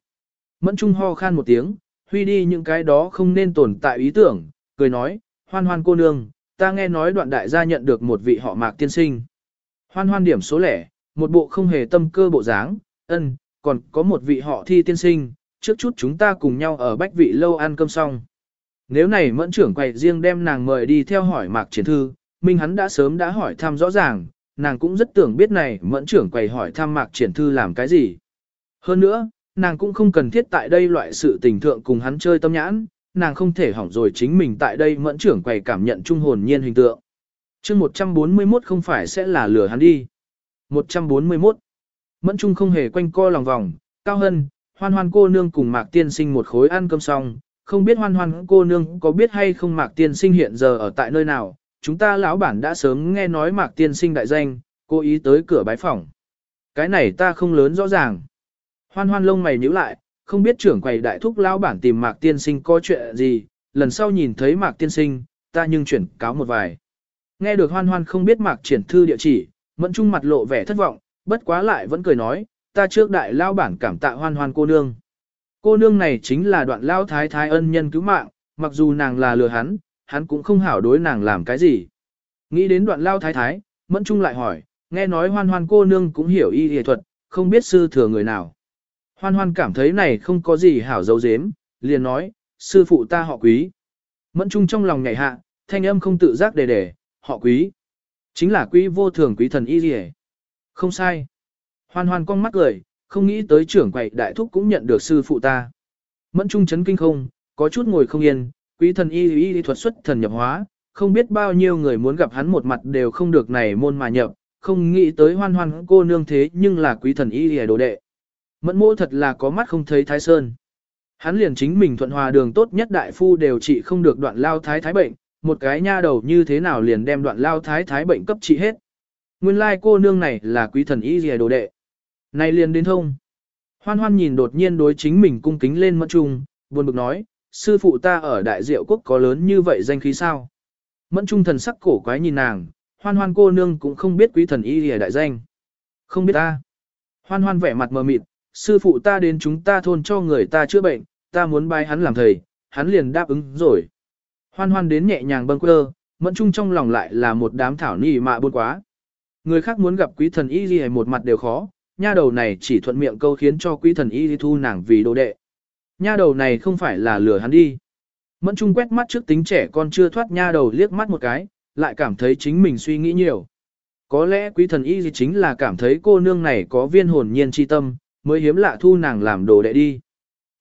Mẫn trung ho khan một tiếng, huy đi những cái đó không nên tồn tại ý tưởng, cười nói, hoan hoan cô nương, ta nghe nói đoạn đại gia nhận được một vị họ mạc tiên sinh. Hoan hoan điểm số lẻ, một bộ không hề tâm cơ bộ dáng, ân, còn có một vị họ thi tiên sinh, trước chút chúng ta cùng nhau ở bách vị lâu ăn cơm xong. Nếu này mẫn trưởng quầy riêng đem nàng mời đi theo hỏi mạc triển thư, minh hắn đã sớm đã hỏi thăm rõ ràng, nàng cũng rất tưởng biết này mẫn trưởng quầy hỏi thăm mạc triển thư làm cái gì. Hơn nữa, nàng cũng không cần thiết tại đây loại sự tình thượng cùng hắn chơi tâm nhãn, nàng không thể hỏng rồi chính mình tại đây mẫn trưởng quầy cảm nhận trung hồn nhiên hình tượng. chương 141 không phải sẽ là lừa hắn đi. 141. Mẫn trung không hề quanh co lòng vòng, cao hân, hoan hoan cô nương cùng mạc tiên sinh một khối ăn cơm xong, không biết hoan hoan cô nương có biết hay không mạc tiên sinh hiện giờ ở tại nơi nào, chúng ta lão bản đã sớm nghe nói mạc tiên sinh đại danh, cố ý tới cửa bái phòng. Cái này ta không lớn rõ ràng. Hoan hoan lông mày nhíu lại, không biết trưởng quầy đại thúc lão bản tìm Mạc Tiên Sinh có chuyện gì, lần sau nhìn thấy Mạc Tiên Sinh, ta nhưng chuyển cáo một vài. Nghe được hoan hoan không biết Mạc triển thư địa chỉ, mẫn trung mặt lộ vẻ thất vọng, bất quá lại vẫn cười nói, ta trước đại lao bản cảm tạ hoan hoan cô nương. Cô nương này chính là đoạn lao thái thái ân nhân cứu mạng, mặc dù nàng là lừa hắn, hắn cũng không hảo đối nàng làm cái gì. Nghĩ đến đoạn lao thái thái, mẫn trung lại hỏi, nghe nói hoan hoan cô nương cũng hiểu y y thuật, không biết sư thừa người nào. Hoan hoan cảm thấy này không có gì hảo dấu dếm, liền nói, sư phụ ta họ quý. Mẫn trung trong lòng nhảy hạ, thanh âm không tự giác đề đề, họ quý. Chính là quý vô thường quý thần y y Không sai. Hoan hoan con mắt cười, không nghĩ tới trưởng quầy đại thúc cũng nhận được sư phụ ta. Mẫn trung chấn kinh không, có chút ngồi không yên, quý thần y y y thuật xuất thần nhập hóa, không biết bao nhiêu người muốn gặp hắn một mặt đều không được này môn mà nhập, không nghĩ tới hoan hoan cô nương thế nhưng là quý thần y y đồ đệ. Mẫn mô thật là có mắt không thấy thái sơn. Hắn liền chính mình thuận hòa đường tốt nhất đại phu đều trị không được đoạn lao thái thái bệnh, một cái nha đầu như thế nào liền đem đoạn lao thái thái bệnh cấp trị hết. Nguyên lai cô nương này là quý thần y gì đồ đệ. Này liền đến thông. Hoan hoan nhìn đột nhiên đối chính mình cung kính lên mẫn trung, buồn bực nói, sư phụ ta ở đại diệu quốc có lớn như vậy danh khí sao. Mẫn trung thần sắc cổ quái nhìn nàng, hoan hoan cô nương cũng không biết quý thần y gì đại danh. Không biết ta. Hoan hoan vẻ mặt mờ mịt, sư phụ ta đến chúng ta thôn cho người ta chữa bệnh, ta muốn bài hắn làm thầy, hắn liền đáp ứng rồi. Hoan hoan đến nhẹ nhàng bâng quơ, mẫn trung trong lòng lại là một đám thảo nì mạ buồn quá. Người khác muốn gặp quý thần y gì một mặt đều khó, nha đầu này chỉ thuận miệng câu khiến cho quý thần y thu nàng vì đồ đệ. Nha đầu này không phải là lừa hắn đi. Mẫn trung quét mắt trước tính trẻ con chưa thoát nha đầu liếc mắt một cái, lại cảm thấy chính mình suy nghĩ nhiều. Có lẽ quý thần y gì chính là cảm thấy cô nương này có viên hồn nhiên chi tâm, mới hiếm lạ thu nàng làm đồ đệ đi.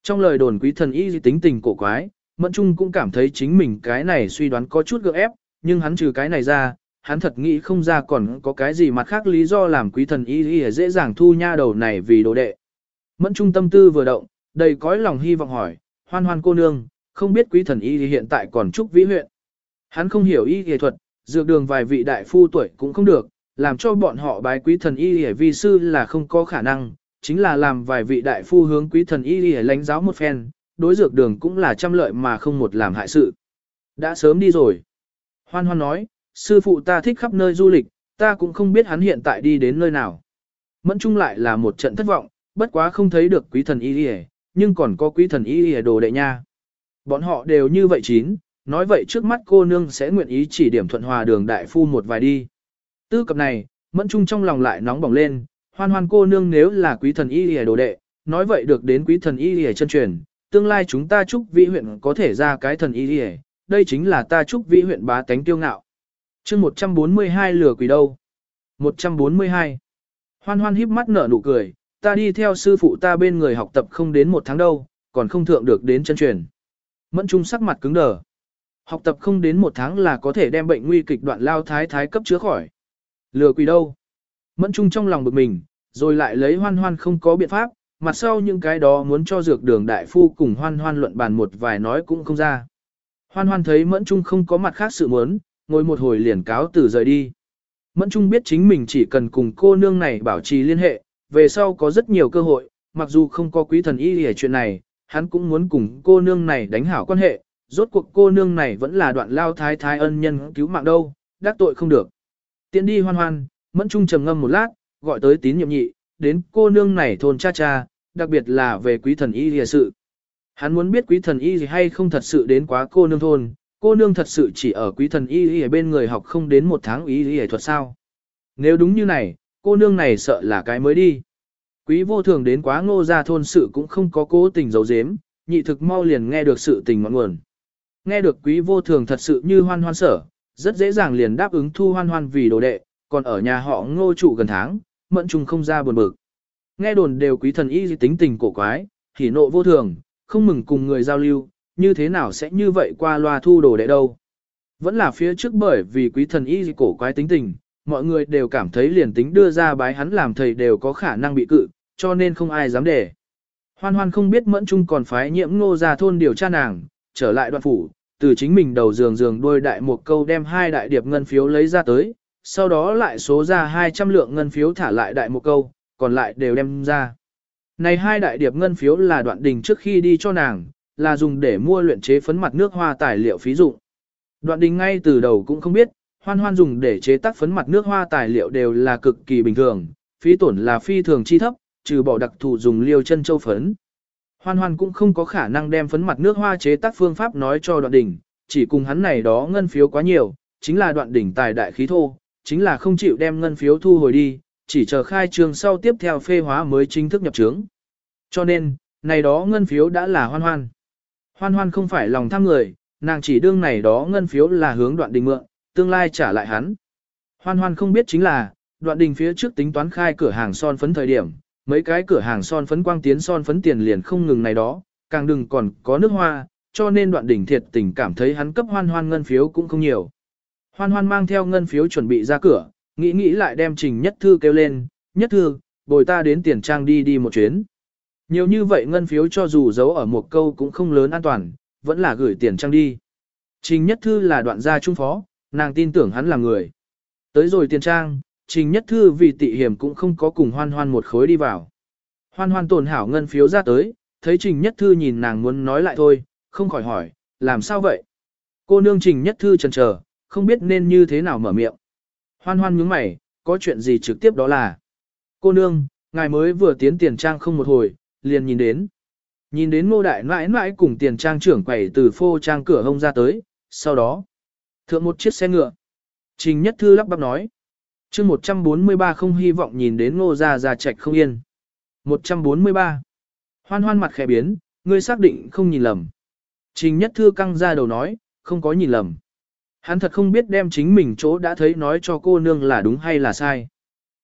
Trong lời đồn quý thần y tính tình cổ quái, Mẫn Trung cũng cảm thấy chính mình cái này suy đoán có chút gượng ép, nhưng hắn trừ cái này ra, hắn thật nghĩ không ra còn có cái gì mặt khác lý do làm quý thần y y dễ dàng thu nha đầu này vì đồ đệ. Mẫn Trung tâm tư vừa động, đầy cõi lòng hy vọng hỏi, hoan hoan cô nương, không biết quý thần y hiện tại còn chúc vĩ huyện. Hắn không hiểu y y thuật, dược đường vài vị đại phu tuổi cũng không được, làm cho bọn họ bái quý thần y y vi sư là không có khả năng, chính là làm vài vị đại phu hướng quý thần y y lãnh giáo một phen, đối dược đường cũng là trăm lợi mà không một làm hại sự. Đã sớm đi rồi. Hoan hoan nói, sư phụ ta thích khắp nơi du lịch, ta cũng không biết hắn hiện tại đi đến nơi nào. Mẫn chung lại là một trận thất vọng, bất quá không thấy được quý thần y y nhưng còn có quý thần y y đồ đệ nha. Bọn họ đều như vậy chín, nói vậy trước mắt cô nương sẽ nguyện ý chỉ điểm thuận hòa đường đại phu một vài đi. Tư cập này, mẫn chung trong lòng lại nóng bỏng lên, hoan hoan cô nương nếu là quý thần y lìa đồ đệ, nói vậy được đến quý thần y lìa chân truyền, tương lai chúng ta chúc vĩ huyện có thể ra cái thần y lìa, đây chính là ta chúc vĩ huyện bá tánh tiêu ngạo. chương 142 lừa quỷ đâu? 142. Hoan hoan híp mắt nở nụ cười, ta đi theo sư phụ ta bên người học tập không đến một tháng đâu, còn không thượng được đến chân truyền. Mẫn trung sắc mặt cứng đờ. Học tập không đến một tháng là có thể đem bệnh nguy kịch đoạn lao thái thái cấp chữa khỏi. Lừa quỷ đâu? Mẫn trung trong lòng bực mình, rồi lại lấy hoan hoan không có biện pháp, mặt sau những cái đó muốn cho dược đường đại phu cùng hoan hoan luận bàn một vài nói cũng không ra. Hoan hoan thấy mẫn trung không có mặt khác sự muốn, ngồi một hồi liền cáo từ rời đi. Mẫn trung biết chính mình chỉ cần cùng cô nương này bảo trì liên hệ, về sau có rất nhiều cơ hội, mặc dù không có quý thần y hề chuyện này, hắn cũng muốn cùng cô nương này đánh hảo quan hệ, rốt cuộc cô nương này vẫn là đoạn lao thái thái ân nhân cứu mạng đâu, đắc tội không được. Tiến đi hoan hoan, mẫn trung trầm ngâm một lát, gọi tới tín nhiệm nhị, đến cô nương này thôn cha cha, đặc biệt là về quý thần y lìa sự. Hắn muốn biết quý thần y gì hay không thật sự đến quá cô nương thôn, cô nương thật sự chỉ ở quý thần y lìa bên người học không đến một tháng y lìa thuật sao. Nếu đúng như này, cô nương này sợ là cái mới đi. Quý vô thường đến quá ngô ra thôn sự cũng không có cố tình giấu giếm, nhị thực mau liền nghe được sự tình mọi nguồn. Nghe được quý vô thường thật sự như hoan hoan sở, rất dễ dàng liền đáp ứng thu hoan hoan vì đồ đệ, còn ở nhà họ ngô trụ gần tháng, Mẫn trùng không ra buồn bực. Nghe đồn đều quý thần y tính tình cổ quái, hỉ nộ vô thường, không mừng cùng người giao lưu, như thế nào sẽ như vậy qua loa thu đồ đệ đâu. Vẫn là phía trước bởi vì quý thần y cổ quái tính tình, mọi người đều cảm thấy liền tính đưa ra bái hắn làm thầy đều có khả năng bị cự, cho nên không ai dám để. Hoan hoan không biết mẫn trung còn phái nhiễm ngô ra thôn điều tra nàng, trở lại đoạn phủ, từ chính mình đầu giường giường đôi đại một câu đem hai đại điệp ngân phiếu lấy ra tới, sau đó lại số ra 200 lượng ngân phiếu thả lại đại một câu, còn lại đều đem ra. Này hai đại điệp ngân phiếu là đoạn đình trước khi đi cho nàng, là dùng để mua luyện chế phấn mặt nước hoa tài liệu phí dụng. Đoạn đình ngay từ đầu cũng không biết, hoan hoan dùng để chế tác phấn mặt nước hoa tài liệu đều là cực kỳ bình thường, phí tổn là phi thường chi thấp, trừ bỏ đặc thù dùng liêu chân châu phấn. Hoan hoan cũng không có khả năng đem phấn mặt nước hoa chế tác phương pháp nói cho đoạn đỉnh, chỉ cùng hắn này đó ngân phiếu quá nhiều, chính là đoạn đỉnh tài đại khí thô, chính là không chịu đem ngân phiếu thu hồi đi, chỉ chờ khai trường sau tiếp theo phê hóa mới chính thức nhập trướng. Cho nên, này đó ngân phiếu đã là hoan hoan. Hoan hoan không phải lòng tham người, nàng chỉ đương này đó ngân phiếu là hướng đoạn đình mượn, tương lai trả lại hắn. Hoan hoan không biết chính là, đoạn đình phía trước tính toán khai cửa hàng son phấn thời điểm, mấy cái cửa hàng son phấn quang tiến son phấn tiền liền không ngừng này đó, càng đừng còn có nước hoa, cho nên đoạn đỉnh thiệt tình cảm thấy hắn cấp hoan hoan ngân phiếu cũng không nhiều. Hoan hoan mang theo ngân phiếu chuẩn bị ra cửa, nghĩ nghĩ lại đem trình nhất thư kêu lên, nhất thư, bồi ta đến tiền trang đi đi một chuyến. Nhiều như vậy ngân phiếu cho dù giấu ở một câu cũng không lớn an toàn, vẫn là gửi tiền trang đi. Trình nhất thư là đoạn gia trung phó, nàng tin tưởng hắn là người. Tới rồi tiền trang, trình nhất thư vì tị hiểm cũng không có cùng hoan hoan một khối đi vào. Hoan hoan tổn hảo ngân phiếu ra tới, thấy trình nhất thư nhìn nàng muốn nói lại thôi, không khỏi hỏi, làm sao vậy? Cô nương trình nhất thư chần chờ, không biết nên như thế nào mở miệng. Hoan hoan nhướng mày, có chuyện gì trực tiếp đó là. Cô nương, ngài mới vừa tiến tiền trang không một hồi, liền nhìn đến. Nhìn đến ngô đại mãi mãi cùng tiền trang trưởng quầy từ phô trang cửa hông ra tới, sau đó, thượng một chiếc xe ngựa. Trình Nhất Thư lắp bắp nói. chương 143 không hy vọng nhìn đến ngô ra ra chạch không yên. 143. Hoan hoan mặt khẽ biến, ngươi xác định không nhìn lầm. Trình Nhất Thư căng ra đầu nói, không có nhìn lầm. Hắn thật không biết đem chính mình chỗ đã thấy nói cho cô nương là đúng hay là sai.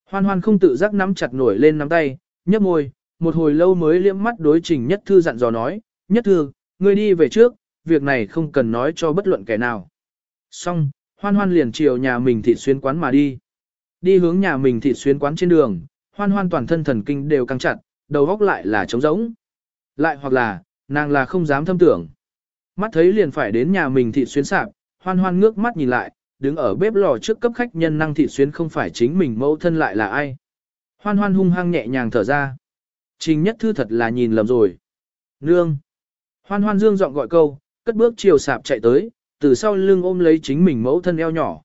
Hoan hoan không tự giác nắm chặt nổi lên nắm tay, nhấp môi, một hồi lâu mới liễm mắt đối trình nhất thư dặn dò nói, nhất thư, ngươi đi về trước, việc này không cần nói cho bất luận kẻ nào. Xong, hoan hoan liền chiều nhà mình thịt xuyên quán mà đi. Đi hướng nhà mình thịt xuyên quán trên đường, hoan hoan toàn thân thần kinh đều căng chặt, đầu góc lại là trống rỗng. Lại hoặc là, nàng là không dám thâm tưởng. Mắt thấy liền phải đến nhà mình thịt xuyên sạp, hoan hoan ngước mắt nhìn lại, đứng ở bếp lò trước cấp khách nhân năng thị xuyên không phải chính mình mẫu thân lại là ai. Hoan hoan hung hăng nhẹ nhàng thở ra. Trình nhất thư thật là nhìn lầm rồi. Nương. Hoan hoan dương giọng gọi câu, cất bước chiều sạp chạy tới, từ sau lưng ôm lấy chính mình mẫu thân eo nhỏ.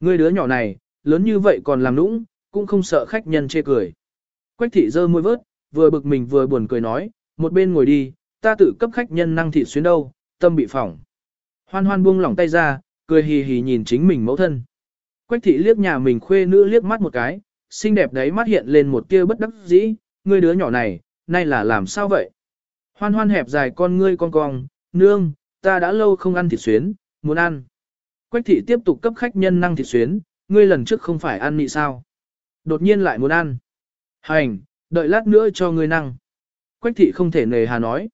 Người đứa nhỏ này, lớn như vậy còn làm nũng, cũng không sợ khách nhân chê cười. Quách thị dơ môi vớt, vừa bực mình vừa buồn cười nói, một bên ngồi đi, ta tự cấp khách nhân năng thị xuyến đâu, tâm bị phỏng. Hoan hoan buông lỏng tay ra, cười hì hì nhìn chính mình mẫu thân. Quách thị liếc nhà mình khuê nữ liếc mắt một cái, xinh đẹp đấy mắt hiện lên một tia bất đắc dĩ, ngươi đứa nhỏ này, nay là làm sao vậy? Hoan hoan hẹp dài con ngươi con cong, nương, ta đã lâu không ăn thịt xuyến, muốn ăn. Quách thị tiếp tục cấp khách nhân năng thịt xuyến, ngươi lần trước không phải ăn nị sao? Đột nhiên lại muốn ăn. Hành, đợi lát nữa cho ngươi năng. Quách thị không thể nề hà nói.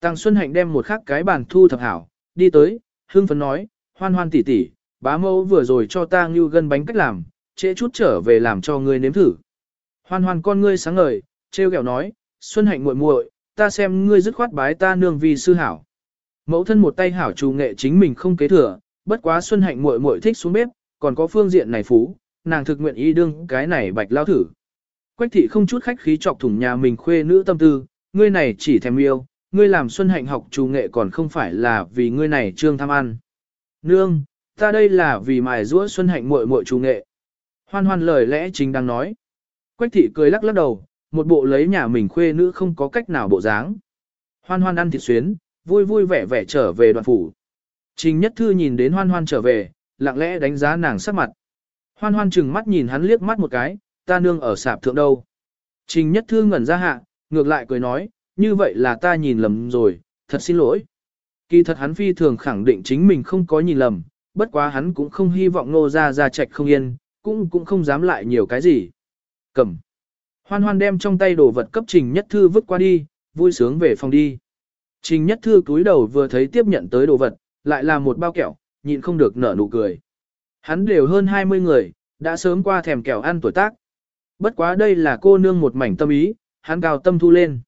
Tăng Xuân Hạnh đem một khắc cái bàn thu thập hảo, đi tới, hương phấn nói, hoan hoan tỉ tỉ, bá mẫu vừa rồi cho ta ngưu gân bánh cách làm, trễ chút trở về làm cho ngươi nếm thử. Hoan hoan con ngươi sáng ngời, treo kẹo nói, Xuân Hạnh muội muội, ta xem ngươi dứt khoát bái ta nương vì sư hảo. Mẫu thân một tay hảo trù nghệ chính mình không kế thừa, bất quá Xuân Hạnh muội muội thích xuống bếp, còn có phương diện này phú, nàng thực nguyện ý đương cái này bạch lao thử. Quách thị không chút khách khí chọc thủng nhà mình khuê nữ tâm tư, ngươi này chỉ thèm yêu, ngươi làm Xuân Hạnh học chủ nghệ còn không phải là vì ngươi này trương tham ăn. Nương, ta đây là vì mài giũa Xuân Hạnh muội muội chủ nghệ. Hoan hoan lời lẽ chính đang nói. Quách thị cười lắc lắc đầu, một bộ lấy nhà mình khuê nữ không có cách nào bộ dáng. Hoan hoan ăn thịt xuyến, vui vui vẻ vẻ trở về đoàn phủ. Trình Nhất Thư nhìn đến hoan hoan trở về, lặng lẽ đánh giá nàng sắc mặt. Hoan hoan chừng mắt nhìn hắn liếc mắt một cái, ta nương ở sạp thượng đâu. Trình Nhất Thư ngẩn ra hạ, ngược lại cười nói, như vậy là ta nhìn lầm rồi, thật xin lỗi. Kỳ thật hắn phi thường khẳng định chính mình không có nhìn lầm, bất quá hắn cũng không hy vọng nô ra ra trạch không yên, cũng cũng không dám lại nhiều cái gì. Cầm. Hoan hoan đem trong tay đồ vật cấp trình nhất thư vứt qua đi, vui sướng về phòng đi. Trình nhất thư cúi đầu vừa thấy tiếp nhận tới đồ vật, lại là một bao kẹo, nhịn không được nở nụ cười. Hắn đều hơn 20 người, đã sớm qua thèm kẹo ăn tuổi tác. Bất quá đây là cô nương một mảnh tâm ý, hắn cao tâm thu lên.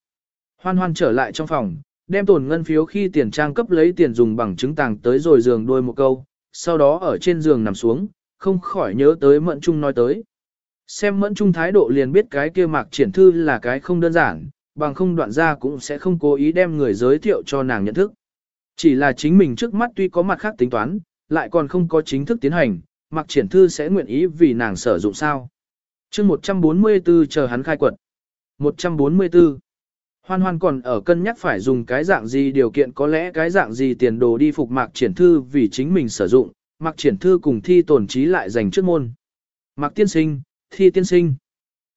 Hoan hoan trở lại trong phòng, đem tổn ngân phiếu khi tiền trang cấp lấy tiền dùng bằng chứng tàng tới rồi giường đôi một câu, sau đó ở trên giường nằm xuống, không khỏi nhớ tới Mẫn trung nói tới. Xem mẫn trung thái độ liền biết cái kia mạc triển thư là cái không đơn giản, bằng không đoạn ra cũng sẽ không cố ý đem người giới thiệu cho nàng nhận thức. Chỉ là chính mình trước mắt tuy có mặt khác tính toán, lại còn không có chính thức tiến hành, mặc triển thư sẽ nguyện ý vì nàng sử dụng sao. chương 144 chờ hắn khai quật. 144. Hoan hoan còn ở cân nhắc phải dùng cái dạng gì điều kiện có lẽ cái dạng gì tiền đồ đi phục mạc triển thư vì chính mình sử dụng, mạc triển thư cùng thi tổn trí lại dành trước môn. Mạc tiên sinh, thi tiên sinh.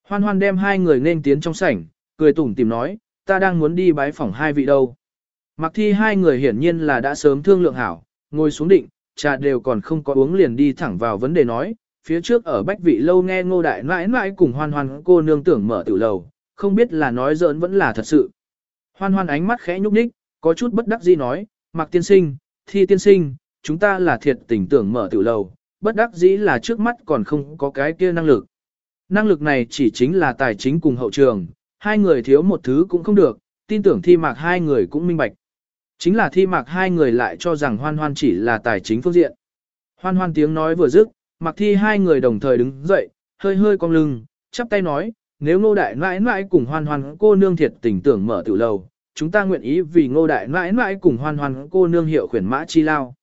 Hoan hoan đem hai người nên tiến trong sảnh, cười tủm tìm nói, ta đang muốn đi bái phỏng hai vị đâu. Mạc thi hai người hiển nhiên là đã sớm thương lượng hảo, ngồi xuống định, trà đều còn không có uống liền đi thẳng vào vấn đề nói, phía trước ở bách vị lâu nghe ngô đại mãi mãi cùng hoan hoan cô nương tưởng mở tiểu lầu, không biết là nói giỡn vẫn là thật sự. Hoan hoan ánh mắt khẽ nhúc nhích, có chút bất đắc dĩ nói, Mạc tiên sinh, thi tiên sinh, chúng ta là thiệt tình tưởng mở tiểu lầu, bất đắc dĩ là trước mắt còn không có cái kia năng lực. Năng lực này chỉ chính là tài chính cùng hậu trường, hai người thiếu một thứ cũng không được, tin tưởng thi mạc hai người cũng minh bạch. Chính là thi mạc hai người lại cho rằng hoan hoan chỉ là tài chính phương diện. Hoan hoan tiếng nói vừa dứt, mặc thi hai người đồng thời đứng dậy, hơi hơi cong lưng, chắp tay nói, nếu ngô đại mãi mãi cùng hoan hoan cô nương thiệt tình tưởng mở tiểu lầu, chúng ta nguyện ý vì ngô đại mãi mãi cùng hoan hoan cô nương hiệu khuyển mã chi lao.